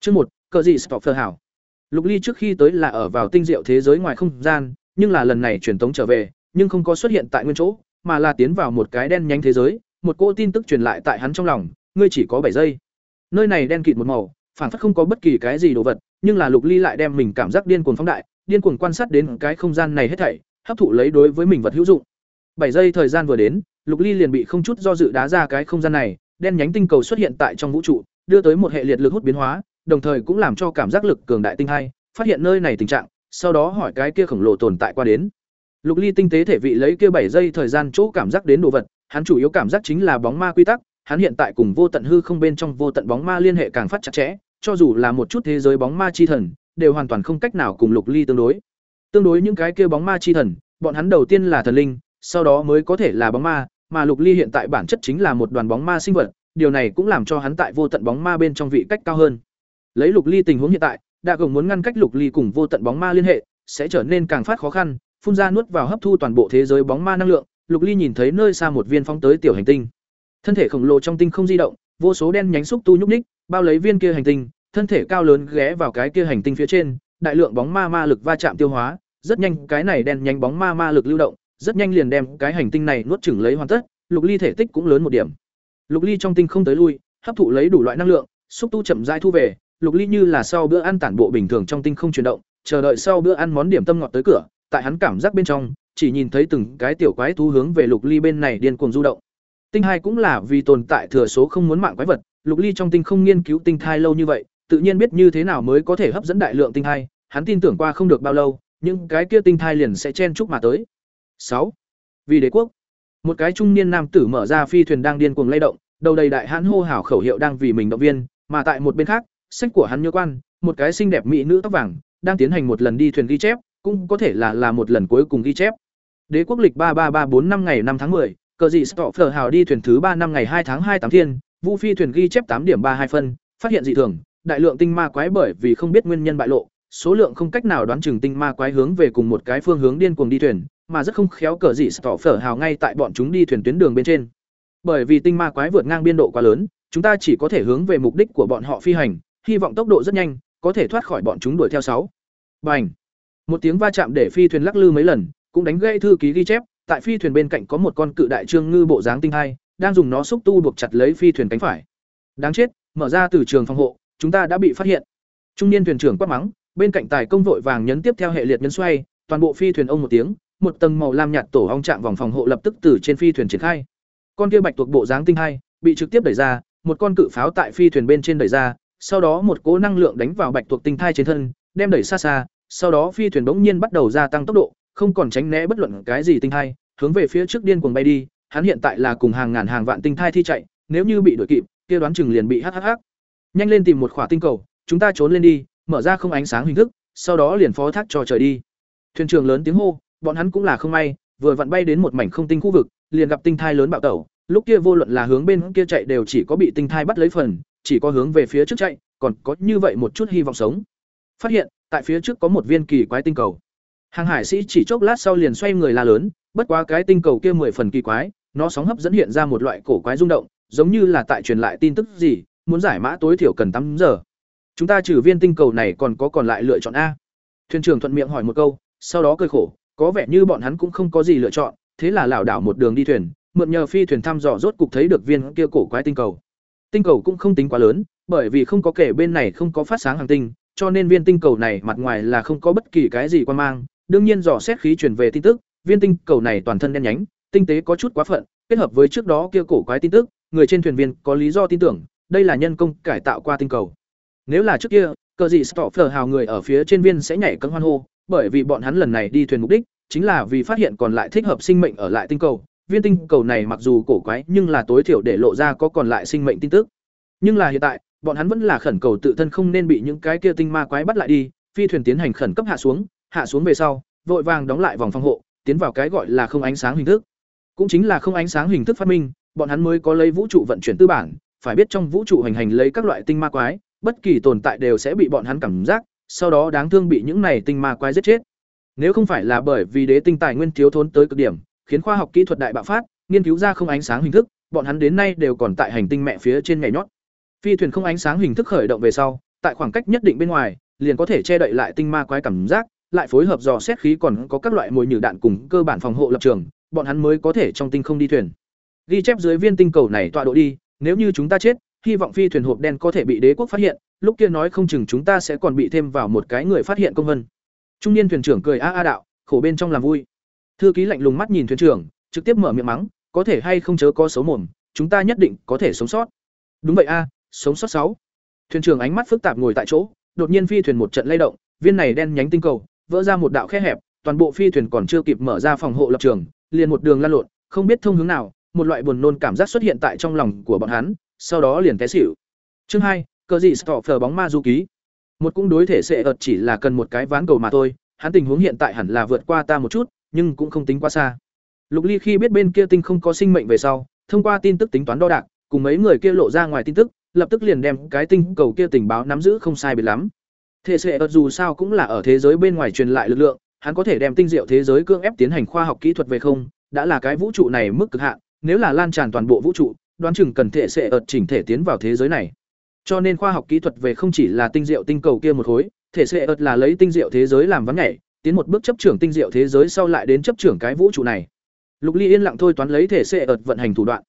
Chương một, cờ gì Stoffer hảo. Lục Ly trước khi tới là ở vào tinh diệu thế giới ngoài không gian, nhưng là lần này truyền tống trở về, nhưng không có xuất hiện tại nguyên chỗ, mà là tiến vào một cái đen nhánh thế giới, một cô tin tức truyền lại tại hắn trong lòng, ngươi chỉ có bảy giây. Nơi này đen kịt một màu, phản phất không có bất kỳ cái gì đồ vật, nhưng là Lục Ly lại đem mình cảm giác điên cuồng phóng đại, điên cuồng quan sát đến cái không gian này hết thảy, hấp thụ lấy đối với mình vật hữu dụng. Bảy giây thời gian vừa đến, Lục Ly liền bị không chút do dự đá ra cái không gian này, đen nhánh tinh cầu xuất hiện tại trong vũ trụ, đưa tới một hệ liệt lực hút biến hóa, đồng thời cũng làm cho cảm giác lực cường đại tinh hay, phát hiện nơi này tình trạng, sau đó hỏi cái kia khổng lồ tồn tại qua đến. Lục Ly tinh tế thể vị lấy kia bảy giây thời gian chỗ cảm giác đến đồ vật, hắn chủ yếu cảm giác chính là bóng ma quy tắc, hắn hiện tại cùng vô tận hư không bên trong vô tận bóng ma liên hệ càng phát chặt chẽ, cho dù là một chút thế giới bóng ma chi thần, đều hoàn toàn không cách nào cùng Lục Ly tương đối. Tương đối những cái kia bóng ma chi thần, bọn hắn đầu tiên là thần linh, sau đó mới có thể là bóng ma, mà Lục Ly hiện tại bản chất chính là một đoàn bóng ma sinh vật, điều này cũng làm cho hắn tại vô tận bóng ma bên trong vị cách cao hơn. Lấy Lục Ly tình huống hiện tại, đã gồng muốn ngăn cách Lục Ly cùng vô tận bóng ma liên hệ, sẽ trở nên càng phát khó khăn, phun ra nuốt vào hấp thu toàn bộ thế giới bóng ma năng lượng, Lục Ly nhìn thấy nơi xa một viên phóng tới tiểu hành tinh. Thân thể khổng lồ trong tinh không di động, vô số đen nhánh xúc tu nhúc nhích, bao lấy viên kia hành tinh, thân thể cao lớn ghé vào cái kia hành tinh phía trên, đại lượng bóng ma ma lực va chạm tiêu hóa, rất nhanh cái này đen nhánh bóng ma ma lực lưu động, rất nhanh liền đem cái hành tinh này nuốt chửng lấy hoàn tất, Lục Ly thể tích cũng lớn một điểm. Lục Ly trong tinh không tới lui, hấp thụ lấy đủ loại năng lượng, xúc tu chậm rãi thu về, Lục Ly như là sau bữa ăn tản bộ bình thường trong tinh không chuyển động, chờ đợi sau bữa ăn món điểm tâm ngọt tới cửa, tại hắn cảm giác bên trong, chỉ nhìn thấy từng cái tiểu quái thú hướng về Lục Ly bên này điên cuồng du động. Tinh hai cũng là vì tồn tại thừa số không muốn mạng quái vật, Lục Ly trong tinh không nghiên cứu tinh thai lâu như vậy, tự nhiên biết như thế nào mới có thể hấp dẫn đại lượng tinh thai, hắn tin tưởng qua không được bao lâu, những cái kia tinh thai liền sẽ chen chúc mà tới sáu Vì đế quốc. Một cái trung niên nam tử mở ra phi thuyền đang điên cuồng lay động, đầu đầy đại hãn hô hào khẩu hiệu đang vì mình động viên, mà tại một bên khác, sách của hắn như quan, một cái xinh đẹp mỹ nữ tóc vàng, đang tiến hành một lần đi thuyền ghi chép, cũng có thể là là một lần cuối cùng ghi chép. Đế quốc lịch ba ba ba bốn năm ngày năm tháng 10, cờ dị Stoffer hào đi thuyền thứ ba năm ngày hai tháng hai tám thiên, Vu phi thuyền ghi chép tám điểm ba hai phân, phát hiện dị thường, đại lượng tinh ma quái bởi vì không biết nguyên nhân bại lộ, số lượng không cách nào đoán chừng tinh ma quái hướng về cùng một cái phương hướng điên cuồng đi thuyền, mà rất không khéo cờ dị phở hào ngay tại bọn chúng đi thuyền tuyến đường bên trên. Bởi vì tinh ma quái vượt ngang biên độ quá lớn, chúng ta chỉ có thể hướng về mục đích của bọn họ phi hành, hy vọng tốc độ rất nhanh, có thể thoát khỏi bọn chúng đuổi theo sáu. Bành! Một tiếng va chạm để phi thuyền lắc lư mấy lần, cũng đánh gãy thư ký ghi chép, tại phi thuyền bên cạnh có một con cự đại trương ngư bộ dáng tinh hai, đang dùng nó xúc tu buộc chặt lấy phi thuyền cánh phải. Đáng chết, mở ra từ trường phòng hộ, chúng ta đã bị phát hiện. Trung niên thuyền trưởng quát mắng, bên cạnh tài công vội vàng nhấn tiếp theo hệ liệt nhấn xoay, toàn bộ phi thuyền ông một tiếng, một tầng màu lam nhạt tổ ong chạm vòng phòng hộ lập tức từ trên phi thuyền triển khai. Con kia bạch tuộc bộ dáng tinh hai, bị trực tiếp đẩy ra, một con cự pháo tại phi thuyền bên trên đẩy ra, sau đó một cỗ năng lượng đánh vào bạch tuộc tinh thai trên thân, đem đẩy xa xa, sau đó phi thuyền bỗng nhiên bắt đầu gia tăng tốc độ, không còn tránh né bất luận cái gì tinh thai, hướng về phía trước điên cuồng bay đi, hắn hiện tại là cùng hàng ngàn hàng vạn tinh thai thi chạy, nếu như bị đuổi kịp, kia đoán chừng liền bị hắc hắc hắc. Nhanh lên tìm một khỏa tinh cầu, chúng ta trốn lên đi, mở ra không ánh sáng hình thức, sau đó liền phó thác cho trời đi. Thuyền trưởng lớn tiếng hô, bọn hắn cũng là không may, vừa vặn bay đến một mảnh không tinh khu vực, liền gặp tinh thai lớn bạo tẩu, lúc kia vô luận là hướng bên kia chạy đều chỉ có bị tinh thai bắt lấy phần, chỉ có hướng về phía trước chạy, còn có như vậy một chút hy vọng sống. Phát hiện, tại phía trước có một viên kỳ quái tinh cầu. Hàng hải sĩ chỉ chốc lát sau liền xoay người la lớn, bất quá cái tinh cầu kia mười phần kỳ quái, nó sóng hấp dẫn hiện ra một loại cổ quái rung động, giống như là tại truyền lại tin tức gì, muốn giải mã tối thiểu cần tám giờ. Chúng ta trừ viên tinh cầu này còn có còn lại lựa chọn a. Thuyền trưởng thuận miệng hỏi một câu, sau đó cười khổ, có vẻ như bọn hắn cũng không có gì lựa chọn, thế là lảo đảo một đường đi thuyền, mượn nhờ phi thuyền thăm dò rốt cục thấy được viên kia cổ quái tinh cầu. Tinh cầu cũng không tính quá lớn, bởi vì không có kể bên này không có phát sáng hàng tinh, cho nên viên tinh cầu này mặt ngoài là không có bất kỳ cái gì quan mang, đương nhiên dò xét khí truyền về tin tức, viên tinh cầu này toàn thân đen nhánh, tinh tế có chút quá phận, kết hợp với trước đó kia cổ quái tin tức, người trên thuyền viên có lý do tin tưởng, đây là nhân công cải tạo qua tinh cầu. Nếu là trước kia, cờ gì Stoffer hào người ở phía trên viên sẽ nhảy cấm hoan hô, bởi vì bọn hắn lần này đi thuyền mục đích chính là vì phát hiện còn lại thích hợp sinh mệnh ở lại tinh cầu. Viên tinh cầu này mặc dù cổ quái, nhưng là tối thiểu để lộ ra có còn lại sinh mệnh tin tức. Nhưng là hiện tại, bọn hắn vẫn là khẩn cầu tự thân không nên bị những cái kia tinh ma quái bắt lại đi, phi thuyền tiến hành khẩn cấp hạ xuống, hạ xuống về sau, vội vàng đóng lại vòng phòng hộ, tiến vào cái gọi là không ánh sáng hình thức. Cũng chính là không ánh sáng hình thức phát minh, bọn hắn mới có lấy vũ trụ vận chuyển tư bản, phải biết trong vũ trụ hành hành lấy các loại tinh ma quái, bất kỳ tồn tại đều sẽ bị bọn hắn cảm giác, sau đó đáng thương bị những này tinh ma quái giết chết. Nếu không phải là bởi vì đế tinh tài nguyên thiếu thốn tới cực điểm, khiến khoa học kỹ thuật đại bạo phát, nghiên cứu ra không ánh sáng hình thức, bọn hắn đến nay đều còn tại hành tinh mẹ phía trên nhảy nhót. Phi thuyền không ánh sáng hình thức khởi động về sau, tại khoảng cách nhất định bên ngoài, liền có thể che đậy lại tinh ma quái cảm giác, lại phối hợp dò xét khí còn có các loại mồi nhử đạn cùng cơ bản phòng hộ lập trường, bọn hắn mới có thể trong tinh không đi thuyền. Ghi chép dưới viên tinh cầu này tọa độ đi, nếu như chúng ta chết, hy vọng phi thuyền hộp đen có thể bị đế quốc phát hiện, lúc kia nói không chừng chúng ta sẽ còn bị thêm vào một cái người phát hiện công vân. Trung niên thuyền trưởng cười a a đạo, khổ bên trong làm vui. Thư ký lạnh lùng mắt nhìn thuyền trưởng, trực tiếp mở miệng mắng, có thể hay không chớ có xấu mồm, chúng ta nhất định có thể sống sót. Đúng vậy a, sống sót sáu. Thuyền trưởng ánh mắt phức tạp ngồi tại chỗ, đột nhiên phi thuyền một trận lay động, viên này đen nhánh tinh cầu, vỡ ra một đạo khe hẹp, toàn bộ phi thuyền còn chưa kịp mở ra phòng hộ lập trường, liền một đường lan lộn, không biết thông hướng nào, một loại buồn nôn cảm giác xuất hiện tại trong lòng của bọn hắn, sau đó liền té xỉu. Chương hai, cờ gì Stoffer bóng ma du ký. Một cũng đối thể sẽ ợt chỉ là cần một cái ván cầu mà thôi, hắn tình huống hiện tại hẳn là vượt qua ta một chút, nhưng cũng không tính quá xa. Lục Ly khi biết bên kia tinh không có sinh mệnh về sau, thông qua tin tức tính toán đo đạc, cùng mấy người kia lộ ra ngoài tin tức, lập tức liền đem cái tinh cầu kia tình báo nắm giữ không sai biệt lắm. Thể sẽ ợt dù sao cũng là ở thế giới bên ngoài truyền lại lực lượng, hắn có thể đem tinh diệu thế giới cưỡng ép tiến hành khoa học kỹ thuật về không, đã là cái vũ trụ này mức cực hạn, nếu là lan tràn toàn bộ vũ trụ, đoán chừng cần thể sẽ ợt chỉnh thể tiến vào thế giới này. Cho nên khoa học kỹ thuật về không chỉ là tinh diệu tinh cầu kia một khối, thể sẽ ợt là lấy tinh diệu thế giới làm vắng nhảy, tiến một bước chấp trưởng tinh diệu thế giới sau lại đến chấp trưởng cái vũ trụ này. Lục Ly yên lặng thôi toán lấy thể sẽ ợt vận hành thủ đoạn.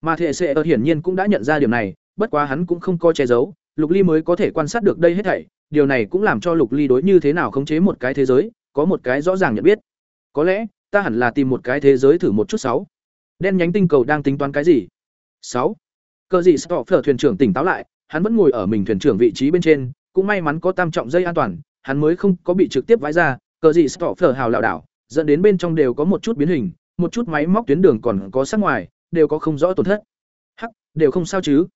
Mà thể sẽ ợt hiển nhiên cũng đã nhận ra điểm này, bất quá hắn cũng không coi che giấu, Lục Ly mới có thể quan sát được đây hết thảy, điều này cũng làm cho Lục Ly đối như thế nào khống chế một cái thế giới, có một cái rõ ràng nhận biết. Có lẽ, ta hẳn là tìm một cái thế giới thử một chút sáu. Đen nhánh tinh cầu đang tính toán cái gì? Sáu Cờ dị Stoffer thuyền trưởng tỉnh táo lại, hắn vẫn ngồi ở mình thuyền trưởng vị trí bên trên, cũng may mắn có tam trọng dây an toàn, hắn mới không có bị trực tiếp vãi ra, cờ dị Stoffer hào lảo đảo, dẫn đến bên trong đều có một chút biến hình, một chút máy móc tuyến đường còn có sắc ngoài, đều có không rõ tổn thất. Hắc, đều không sao chứ?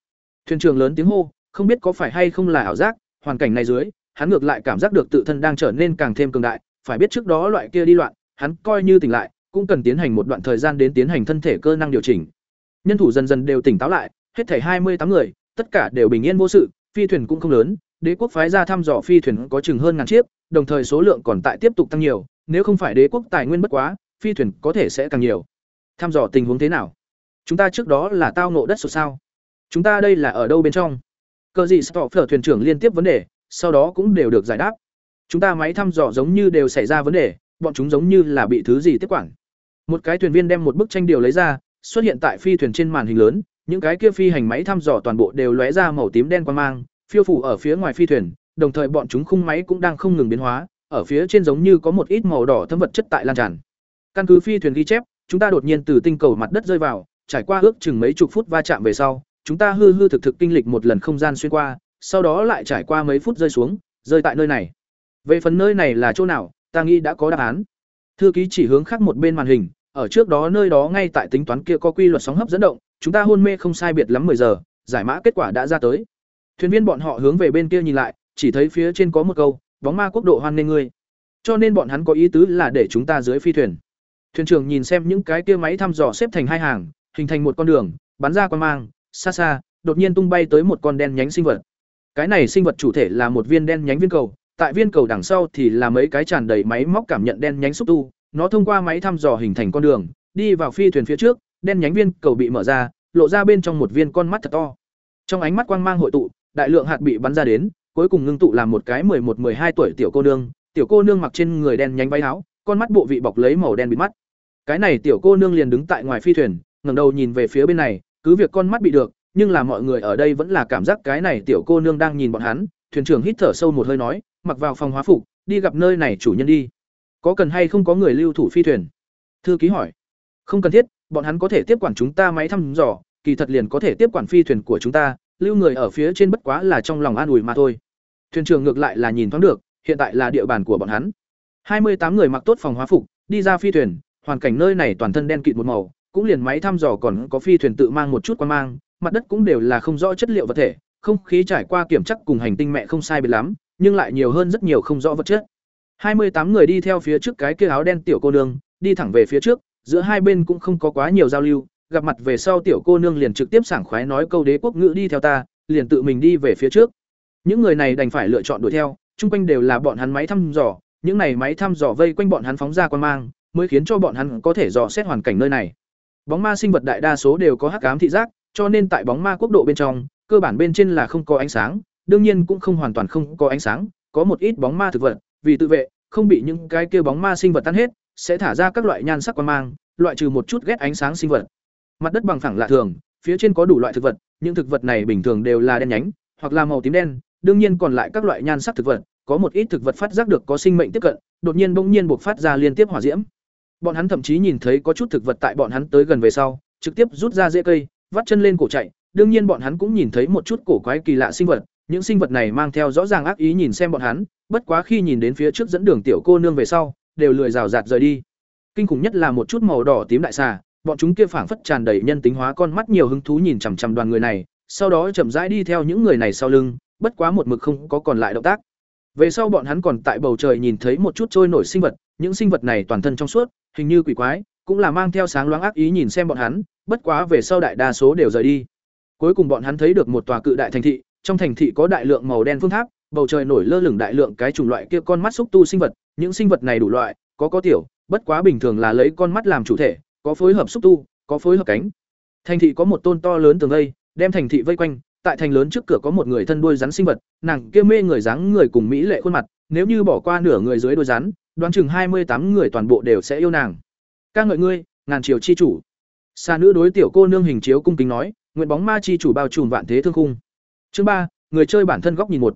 Thuyền trưởng lớn tiếng hô, không biết có phải hay không là ảo giác, hoàn cảnh này dưới, hắn ngược lại cảm giác được tự thân đang trở nên càng thêm cường đại, phải biết trước đó loại kia đi loạn, hắn coi như tỉnh lại, cũng cần tiến hành một đoạn thời gian đến tiến hành thân thể cơ năng điều chỉnh. Nhân thủ dần dần đều tỉnh táo lại, hết thảy hai mươi tám người, tất cả đều bình yên vô sự, phi thuyền cũng không lớn, đế quốc phái ra thăm dò phi thuyền có chừng hơn ngàn chiếc, đồng thời số lượng còn tại tiếp tục tăng nhiều, nếu không phải đế quốc tài nguyên bất quá, phi thuyền có thể sẽ càng nhiều. Thăm dò tình huống thế nào? Chúng ta trước đó là tao ngộ đất sụt sao? Chúng ta đây là ở đâu bên trong? Cờ gì Stoffer thuyền trưởng liên tiếp vấn đề, sau đó cũng đều được giải đáp. Chúng ta máy thăm dò giống như đều xảy ra vấn đề, bọn chúng giống như là bị thứ gì tiếp quản. Một cái thuyền viên đem một bức tranh điều lấy ra, xuất hiện tại phi thuyền trên màn hình lớn, những cái kia phi hành máy thăm dò toàn bộ đều lóe ra màu tím đen quan mang, phiêu phủ ở phía ngoài phi thuyền, đồng thời bọn chúng khung máy cũng đang không ngừng biến hóa, ở phía trên giống như có một ít màu đỏ thâm vật chất tại lan tràn. Căn cứ phi thuyền ghi chép, chúng ta đột nhiên từ tinh cầu mặt đất rơi vào, trải qua ước chừng mấy chục phút va chạm về sau, chúng ta hư hư thực thực kinh lịch một lần không gian xuyên qua, sau đó lại trải qua mấy phút rơi xuống, rơi tại nơi này. Về phần nơi này là chỗ nào, ta nghĩ đã có đáp án. Thư ký chỉ hướng khác một bên màn hình, ở trước đó nơi đó ngay tại tính toán kia có quy luật sóng hấp dẫn động, chúng ta hôn mê không sai biệt lắm 10 giờ, giải mã kết quả đã ra tới. Thuyền viên bọn họ hướng về bên kia nhìn lại, chỉ thấy phía trên có một câu, bóng ma quốc độ hoan nên ngươi. Cho nên bọn hắn có ý tứ là để chúng ta dưới phi thuyền. Thuyền trưởng nhìn xem những cái kia máy thăm dò xếp thành hai hàng, hình thành một con đường, bắn ra quan mang, xa xa, đột nhiên tung bay tới một con đen nhánh sinh vật. Cái này sinh vật chủ thể là một viên đen nhánh viên cầu, tại viên cầu đằng sau thì là mấy cái tràn đầy máy móc cảm nhận đen nhánh xúc tu, nó thông qua máy thăm dò hình thành con đường, đi vào phi thuyền phía trước, đen nhánh viên cầu bị mở ra, lộ ra bên trong một viên con mắt thật to. Trong ánh mắt quang mang hội tụ, đại lượng hạt bị bắn ra đến, cuối cùng ngưng tụ làm một cái một 11 hai tuổi tiểu cô nương, tiểu cô nương mặc trên người đen nhánh váy áo, con mắt bộ vị bọc lấy màu đen bịt mắt. Cái này tiểu cô nương liền đứng tại ngoài phi thuyền, ngẩng đầu nhìn về phía bên này, cứ việc con mắt bị được, nhưng là mọi người ở đây vẫn là cảm giác cái này tiểu cô nương đang nhìn bọn hắn, thuyền trưởng hít thở sâu một hơi nói, mặc vào phòng hóa phục, đi gặp nơi này chủ nhân đi. Có cần hay không có người lưu thủ phi thuyền? Thư ký hỏi. Không cần thiết, bọn hắn có thể tiếp quản chúng ta máy thăm dò, kỳ thật liền có thể tiếp quản phi thuyền của chúng ta, lưu người ở phía trên bất quá là trong lòng an ủi mà thôi. Thuyền trưởng ngược lại là nhìn thoáng được, hiện tại là địa bàn của bọn hắn. Hai mươi tám người mặc tốt phòng hóa phục, đi ra phi thuyền, hoàn cảnh nơi này toàn thân đen kịt một màu, cũng liền máy thăm dò còn có phi thuyền tự mang một chút quan mang, mặt đất cũng đều là không rõ chất liệu vật thể, không khí trải qua kiểm chắc cùng hành tinh mẹ không sai biệt lắm, nhưng lại nhiều hơn rất nhiều không rõ vật chất. Hai mươi tám người đi theo phía trước cái kia áo đen tiểu cô nương, đi thẳng về phía trước, giữa hai bên cũng không có quá nhiều giao lưu, gặp mặt về sau tiểu cô nương liền trực tiếp sảng khoái nói câu đế quốc ngữ đi theo ta, liền tự mình đi về phía trước. Những người này đành phải lựa chọn đuổi theo, chung quanh đều là bọn hắn máy thăm dò, những này máy thăm dò vây quanh bọn hắn phóng ra quan mang, mới khiến cho bọn hắn có thể dò xét hoàn cảnh nơi này. Bóng ma sinh vật đại đa số đều có hắc ám thị giác, cho nên tại bóng ma quốc độ bên trong, cơ bản bên trên là không có ánh sáng, đương nhiên cũng không hoàn toàn không có ánh sáng, có một ít bóng ma thực vật, vì tự vệ, không bị những cái kia bóng ma sinh vật tan hết, sẽ thả ra các loại nhan sắc quang mang, loại trừ một chút ghét ánh sáng sinh vật. Mặt đất bằng phẳng lạ thường, phía trên có đủ loại thực vật, những thực vật này bình thường đều là đen nhánh, hoặc là màu tím đen, đương nhiên còn lại các loại nhan sắc thực vật, có một ít thực vật phát giác được có sinh mệnh tiếp cận, đột nhiên bỗng nhiên bộc phát ra liên tiếp hỏa diễm. Bọn hắn thậm chí nhìn thấy có chút thực vật tại bọn hắn tới gần về sau, trực tiếp rút ra rễ cây, vắt chân lên cổ chạy, đương nhiên bọn hắn cũng nhìn thấy một chút cổ quái kỳ lạ sinh vật, những sinh vật này mang theo rõ ràng ác ý nhìn xem bọn hắn, bất quá khi nhìn đến phía trước dẫn đường tiểu cô nương về sau, đều lười rào rạt rời đi. Kinh khủng nhất là một chút màu đỏ tím đại xà, bọn chúng kia phảng phất tràn đầy nhân tính hóa con mắt nhiều hứng thú nhìn chằm chằm đoàn người này, sau đó chậm rãi đi theo những người này sau lưng, bất quá một mực không có còn lại động tác. Về sau bọn hắn còn tại bầu trời nhìn thấy một chút trôi nổi sinh vật, những sinh vật này toàn thân trong suốt, hình như quỷ quái, cũng là mang theo sáng loáng ác ý nhìn xem bọn hắn, bất quá về sau đại đa số đều rời đi. Cuối cùng bọn hắn thấy được một tòa cự đại thành thị, trong thành thị có đại lượng màu đen phương tháp, bầu trời nổi lơ lửng đại lượng cái chủng loại kia con mắt xúc tu sinh vật, những sinh vật này đủ loại, có có tiểu, bất quá bình thường là lấy con mắt làm chủ thể, có phối hợp xúc tu, có phối hợp cánh. Thành thị có một tôn to lớn tường vây, đem thành thị vây quanh, tại thành lớn trước cửa có một người thân đuôi rắn sinh vật, nàng kia mê người dáng người cùng mỹ lệ khuôn mặt, nếu như bỏ qua nửa người dưới đuôi rắn, đoán chừng hai mươi tám người toàn bộ đều sẽ yêu nàng. Ca ngợi ngươi, ngàn triều chi chủ. Xa nữ đối tiểu cô nương hình chiếu cung kính nói, nguyện bóng ma chi chủ bao trùm vạn thế thương khung. Chương ba, người chơi bản thân góc nhìn một.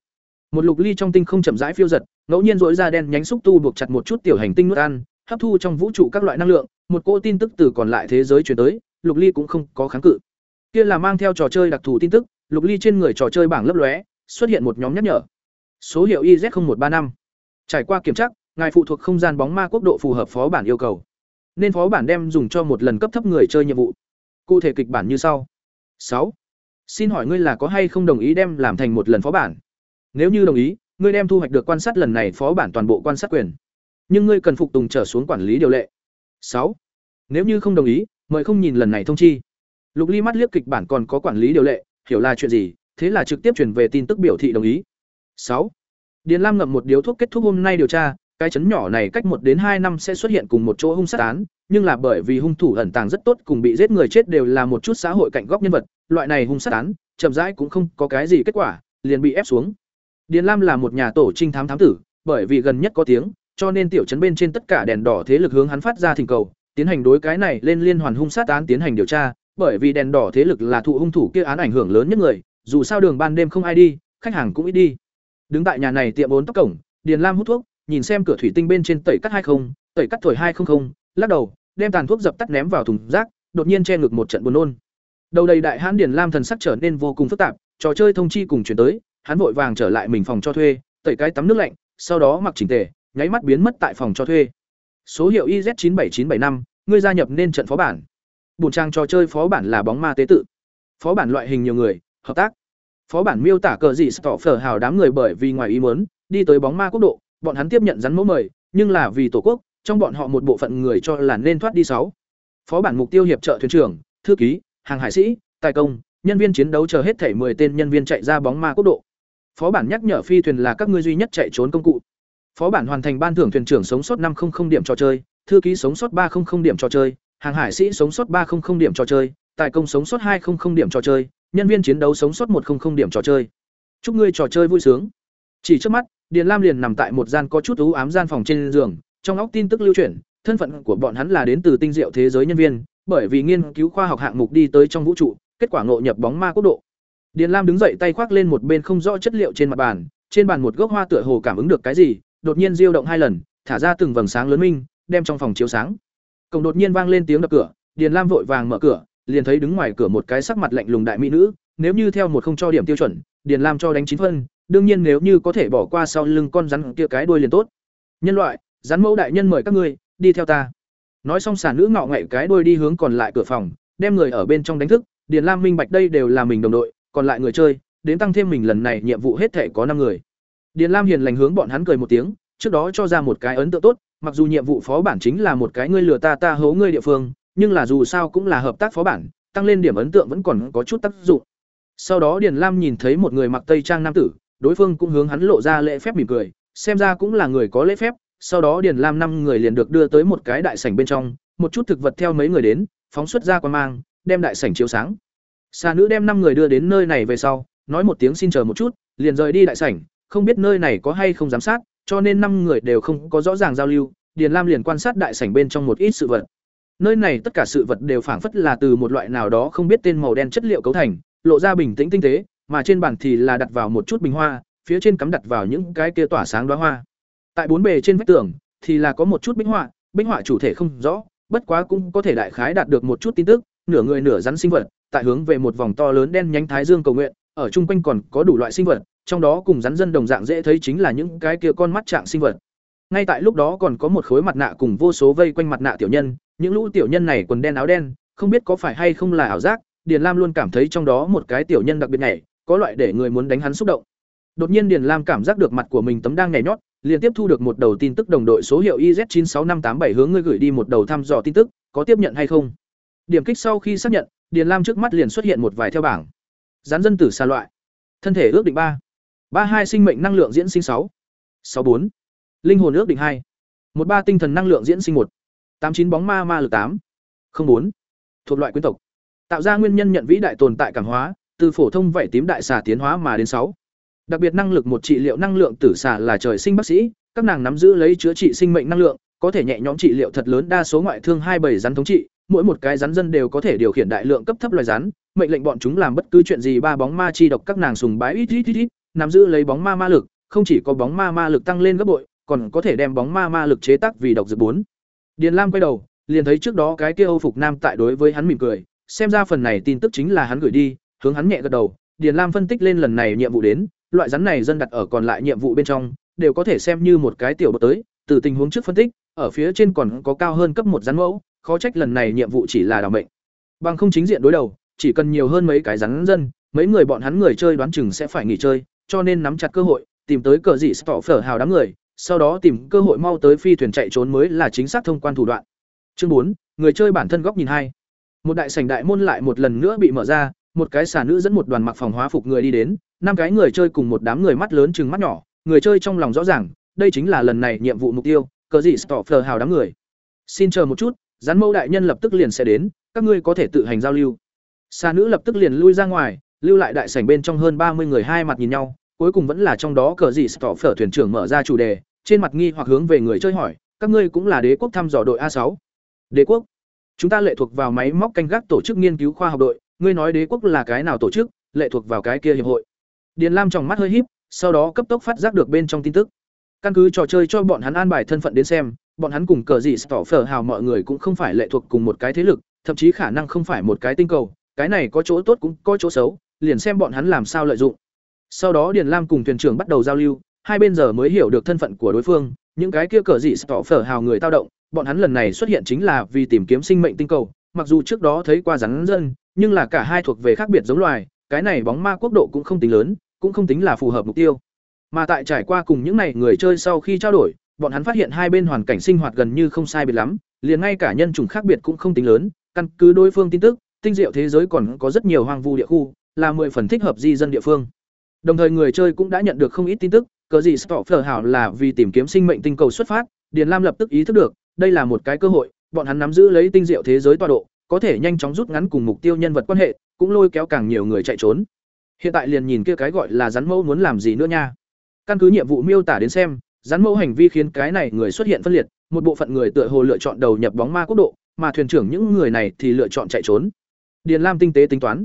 Một lục ly trong tinh không chậm rãi phiêu giật, ngẫu nhiên rỗi ra đen nhánh xúc tu buộc chặt một chút tiểu hành tinh nuốt ăn, hấp thu trong vũ trụ các loại năng lượng, một cô tin tức từ còn lại thế giới truyền tới, lục ly cũng không có kháng cự. Kia là mang theo trò chơi đặc thù tin tức, Lục Ly trên người trò chơi bảng lấp lóe, xuất hiện một nhóm nhắc nhở. Số hiệu IZ0135. Trải qua kiểm tra, ngài phụ thuộc không gian bóng ma quốc độ phù hợp phó bản yêu cầu. Nên phó bản đem dùng cho một lần cấp thấp người chơi nhiệm vụ. Cụ thể kịch bản như sau. sáu Xin hỏi ngươi là có hay không đồng ý đem làm thành một lần phó bản? Nếu như đồng ý, ngươi đem thu hoạch được quan sát lần này phó bản toàn bộ quan sát quyền. Nhưng ngươi cần phục tùng trở xuống quản lý điều lệ. sáu Nếu như không đồng ý, mời không nhìn lần này thông chi. Lục Ly mắt liếc kịch bản còn có quản lý điều lệ, hiểu là chuyện gì, thế là trực tiếp chuyển về tin tức biểu thị đồng ý. sáu Điền Lam ngậm một điếu thuốc kết thúc hôm nay điều tra, cái chấn nhỏ này cách một đến hai năm sẽ xuất hiện cùng một chỗ hung sát án, nhưng là bởi vì hung thủ ẩn tàng rất tốt cùng bị giết người chết đều là một chút xã hội cạnh góc nhân vật, loại này hung sát án, chậm rãi cũng không có cái gì kết quả, liền bị ép xuống. Điền Lam là một nhà tổ trinh thám thám tử, bởi vì gần nhất có tiếng, cho nên tiểu trấn bên trên tất cả đèn đỏ thế lực hướng hắn phát ra thỉnh cầu, tiến hành đối cái này lên liên hoàn hung sát án tiến hành điều tra, bởi vì đèn đỏ thế lực là thụ hung thủ kia án ảnh hưởng lớn nhất người, dù sao đường ban đêm không ai đi, khách hàng cũng ít đi. Đứng tại nhà này tiệm bốn tóc cổng, Điền Lam hút thuốc, nhìn xem cửa thủy tinh bên trên tẩy cắt hai không, tẩy cắt thổi hai không không, lắc đầu, đem tàn thuốc dập tắt ném vào thùng rác, đột nhiên che ngực một trận buồn nôn. Đầu đầy đại hãn Điền Lam thần sắc trở nên vô cùng phức tạp, trò chơi thông chi cùng chuyển tới, hắn vội vàng trở lại mình phòng cho thuê, tẩy cái tắm nước lạnh, sau đó mặc chỉnh tề, nháy mắt biến mất tại phòng cho thuê. Số hiệu IZ97975, ngươi gia nhập nên trận phó bản. bùn trang trò chơi phó bản là bóng ma tế tự. Phó bản loại hình nhiều người, hợp tác. Phó bản miêu tả cờ gì stọ phở hào đám người bởi vì ngoài ý muốn, đi tới bóng ma quốc độ, bọn hắn tiếp nhận rắn mẫu mời, nhưng là vì tổ quốc, trong bọn họ một bộ phận người cho là nên thoát đi sáu. Phó bản mục tiêu hiệp trợ thuyền trưởng, thư ký, hàng hải sĩ, tài công, nhân viên chiến đấu chờ hết thảy 10 tên nhân viên chạy ra bóng ma quốc độ. Phó bản nhắc nhở phi thuyền là các ngươi duy nhất chạy trốn công cụ. Phó bản hoàn thành ban thưởng thuyền trưởng sống sót 500 điểm trò chơi, thư ký sống sót 300 điểm trò chơi, hàng hải sĩ sống sót 300 điểm trò chơi, tài công sống sót 200 điểm trò chơi, nhân viên chiến đấu sống sót 100 điểm trò chơi. Chúc ngươi trò chơi vui sướng. Chỉ trước mắt, Điền Lam liền nằm tại một gian có chút u ám gian phòng trên giường, trong óc tin tức lưu chuyển, thân phận của bọn hắn là đến từ tinh diệu thế giới nhân viên, bởi vì nghiên cứu khoa học hạng mục đi tới trong vũ trụ, kết quả ngộ nhập bóng ma quốc độ. Điền Lam đứng dậy tay khoác lên một bên không rõ chất liệu trên mặt bàn, trên bàn một gốc hoa tựa hồ cảm ứng được cái gì, đột nhiên diêu động hai lần, thả ra từng vầng sáng lớn minh, đem trong phòng chiếu sáng. Cổng đột nhiên vang lên tiếng đập cửa, Điền Lam vội vàng mở cửa, liền thấy đứng ngoài cửa một cái sắc mặt lạnh lùng đại mỹ nữ, nếu như theo một không cho điểm tiêu chuẩn, Điền Lam cho đánh chín phân, đương nhiên nếu như có thể bỏ qua sau lưng con rắn kia cái đuôi liền tốt. Nhân loại, rắn mẫu đại nhân mời các ngươi, đi theo ta. Nói xong xà nữ ngọ ngậy cái đuôi đi hướng còn lại cửa phòng, đem người ở bên trong đánh thức, Điền Lam minh bạch đây đều là mình đồng đội, còn lại người chơi, đến tăng thêm mình lần này nhiệm vụ hết thể có năm người. Điền Lam hiền lành hướng bọn hắn cười một tiếng, trước đó cho ra một cái ấn tượng tốt, mặc dù nhiệm vụ phó bản chính là một cái ngươi lừa ta ta hố ngươi địa phương, nhưng là dù sao cũng là hợp tác phó bản, tăng lên điểm ấn tượng vẫn còn có chút tác dụng. Sau đó Điền Lam nhìn thấy một người mặc tây trang nam tử, đối phương cũng hướng hắn lộ ra lễ phép mỉm cười, xem ra cũng là người có lễ phép, sau đó Điền Lam năm người liền được đưa tới một cái đại sảnh bên trong, một chút thực vật theo mấy người đến, phóng xuất ra quan mang, đem đại sảnh chiếu sáng. Sa nữ đem năm người đưa đến nơi này về sau, nói một tiếng xin chờ một chút, liền rời đi đại sảnh, không biết nơi này có hay không giám sát, cho nên năm người đều không có rõ ràng giao lưu, Điền Lam liền quan sát đại sảnh bên trong một ít sự vật. Nơi này tất cả sự vật đều phảng phất là từ một loại nào đó không biết tên màu đen chất liệu cấu thành, lộ ra bình tĩnh tinh tế, mà trên bàn thì là đặt vào một chút bình hoa, phía trên cắm đặt vào những cái kia tỏa sáng đóa hoa. Tại bốn bề trên vách tường thì là có một chút bích họa, bích họa chủ thể không rõ, bất quá cũng có thể đại khái đạt được một chút tin tức, nửa người nửa rắn sinh vật, tại hướng về một vòng to lớn đen nhánh thái dương cầu nguyện, ở chung quanh còn có đủ loại sinh vật, trong đó cùng rắn dân đồng dạng dễ thấy chính là những cái kia con mắt trạng sinh vật. Ngay tại lúc đó còn có một khối mặt nạ cùng vô số vây quanh mặt nạ tiểu nhân, những lũ tiểu nhân này quần đen áo đen, không biết có phải hay không là ảo giác, Điền Lam luôn cảm thấy trong đó một cái tiểu nhân đặc biệt nhảy, có loại để người muốn đánh hắn xúc động. Đột nhiên Điền Lam cảm giác được mặt của mình tấm đang nhảy nhót, liền tiếp thu được một đầu tin tức đồng đội số hiệu IZ96587 hướng ngươi gửi đi một đầu thăm dò tin tức, có tiếp nhận hay không? Điểm kích sau khi xác nhận, Điền Lam trước mắt liền xuất hiện một vài theo bảng. Gián dân tử xa loại. Thân thể ước định ba ba hai sinh mệnh năng lượng diễn sinh sáu sáu bốn Linh hồn ước định hai một ba tinh thần năng lượng diễn sinh một tám chín bóng ma ma lực tám không bốn Thuộc loại quyến tộc. Tạo ra nguyên nhân nhận vĩ đại tồn tại cảm hóa, từ phổ thông vảy tím đại xà tiến hóa mà đến sáu Đặc biệt năng lực một trị liệu năng lượng tử xà là trời sinh bác sĩ, các nàng nắm giữ lấy chữa trị sinh mệnh năng lượng, có thể nhẹ nhõm trị liệu thật lớn đa số ngoại thương hai bảy rắn thống trị, mỗi một cái rắn dân đều có thể điều khiển đại lượng cấp thấp loài rắn, mệnh lệnh bọn chúng làm bất cứ chuyện gì ba bóng ma chi độc các nàng sùng bái ít ít ít ít, nắm giữ lấy bóng ma ma lực, không chỉ có bóng ma ma lực tăng lên gấp bội, còn có thể đem bóng ma ma lực chế tác vì độc dược bốn. Điền Lam quay đầu, liền thấy trước đó cái kia Âu phục nam tại đối với hắn mỉm cười, xem ra phần này tin tức chính là hắn gửi đi, hướng hắn nhẹ gật đầu, Điền Lam phân tích lên lần này nhiệm vụ đến, loại rắn này dân đặt ở còn lại nhiệm vụ bên trong, đều có thể xem như một cái tiểu bột tới, từ tình huống trước phân tích, ở phía trên còn có cao hơn cấp một rắn mẫu, khó trách lần này nhiệm vụ chỉ là đảm mệnh. Bằng không chính diện đối đầu, chỉ cần nhiều hơn mấy cái rắn dân, mấy người bọn hắn người chơi đoán chừng sẽ phải nghỉ chơi, cho nên nắm chặt cơ hội, tìm tới cờ dị stọ phở hào đám người, sau đó tìm cơ hội mau tới phi thuyền chạy trốn mới là chính xác thông quan thủ đoạn. Chương bốn, người chơi bản thân góc nhìn hai. Một đại sảnh đại môn lại một lần nữa bị mở ra, một cái xà nữ dẫn một đoàn mặc phòng hóa phục người đi đến, năm cái người chơi cùng một đám người mắt lớn chừng mắt nhỏ, người chơi trong lòng rõ ràng, đây chính là lần này nhiệm vụ mục tiêu, cờ gì Stoffer hào đám người. Xin chờ một chút, gián mẫu đại nhân lập tức liền sẽ đến, các ngươi có thể tự hành giao lưu. Sa nữ lập tức liền lui ra ngoài, lưu lại đại sảnh bên trong hơn ba mươi người hai mặt nhìn nhau, cuối cùng vẫn là trong đó cờ gì Stoffer thuyền trưởng mở ra chủ đề, trên mặt nghi hoặc hướng về người chơi hỏi, các ngươi cũng là đế quốc thăm dò đội a sáu Đế quốc? Chúng ta lệ thuộc vào máy móc canh gác tổ chức nghiên cứu khoa học đội, ngươi nói đế quốc là cái nào tổ chức, lệ thuộc vào cái kia hiệp hội. Điền Lam trong mắt hơi híp, sau đó cấp tốc phát giác được bên trong tin tức. Căn cứ trò chơi cho bọn hắn an bài thân phận đến xem, bọn hắn cùng cờ gì Stoffer hào mọi người cũng không phải lệ thuộc cùng một cái thế lực, thậm chí khả năng không phải một cái tinh cầu, cái này có chỗ tốt cũng có chỗ xấu, liền xem bọn hắn làm sao lợi dụng. Sau đó Điền Lam cùng thuyền trưởng bắt đầu giao lưu, hai bên giờ mới hiểu được thân phận của đối phương, những cái kia cờ gì Stoffer hào người tao động, bọn hắn lần này xuất hiện chính là vì tìm kiếm sinh mệnh tinh cầu, mặc dù trước đó thấy qua rắn dân, nhưng là cả hai thuộc về khác biệt giống loài, cái này bóng ma quốc độ cũng không tính lớn, cũng không tính là phù hợp mục tiêu. Mà tại trải qua cùng những này người chơi sau khi trao đổi, bọn hắn phát hiện hai bên hoàn cảnh sinh hoạt gần như không sai biệt lắm, liền ngay cả nhân chủng khác biệt cũng không tính lớn, căn cứ đối phương tin tức, tinh diệu thế giới còn có rất nhiều hoang vu địa khu, là mười phần thích hợp di dân địa phương. Đồng thời người chơi cũng đã nhận được không ít tin tức, cớ gì Stoffer hảo là vì tìm kiếm sinh mệnh tinh cầu xuất phát, Điền Lam lập tức ý thức được, đây là một cái cơ hội, bọn hắn nắm giữ lấy tinh diệu thế giới tọa độ, có thể nhanh chóng rút ngắn cùng mục tiêu nhân vật quan hệ, cũng lôi kéo càng nhiều người chạy trốn. Hiện tại liền nhìn kia cái gọi là rắn mẫu muốn làm gì nữa nha. Căn cứ nhiệm vụ miêu tả đến xem, rắn mẫu hành vi khiến cái này người xuất hiện phân liệt, một bộ phận người tựa hồ lựa chọn đầu nhập bóng ma quốc độ, mà thuyền trưởng những người này thì lựa chọn chạy trốn. Điền Lam tinh tế tính toán.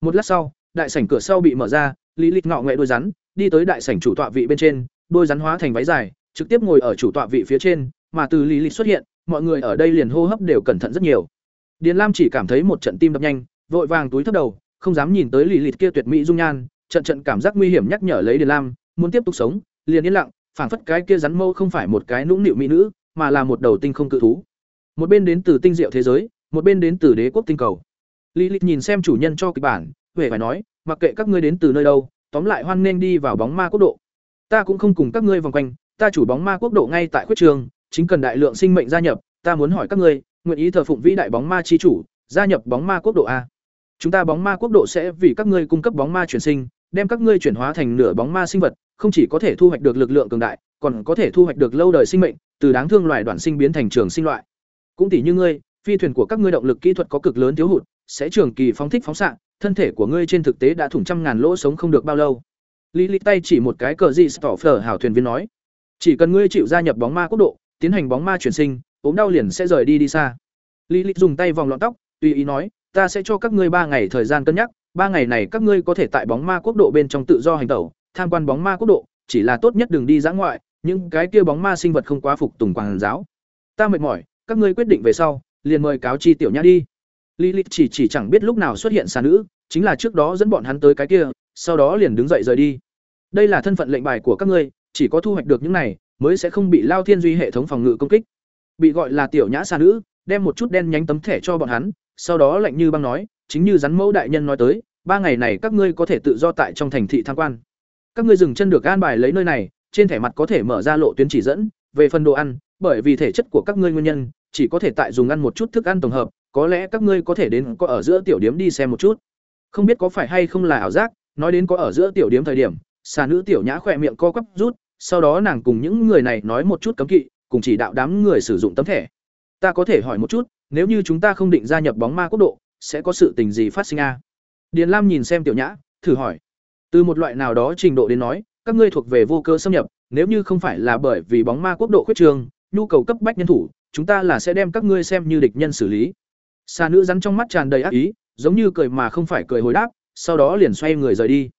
Một lát sau, đại sảnh cửa sau bị mở ra, Lý Lịch ngọ nghệ đôi rắn, đi tới đại sảnh chủ tọa vị bên trên, đôi rắn hóa thành váy dài, trực tiếp ngồi ở chủ tọa vị phía trên, mà từ Lý Lịch xuất hiện, mọi người ở đây liền hô hấp đều cẩn thận rất nhiều. Điền Lam chỉ cảm thấy một trận tim đập nhanh, vội vàng túi thấp đầu, không dám nhìn tới lì Lịch kia tuyệt mỹ dung nhan, trận trận cảm giác nguy hiểm nhắc nhở lấy Điền Lam, muốn tiếp tục sống, liền yên lặng, phảng phất cái kia rắn mâu không phải một cái nũng nịu mỹ nữ, mà là một đầu tinh không cự thú. Một bên đến từ tinh diệu thế giới, một bên đến từ đế quốc tinh cầu. lì Lịch nhìn xem chủ nhân cho kịch bản, huệ phải nói, mặc kệ các ngươi đến từ nơi đâu, tóm lại hoan nên đi vào bóng ma quốc độ. Ta cũng không cùng các ngươi vòng quanh, ta chủ bóng ma quốc độ ngay tại khuyết trường, chính cần đại lượng sinh mệnh gia nhập, ta muốn hỏi các ngươi, nguyện ý thờ phụng vĩ đại bóng ma chi chủ, gia nhập bóng ma quốc độ a. Chúng ta bóng ma quốc độ sẽ vì các ngươi cung cấp bóng ma chuyển sinh, đem các ngươi chuyển hóa thành nửa bóng ma sinh vật, không chỉ có thể thu hoạch được lực lượng cường đại, còn có thể thu hoạch được lâu đời sinh mệnh, từ đáng thương loài đoạn sinh biến thành trường sinh loại. Cũng tỷ như ngươi, phi thuyền của các ngươi động lực kỹ thuật có cực lớn thiếu hụt, sẽ trường kỳ phóng thích phóng xạ, thân thể của ngươi trên thực tế đã thủng trăm ngàn lỗ sống không được bao lâu. Lý Lý tay chỉ một cái cờ gì Stoffer hảo thuyền viên nói, chỉ cần ngươi chịu gia nhập bóng ma quốc độ, tiến hành bóng ma chuyển sinh, ốm đau liền sẽ rời đi đi xa. Lý Lý dùng tay vòng lọn tóc, tùy ý nói, ta sẽ cho các ngươi ba ngày thời gian cân nhắc, ba ngày này các ngươi có thể tại bóng ma quốc độ bên trong tự do hành tẩu, tham quan bóng ma quốc độ, chỉ là tốt nhất đừng đi dã ngoại, những cái kia bóng ma sinh vật không quá phục tùng quảng giáo. Ta mệt mỏi, các ngươi quyết định về sau, liền mời cáo chi tiểu nhã đi. Lý chỉ chỉ chẳng biết lúc nào xuất hiện xà nữ, chính là trước đó dẫn bọn hắn tới cái kia, sau đó liền đứng dậy rời đi. Đây là thân phận lệnh bài của các ngươi, chỉ có thu hoạch được những này, mới sẽ không bị Lao Thiên Duy hệ thống phòng ngự công kích. Bị gọi là tiểu nhã xà nữ, đem một chút đen nhánh tấm thẻ cho bọn hắn, sau đó lạnh như băng nói, chính như rắn mẫu đại nhân nói tới, ba ngày này các ngươi có thể tự do tại trong thành thị tham quan. Các ngươi dừng chân được an bài lấy nơi này, trên thẻ mặt có thể mở ra lộ tuyến chỉ dẫn, về phần đồ ăn, bởi vì thể chất của các ngươi nguyên nhân, chỉ có thể tại dùng ăn một chút thức ăn tổng hợp, có lẽ các ngươi có thể đến có ở giữa tiểu điếm đi xem một chút. Không biết có phải hay không là ảo giác, nói đến có ở giữa tiểu điếm thời điểm, xà nữ tiểu nhã khỏe miệng co quắp rút, sau đó nàng cùng những người này nói một chút cấm kỵ, cùng chỉ đạo đám người sử dụng tấm thẻ. Ta có thể hỏi một chút, nếu như chúng ta không định gia nhập bóng ma quốc độ, sẽ có sự tình gì phát sinh a? Điền Lam nhìn xem tiểu nhã, thử hỏi. Từ một loại nào đó trình độ đến nói, các ngươi thuộc về vô cơ xâm nhập, nếu như không phải là bởi vì bóng ma quốc độ khuyết trường, nhu cầu cấp bách nhân thủ, chúng ta là sẽ đem các ngươi xem như địch nhân xử lý. xa nữ rắn trong mắt tràn đầy ác ý, giống như cười mà không phải cười hồi đáp, sau đó liền xoay người rời đi.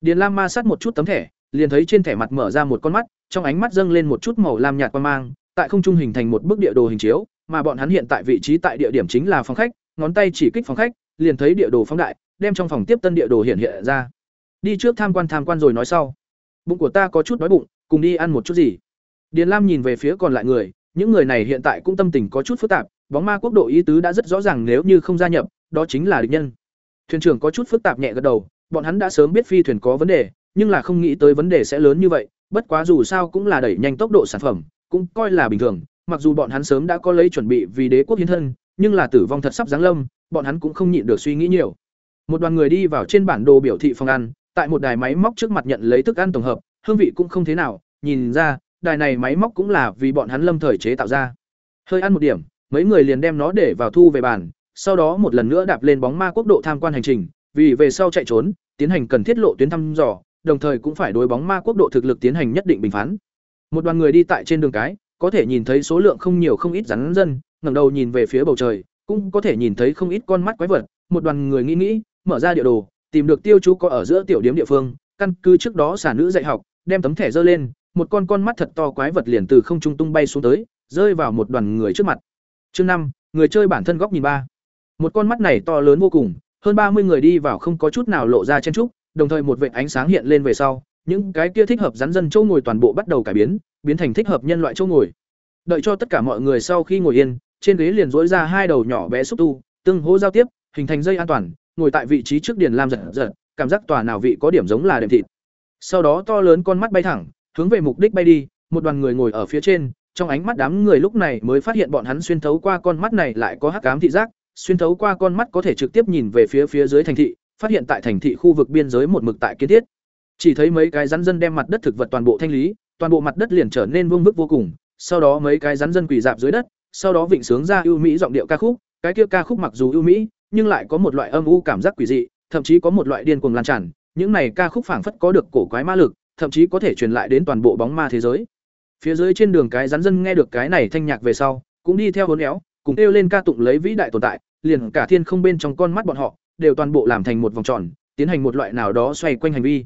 Điền Lam ma sát một chút tấm thẻ, liền thấy trên thẻ mặt mở ra một con mắt, trong ánh mắt dâng lên một chút màu lam nhạt qua mang, tại không trung hình thành một bức địa đồ hình chiếu, mà bọn hắn hiện tại vị trí tại địa điểm chính là phòng khách, ngón tay chỉ kích phòng khách, liền thấy địa đồ phóng đại, đem trong phòng tiếp tân địa đồ hiện hiện ra. Đi trước tham quan tham quan rồi nói sau. Bụng của ta có chút đói bụng, cùng đi ăn một chút gì. Điền Lam nhìn về phía còn lại người, những người này hiện tại cũng tâm tình có chút phức tạp, bóng ma quốc độ ý tứ đã rất rõ ràng nếu như không gia nhập, đó chính là địch nhân. Thuyền trưởng có chút phức tạp nhẹ gật đầu, bọn hắn đã sớm biết phi thuyền có vấn đề, nhưng là không nghĩ tới vấn đề sẽ lớn như vậy, bất quá dù sao cũng là đẩy nhanh tốc độ sản phẩm, cũng coi là bình thường, mặc dù bọn hắn sớm đã có lấy chuẩn bị vì đế quốc hiến thân, nhưng là tử vong thật sắp giáng lâm, bọn hắn cũng không nhịn được suy nghĩ nhiều. Một đoàn người đi vào trên bản đồ biểu thị phòng ăn, tại một đài máy móc trước mặt nhận lấy thức ăn tổng hợp, hương vị cũng không thế nào, nhìn ra, đài này máy móc cũng là vì bọn hắn lâm thời chế tạo ra. Hơi ăn một điểm, mấy người liền đem nó để vào thu về bàn, sau đó một lần nữa đạp lên bóng ma quốc độ tham quan hành trình, vì về sau chạy trốn, tiến hành cần thiết lộ tuyến thăm dò, đồng thời cũng phải đối bóng ma quốc độ thực lực tiến hành nhất định bình phán. Một đoàn người đi tại trên đường cái, có thể nhìn thấy số lượng không nhiều không ít rắn dân, ngẩng đầu nhìn về phía bầu trời, cũng có thể nhìn thấy không ít con mắt quái vật, một đoàn người nghĩ nghĩ, mở ra địa đồ, tìm được tiêu chú có ở giữa tiểu điểm địa phương, căn cứ trước đó xả nữ dạy học, đem tấm thẻ dơ lên, một con con mắt thật to quái vật liền từ không trung tung bay xuống tới, rơi vào một đoàn người trước mặt. Chương năm, người chơi bản thân góc nhìn ba. Một con mắt này to lớn vô cùng, hơn ba mươi người đi vào không có chút nào lộ ra chen trúc, đồng thời một vệt ánh sáng hiện lên về sau, những cái kia thích hợp rắn dân châu ngồi toàn bộ bắt đầu cải biến, biến thành thích hợp nhân loại châu ngồi. Đợi cho tất cả mọi người sau khi ngồi yên, trên ghế liền rỗi ra hai đầu nhỏ bé xúc tu, tương hỗ giao tiếp, hình thành dây an toàn, ngồi tại vị trí trước điền lam giật giật, cảm giác tòa nào vị có điểm giống là đệm thịt. Sau đó to lớn con mắt bay thẳng, hướng về mục đích bay đi, một đoàn người ngồi ở phía trên, trong ánh mắt đám người lúc này mới phát hiện bọn hắn xuyên thấu qua con mắt này lại có hắc ám thị giác, xuyên thấu qua con mắt có thể trực tiếp nhìn về phía phía dưới thành thị, phát hiện tại thành thị khu vực biên giới một mực tại kiến thiết. Chỉ thấy mấy cái rắn dân đem mặt đất thực vật toàn bộ thanh lý, toàn bộ mặt đất liền trở nên vương vức vô cùng, sau đó mấy cái rắn dân quỳ dạp dưới đất, sau đó vịnh sướng ra ưu mỹ giọng điệu ca khúc, cái kia ca khúc mặc dù ưu mỹ, nhưng lại có một loại âm u cảm giác quỷ dị, thậm chí có một loại điên cuồng lan tràn, những này ca khúc phảng phất có được cổ quái ma lực, thậm chí có thể truyền lại đến toàn bộ bóng ma thế giới. Phía dưới trên đường cái rắn dân nghe được cái này thanh nhạc về sau, cũng đi theo hốn éo, cùng kêu lên ca tụng lấy vĩ đại tồn tại, liền cả thiên không bên trong con mắt bọn họ, đều toàn bộ làm thành một vòng tròn, tiến hành một loại nào đó xoay quanh hành vi.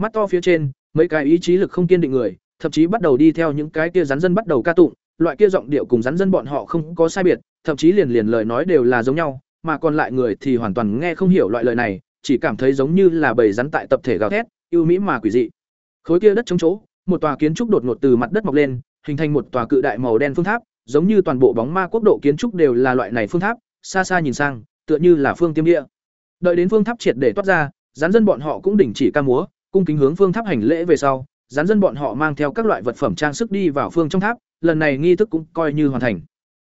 Mắt to phía trên, mấy cái ý chí lực không kiên định người, thậm chí bắt đầu đi theo những cái kia rắn dân bắt đầu ca tụng, loại kia giọng điệu cùng rắn dân bọn họ không có sai biệt, thậm chí liền liền lời nói đều là giống nhau, mà còn lại người thì hoàn toàn nghe không hiểu loại lời này, chỉ cảm thấy giống như là bầy rắn tại tập thể gào thét, ưu mỹ mà quỷ dị. Khối kia đất trống chỗ, một tòa kiến trúc đột ngột từ mặt đất mọc lên, hình thành một tòa cự đại màu đen phương tháp, giống như toàn bộ bóng ma quốc độ kiến trúc đều là loại này phương tháp, xa xa nhìn sang, tựa như là phương tiêm địa. Đợi đến phương tháp triệt để toát ra, rắn dân bọn họ cũng đình chỉ ca múa, cung kính hướng phương tháp hành lễ về sau, rắn dân bọn họ mang theo các loại vật phẩm trang sức đi vào phương trong tháp, lần này nghi thức cũng coi như hoàn thành.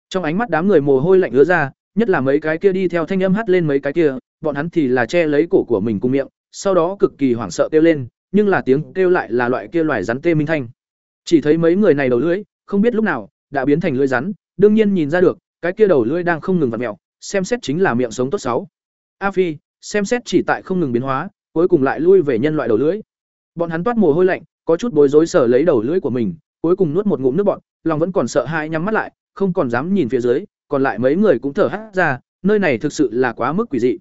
Trong ánh mắt đám người mồ hôi lạnh ứa ra, nhất là mấy cái kia đi theo thanh âm hát lên mấy cái kia, bọn hắn thì là che lấy cổ của mình cùng miệng, sau đó cực kỳ hoảng sợ kêu lên, nhưng là tiếng kêu lại là loại kia loài rắn tê minh thanh. Chỉ thấy mấy người này đầu lưỡi, không biết lúc nào đã biến thành lưỡi rắn, đương nhiên nhìn ra được, cái kia đầu lưỡi đang không ngừng vặn mèo, xem xét chính là miệng sống tốt xấu. A Phi, xem xét chỉ tại không ngừng biến hóa, cuối cùng lại lui về nhân loại đầu lưỡi. Bọn hắn toát mồ hôi lạnh, có chút bối rối sở lấy đầu lưỡi của mình, cuối cùng nuốt một ngụm nước bọt, lòng vẫn còn sợ hãi nhắm mắt lại, không còn dám nhìn phía dưới, còn lại mấy người cũng thở hắt ra, nơi này thực sự là quá mức quỷ dị.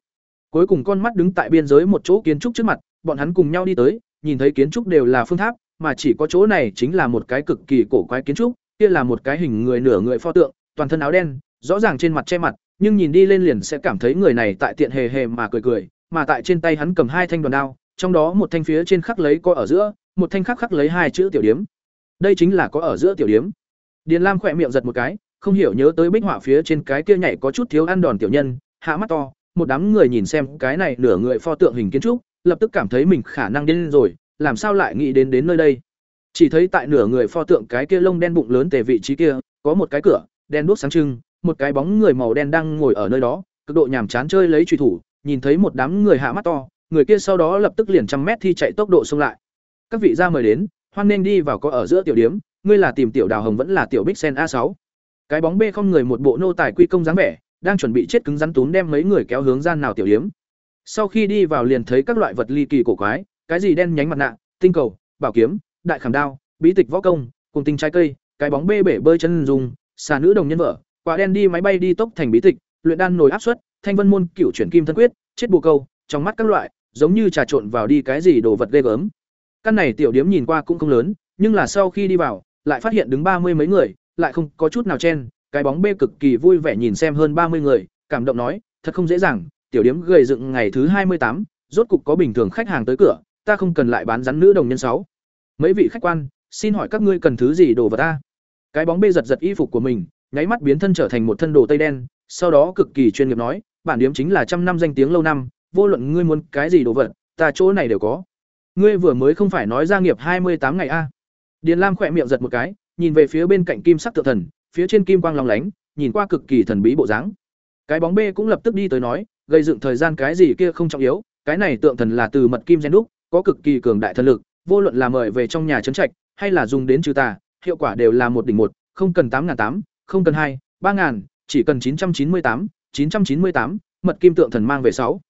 Cuối cùng con mắt đứng tại biên giới một chỗ kiến trúc trước mặt, bọn hắn cùng nhau đi tới, nhìn thấy kiến trúc đều là phương tháp, mà chỉ có chỗ này chính là một cái cực kỳ cổ quái kiến trúc, kia là một cái hình người nửa người pho tượng, toàn thân áo đen, rõ ràng trên mặt che mặt, nhưng nhìn đi lên liền sẽ cảm thấy người này tại tiện hề hề mà cười cười, mà tại trên tay hắn cầm hai thanh đoàn đao, trong đó một thanh phía trên khắc lấy có ở giữa, một thanh khắc khắc lấy hai chữ tiểu điếm. Đây chính là có ở giữa tiểu điếm. Điền Lam khỏe miệng giật một cái, không hiểu nhớ tới bích họa phía trên cái kia nhảy có chút thiếu ăn đòn tiểu nhân, hạ mắt to, một đám người nhìn xem cái này nửa người pho tượng hình kiến trúc, lập tức cảm thấy mình khả năng điên rồi, làm sao lại nghĩ đến đến nơi đây. Chỉ thấy tại nửa người pho tượng cái kia lông đen bụng lớn tề vị trí kia, có một cái cửa, đen đuốc sáng trưng, một cái bóng người màu đen đang ngồi ở nơi đó, cực độ nhàm chán chơi lấy truy thủ, nhìn thấy một đám người hạ mắt to, người kia sau đó lập tức liền trăm mét thi chạy tốc độ xông lại. Các vị ra mời đến, hoan nên đi vào có ở giữa tiểu điếm, ngươi là tìm tiểu đào hồng vẫn là tiểu bích sen a sáu cái bóng b không người một bộ nô tài quy công dáng vẻ đang chuẩn bị chết cứng rắn túm đem mấy người kéo hướng gian nào tiểu điếm sau khi đi vào liền thấy các loại vật ly kỳ cổ quái cái gì đen nhánh mặt nạ tinh cầu bảo kiếm đại khảm đao bí tịch võ công cùng tinh trái cây cái bóng bê bể bơi chân dùng xà nữ đồng nhân vợ quả đen đi máy bay đi tốc thành bí tịch luyện đan nồi áp suất thanh vân môn cựu chuyển kim thân quyết chết bù câu trong mắt các loại giống như trà trộn vào đi cái gì đồ vật ghê gớm căn này tiểu điếm nhìn qua cũng không lớn nhưng là sau khi đi vào lại phát hiện đứng ba mươi mấy người, lại không có chút nào chen, cái bóng bê cực kỳ vui vẻ nhìn xem hơn ba mươi người, cảm động nói, thật không dễ dàng, tiểu điếm gầy dựng ngày thứ hai mươi tám, rốt cục có bình thường khách hàng tới cửa, ta không cần lại bán rắn nữ đồng nhân sáu. Mấy vị khách quan, xin hỏi các ngươi cần thứ gì đồ vật ta? Cái bóng bê giật giật y phục của mình, nháy mắt biến thân trở thành một thân đồ tây đen, sau đó cực kỳ chuyên nghiệp nói, bản điếm chính là trăm năm danh tiếng lâu năm, vô luận ngươi muốn cái gì đồ vật, ta chỗ này đều có. Ngươi vừa mới không phải nói gia nghiệp hai mươi tám ngày a? Điền Lam khỏe miệng giật một cái, nhìn về phía bên cạnh kim sắc tượng thần, phía trên kim quang long lánh, nhìn qua cực kỳ thần bí bộ dáng. Cái bóng B cũng lập tức đi tới nói, gây dựng thời gian cái gì kia không trọng yếu, cái này tượng thần là từ mật kim gen đúc, có cực kỳ cường đại thần lực, vô luận là mời về trong nhà trấn trạch, hay là dùng đến trừ tà, hiệu quả đều là một đỉnh một, không cần tám tám, không cần hai, ba ngàn, chỉ cần chín trăm chín mươi tám, chín trăm chín mươi tám, 998, mật kim tượng thần mang về sáu.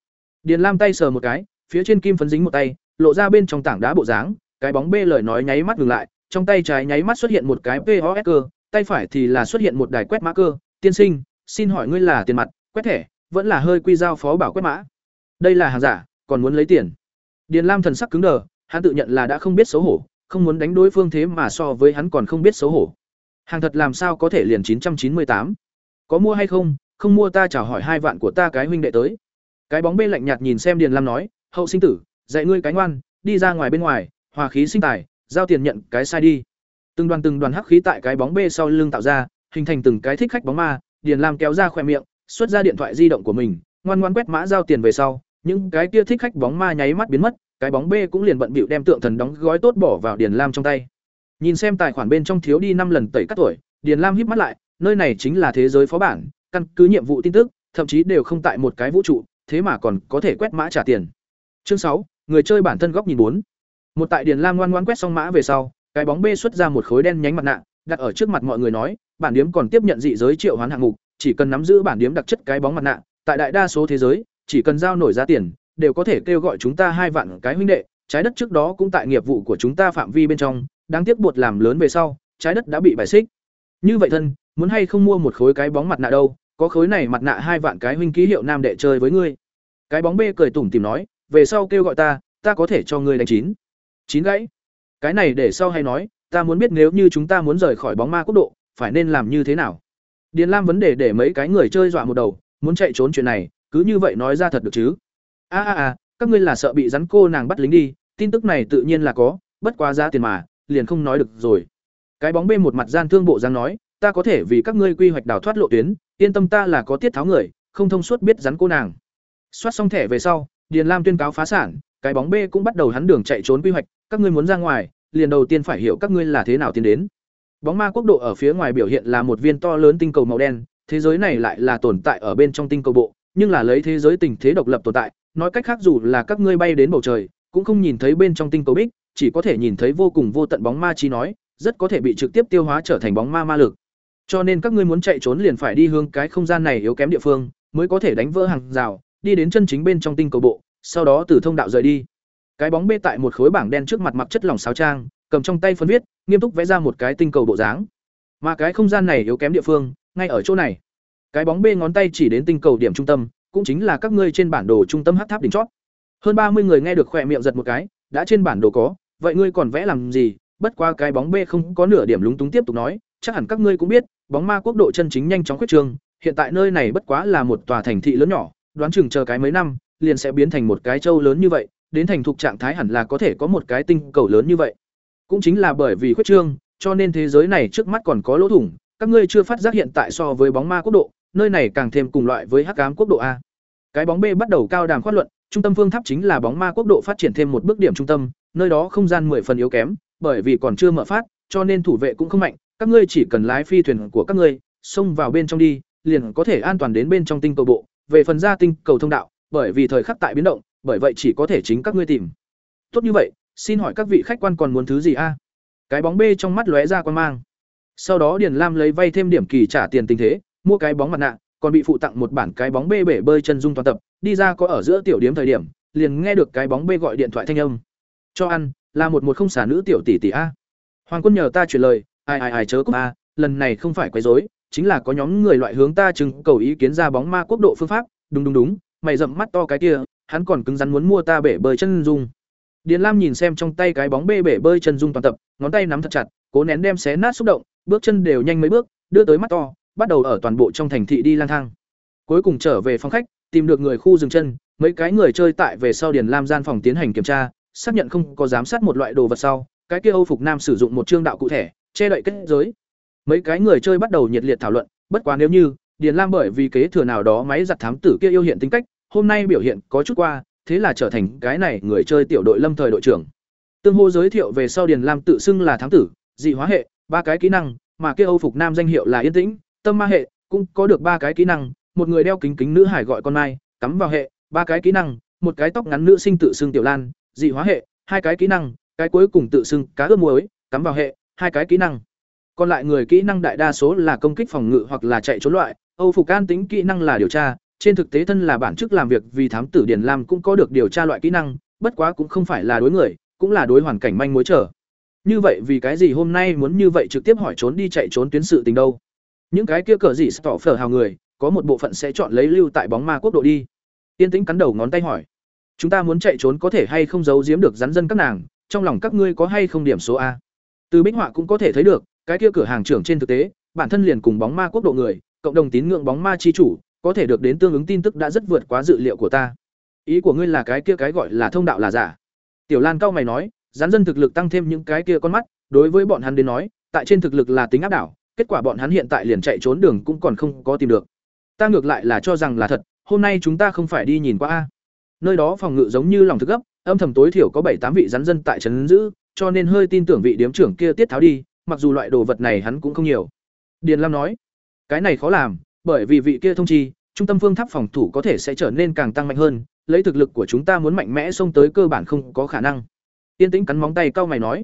Điền Lam tay sờ một cái, phía trên kim phấn dính một tay, lộ ra bên trong tảng đá bộ dáng, cái bóng bê lời nói nháy mắt ngừng lại, trong tay trái nháy mắt xuất hiện một cái POS cơ, tay phải thì là xuất hiện một đài quét mã cơ, tiên sinh, xin hỏi ngươi là tiền mặt, quét thẻ, vẫn là hơi quy giao phó bảo quét mã. Đây là hàng giả, còn muốn lấy tiền. Điền Lam thần sắc cứng đờ, hắn tự nhận là đã không biết xấu hổ, không muốn đánh đối phương thế mà so với hắn còn không biết xấu hổ. Hàng thật làm sao có thể liền chín trăm chín mươi tám? Có mua hay không? Không mua ta chào hỏi hai vạn của ta cái huynh đệ tới. Cái bóng bên lạnh nhạt nhìn xem Điền Lam nói, "Hậu sinh tử, dạy ngươi cái ngoan, đi ra ngoài bên ngoài, hòa khí sinh tài, giao tiền nhận cái sai đi." Từng đoàn từng đoàn hắc khí tại cái bóng bê sau lưng tạo ra, hình thành từng cái thích khách bóng ma, Điền Lam kéo ra khóe miệng, xuất ra điện thoại di động của mình, ngoan ngoan quét mã giao tiền về sau, những cái kia thích khách bóng ma nháy mắt biến mất, cái bóng bê cũng liền bận bịu đem tượng thần đóng gói tốt bỏ vào Điền Lam trong tay. Nhìn xem tài khoản bên trong thiếu đi năm lần tẩy cắt tuổi, Điền Lam híp mắt lại, nơi này chính là thế giới phó bản, căn cứ nhiệm vụ tin tức, thậm chí đều không tại một cái vũ trụ, thế mà còn có thể quét mã trả tiền. Chương sáu, người chơi bản thân góc nhìn bốn. Một tại Điền Lam ngoan ngoãn quét xong mã về sau, cái bóng b xuất ra một khối đen nhánh mặt nạ, đặt ở trước mặt mọi người nói, bản điếm còn tiếp nhận dị giới triệu hoán hạng mục, chỉ cần nắm giữ bản điếm đặc chất cái bóng mặt nạ, tại đại đa số thế giới, chỉ cần giao nổi giá tiền, đều có thể kêu gọi chúng ta hai vạn cái huynh đệ, trái đất trước đó cũng tại nghiệp vụ của chúng ta phạm vi bên trong, đáng tiếc buộc làm lớn về sau, trái đất đã bị bài xích. Như vậy thân, muốn hay không mua một khối cái bóng mặt nạ đâu, có khối này mặt nạ hai vạn cái huynh ký hiệu nam đệ chơi với ngươi. Cái bóng bê cười tủm tỉm nói, về sau kêu gọi ta, ta có thể cho ngươi đánh chín. Chín gãy. Cái này để sau hay nói, ta muốn biết nếu như chúng ta muốn rời khỏi bóng ma quốc độ, phải nên làm như thế nào. Điền Lam vấn đề để mấy cái người chơi dọa một đầu, muốn chạy trốn chuyện này, cứ như vậy nói ra thật được chứ? A a a, các ngươi là sợ bị rắn cô nàng bắt lính đi, tin tức này tự nhiên là có, bất quá ra tiền mà, liền không nói được rồi. Cái bóng bê một mặt gian thương bộ dáng nói, ta có thể vì các ngươi quy hoạch đào thoát lộ tuyến, yên tâm ta là có tiết tháo người, không thông suốt biết rắn cô nàng. Soát xong thẻ về sau, Điền Lam tuyên cáo phá sản, cái bóng B cũng bắt đầu hắn đường chạy trốn quy hoạch, các ngươi muốn ra ngoài, liền đầu tiên phải hiểu các ngươi là thế nào tiến đến. Bóng ma quốc độ ở phía ngoài biểu hiện là một viên to lớn tinh cầu màu đen, thế giới này lại là tồn tại ở bên trong tinh cầu bộ, nhưng là lấy thế giới tình thế độc lập tồn tại, nói cách khác dù là các ngươi bay đến bầu trời, cũng không nhìn thấy bên trong tinh cầu bích, chỉ có thể nhìn thấy vô cùng vô tận bóng ma chi nói, rất có thể bị trực tiếp tiêu hóa trở thành bóng ma ma lực. Cho nên các ngươi muốn chạy trốn liền phải đi hướng cái không gian này yếu kém địa phương, mới có thể đánh vỡ hàng rào, đi đến chân chính bên trong tinh cầu bộ, sau đó từ thông đạo rời đi. Cái bóng bê tại một khối bảng đen trước mặt mặc chất lỏng sáo trang, cầm trong tay phấn viết, nghiêm túc vẽ ra một cái tinh cầu bộ dáng. Mà cái không gian này yếu kém địa phương, ngay ở chỗ này. Cái bóng bê ngón tay chỉ đến tinh cầu điểm trung tâm, cũng chính là các ngươi trên bản đồ trung tâm hắc tháp đỉnh chót. Hơn ba mươi người nghe được khỏe miệng giật một cái, đã trên bản đồ có, vậy ngươi còn vẽ làm gì? Bất qua cái bóng bê không có nửa điểm lúng túng tiếp tục nói, chắc hẳn các ngươi cũng biết, bóng ma quốc độ chân chính nhanh chóng khuyết trương, hiện tại nơi này bất quá là một tòa thành thị lớn nhỏ, đoán chừng chờ cái mấy năm, liền sẽ biến thành một cái châu lớn như vậy, đến thành thục trạng thái hẳn là có thể có một cái tinh cầu lớn như vậy. Cũng chính là bởi vì khuyết trương, cho nên thế giới này trước mắt còn có lỗ thủng, các ngươi chưa phát giác hiện tại so với bóng ma quốc độ, nơi này càng thêm cùng loại với hắc ám quốc độ a. Cái bóng B bắt đầu cao đàm khoát luận, trung tâm phương tháp chính là bóng ma quốc độ phát triển thêm một bước điểm trung tâm, nơi đó không gian mười phần yếu kém, bởi vì còn chưa mở phát, cho nên thủ vệ cũng không mạnh, các ngươi chỉ cần lái phi thuyền của các ngươi, xông vào bên trong đi, liền có thể an toàn đến bên trong tinh cầu bộ, về phần ra tinh cầu thông đạo, bởi vì thời khắc tại biến động, bởi vậy chỉ có thể chính các ngươi tìm. Tốt như vậy, xin hỏi các vị khách quan còn muốn thứ gì a? Cái bóng B trong mắt lóe ra quan mang. Sau đó Điền Lam lấy vay thêm điểm kỳ trả tiền tình thế, mua cái bóng mặt nạ, còn bị phụ tặng một bản cái bóng B bể bơi chân dung toàn tập, đi ra có ở giữa tiểu điểm thời điểm, liền nghe được cái bóng B gọi điện thoại thanh âm. Cho ăn, là một một không xả nữ tiểu tỷ tỷ a. Hoàng Quân nhờ ta chuyển lời, ai ai ai chớ cúp a, lần này không phải quấy rối, chính là có nhóm người loại hướng ta trưng cầu ý kiến ra bóng ma quốc độ phương pháp, đúng đúng đúng, mày rậm mắt to cái kia, hắn còn cứng rắn muốn mua ta bể bơi chân dung. Điền Lam nhìn xem trong tay cái bóng bê bể bơi chân dung toàn tập, ngón tay nắm thật chặt, cố nén đem xé nát xúc động, bước chân đều nhanh mấy bước, đưa tới mắt to, bắt đầu ở toàn bộ trong thành thị đi lang thang. Cuối cùng trở về phòng khách, tìm được người khu dừng chân, mấy cái người chơi tại về sau Điền Lam gian phòng tiến hành kiểm tra, xác nhận không có giám sát một loại đồ vật sau, cái kia Âu phục nam sử dụng một chương đạo cụ thể, che đậy kết giới. Mấy cái người chơi bắt đầu nhiệt liệt thảo luận, bất quá nếu như Điền Lam bởi vì kế thừa nào đó máy giặt thám tử kia yêu hiện tính cách, hôm nay biểu hiện có chút qua, thế là trở thành cái này người chơi tiểu đội lâm thời đội trưởng. Tương hô giới thiệu về sau Điền Lam tự xưng là thám tử, dị hóa hệ, ba cái kỹ năng, mà kia Âu phục nam danh hiệu là yên tĩnh, tâm ma hệ, cũng có được ba cái kỹ năng, một người đeo kính kính nữ hải gọi con mai, cắm vào hệ, ba cái kỹ năng, một cái tóc ngắn nữ sinh tự xưng tiểu lan, dị hóa hệ, hai cái kỹ năng, cái cuối cùng tự xưng cá ướp muối, cắm vào hệ, hai cái kỹ năng. Còn lại người kỹ năng đại đa số là công kích phòng ngự hoặc là chạy trốn loại, Âu phục can tính kỹ năng là điều tra, trên thực tế thân là bản chức làm việc vì thám tử Điền Lam cũng có được điều tra loại kỹ năng, bất quá cũng không phải là đối người, cũng là đối hoàn cảnh manh mối trở. Như vậy vì cái gì hôm nay muốn như vậy trực tiếp hỏi trốn đi chạy trốn tuyến sự tình đâu? Những cái kia cờ gì tỏ phở hào người, có một bộ phận sẽ chọn lấy lưu tại bóng ma quốc độ đi. Tiên tĩnh cắn đầu ngón tay hỏi: "Chúng ta muốn chạy trốn có thể hay không giấu giếm được rắn dân các nàng, trong lòng các ngươi có hay không điểm số a?" Từ bích họa cũng có thể thấy được, cái kia cửa hàng trưởng trên thực tế, bản thân liền cùng bóng ma quốc độ người, cộng đồng tín ngưỡng bóng ma chi chủ, có thể được đến tương ứng tin tức đã rất vượt quá dự liệu của ta. Ý của ngươi là cái kia cái gọi là thông đạo là giả? Tiểu Lan cao mày nói, gián dân thực lực tăng thêm những cái kia con mắt, đối với bọn hắn đến nói, tại trên thực lực là tính áp đảo, kết quả bọn hắn hiện tại liền chạy trốn đường cũng còn không có tìm được. Ta ngược lại là cho rằng là thật, hôm nay chúng ta không phải đi nhìn qua a. Nơi đó phòng ngự giống như lòng thực gấp, âm thầm tối thiểu có bảy tám vị rắn dân tại trấn giữ, cho nên hơi tin tưởng vị điếm trưởng kia tiết tháo đi, mặc dù loại đồ vật này hắn cũng không nhiều. Điền Lam nói, cái này khó làm, bởi vì vị kia thông chi, trung tâm phương tháp phòng thủ có thể sẽ trở nên càng tăng mạnh hơn, lấy thực lực của chúng ta muốn mạnh mẽ xông tới cơ bản không có khả năng. Tiên Tĩnh cắn móng tay cau mày nói,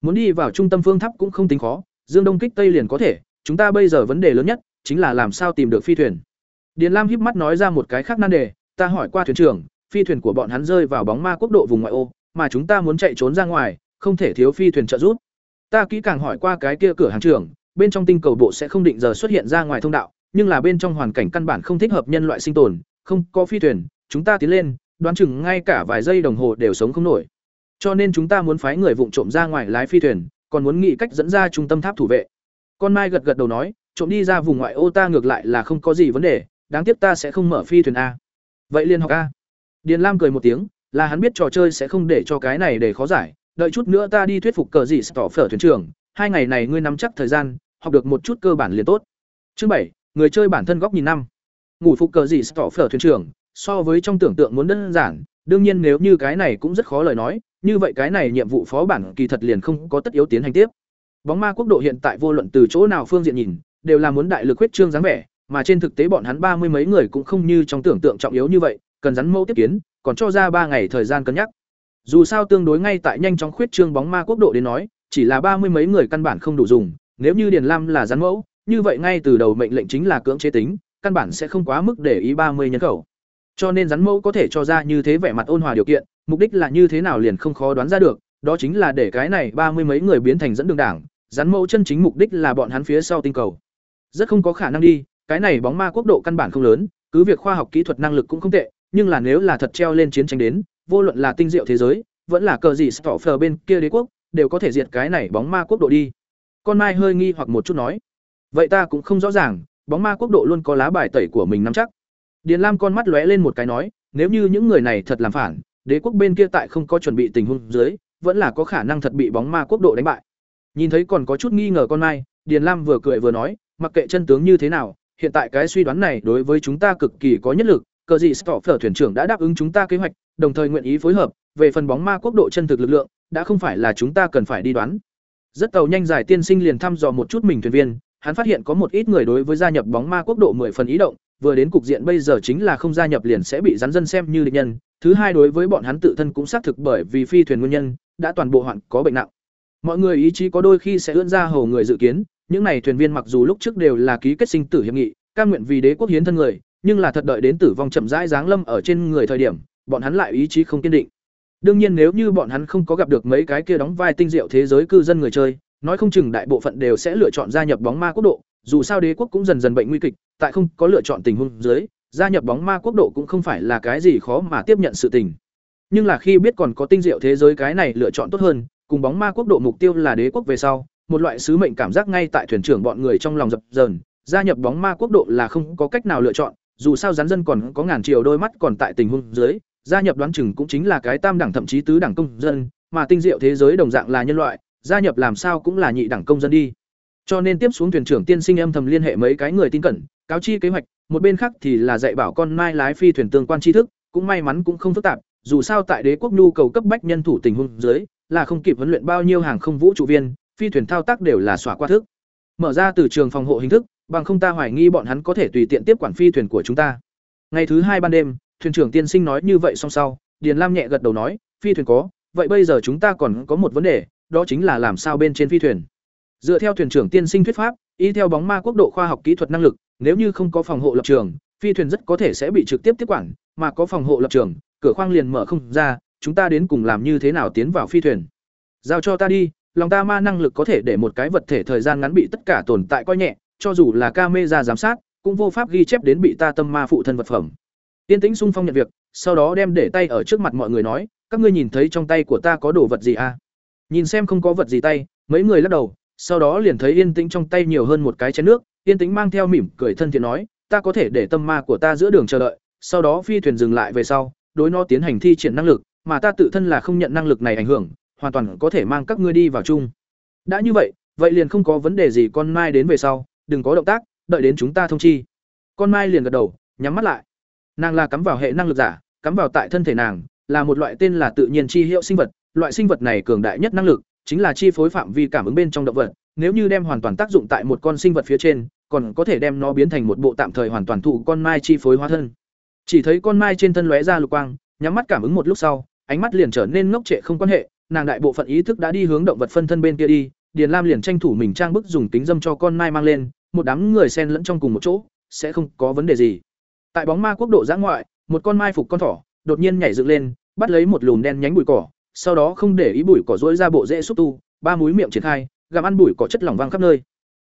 muốn đi vào trung tâm phương tháp cũng không tính khó, dương đông kích tây liền có thể, chúng ta bây giờ vấn đề lớn nhất chính là làm sao tìm được phi thuyền. Điền Lam híp mắt nói ra một cái khác nan đề, ta hỏi qua thuyền trưởng, phi thuyền của bọn hắn rơi vào bóng ma quốc độ vùng ngoại ô, mà chúng ta muốn chạy trốn ra ngoài, không thể thiếu phi thuyền trợ giúp. Ta kỹ càng hỏi qua cái kia cửa hàng trưởng, bên trong tinh cầu bộ sẽ không định giờ xuất hiện ra ngoài thông đạo, nhưng là bên trong hoàn cảnh căn bản không thích hợp nhân loại sinh tồn, không có phi thuyền, chúng ta tiến lên, đoán chừng ngay cả vài giây đồng hồ đều sống không nổi. Cho nên chúng ta muốn phái người vụng trộm ra ngoài lái phi thuyền, còn muốn nghĩ cách dẫn ra trung tâm tháp thủ vệ. Con Mai gật gật đầu nói, trộm đi ra vùng ngoại ô ta ngược lại là không có gì vấn đề, đáng tiếc ta sẽ không mở phi thuyền a. Vậy liên học a. Điền Lam cười một tiếng, là hắn biết trò chơi sẽ không để cho cái này để khó giải, đợi chút nữa ta đi thuyết phục cờ gì tỏ phở thuyền trưởng, hai ngày này ngươi nắm chắc thời gian, học được một chút cơ bản liền tốt. Chương bảy, người chơi bản thân góc nhìn năm. Ngủ phục cờ gì tỏ phở thuyền trưởng, so với trong tưởng tượng muốn đơn giản, đương nhiên nếu như cái này cũng rất khó lời nói, như vậy cái này nhiệm vụ phó bản kỳ thật liền không có tất yếu tiến hành tiếp. Bóng ma quốc độ hiện tại vô luận từ chỗ nào phương diện nhìn, đều là muốn đại lực huyết trương dáng vẻ, mà trên thực tế bọn hắn ba mươi mấy người cũng không như trong tưởng tượng trọng yếu như vậy, cần rắn mẫu tiếp kiến, còn cho ra ba ngày thời gian cân nhắc. Dù sao tương đối ngay tại nhanh chóng khuyết trương bóng ma quốc độ đến nói, chỉ là ba mươi mấy người căn bản không đủ dùng, nếu như Điền Lam là rắn mẫu, như vậy ngay từ đầu mệnh lệnh chính là cưỡng chế tính, căn bản sẽ không quá mức để ý ba mươi nhân khẩu. Cho nên rắn mẫu có thể cho ra như thế vẻ mặt ôn hòa điều kiện, mục đích là như thế nào liền không khó đoán ra được, đó chính là để cái này ba mươi mấy người biến thành dẫn đường đảng, rắn mẫu chân chính mục đích là bọn hắn phía sau tinh cầu. Rất không có khả năng đi, cái này bóng ma quốc độ căn bản không lớn, cứ việc khoa học kỹ thuật năng lực cũng không tệ, nhưng là nếu là thật treo lên chiến tranh đến, vô luận là tinh diệu thế giới, vẫn là cờ gì Stoffer bên kia đế quốc, đều có thể diệt cái này bóng ma quốc độ đi. Con Mai hơi nghi hoặc một chút nói, vậy ta cũng không rõ ràng, bóng ma quốc độ luôn có lá bài tẩy của mình nắm chắc. Điền Lam con mắt lóe lên một cái nói, nếu như những người này thật làm phản, đế quốc bên kia tại không có chuẩn bị tình huống dưới, vẫn là có khả năng thật bị bóng ma quốc độ đánh bại. Nhìn thấy còn có chút nghi ngờ con Mai, Điền Lam vừa cười vừa nói, mặc kệ chân tướng như thế nào, hiện tại cái suy đoán này đối với chúng ta cực kỳ có nhất lực, cờ gì Stoffer thuyền trưởng đã đáp ứng chúng ta kế hoạch, đồng thời nguyện ý phối hợp, về phần bóng ma quốc độ chân thực lực lượng, đã không phải là chúng ta cần phải đi đoán. Rất tàu nhanh giải tiên sinh liền thăm dò một chút mình thuyền viên, hắn phát hiện có một ít người đối với gia nhập bóng ma quốc độ mười phần ý động, vừa đến cục diện bây giờ chính là không gia nhập liền sẽ bị rắn dân xem như địch nhân, thứ hai đối với bọn hắn tự thân cũng xác thực bởi vì phi thuyền nguyên nhân, đã toàn bộ hoạn có bệnh nặng. Mọi người ý chí có đôi khi sẽ ưỡn ra hầu người dự kiến, những này thuyền viên mặc dù lúc trước đều là ký kết sinh tử hiệp nghị, cam nguyện vì đế quốc hiến thân người, nhưng là thật đợi đến tử vong chậm rãi giáng lâm ở trên người thời điểm, bọn hắn lại ý chí không kiên định. Đương nhiên nếu như bọn hắn không có gặp được mấy cái kia đóng vai tinh diệu thế giới cư dân người chơi, nói không chừng đại bộ phận đều sẽ lựa chọn gia nhập bóng ma quốc độ, dù sao đế quốc cũng dần dần bệnh nguy kịch, tại không có lựa chọn tình huống dưới, gia nhập bóng ma quốc độ cũng không phải là cái gì khó mà tiếp nhận sự tình. Nhưng là khi biết còn có tinh diệu thế giới cái này lựa chọn tốt hơn, cùng bóng ma quốc độ mục tiêu là đế quốc về sau, một loại sứ mệnh cảm giác ngay tại thuyền trưởng bọn người trong lòng dập dờn, gia nhập bóng ma quốc độ là không có cách nào lựa chọn, dù sao rắn dân còn có ngàn triệu đôi mắt còn tại tình huống dưới, gia nhập đoán chừng cũng chính là cái tam đẳng thậm chí tứ đẳng công dân, mà tinh diệu thế giới đồng dạng là nhân loại, gia nhập làm sao cũng là nhị đẳng công dân đi. Cho nên tiếp xuống thuyền trưởng tiên sinh âm thầm liên hệ mấy cái người tin cẩn, cáo chi kế hoạch, một bên khác thì là dạy bảo con mai lái phi thuyền tương quan tri thức, cũng may mắn cũng không phức tạp, dù sao tại đế quốc nhu cầu cấp bách nhân thủ tình huống dưới, là không kịp huấn luyện bao nhiêu hàng không vũ trụ viên, phi thuyền thao tác đều là xóa qua thức. Mở ra từ trường phòng hộ hình thức, bằng không ta hoài nghi bọn hắn có thể tùy tiện tiếp quản phi thuyền của chúng ta. Ngày thứ hai ban đêm, thuyền trưởng tiên sinh nói như vậy xong sau, Điền Lam nhẹ gật đầu nói, phi thuyền có, vậy bây giờ chúng ta còn có một vấn đề, đó chính là làm sao bên trên phi thuyền. Dựa theo thuyền trưởng tiên sinh thuyết pháp, y theo bóng ma quốc độ khoa học kỹ thuật năng lực, nếu như không có phòng hộ lập trường, phi thuyền rất có thể sẽ bị trực tiếp tiếp quản, mà có phòng hộ lập trường, cửa khoang liền mở không ra, chúng ta đến cùng làm như thế nào tiến vào phi thuyền. Giao cho ta đi, lòng ta ma năng lực có thể để một cái vật thể thời gian ngắn bị tất cả tồn tại coi nhẹ, cho dù là camera giám sát, cũng vô pháp ghi chép đến bị ta tâm ma phụ thân vật phẩm. Tiên Tĩnh sung phong nhận việc, sau đó đem để tay ở trước mặt mọi người nói, các ngươi nhìn thấy trong tay của ta có đồ vật gì à? Nhìn xem không có vật gì tay, mấy người lắc đầu, sau đó liền thấy Yên Tĩnh trong tay nhiều hơn một cái chén nước, Yên Tĩnh mang theo mỉm cười thân thiện nói, ta có thể để tâm ma của ta giữa đường chờ đợi, sau đó phi thuyền dừng lại về sau, đối nó tiến hành thi triển năng lực, mà ta tự thân là không nhận năng lực này ảnh hưởng, hoàn toàn có thể mang các ngươi đi vào chung. Đã như vậy, vậy liền không có vấn đề gì con mai đến về sau, đừng có động tác, đợi đến chúng ta thông chi. Con mai liền gật đầu, nhắm mắt lại. Nàng là cắm vào hệ năng lực giả, cắm vào tại thân thể nàng, là một loại tên là tự nhiên chi hiệu sinh vật, loại sinh vật này cường đại nhất năng lực, chính là chi phối phạm vi cảm ứng bên trong động vật, nếu như đem hoàn toàn tác dụng tại một con sinh vật phía trên, còn có thể đem nó biến thành một bộ tạm thời hoàn toàn thụ con mai chi phối hóa thân. Chỉ thấy con mai trên thân lóe ra lục quang, nhắm mắt cảm ứng một lúc sau, ánh mắt liền trở nên ngốc trệ không quan hệ, nàng đại bộ phận ý thức đã đi hướng động vật phân thân bên kia đi, Điền Lam liền tranh thủ mình trang bức dùng kính dâm cho con mai mang lên, một đám người xen lẫn trong cùng một chỗ, sẽ không có vấn đề gì. Tại bóng ma quốc độ giã ngoại, một con mai phục con thỏ, đột nhiên nhảy dựng lên, bắt lấy một lùm đen nhánh bụi cỏ, sau đó không để ý bụi cỏ rỗi ra bộ rễ xúc tu, ba múi miệng triển khai, gặm ăn bụi cỏ chất lỏng văng khắp nơi.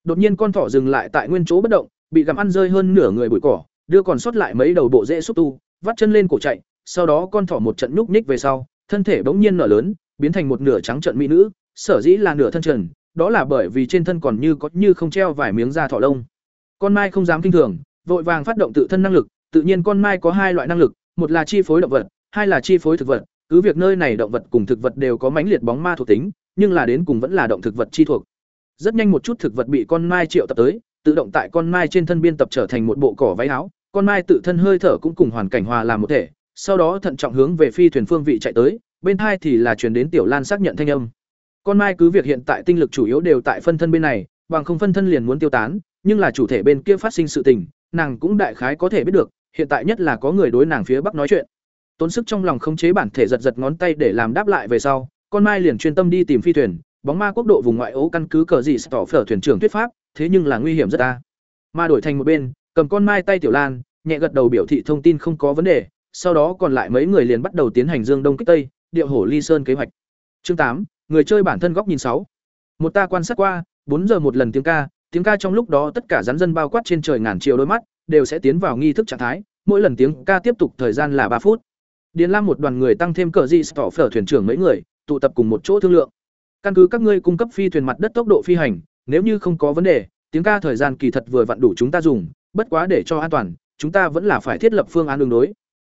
Đột nhiên con thỏ dừng lại tại nguyên chỗ bất động, bị gặm ăn rơi hơn nửa người bụi cỏ, đưa còn sót lại mấy đầu bộ rễ xúc tu, vắt chân lên cổ chạy, sau đó con thỏ một trận nhúc nhích về sau, thân thể bỗng nhiên nở lớn, biến thành một nửa trắng trận mỹ nữ, sở dĩ là nửa thân trần, đó là bởi vì trên thân còn như có như không treo vài miếng da thỏ lông. Con mai không dám kinh thường, vội vàng phát động tự thân năng lực, tự nhiên con mai có hai loại năng lực, một là chi phối động vật, hai là chi phối thực vật, cứ việc nơi này động vật cùng thực vật đều có mãnh liệt bóng ma thuộc tính, nhưng là đến cùng vẫn là động thực vật chi thuộc. Rất nhanh một chút thực vật bị con mai triệu tập tới, tự động tại con mai trên thân biên tập trở thành một bộ cỏ váy áo, con mai tự thân hơi thở cũng cùng hoàn cảnh hòa làm một thể, sau đó thận trọng hướng về phi thuyền phương vị chạy tới, bên hai thì là truyền đến tiểu Lan xác nhận thanh âm. Con mai cứ việc hiện tại tinh lực chủ yếu đều tại phân thân bên này, bằng không phân thân liền muốn tiêu tán, nhưng là chủ thể bên kia phát sinh sự tình, nàng cũng đại khái có thể biết được, hiện tại nhất là có người đối nàng phía bắc nói chuyện. Tốn sức trong lòng khống chế bản thể giật giật ngón tay để làm đáp lại về sau, con mai liền chuyên tâm đi tìm phi thuyền, bóng ma quốc độ vùng ngoại ố căn cứ cờ gì tỏ phở thuyền trưởng thuyết pháp, thế nhưng là nguy hiểm rất ta. Ma đổi thành một bên, cầm con mai tay tiểu Lan, nhẹ gật đầu biểu thị thông tin không có vấn đề, sau đó còn lại mấy người liền bắt đầu tiến hành dương đông kích tây, điệu hổ ly sơn kế hoạch. Chương tám người chơi bản thân góc nhìn sáu. Một ta quan sát qua, bốn giờ một lần tiếng ca tiếng ca trong lúc đó tất cả rắn dân bao quát trên trời ngàn chiều đôi mắt, đều sẽ tiến vào nghi thức trạng thái, mỗi lần tiếng ca tiếp tục thời gian là ba phút. Điền lam một đoàn người tăng thêm cờ di tỏ phở thuyền trưởng mấy người, tụ tập cùng một chỗ thương lượng. Căn cứ các ngươi cung cấp phi thuyền mặt đất tốc độ phi hành, nếu như không có vấn đề, tiếng ca thời gian kỳ thật vừa vặn đủ chúng ta dùng, bất quá để cho an toàn, chúng ta vẫn là phải thiết lập phương án ứng đối.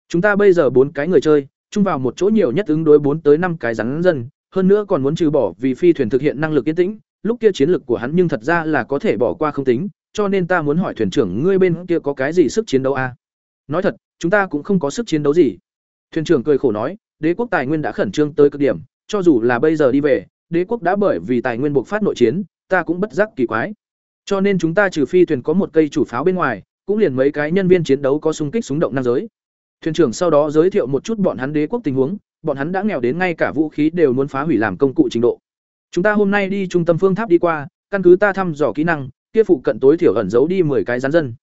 Chúng ta bây giờ bốn cái người chơi, chung vào một chỗ nhiều nhất ứng đối bốn tới năm cái rắn dân hơn nữa còn muốn trừ bỏ vì phi thuyền thực hiện năng lực yên tĩnh, lúc kia chiến lực của hắn nhưng thật ra là có thể bỏ qua không tính, cho nên ta muốn hỏi thuyền trưởng ngươi bên kia có cái gì sức chiến đấu a? À? nói thật, chúng ta cũng không có sức chiến đấu gì. Thuyền trưởng cười khổ nói, đế quốc tài nguyên đã khẩn trương tới cực điểm, cho dù là bây giờ đi về, đế quốc đã bởi vì tài nguyên buộc phát nội chiến, ta cũng bất giác kỳ quái. Cho nên chúng ta trừ phi thuyền có một cây chủ pháo bên ngoài, cũng liền mấy cái nhân viên chiến đấu có xung kích súng động nam giới. Thuyền trưởng sau đó giới thiệu một chút bọn hắn đế quốc tình huống bọn hắn đã nghèo đến ngay cả vũ khí đều muốn phá hủy làm công cụ trình độ. Chúng ta hôm nay đi trung tâm phương tháp đi qua, căn cứ ta thăm dò kỹ năng, kia phụ cận tối thiểu ẩn giấu đi 10 cái gián dân.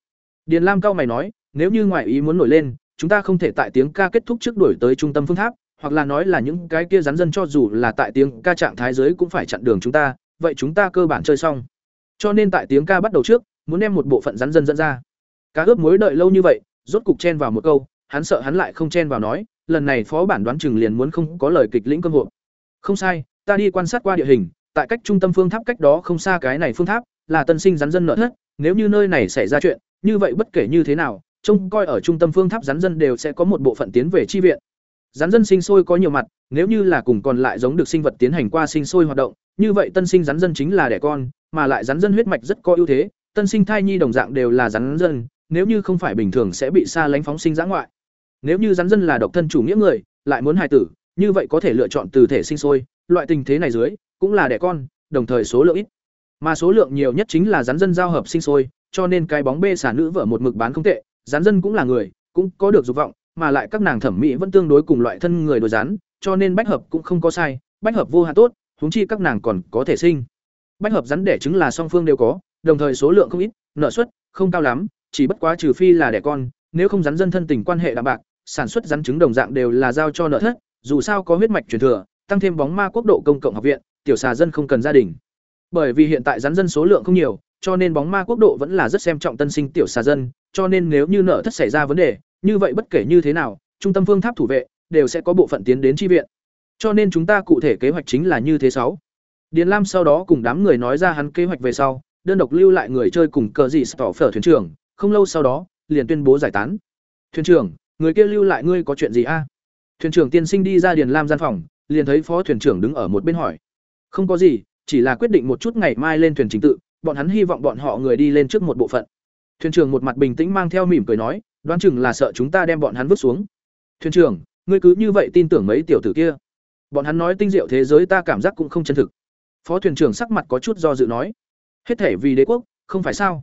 Điền Lam cao mày nói, nếu như ngoại ý muốn nổi lên, chúng ta không thể tại tiếng ca kết thúc trước đuổi tới trung tâm phương tháp, hoặc là nói là những cái kia rắn dân cho dù là tại tiếng ca trạng thái dưới cũng phải chặn đường chúng ta, vậy chúng ta cơ bản chơi xong. Cho nên tại tiếng ca bắt đầu trước, muốn đem một bộ phận rắn dân dẫn ra. Cá ướp muối đợi lâu như vậy, rốt cục chen vào một câu, hắn sợ hắn lại không chen vào nói, lần này phó bản đoán chừng liền muốn không có lời kịch lĩnh cơ hội. Không sai, ta đi quan sát qua địa hình, tại cách trung tâm phương tháp cách đó không xa cái này phương tháp, là tân sinh rắn dân nợ thất, nếu như nơi này xảy ra chuyện, như vậy bất kể như thế nào, trông coi ở trung tâm phương tháp rắn dân đều sẽ có một bộ phận tiến về chi viện. Rắn dân sinh sôi có nhiều mặt, nếu như là cùng còn lại giống được sinh vật tiến hành qua sinh sôi hoạt động, như vậy tân sinh rắn dân chính là đẻ con, mà lại rắn dân huyết mạch rất có ưu thế, tân sinh thai nhi đồng dạng đều là rắn dân, nếu như không phải bình thường sẽ bị xa lánh phóng sinh giã ngoại. Nếu như rắn dân là độc thân chủ nghĩa người, lại muốn hài tử, như vậy có thể lựa chọn từ thể sinh sôi, loại tình thế này dưới, cũng là đẻ con, đồng thời số lượng ít. Mà số lượng nhiều nhất chính là rắn dân giao hợp sinh sôi, cho nên cái bóng bê xả nữ vợ một mực bán không tệ, rắn dân cũng là người, cũng có được dục vọng, mà lại các nàng thẩm mỹ vẫn tương đối cùng loại thân người đồ rắn, cho nên bách hợp cũng không có sai, bách hợp vô hạn tốt, huống chi các nàng còn có thể sinh. Bách hợp rắn đẻ trứng là song phương đều có, đồng thời số lượng không ít, nợ suất không cao lắm, chỉ bất quá trừ phi là đẻ con, nếu không rắn dân thân tình quan hệ đạm bạc, sản xuất rắn trứng đồng dạng đều là giao cho nợ thất, dù sao có huyết mạch truyền thừa, tăng thêm bóng ma quốc độ công cộng học viện, tiểu xà dân không cần gia đình. Bởi vì hiện tại rắn dân số lượng không nhiều, cho nên bóng ma quốc độ vẫn là rất xem trọng tân sinh tiểu xà dân, cho nên nếu như nợ thất xảy ra vấn đề, như vậy bất kể như thế nào, trung tâm phương tháp thủ vệ đều sẽ có bộ phận tiến đến chi viện. Cho nên chúng ta cụ thể kế hoạch chính là như thế sáu. Điền Lam sau đó cùng đám người nói ra hắn kế hoạch về sau, đơn độc lưu lại người chơi cùng cờ gì tỏ phở thuyền trưởng, không lâu sau đó, liền tuyên bố giải tán. Thuyền trưởng, người kia lưu lại ngươi có chuyện gì a? Thuyền trưởng tiên sinh đi ra Điền Lam gian phòng, liền thấy phó thuyền trưởng đứng ở một bên hỏi. Không có gì, chỉ là quyết định một chút ngày mai lên thuyền trình tự, bọn hắn hy vọng bọn họ người đi lên trước một bộ phận. Thuyền trưởng một mặt bình tĩnh mang theo mỉm cười nói, đoán chừng là sợ chúng ta đem bọn hắn vứt xuống. Thuyền trưởng, ngươi cứ như vậy tin tưởng mấy tiểu tử kia? Bọn hắn nói tinh diệu thế giới ta cảm giác cũng không chân thực. Phó thuyền trưởng sắc mặt có chút do dự nói, hết thể vì đế quốc, không phải sao?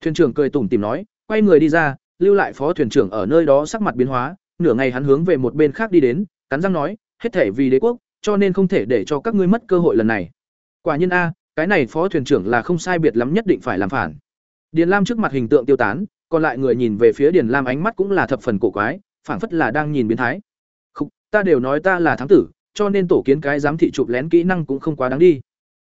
Thuyền trưởng cười tủm tỉm nói, quay người đi ra, lưu lại phó thuyền trưởng ở nơi đó sắc mặt biến hóa, nửa ngày hắn hướng về một bên khác đi đến, cắn răng nói, hết thể vì đế quốc, cho nên không thể để cho các ngươi mất cơ hội lần này. Quả nhiên a, cái này phó thuyền trưởng là không sai biệt lắm nhất định phải làm phản. Điền Lam trước mặt hình tượng tiêu tán, còn lại người nhìn về phía Điền Lam ánh mắt cũng là thập phần cổ quái, phảng phất là đang nhìn biến thái. Khục, ta đều nói ta là thắng tử, cho nên tổ kiến cái giám thị chụp lén kỹ năng cũng không quá đáng đi.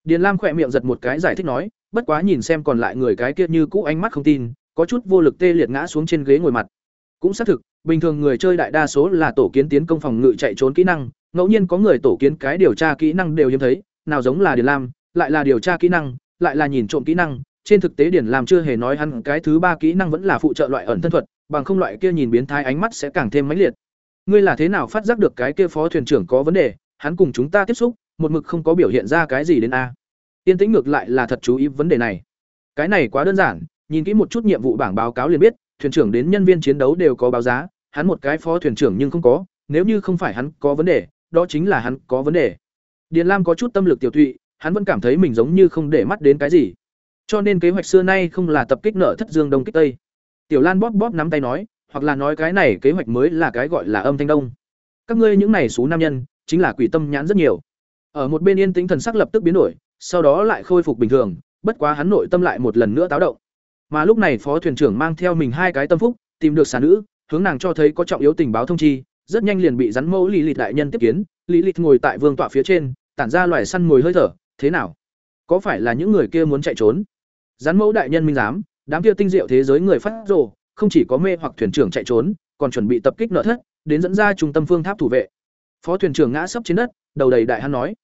Điền Lam khỏe miệng giật một cái giải thích nói, bất quá nhìn xem còn lại người cái kia như cũ ánh mắt không tin, có chút vô lực tê liệt ngã xuống trên ghế ngồi mặt. Cũng xác thực, bình thường người chơi đại đa số là tổ kiến tiến công phòng ngự chạy trốn kỹ năng, ngẫu nhiên có người tổ kiến cái điều tra kỹ năng đều hiếm thấy, nào giống là Điền Lam, lại là điều tra kỹ năng, lại là nhìn trộm kỹ năng, trên thực tế Điền Lam chưa hề nói hắn cái thứ ba kỹ năng vẫn là phụ trợ loại ẩn thân thuật, bằng không loại kia nhìn biến thái ánh mắt sẽ càng thêm mãnh liệt. Ngươi là thế nào phát giác được cái kia phó thuyền trưởng có vấn đề, hắn cùng chúng ta tiếp xúc, một mực không có biểu hiện ra cái gì đến a. Tiên tĩnh ngược lại là thật chú ý vấn đề này. Cái này quá đơn giản, nhìn kỹ một chút nhiệm vụ bảng báo cáo liền biết, thuyền trưởng đến nhân viên chiến đấu đều có báo giá, hắn một cái phó thuyền trưởng nhưng không có, nếu như không phải hắn có vấn đề, đó chính là hắn có vấn đề. Điền Lam có chút tâm lực tiểu thụy, hắn vẫn cảm thấy mình giống như không để mắt đến cái gì. Cho nên kế hoạch xưa nay không là tập kích nợ thất dương đông kích tây. Tiểu Lan bóp bóp nắm tay nói, hoặc là nói cái này kế hoạch mới là cái gọi là âm thanh đông. Các ngươi những này số nam nhân, chính là quỷ tâm nhãn rất nhiều. Ở một bên yên tĩnh thần sắc lập tức biến đổi, sau đó lại khôi phục bình thường, bất quá hắn nội tâm lại một lần nữa táo động. Mà lúc này phó thuyền trưởng mang theo mình hai cái tâm phúc, tìm được xà nữ, hướng nàng cho thấy có trọng yếu tình báo thông chi, rất nhanh liền bị rắn mẫu Lý Lịch đại nhân tiếp kiến, Lý Lịch ngồi tại vương tọa phía trên, tản ra loài săn ngồi hơi thở, thế nào? Có phải là những người kia muốn chạy trốn? Rắn mẫu đại nhân minh giám, đám kia tinh diệu thế giới người phát rồ, không chỉ có mê hoặc thuyền trưởng chạy trốn, còn chuẩn bị tập kích nợ thất, đến dẫn ra trung tâm phương tháp thủ vệ. Phó thuyền trưởng ngã sấp trên đất, đầu đầy đại hắn nói,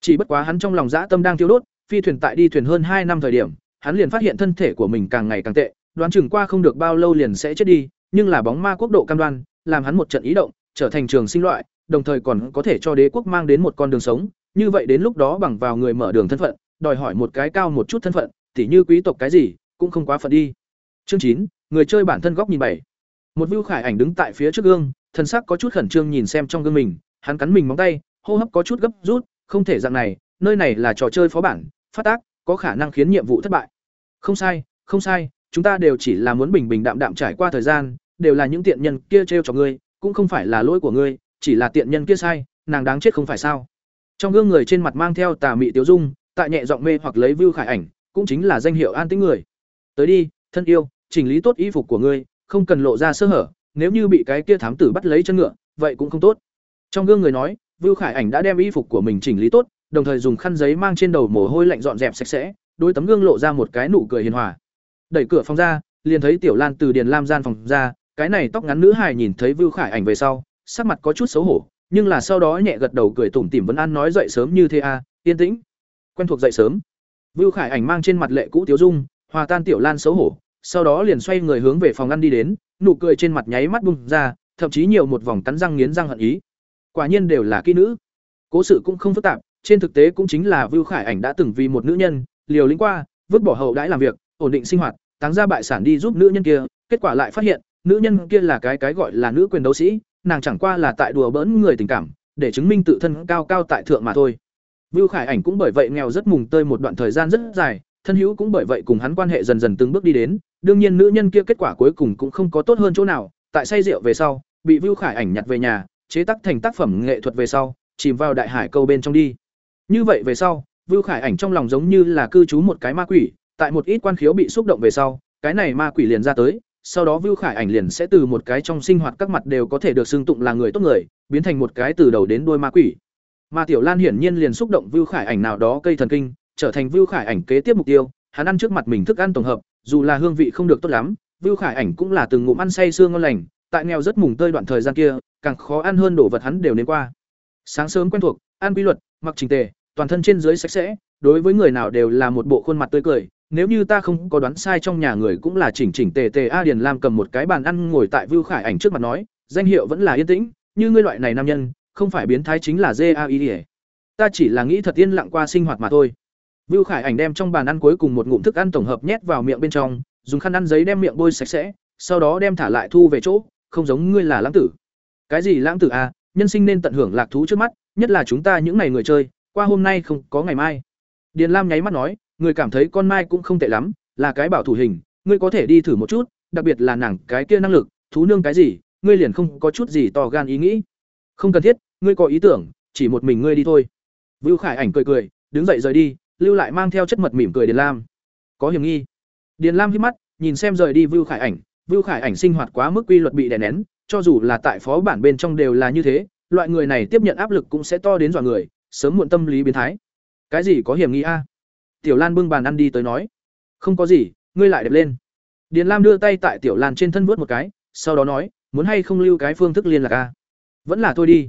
chỉ bất quá hắn trong lòng dã tâm đang tiêu đốt, phi thuyền tại đi thuyền hơn hai năm thời điểm, hắn liền phát hiện thân thể của mình càng ngày càng tệ, đoán chừng qua không được bao lâu liền sẽ chết đi, nhưng là bóng ma quốc độ cam đoan, làm hắn một trận ý động, trở thành trường sinh loại, đồng thời còn có thể cho đế quốc mang đến một con đường sống, như vậy đến lúc đó bằng vào người mở đường thân phận, đòi hỏi một cái cao một chút thân phận, tỉ như quý tộc cái gì, cũng không quá phận đi. Chương chín, người chơi bản thân góc nhìn bảy. Một Vưu Khải ảnh đứng tại phía trước gương, thân sắc có chút khẩn trương nhìn xem trong gương mình, hắn cắn mình móng tay, hô hấp có chút gấp rút, không thể dạng này, nơi này là trò chơi phó bản, phát tác, có khả năng khiến nhiệm vụ thất bại. Không sai, không sai, chúng ta đều chỉ là muốn bình bình đạm đạm trải qua thời gian, đều là những tiện nhân kia trêu cho ngươi, cũng không phải là lỗi của ngươi, chỉ là tiện nhân kia sai, nàng đáng chết không phải sao? Trong gương người trên mặt mang theo tà mị tiêu dung, tại nhẹ giọng mê hoặc lấy view Khải ảnh, cũng chính là danh hiệu an tĩnh người. Tới đi, thân yêu, chỉnh lý tốt y phục của ngươi, không cần lộ ra sơ hở, nếu như bị cái kia thám tử bắt lấy chân ngựa, vậy cũng không tốt. Trong gương người nói, Vưu Khải ảnh đã đem y phục của mình chỉnh lý tốt, đồng thời dùng khăn giấy mang trên đầu mồ hôi lạnh dọn dẹp sạch sẽ, đôi tấm gương lộ ra một cái nụ cười hiền hòa. Đẩy cửa phòng ra, liền thấy Tiểu Lan từ Điền Lam gian phòng ra, cái này tóc ngắn nữ hài nhìn thấy Vưu Khải ảnh về sau, sắc mặt có chút xấu hổ, nhưng là sau đó nhẹ gật đầu cười tủm tỉm vẫn an nói dậy sớm như thế a, à, yên tĩnh. Quen thuộc dậy sớm. Vưu Khải ảnh mang trên mặt lệ cũ Tiếu Dung, hòa tan Tiểu Lan xấu hổ, sau đó liền xoay người hướng về phòng ăn đi đến, nụ cười trên mặt nháy mắt bung ra, thậm chí nhiều một vòng cắn răng nghiến răng hận ý. Quả nhiên đều là kỹ nữ. Cố sự cũng không phức tạp, trên thực tế cũng chính là Vưu Khải Ảnh đã từng vì một nữ nhân, liều lĩnh qua, vứt bỏ hậu đãi làm việc, ổn định sinh hoạt, táng ra bại sản đi giúp nữ nhân kia, kết quả lại phát hiện, nữ nhân kia là cái cái gọi là nữ quyền đấu sĩ, nàng chẳng qua là tại đùa bỡn người tình cảm, để chứng minh tự thân cao cao tại thượng mà thôi. Vưu Khải Ảnh cũng bởi vậy nghèo rất mùng tơi một đoạn thời gian rất dài, thân hữu cũng bởi vậy cùng hắn quan hệ dần dần từng bước đi đến, đương nhiên nữ nhân kia kết quả cuối cùng cũng không có tốt hơn chỗ nào, tại say rượu về sau, bị Vưu Khải Ảnh nhặt về nhà, chế tác thành tác phẩm nghệ thuật về sau, chìm vào đại hải câu bên trong đi. Như vậy về sau, Vưu Khải Ảnh trong lòng giống như là cư trú một cái ma quỷ, tại một ít quan khiếu bị xúc động về sau, cái này ma quỷ liền ra tới, sau đó Vưu Khải Ảnh liền sẽ từ một cái trong sinh hoạt các mặt đều có thể được xưng tụng là người tốt người, biến thành một cái từ đầu đến đuôi ma quỷ. Mà Tiểu Lan hiển nhiên liền xúc động Vưu Khải Ảnh nào đó cây thần kinh, trở thành Vưu Khải Ảnh kế tiếp mục tiêu, hắn ăn trước mặt mình thức ăn tổng hợp, dù là hương vị không được tốt lắm, Vưu Khải Ảnh cũng là từng ngụm ăn say xương ngon lành, tại nghèo rất mùng tơi đoạn thời gian kia, càng khó ăn hơn đồ vật hắn đều nếm qua. Sáng sớm quen thuộc, ăn quy luật, mặc chỉnh tề, toàn thân trên dưới sạch sẽ, đối với người nào đều là một bộ khuôn mặt tươi cười, nếu như ta không có đoán sai trong nhà người cũng là chỉnh chỉnh tề tề A Điền Lam cầm một cái bàn ăn ngồi tại Vưu Khải Ảnh trước mặt nói, danh hiệu vẫn là yên tĩnh, như ngươi loại này nam nhân, không phải biến thái chính là JAI. Ta chỉ là nghĩ thật yên lặng qua sinh hoạt mà thôi. Vưu Khải Ảnh đem trong bàn ăn cuối cùng một ngụm thức ăn tổng hợp nhét vào miệng bên trong, dùng khăn ăn giấy đem miệng bôi sạch sẽ, sau đó đem thả lại thu về chỗ, không giống ngươi là lãng tử. Cái gì lãng tử a? nhân sinh nên tận hưởng lạc thú trước mắt, nhất là chúng ta những này người chơi, qua hôm nay không có ngày mai. Điền Lam nháy mắt nói, người cảm thấy con mai cũng không tệ lắm, là cái bảo thủ hình, ngươi có thể đi thử một chút, đặc biệt là nàng cái kia năng lực, thú nương cái gì, ngươi liền không có chút gì to gan ý nghĩ. Không cần thiết, ngươi có ý tưởng, chỉ một mình ngươi đi thôi. Vưu Khải Ảnh cười cười, đứng dậy rời đi, lưu lại mang theo chất mật mỉm cười Điền Lam. Có hiểm nghi. Điền Lam hít mắt, nhìn xem rời đi Vưu Khải Ảnh, Vưu Khải Ảnh sinh hoạt quá mức quy luật bị đè nén, cho dù là tại phó bản bên trong đều là như thế, loại người này tiếp nhận áp lực cũng sẽ to đến dọa người, sớm muộn tâm lý biến thái. Cái gì có hiểm nghi a? Tiểu Lan bưng bàn ăn đi tới nói, "Không có gì, ngươi lại đẹp lên." Điền Lam đưa tay tại Tiểu Lan trên thân vuốt một cái, sau đó nói, "Muốn hay không lưu cái phương thức liên lạc a?" "Vẫn là thôi đi."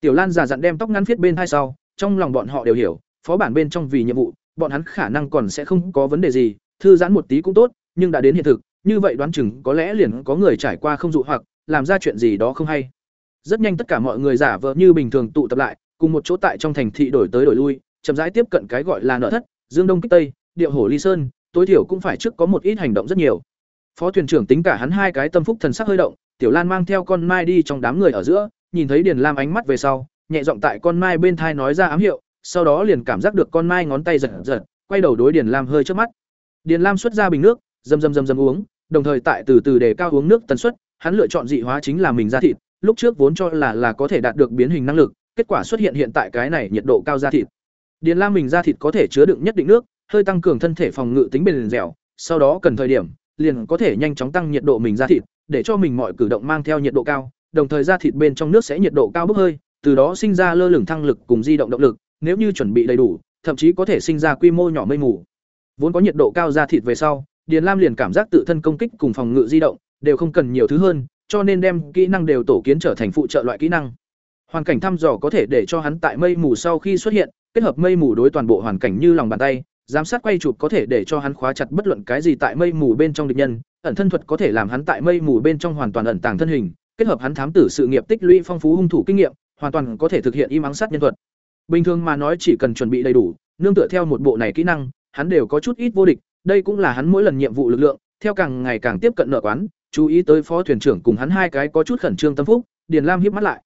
Tiểu Lan giả dặn đem tóc ngắn phiết bên hai sau, trong lòng bọn họ đều hiểu, phó bản bên trong vì nhiệm vụ, bọn hắn khả năng còn sẽ không có vấn đề gì, thư giãn một tí cũng tốt, nhưng đã đến hiện thực, như vậy đoán chừng có lẽ liền có người trải qua không dụ hoặc làm ra chuyện gì đó không hay. Rất nhanh tất cả mọi người giả vờ như bình thường tụ tập lại, cùng một chỗ tại trong thành thị đổi tới đổi lui, chậm rãi tiếp cận cái gọi là nợ thất, dương đông kích tây, điệu hổ ly sơn, tối thiểu cũng phải trước có một ít hành động rất nhiều. Phó thuyền trưởng tính cả hắn hai cái tâm phúc thần sắc hơi động, Tiểu Lan mang theo con mai đi trong đám người ở giữa, nhìn thấy Điền Lam ánh mắt về sau, nhẹ giọng tại con mai bên thai nói ra ám hiệu, sau đó liền cảm giác được con mai ngón tay giật giật, quay đầu đối Điền Lam hơi trước mắt. Điền Lam xuất ra bình nước, dầm dầm dầm dầm uống, đồng thời tại từ từ đề cao uống nước tần suất, hắn lựa chọn dị hóa chính là mình ra thịt, lúc trước vốn cho là là có thể đạt được biến hình năng lực, kết quả xuất hiện hiện tại cái này nhiệt độ cao ra thịt. Điền Lam mình ra thịt có thể chứa đựng nhất định nước, hơi tăng cường thân thể phòng ngự tính bền dẻo, sau đó cần thời điểm, liền có thể nhanh chóng tăng nhiệt độ mình ra thịt, để cho mình mọi cử động mang theo nhiệt độ cao, đồng thời ra thịt bên trong nước sẽ nhiệt độ cao bốc hơi, từ đó sinh ra lơ lửng thăng lực cùng di động động lực, nếu như chuẩn bị đầy đủ, thậm chí có thể sinh ra quy mô nhỏ mây mù. Vốn có nhiệt độ cao ra thịt về sau, Điền Lam liền cảm giác tự thân công kích cùng phòng ngự di động đều không cần nhiều thứ hơn, cho nên đem kỹ năng đều tổ kiến trở thành phụ trợ loại kỹ năng. Hoàn cảnh thăm dò có thể để cho hắn tại mây mù sau khi xuất hiện, kết hợp mây mù đối toàn bộ hoàn cảnh như lòng bàn tay, giám sát quay chụp có thể để cho hắn khóa chặt bất luận cái gì tại mây mù bên trong địch nhân, ẩn thân thuật có thể làm hắn tại mây mù bên trong hoàn toàn ẩn tàng thân hình, kết hợp hắn thám tử sự nghiệp tích lũy phong phú hung thủ kinh nghiệm, hoàn toàn có thể thực hiện im ắng sát nhân thuật. Bình thường mà nói chỉ cần chuẩn bị đầy đủ, nương tựa theo một bộ này kỹ năng, hắn đều có chút ít vô địch, đây cũng là hắn mỗi lần nhiệm vụ lực lượng, theo càng ngày càng tiếp cận nợ quán, chú ý tới phó thuyền trưởng cùng hắn hai cái có chút khẩn trương tâm phúc, Điền Lam híp mắt lại.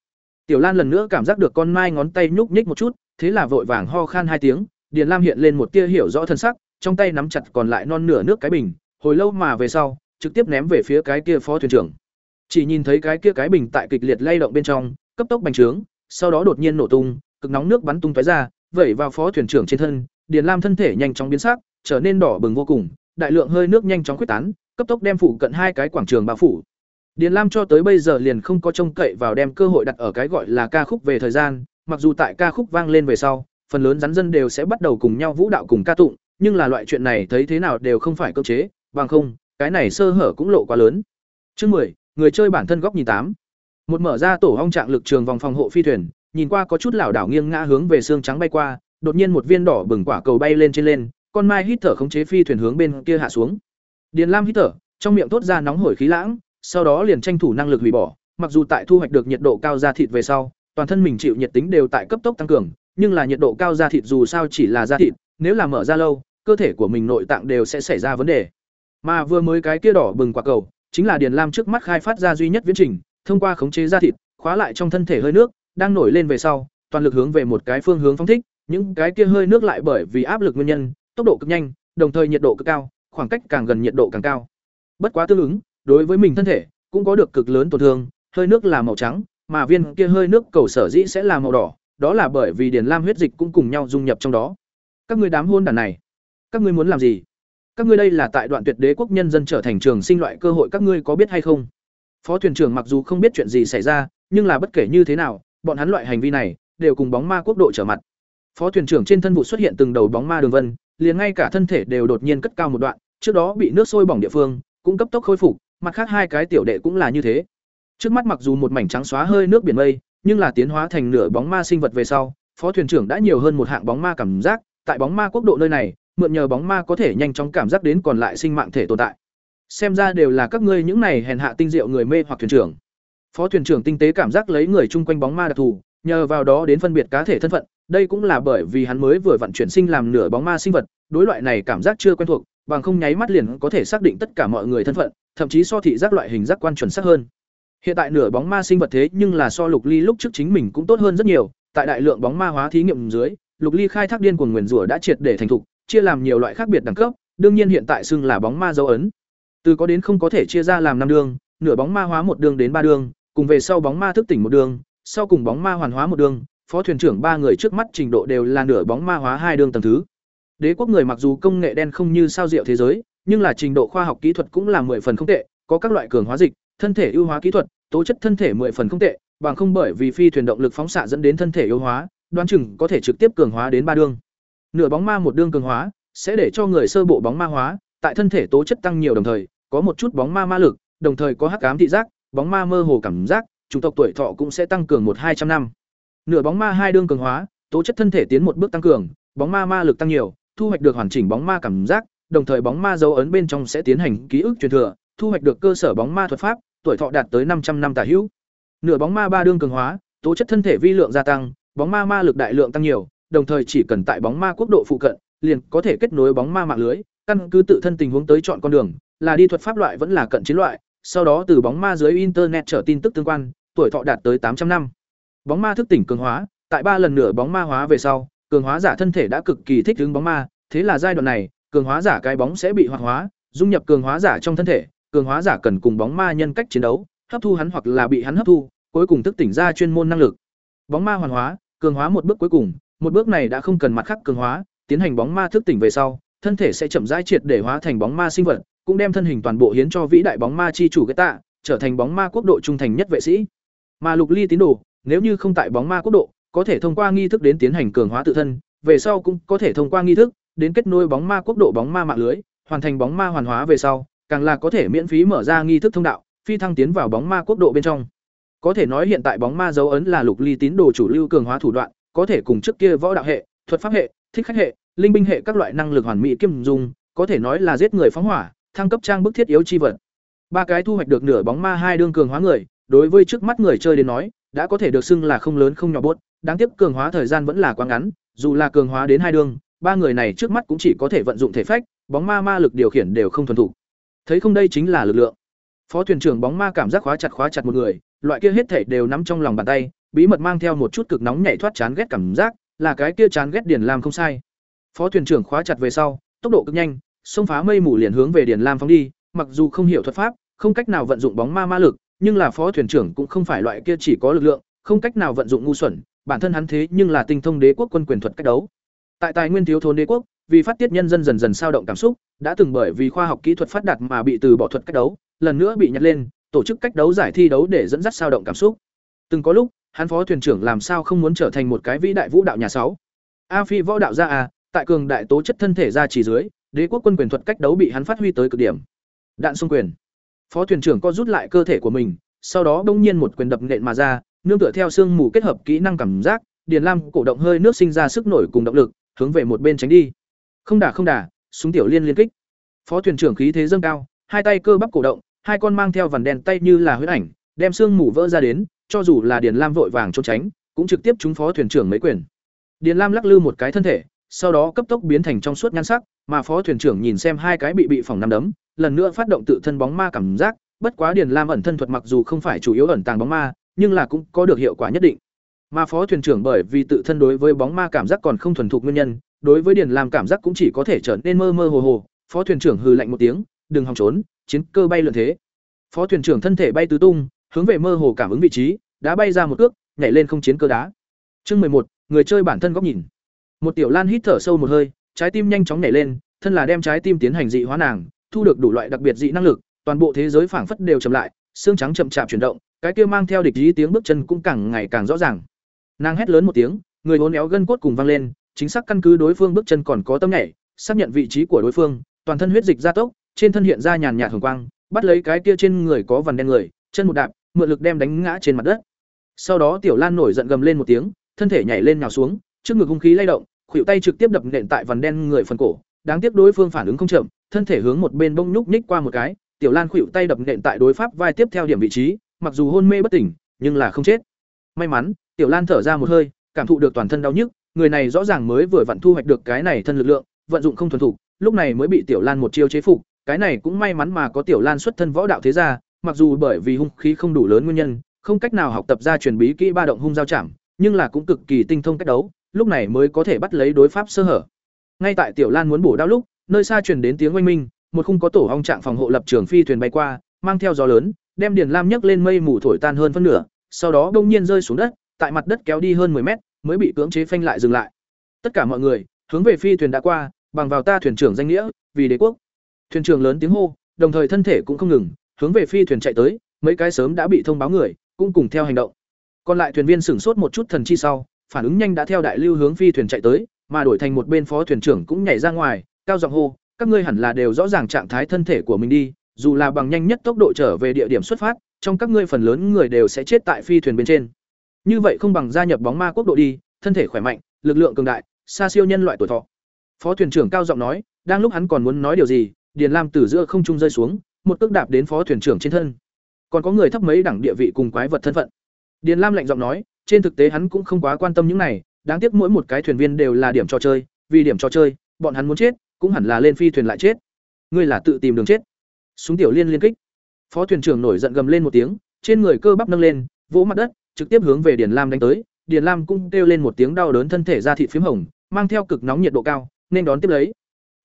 Tiểu Lan lần nữa cảm giác được con mai ngón tay nhúc nhích một chút, thế là vội vàng ho khan hai tiếng, Điền Lam hiện lên một tia hiểu rõ thân sắc, trong tay nắm chặt còn lại non nửa nước cái bình, hồi lâu mà về sau, trực tiếp ném về phía cái kia phó thuyền trưởng. Chỉ nhìn thấy cái kia cái bình tại kịch liệt lay động bên trong, cấp tốc bành trướng, sau đó đột nhiên nổ tung, cực nóng nước bắn tung tóe ra, vẩy vào phó thuyền trưởng trên thân, Điền Lam thân thể nhanh chóng biến sắc, trở nên đỏ bừng vô cùng, đại lượng hơi nước nhanh chóng khuếch tán, cấp tốc đem phủ cận hai cái quảng trường bao phủ. Điền Lam cho tới bây giờ liền không có trông cậy vào đem cơ hội đặt ở cái gọi là ca khúc về thời gian, mặc dù tại ca khúc vang lên về sau, phần lớn rắn dân đều sẽ bắt đầu cùng nhau vũ đạo cùng ca tụng, nhưng là loại chuyện này thấy thế nào đều không phải cơ chế, bằng không, cái này sơ hở cũng lộ quá lớn. Chương 10, người chơi bản thân góc nhìn tám. Một mở ra tổ ong trạng lực trường vòng phòng hộ phi thuyền, nhìn qua có chút lảo đảo nghiêng ngã hướng về xương trắng bay qua, đột nhiên một viên đỏ bừng quả cầu bay lên trên lên, con mai hít thở khống chế phi thuyền hướng bên kia hạ xuống. Điền Lam hít thở, trong miệng tốt ra nóng hổi khí lãng, sau đó liền tranh thủ năng lực hủy bỏ, mặc dù tại thu hoạch được nhiệt độ cao da thịt về sau, toàn thân mình chịu nhiệt tính đều tại cấp tốc tăng cường, nhưng là nhiệt độ cao da thịt dù sao chỉ là da thịt, nếu là mở ra lâu, cơ thể của mình nội tạng đều sẽ xảy ra vấn đề. Mà vừa mới cái kia đỏ bừng quả cầu, chính là Điền Lam trước mắt khai phát ra duy nhất viễn trình, thông qua khống chế da thịt, khóa lại trong thân thể hơi nước, đang nổi lên về sau, toàn lực hướng về một cái phương hướng phóng thích, những cái kia hơi nước lại bởi vì áp lực nguyên nhân, tốc độ cực nhanh, đồng thời nhiệt độ cực cao, khoảng cách càng gần nhiệt độ càng cao. Bất quá tương ứng, đối với mình thân thể cũng có được cực lớn tổn thương, hơi nước là màu trắng, mà viên kia hơi nước cầu sở dĩ sẽ là màu đỏ, đó là bởi vì điền lam huyết dịch cũng cùng nhau dung nhập trong đó. Các ngươi đám hôn đàn này, các ngươi muốn làm gì? Các ngươi đây là tại đoạn tuyệt đế quốc nhân dân trở thành trường sinh loại cơ hội các ngươi có biết hay không? Phó thuyền trưởng mặc dù không biết chuyện gì xảy ra, nhưng là bất kể như thế nào, bọn hắn loại hành vi này đều cùng bóng ma quốc độ trở mặt. Phó thuyền trưởng trên thân vụ xuất hiện từng đầu bóng ma đường vân, liền ngay cả thân thể đều đột nhiên cất cao một đoạn, trước đó bị nước sôi bỏng địa phương, cũng cấp tốc khôi phục, mặt khác hai cái tiểu đệ cũng là như thế. Trước mắt mặc dù một mảnh trắng xóa hơi nước biển mây, nhưng là tiến hóa thành nửa bóng ma sinh vật về sau, phó thuyền trưởng đã nhiều hơn một hạng bóng ma cảm giác, tại bóng ma quốc độ nơi này, mượn nhờ bóng ma có thể nhanh chóng cảm giác đến còn lại sinh mạng thể tồn tại. Xem ra đều là các ngươi những này hèn hạ tinh diệu người mê hoặc thuyền trưởng. Phó thuyền trưởng tinh tế cảm giác lấy người chung quanh bóng ma đặc thù, nhờ vào đó đến phân biệt cá thể thân phận, đây cũng là bởi vì hắn mới vừa vận chuyển sinh làm nửa bóng ma sinh vật, đối loại này cảm giác chưa quen thuộc, bằng không nháy mắt liền có thể xác định tất cả mọi người thân phận, thậm chí so thị giác loại hình giác quan chuẩn xác hơn. Hiện tại nửa bóng ma sinh vật thế nhưng là so Lục Ly lúc trước chính mình cũng tốt hơn rất nhiều, tại đại lượng bóng ma hóa thí nghiệm dưới, Lục Ly khai thác điên cuồng nguyên rủa đã triệt để thành thục, chia làm nhiều loại khác biệt đẳng cấp, đương nhiên hiện tại xưng là bóng ma dấu ấn. Từ có đến không có thể chia ra làm năm đường, nửa bóng ma hóa một đường đến ba đường, cùng về sau bóng ma thức tỉnh một đường, sau cùng bóng ma hoàn hóa một đường, phó thuyền trưởng ba người trước mắt trình độ đều là nửa bóng ma hóa hai đường tầng thứ. Đế quốc người mặc dù công nghệ đen không như sao diệu thế giới, nhưng là trình độ khoa học kỹ thuật cũng là mười phần không tệ, có các loại cường hóa dịch, thân thể ưu hóa kỹ thuật, tố chất thân thể mười phần không tệ, bằng không bởi vì phi thuyền động lực phóng xạ dẫn đến thân thể yếu hóa, đoán chừng có thể trực tiếp cường hóa đến ba đương. Nửa bóng ma một đương cường hóa, sẽ để cho người sơ bộ bóng ma hóa, tại thân thể tố chất tăng nhiều đồng thời, có một chút bóng ma ma lực, đồng thời có hắc ám thị giác, bóng ma mơ hồ cảm giác, chủng tộc tuổi thọ cũng sẽ tăng cường một hai trăm năm. Nửa bóng ma hai đương cường hóa, tố chất thân thể tiến một bước tăng cường, bóng ma ma lực tăng nhiều, thu hoạch được hoàn chỉnh bóng ma cảm giác, đồng thời bóng ma dấu ấn bên trong sẽ tiến hành ký ức truyền thừa, thu hoạch được cơ sở bóng ma thuật pháp, tuổi thọ đạt tới 500 năm tả hữu. Nửa bóng ma ba đương cường hóa, tố chất thân thể vi lượng gia tăng, bóng ma ma lực đại lượng tăng nhiều, đồng thời chỉ cần tại bóng ma quốc độ phụ cận, liền có thể kết nối bóng ma mạng lưới, căn cứ tự thân tình huống tới chọn con đường, là đi thuật pháp loại vẫn là cận chiến loại, sau đó từ bóng ma dưới internet trở tin tức tương quan, tuổi thọ đạt tới 800 năm. Bóng ma thức tỉnh cường hóa, tại ba lần nửa bóng ma hóa về sau, cường hóa giả thân thể đã cực kỳ thích ứng bóng ma, thế là giai đoạn này, cường hóa giả cái bóng sẽ bị hoạt hóa, dung nhập cường hóa giả trong thân thể, cường hóa giả cần cùng bóng ma nhân cách chiến đấu, hấp thu hắn hoặc là bị hắn hấp thu, cuối cùng thức tỉnh ra chuyên môn năng lực. Bóng ma hoàn hóa, cường hóa một bước cuối cùng, một bước này đã không cần mặt khác cường hóa, tiến hành bóng ma thức tỉnh về sau, thân thể sẽ chậm rãi triệt để hóa thành bóng ma sinh vật, cũng đem thân hình toàn bộ hiến cho vĩ đại bóng ma chi chủ tạ, trở thành bóng ma quốc độ trung thành nhất vệ sĩ. Mà Lục Ly tín đồ, nếu như không tại bóng ma quốc độ, có thể thông qua nghi thức đến tiến hành cường hóa tự thân, về sau cũng có thể thông qua nghi thức đến kết nối bóng ma quốc độ bóng ma mạng lưới, hoàn thành bóng ma hoàn hóa về sau, càng là có thể miễn phí mở ra nghi thức thông đạo, phi thăng tiến vào bóng ma quốc độ bên trong. Có thể nói hiện tại bóng ma dấu ấn là lục ly tín đồ chủ lưu cường hóa thủ đoạn, có thể cùng trước kia võ đạo hệ, thuật pháp hệ, thích khách hệ, linh binh hệ các loại năng lực hoàn mỹ kiêm dung, có thể nói là giết người phóng hỏa, thăng cấp trang bức thiết yếu chi vật. Ba cái thu hoạch được nửa bóng ma hai đương cường hóa người, đối với trước mắt người chơi đến nói, đã có thể được xưng là không lớn không nhỏ bốt, đáng tiếc cường hóa thời gian vẫn là quá ngắn, dù là cường hóa đến hai đường, ba người này trước mắt cũng chỉ có thể vận dụng thể phách, bóng ma ma lực điều khiển đều không thuần thủ. Thấy không đây chính là lực lượng. Phó thuyền trưởng bóng ma cảm giác khóa chặt khóa chặt một người, loại kia hết thể đều nắm trong lòng bàn tay, bí mật mang theo một chút cực nóng nhảy thoát chán ghét cảm giác, là cái kia chán ghét Điền Lam không sai. Phó thuyền trưởng khóa chặt về sau, tốc độ cực nhanh, xông phá mây mù liền hướng về Điền Lam phóng đi, mặc dù không hiểu thuật pháp, không cách nào vận dụng bóng ma ma lực, nhưng là phó thuyền trưởng cũng không phải loại kia chỉ có lực lượng, không cách nào vận dụng ngu xuẩn, bản thân hắn thế nhưng là tinh thông đế quốc quân quyền thuật cách đấu. Tại tài nguyên thiếu thốn đế quốc, vì phát tiết nhân dân dần dần sao động cảm xúc, đã từng bởi vì khoa học kỹ thuật phát đạt mà bị từ bỏ thuật cách đấu, lần nữa bị nhặt lên, tổ chức cách đấu giải thi đấu để dẫn dắt sao động cảm xúc. Từng có lúc, hắn phó thuyền trưởng làm sao không muốn trở thành một cái vĩ đại vũ đạo nhà sáu. A Phi võ đạo gia à, tại cường đại tố chất thân thể ra chỉ dưới, đế quốc quân quyền thuật cách đấu bị hắn phát huy tới cực điểm. Đạn xung quyền. Phó thuyền trưởng co rút lại cơ thể của mình, sau đó bỗng nhiên một quyền đập nện mà ra, nương tựa theo xương mù kết hợp kỹ năng cảm giác, Điền Lam cổ động hơi nước sinh ra sức nổi cùng động lực, hướng về một bên tránh đi. Không đả không đả, súng tiểu liên liên kích. Phó thuyền trưởng khí thế dâng cao, hai tay cơ bắp cổ động, hai con mang theo vằn đen tay như là huyết ảnh, đem xương mù vỡ ra đến, cho dù là Điền Lam vội vàng trốn tránh, cũng trực tiếp trúng phó thuyền trưởng mấy quyền. Điền Lam lắc lư một cái thân thể, sau đó cấp tốc biến thành trong suốt nhan sắc, mà phó thuyền trưởng nhìn xem hai cái bị bị phỏng năm đấm, lần nữa phát động tự thân bóng ma cảm giác, bất quá Điền Lam ẩn thân thuật mặc dù không phải chủ yếu ẩn tàng bóng ma, nhưng là cũng có được hiệu quả nhất định. Mà phó thuyền trưởng bởi vì tự thân đối với bóng ma cảm giác còn không thuần thục nguyên nhân, đối với Điền Lam cảm giác cũng chỉ có thể trở nên mơ mơ hồ hồ, phó thuyền trưởng hừ lạnh một tiếng, đừng hòng trốn, chiến cơ bay lượn thế. Phó thuyền trưởng thân thể bay tứ tung, hướng về mơ hồ cảm ứng vị trí, đã bay ra một cước, nhảy lên không chiến cơ đá. Chương một, người chơi bản thân góc nhìn. Một tiểu Lan hít thở sâu một hơi, trái tim nhanh chóng nhảy lên, thân là đem trái tim tiến hành dị hóa nàng, thu được đủ loại đặc biệt dị năng lực, toàn bộ thế giới phảng phất đều chậm lại, xương trắng chậm chạp chuyển động, cái kia mang theo địch ý tiếng bước chân cũng càng ngày càng rõ ràng. Nàng hét lớn một tiếng, người uốn éo gân cốt cùng vang lên, chính xác căn cứ đối phương bước chân còn có tâm nhảy, xác nhận vị trí của đối phương, toàn thân huyết dịch gia tốc, trên thân hiện ra nhàn nhạt hồng quang, bắt lấy cái kia trên người có vằn đen người, chân một đạp, mượn lực đem đánh ngã trên mặt đất. Sau đó Tiểu Lan nổi giận gầm lên một tiếng, thân thể nhảy lên nhào xuống, trước ngực hung khí lay động, khuỷu tay trực tiếp đập nện tại vằn đen người phần cổ, đáng tiếc đối phương phản ứng không chậm, thân thể hướng một bên bông nhúc nhích qua một cái, Tiểu Lan khuỵu tay đập nện tại đối pháp vai tiếp theo điểm vị trí, mặc dù hôn mê bất tỉnh, nhưng là không chết. May mắn, Tiểu Lan thở ra một hơi, cảm thụ được toàn thân đau nhức, người này rõ ràng mới vừa vặn thu hoạch được cái này thân lực lượng, vận dụng không thuần thục, lúc này mới bị Tiểu Lan một chiêu chế phục, cái này cũng may mắn mà có Tiểu Lan xuất thân võ đạo thế gia, mặc dù bởi vì hung khí không đủ lớn nguyên nhân, không cách nào học tập ra truyền bí kỹ ba động hung giao chạm, nhưng là cũng cực kỳ tinh thông cách đấu, lúc này mới có thể bắt lấy đối pháp sơ hở. Ngay tại Tiểu Lan muốn bổ đao lúc, nơi xa truyền đến tiếng oanh minh, một khung có tổ ong trạng phòng hộ lập trường phi thuyền bay qua, mang theo gió lớn, đem Điền Lam nhấc lên mây mù thổi tan hơn phân nửa, sau đó bỗng nhiên rơi xuống đất, tại mặt đất kéo đi hơn 10 mét, mới bị cưỡng chế phanh lại dừng lại. Tất cả mọi người, hướng về phi thuyền đã qua, bằng vào ta thuyền trưởng danh nghĩa, vì đế quốc. Thuyền trưởng lớn tiếng hô, đồng thời thân thể cũng không ngừng, hướng về phi thuyền chạy tới, mấy cái sớm đã bị thông báo người, cũng cùng theo hành động. Còn lại thuyền viên sửng sốt một chút thần chi sau, phản ứng nhanh đã theo đại lưu hướng phi thuyền chạy tới, mà đổi thành một bên phó thuyền trưởng cũng nhảy ra ngoài, cao giọng hô, các ngươi hẳn là đều rõ ràng trạng thái thân thể của mình đi, dù là bằng nhanh nhất tốc độ trở về địa điểm xuất phát, trong các ngươi phần lớn người đều sẽ chết tại phi thuyền bên trên. Như vậy không bằng gia nhập bóng ma quốc độ đi, thân thể khỏe mạnh, lực lượng cường đại, xa siêu nhân loại tuổi thọ. Phó thuyền trưởng cao giọng nói, đang lúc hắn còn muốn nói điều gì, Điền Lam từ giữa không trung rơi xuống, một cước đạp đến phó thuyền trưởng trên thân. Còn có người thấp mấy đẳng địa vị cùng quái vật thân phận. Điền Lam lạnh giọng nói, trên thực tế hắn cũng không quá quan tâm những này, đáng tiếc mỗi một cái thuyền viên đều là điểm trò chơi, vì điểm trò chơi, bọn hắn muốn chết, cũng hẳn là lên phi thuyền lại chết. Ngươi là tự tìm đường chết. Súng tiểu liên liên kích. Phó thuyền trưởng nổi giận gầm lên một tiếng, trên người cơ bắp nâng lên, vỗ mặt đất, trực tiếp hướng về Điền Lam đánh tới. Điền Lam cũng kêu lên một tiếng đau đớn thân thể ra thịt phím hồng, mang theo cực nóng nhiệt độ cao, nên đón tiếp lấy.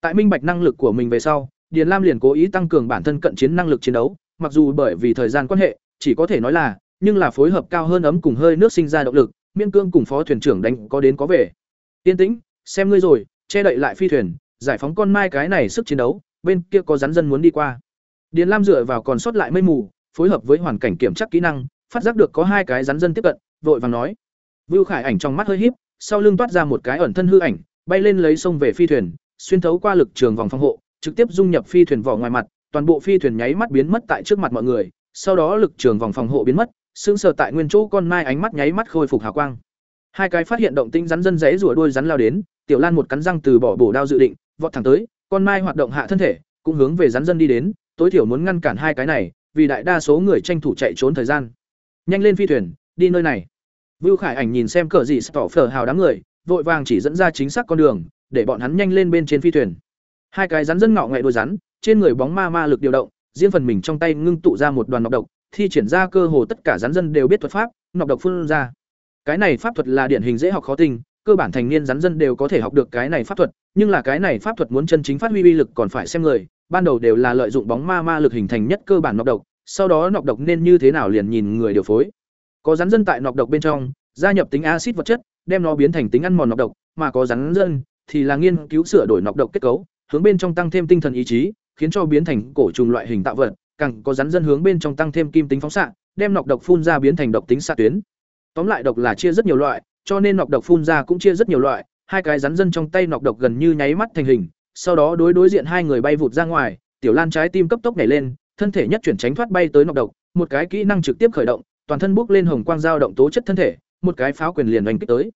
Tại minh bạch năng lực của mình về sau, Điền Lam liền cố ý tăng cường bản thân cận chiến năng lực chiến đấu, mặc dù bởi vì thời gian quan hệ, chỉ có thể nói là, nhưng là phối hợp cao hơn ấm cùng hơi nước sinh ra động lực, miên cương cùng phó thuyền trưởng đánh có đến có về. Tiên tĩnh, xem ngươi rồi, che đậy lại phi thuyền, giải phóng con mai cái này sức chiến đấu, bên kia có rắn dân muốn đi qua. Điền Lam dựa vào còn sót lại mây mù, phối hợp với hoàn cảnh kiểm tra kỹ năng, phát giác được có hai cái rắn dân tiếp cận, vội vàng nói. Vưu Khải ảnh trong mắt hơi híp, sau lưng toát ra một cái ẩn thân hư ảnh, bay lên lấy sông về phi thuyền, xuyên thấu qua lực trường vòng phòng hộ, trực tiếp dung nhập phi thuyền vỏ ngoài mặt, toàn bộ phi thuyền nháy mắt biến mất tại trước mặt mọi người, sau đó lực trường vòng phòng hộ biến mất, sững sờ tại nguyên chỗ con mai ánh mắt nháy mắt khôi phục hào quang. Hai cái phát hiện động tĩnh rắn dân rẽ rủa đuôi rắn lao đến, Tiểu Lan một cắn răng từ bỏ bổ đao dự định, vọt thẳng tới, con mai hoạt động hạ thân thể, cũng hướng về rắn dân đi đến, tối thiểu muốn ngăn cản hai cái này, vì đại đa số người tranh thủ chạy trốn thời gian. Nhanh lên phi thuyền, đi nơi này. Vưu Khải Ảnh nhìn xem cờ gì tỏ phở hào đám người, vội vàng chỉ dẫn ra chính xác con đường, để bọn hắn nhanh lên bên trên phi thuyền. Hai cái rắn dân ngọ ngậy đuôi rắn, trên người bóng ma ma lực điều động, riêng phần mình trong tay ngưng tụ ra một đoàn nọc độc, thi triển ra cơ hồ tất cả rắn dân đều biết thuật pháp, nọc độc phun ra. Cái này pháp thuật là điển hình dễ học khó tình cơ bản thành niên rắn dân đều có thể học được cái này pháp thuật, nhưng là cái này pháp thuật muốn chân chính phát huy uy lực còn phải xem người, ban đầu đều là lợi dụng bóng ma ma lực hình thành nhất cơ bản nọc độc, sau đó nọc độc nên như thế nào liền nhìn người điều phối. Có rắn dân tại nọc độc bên trong, gia nhập tính axit vật chất, đem nó biến thành tính ăn mòn nọc độc, mà có rắn dân thì là nghiên cứu sửa đổi nọc độc kết cấu, hướng bên trong tăng thêm tinh thần ý chí, khiến cho biến thành cổ trùng loại hình tạo vật, càng có rắn dân hướng bên trong tăng thêm kim tính phóng xạ, đem nọc độc phun ra biến thành độc tính xạ tuyến. Tóm lại độc là chia rất nhiều loại, cho nên nọc độc phun ra cũng chia rất nhiều loại, hai cái rắn dân trong tay nọc độc gần như nháy mắt thành hình, sau đó đối đối diện hai người bay vụt ra ngoài, Tiểu Lan trái tim cấp tốc nhảy lên, thân thể nhất chuyển tránh thoát bay tới nọc độc, một cái kỹ năng trực tiếp khởi động, toàn thân bốc lên hồng quang dao động tố chất thân thể, một cái pháo quyền liền đánh kích tới.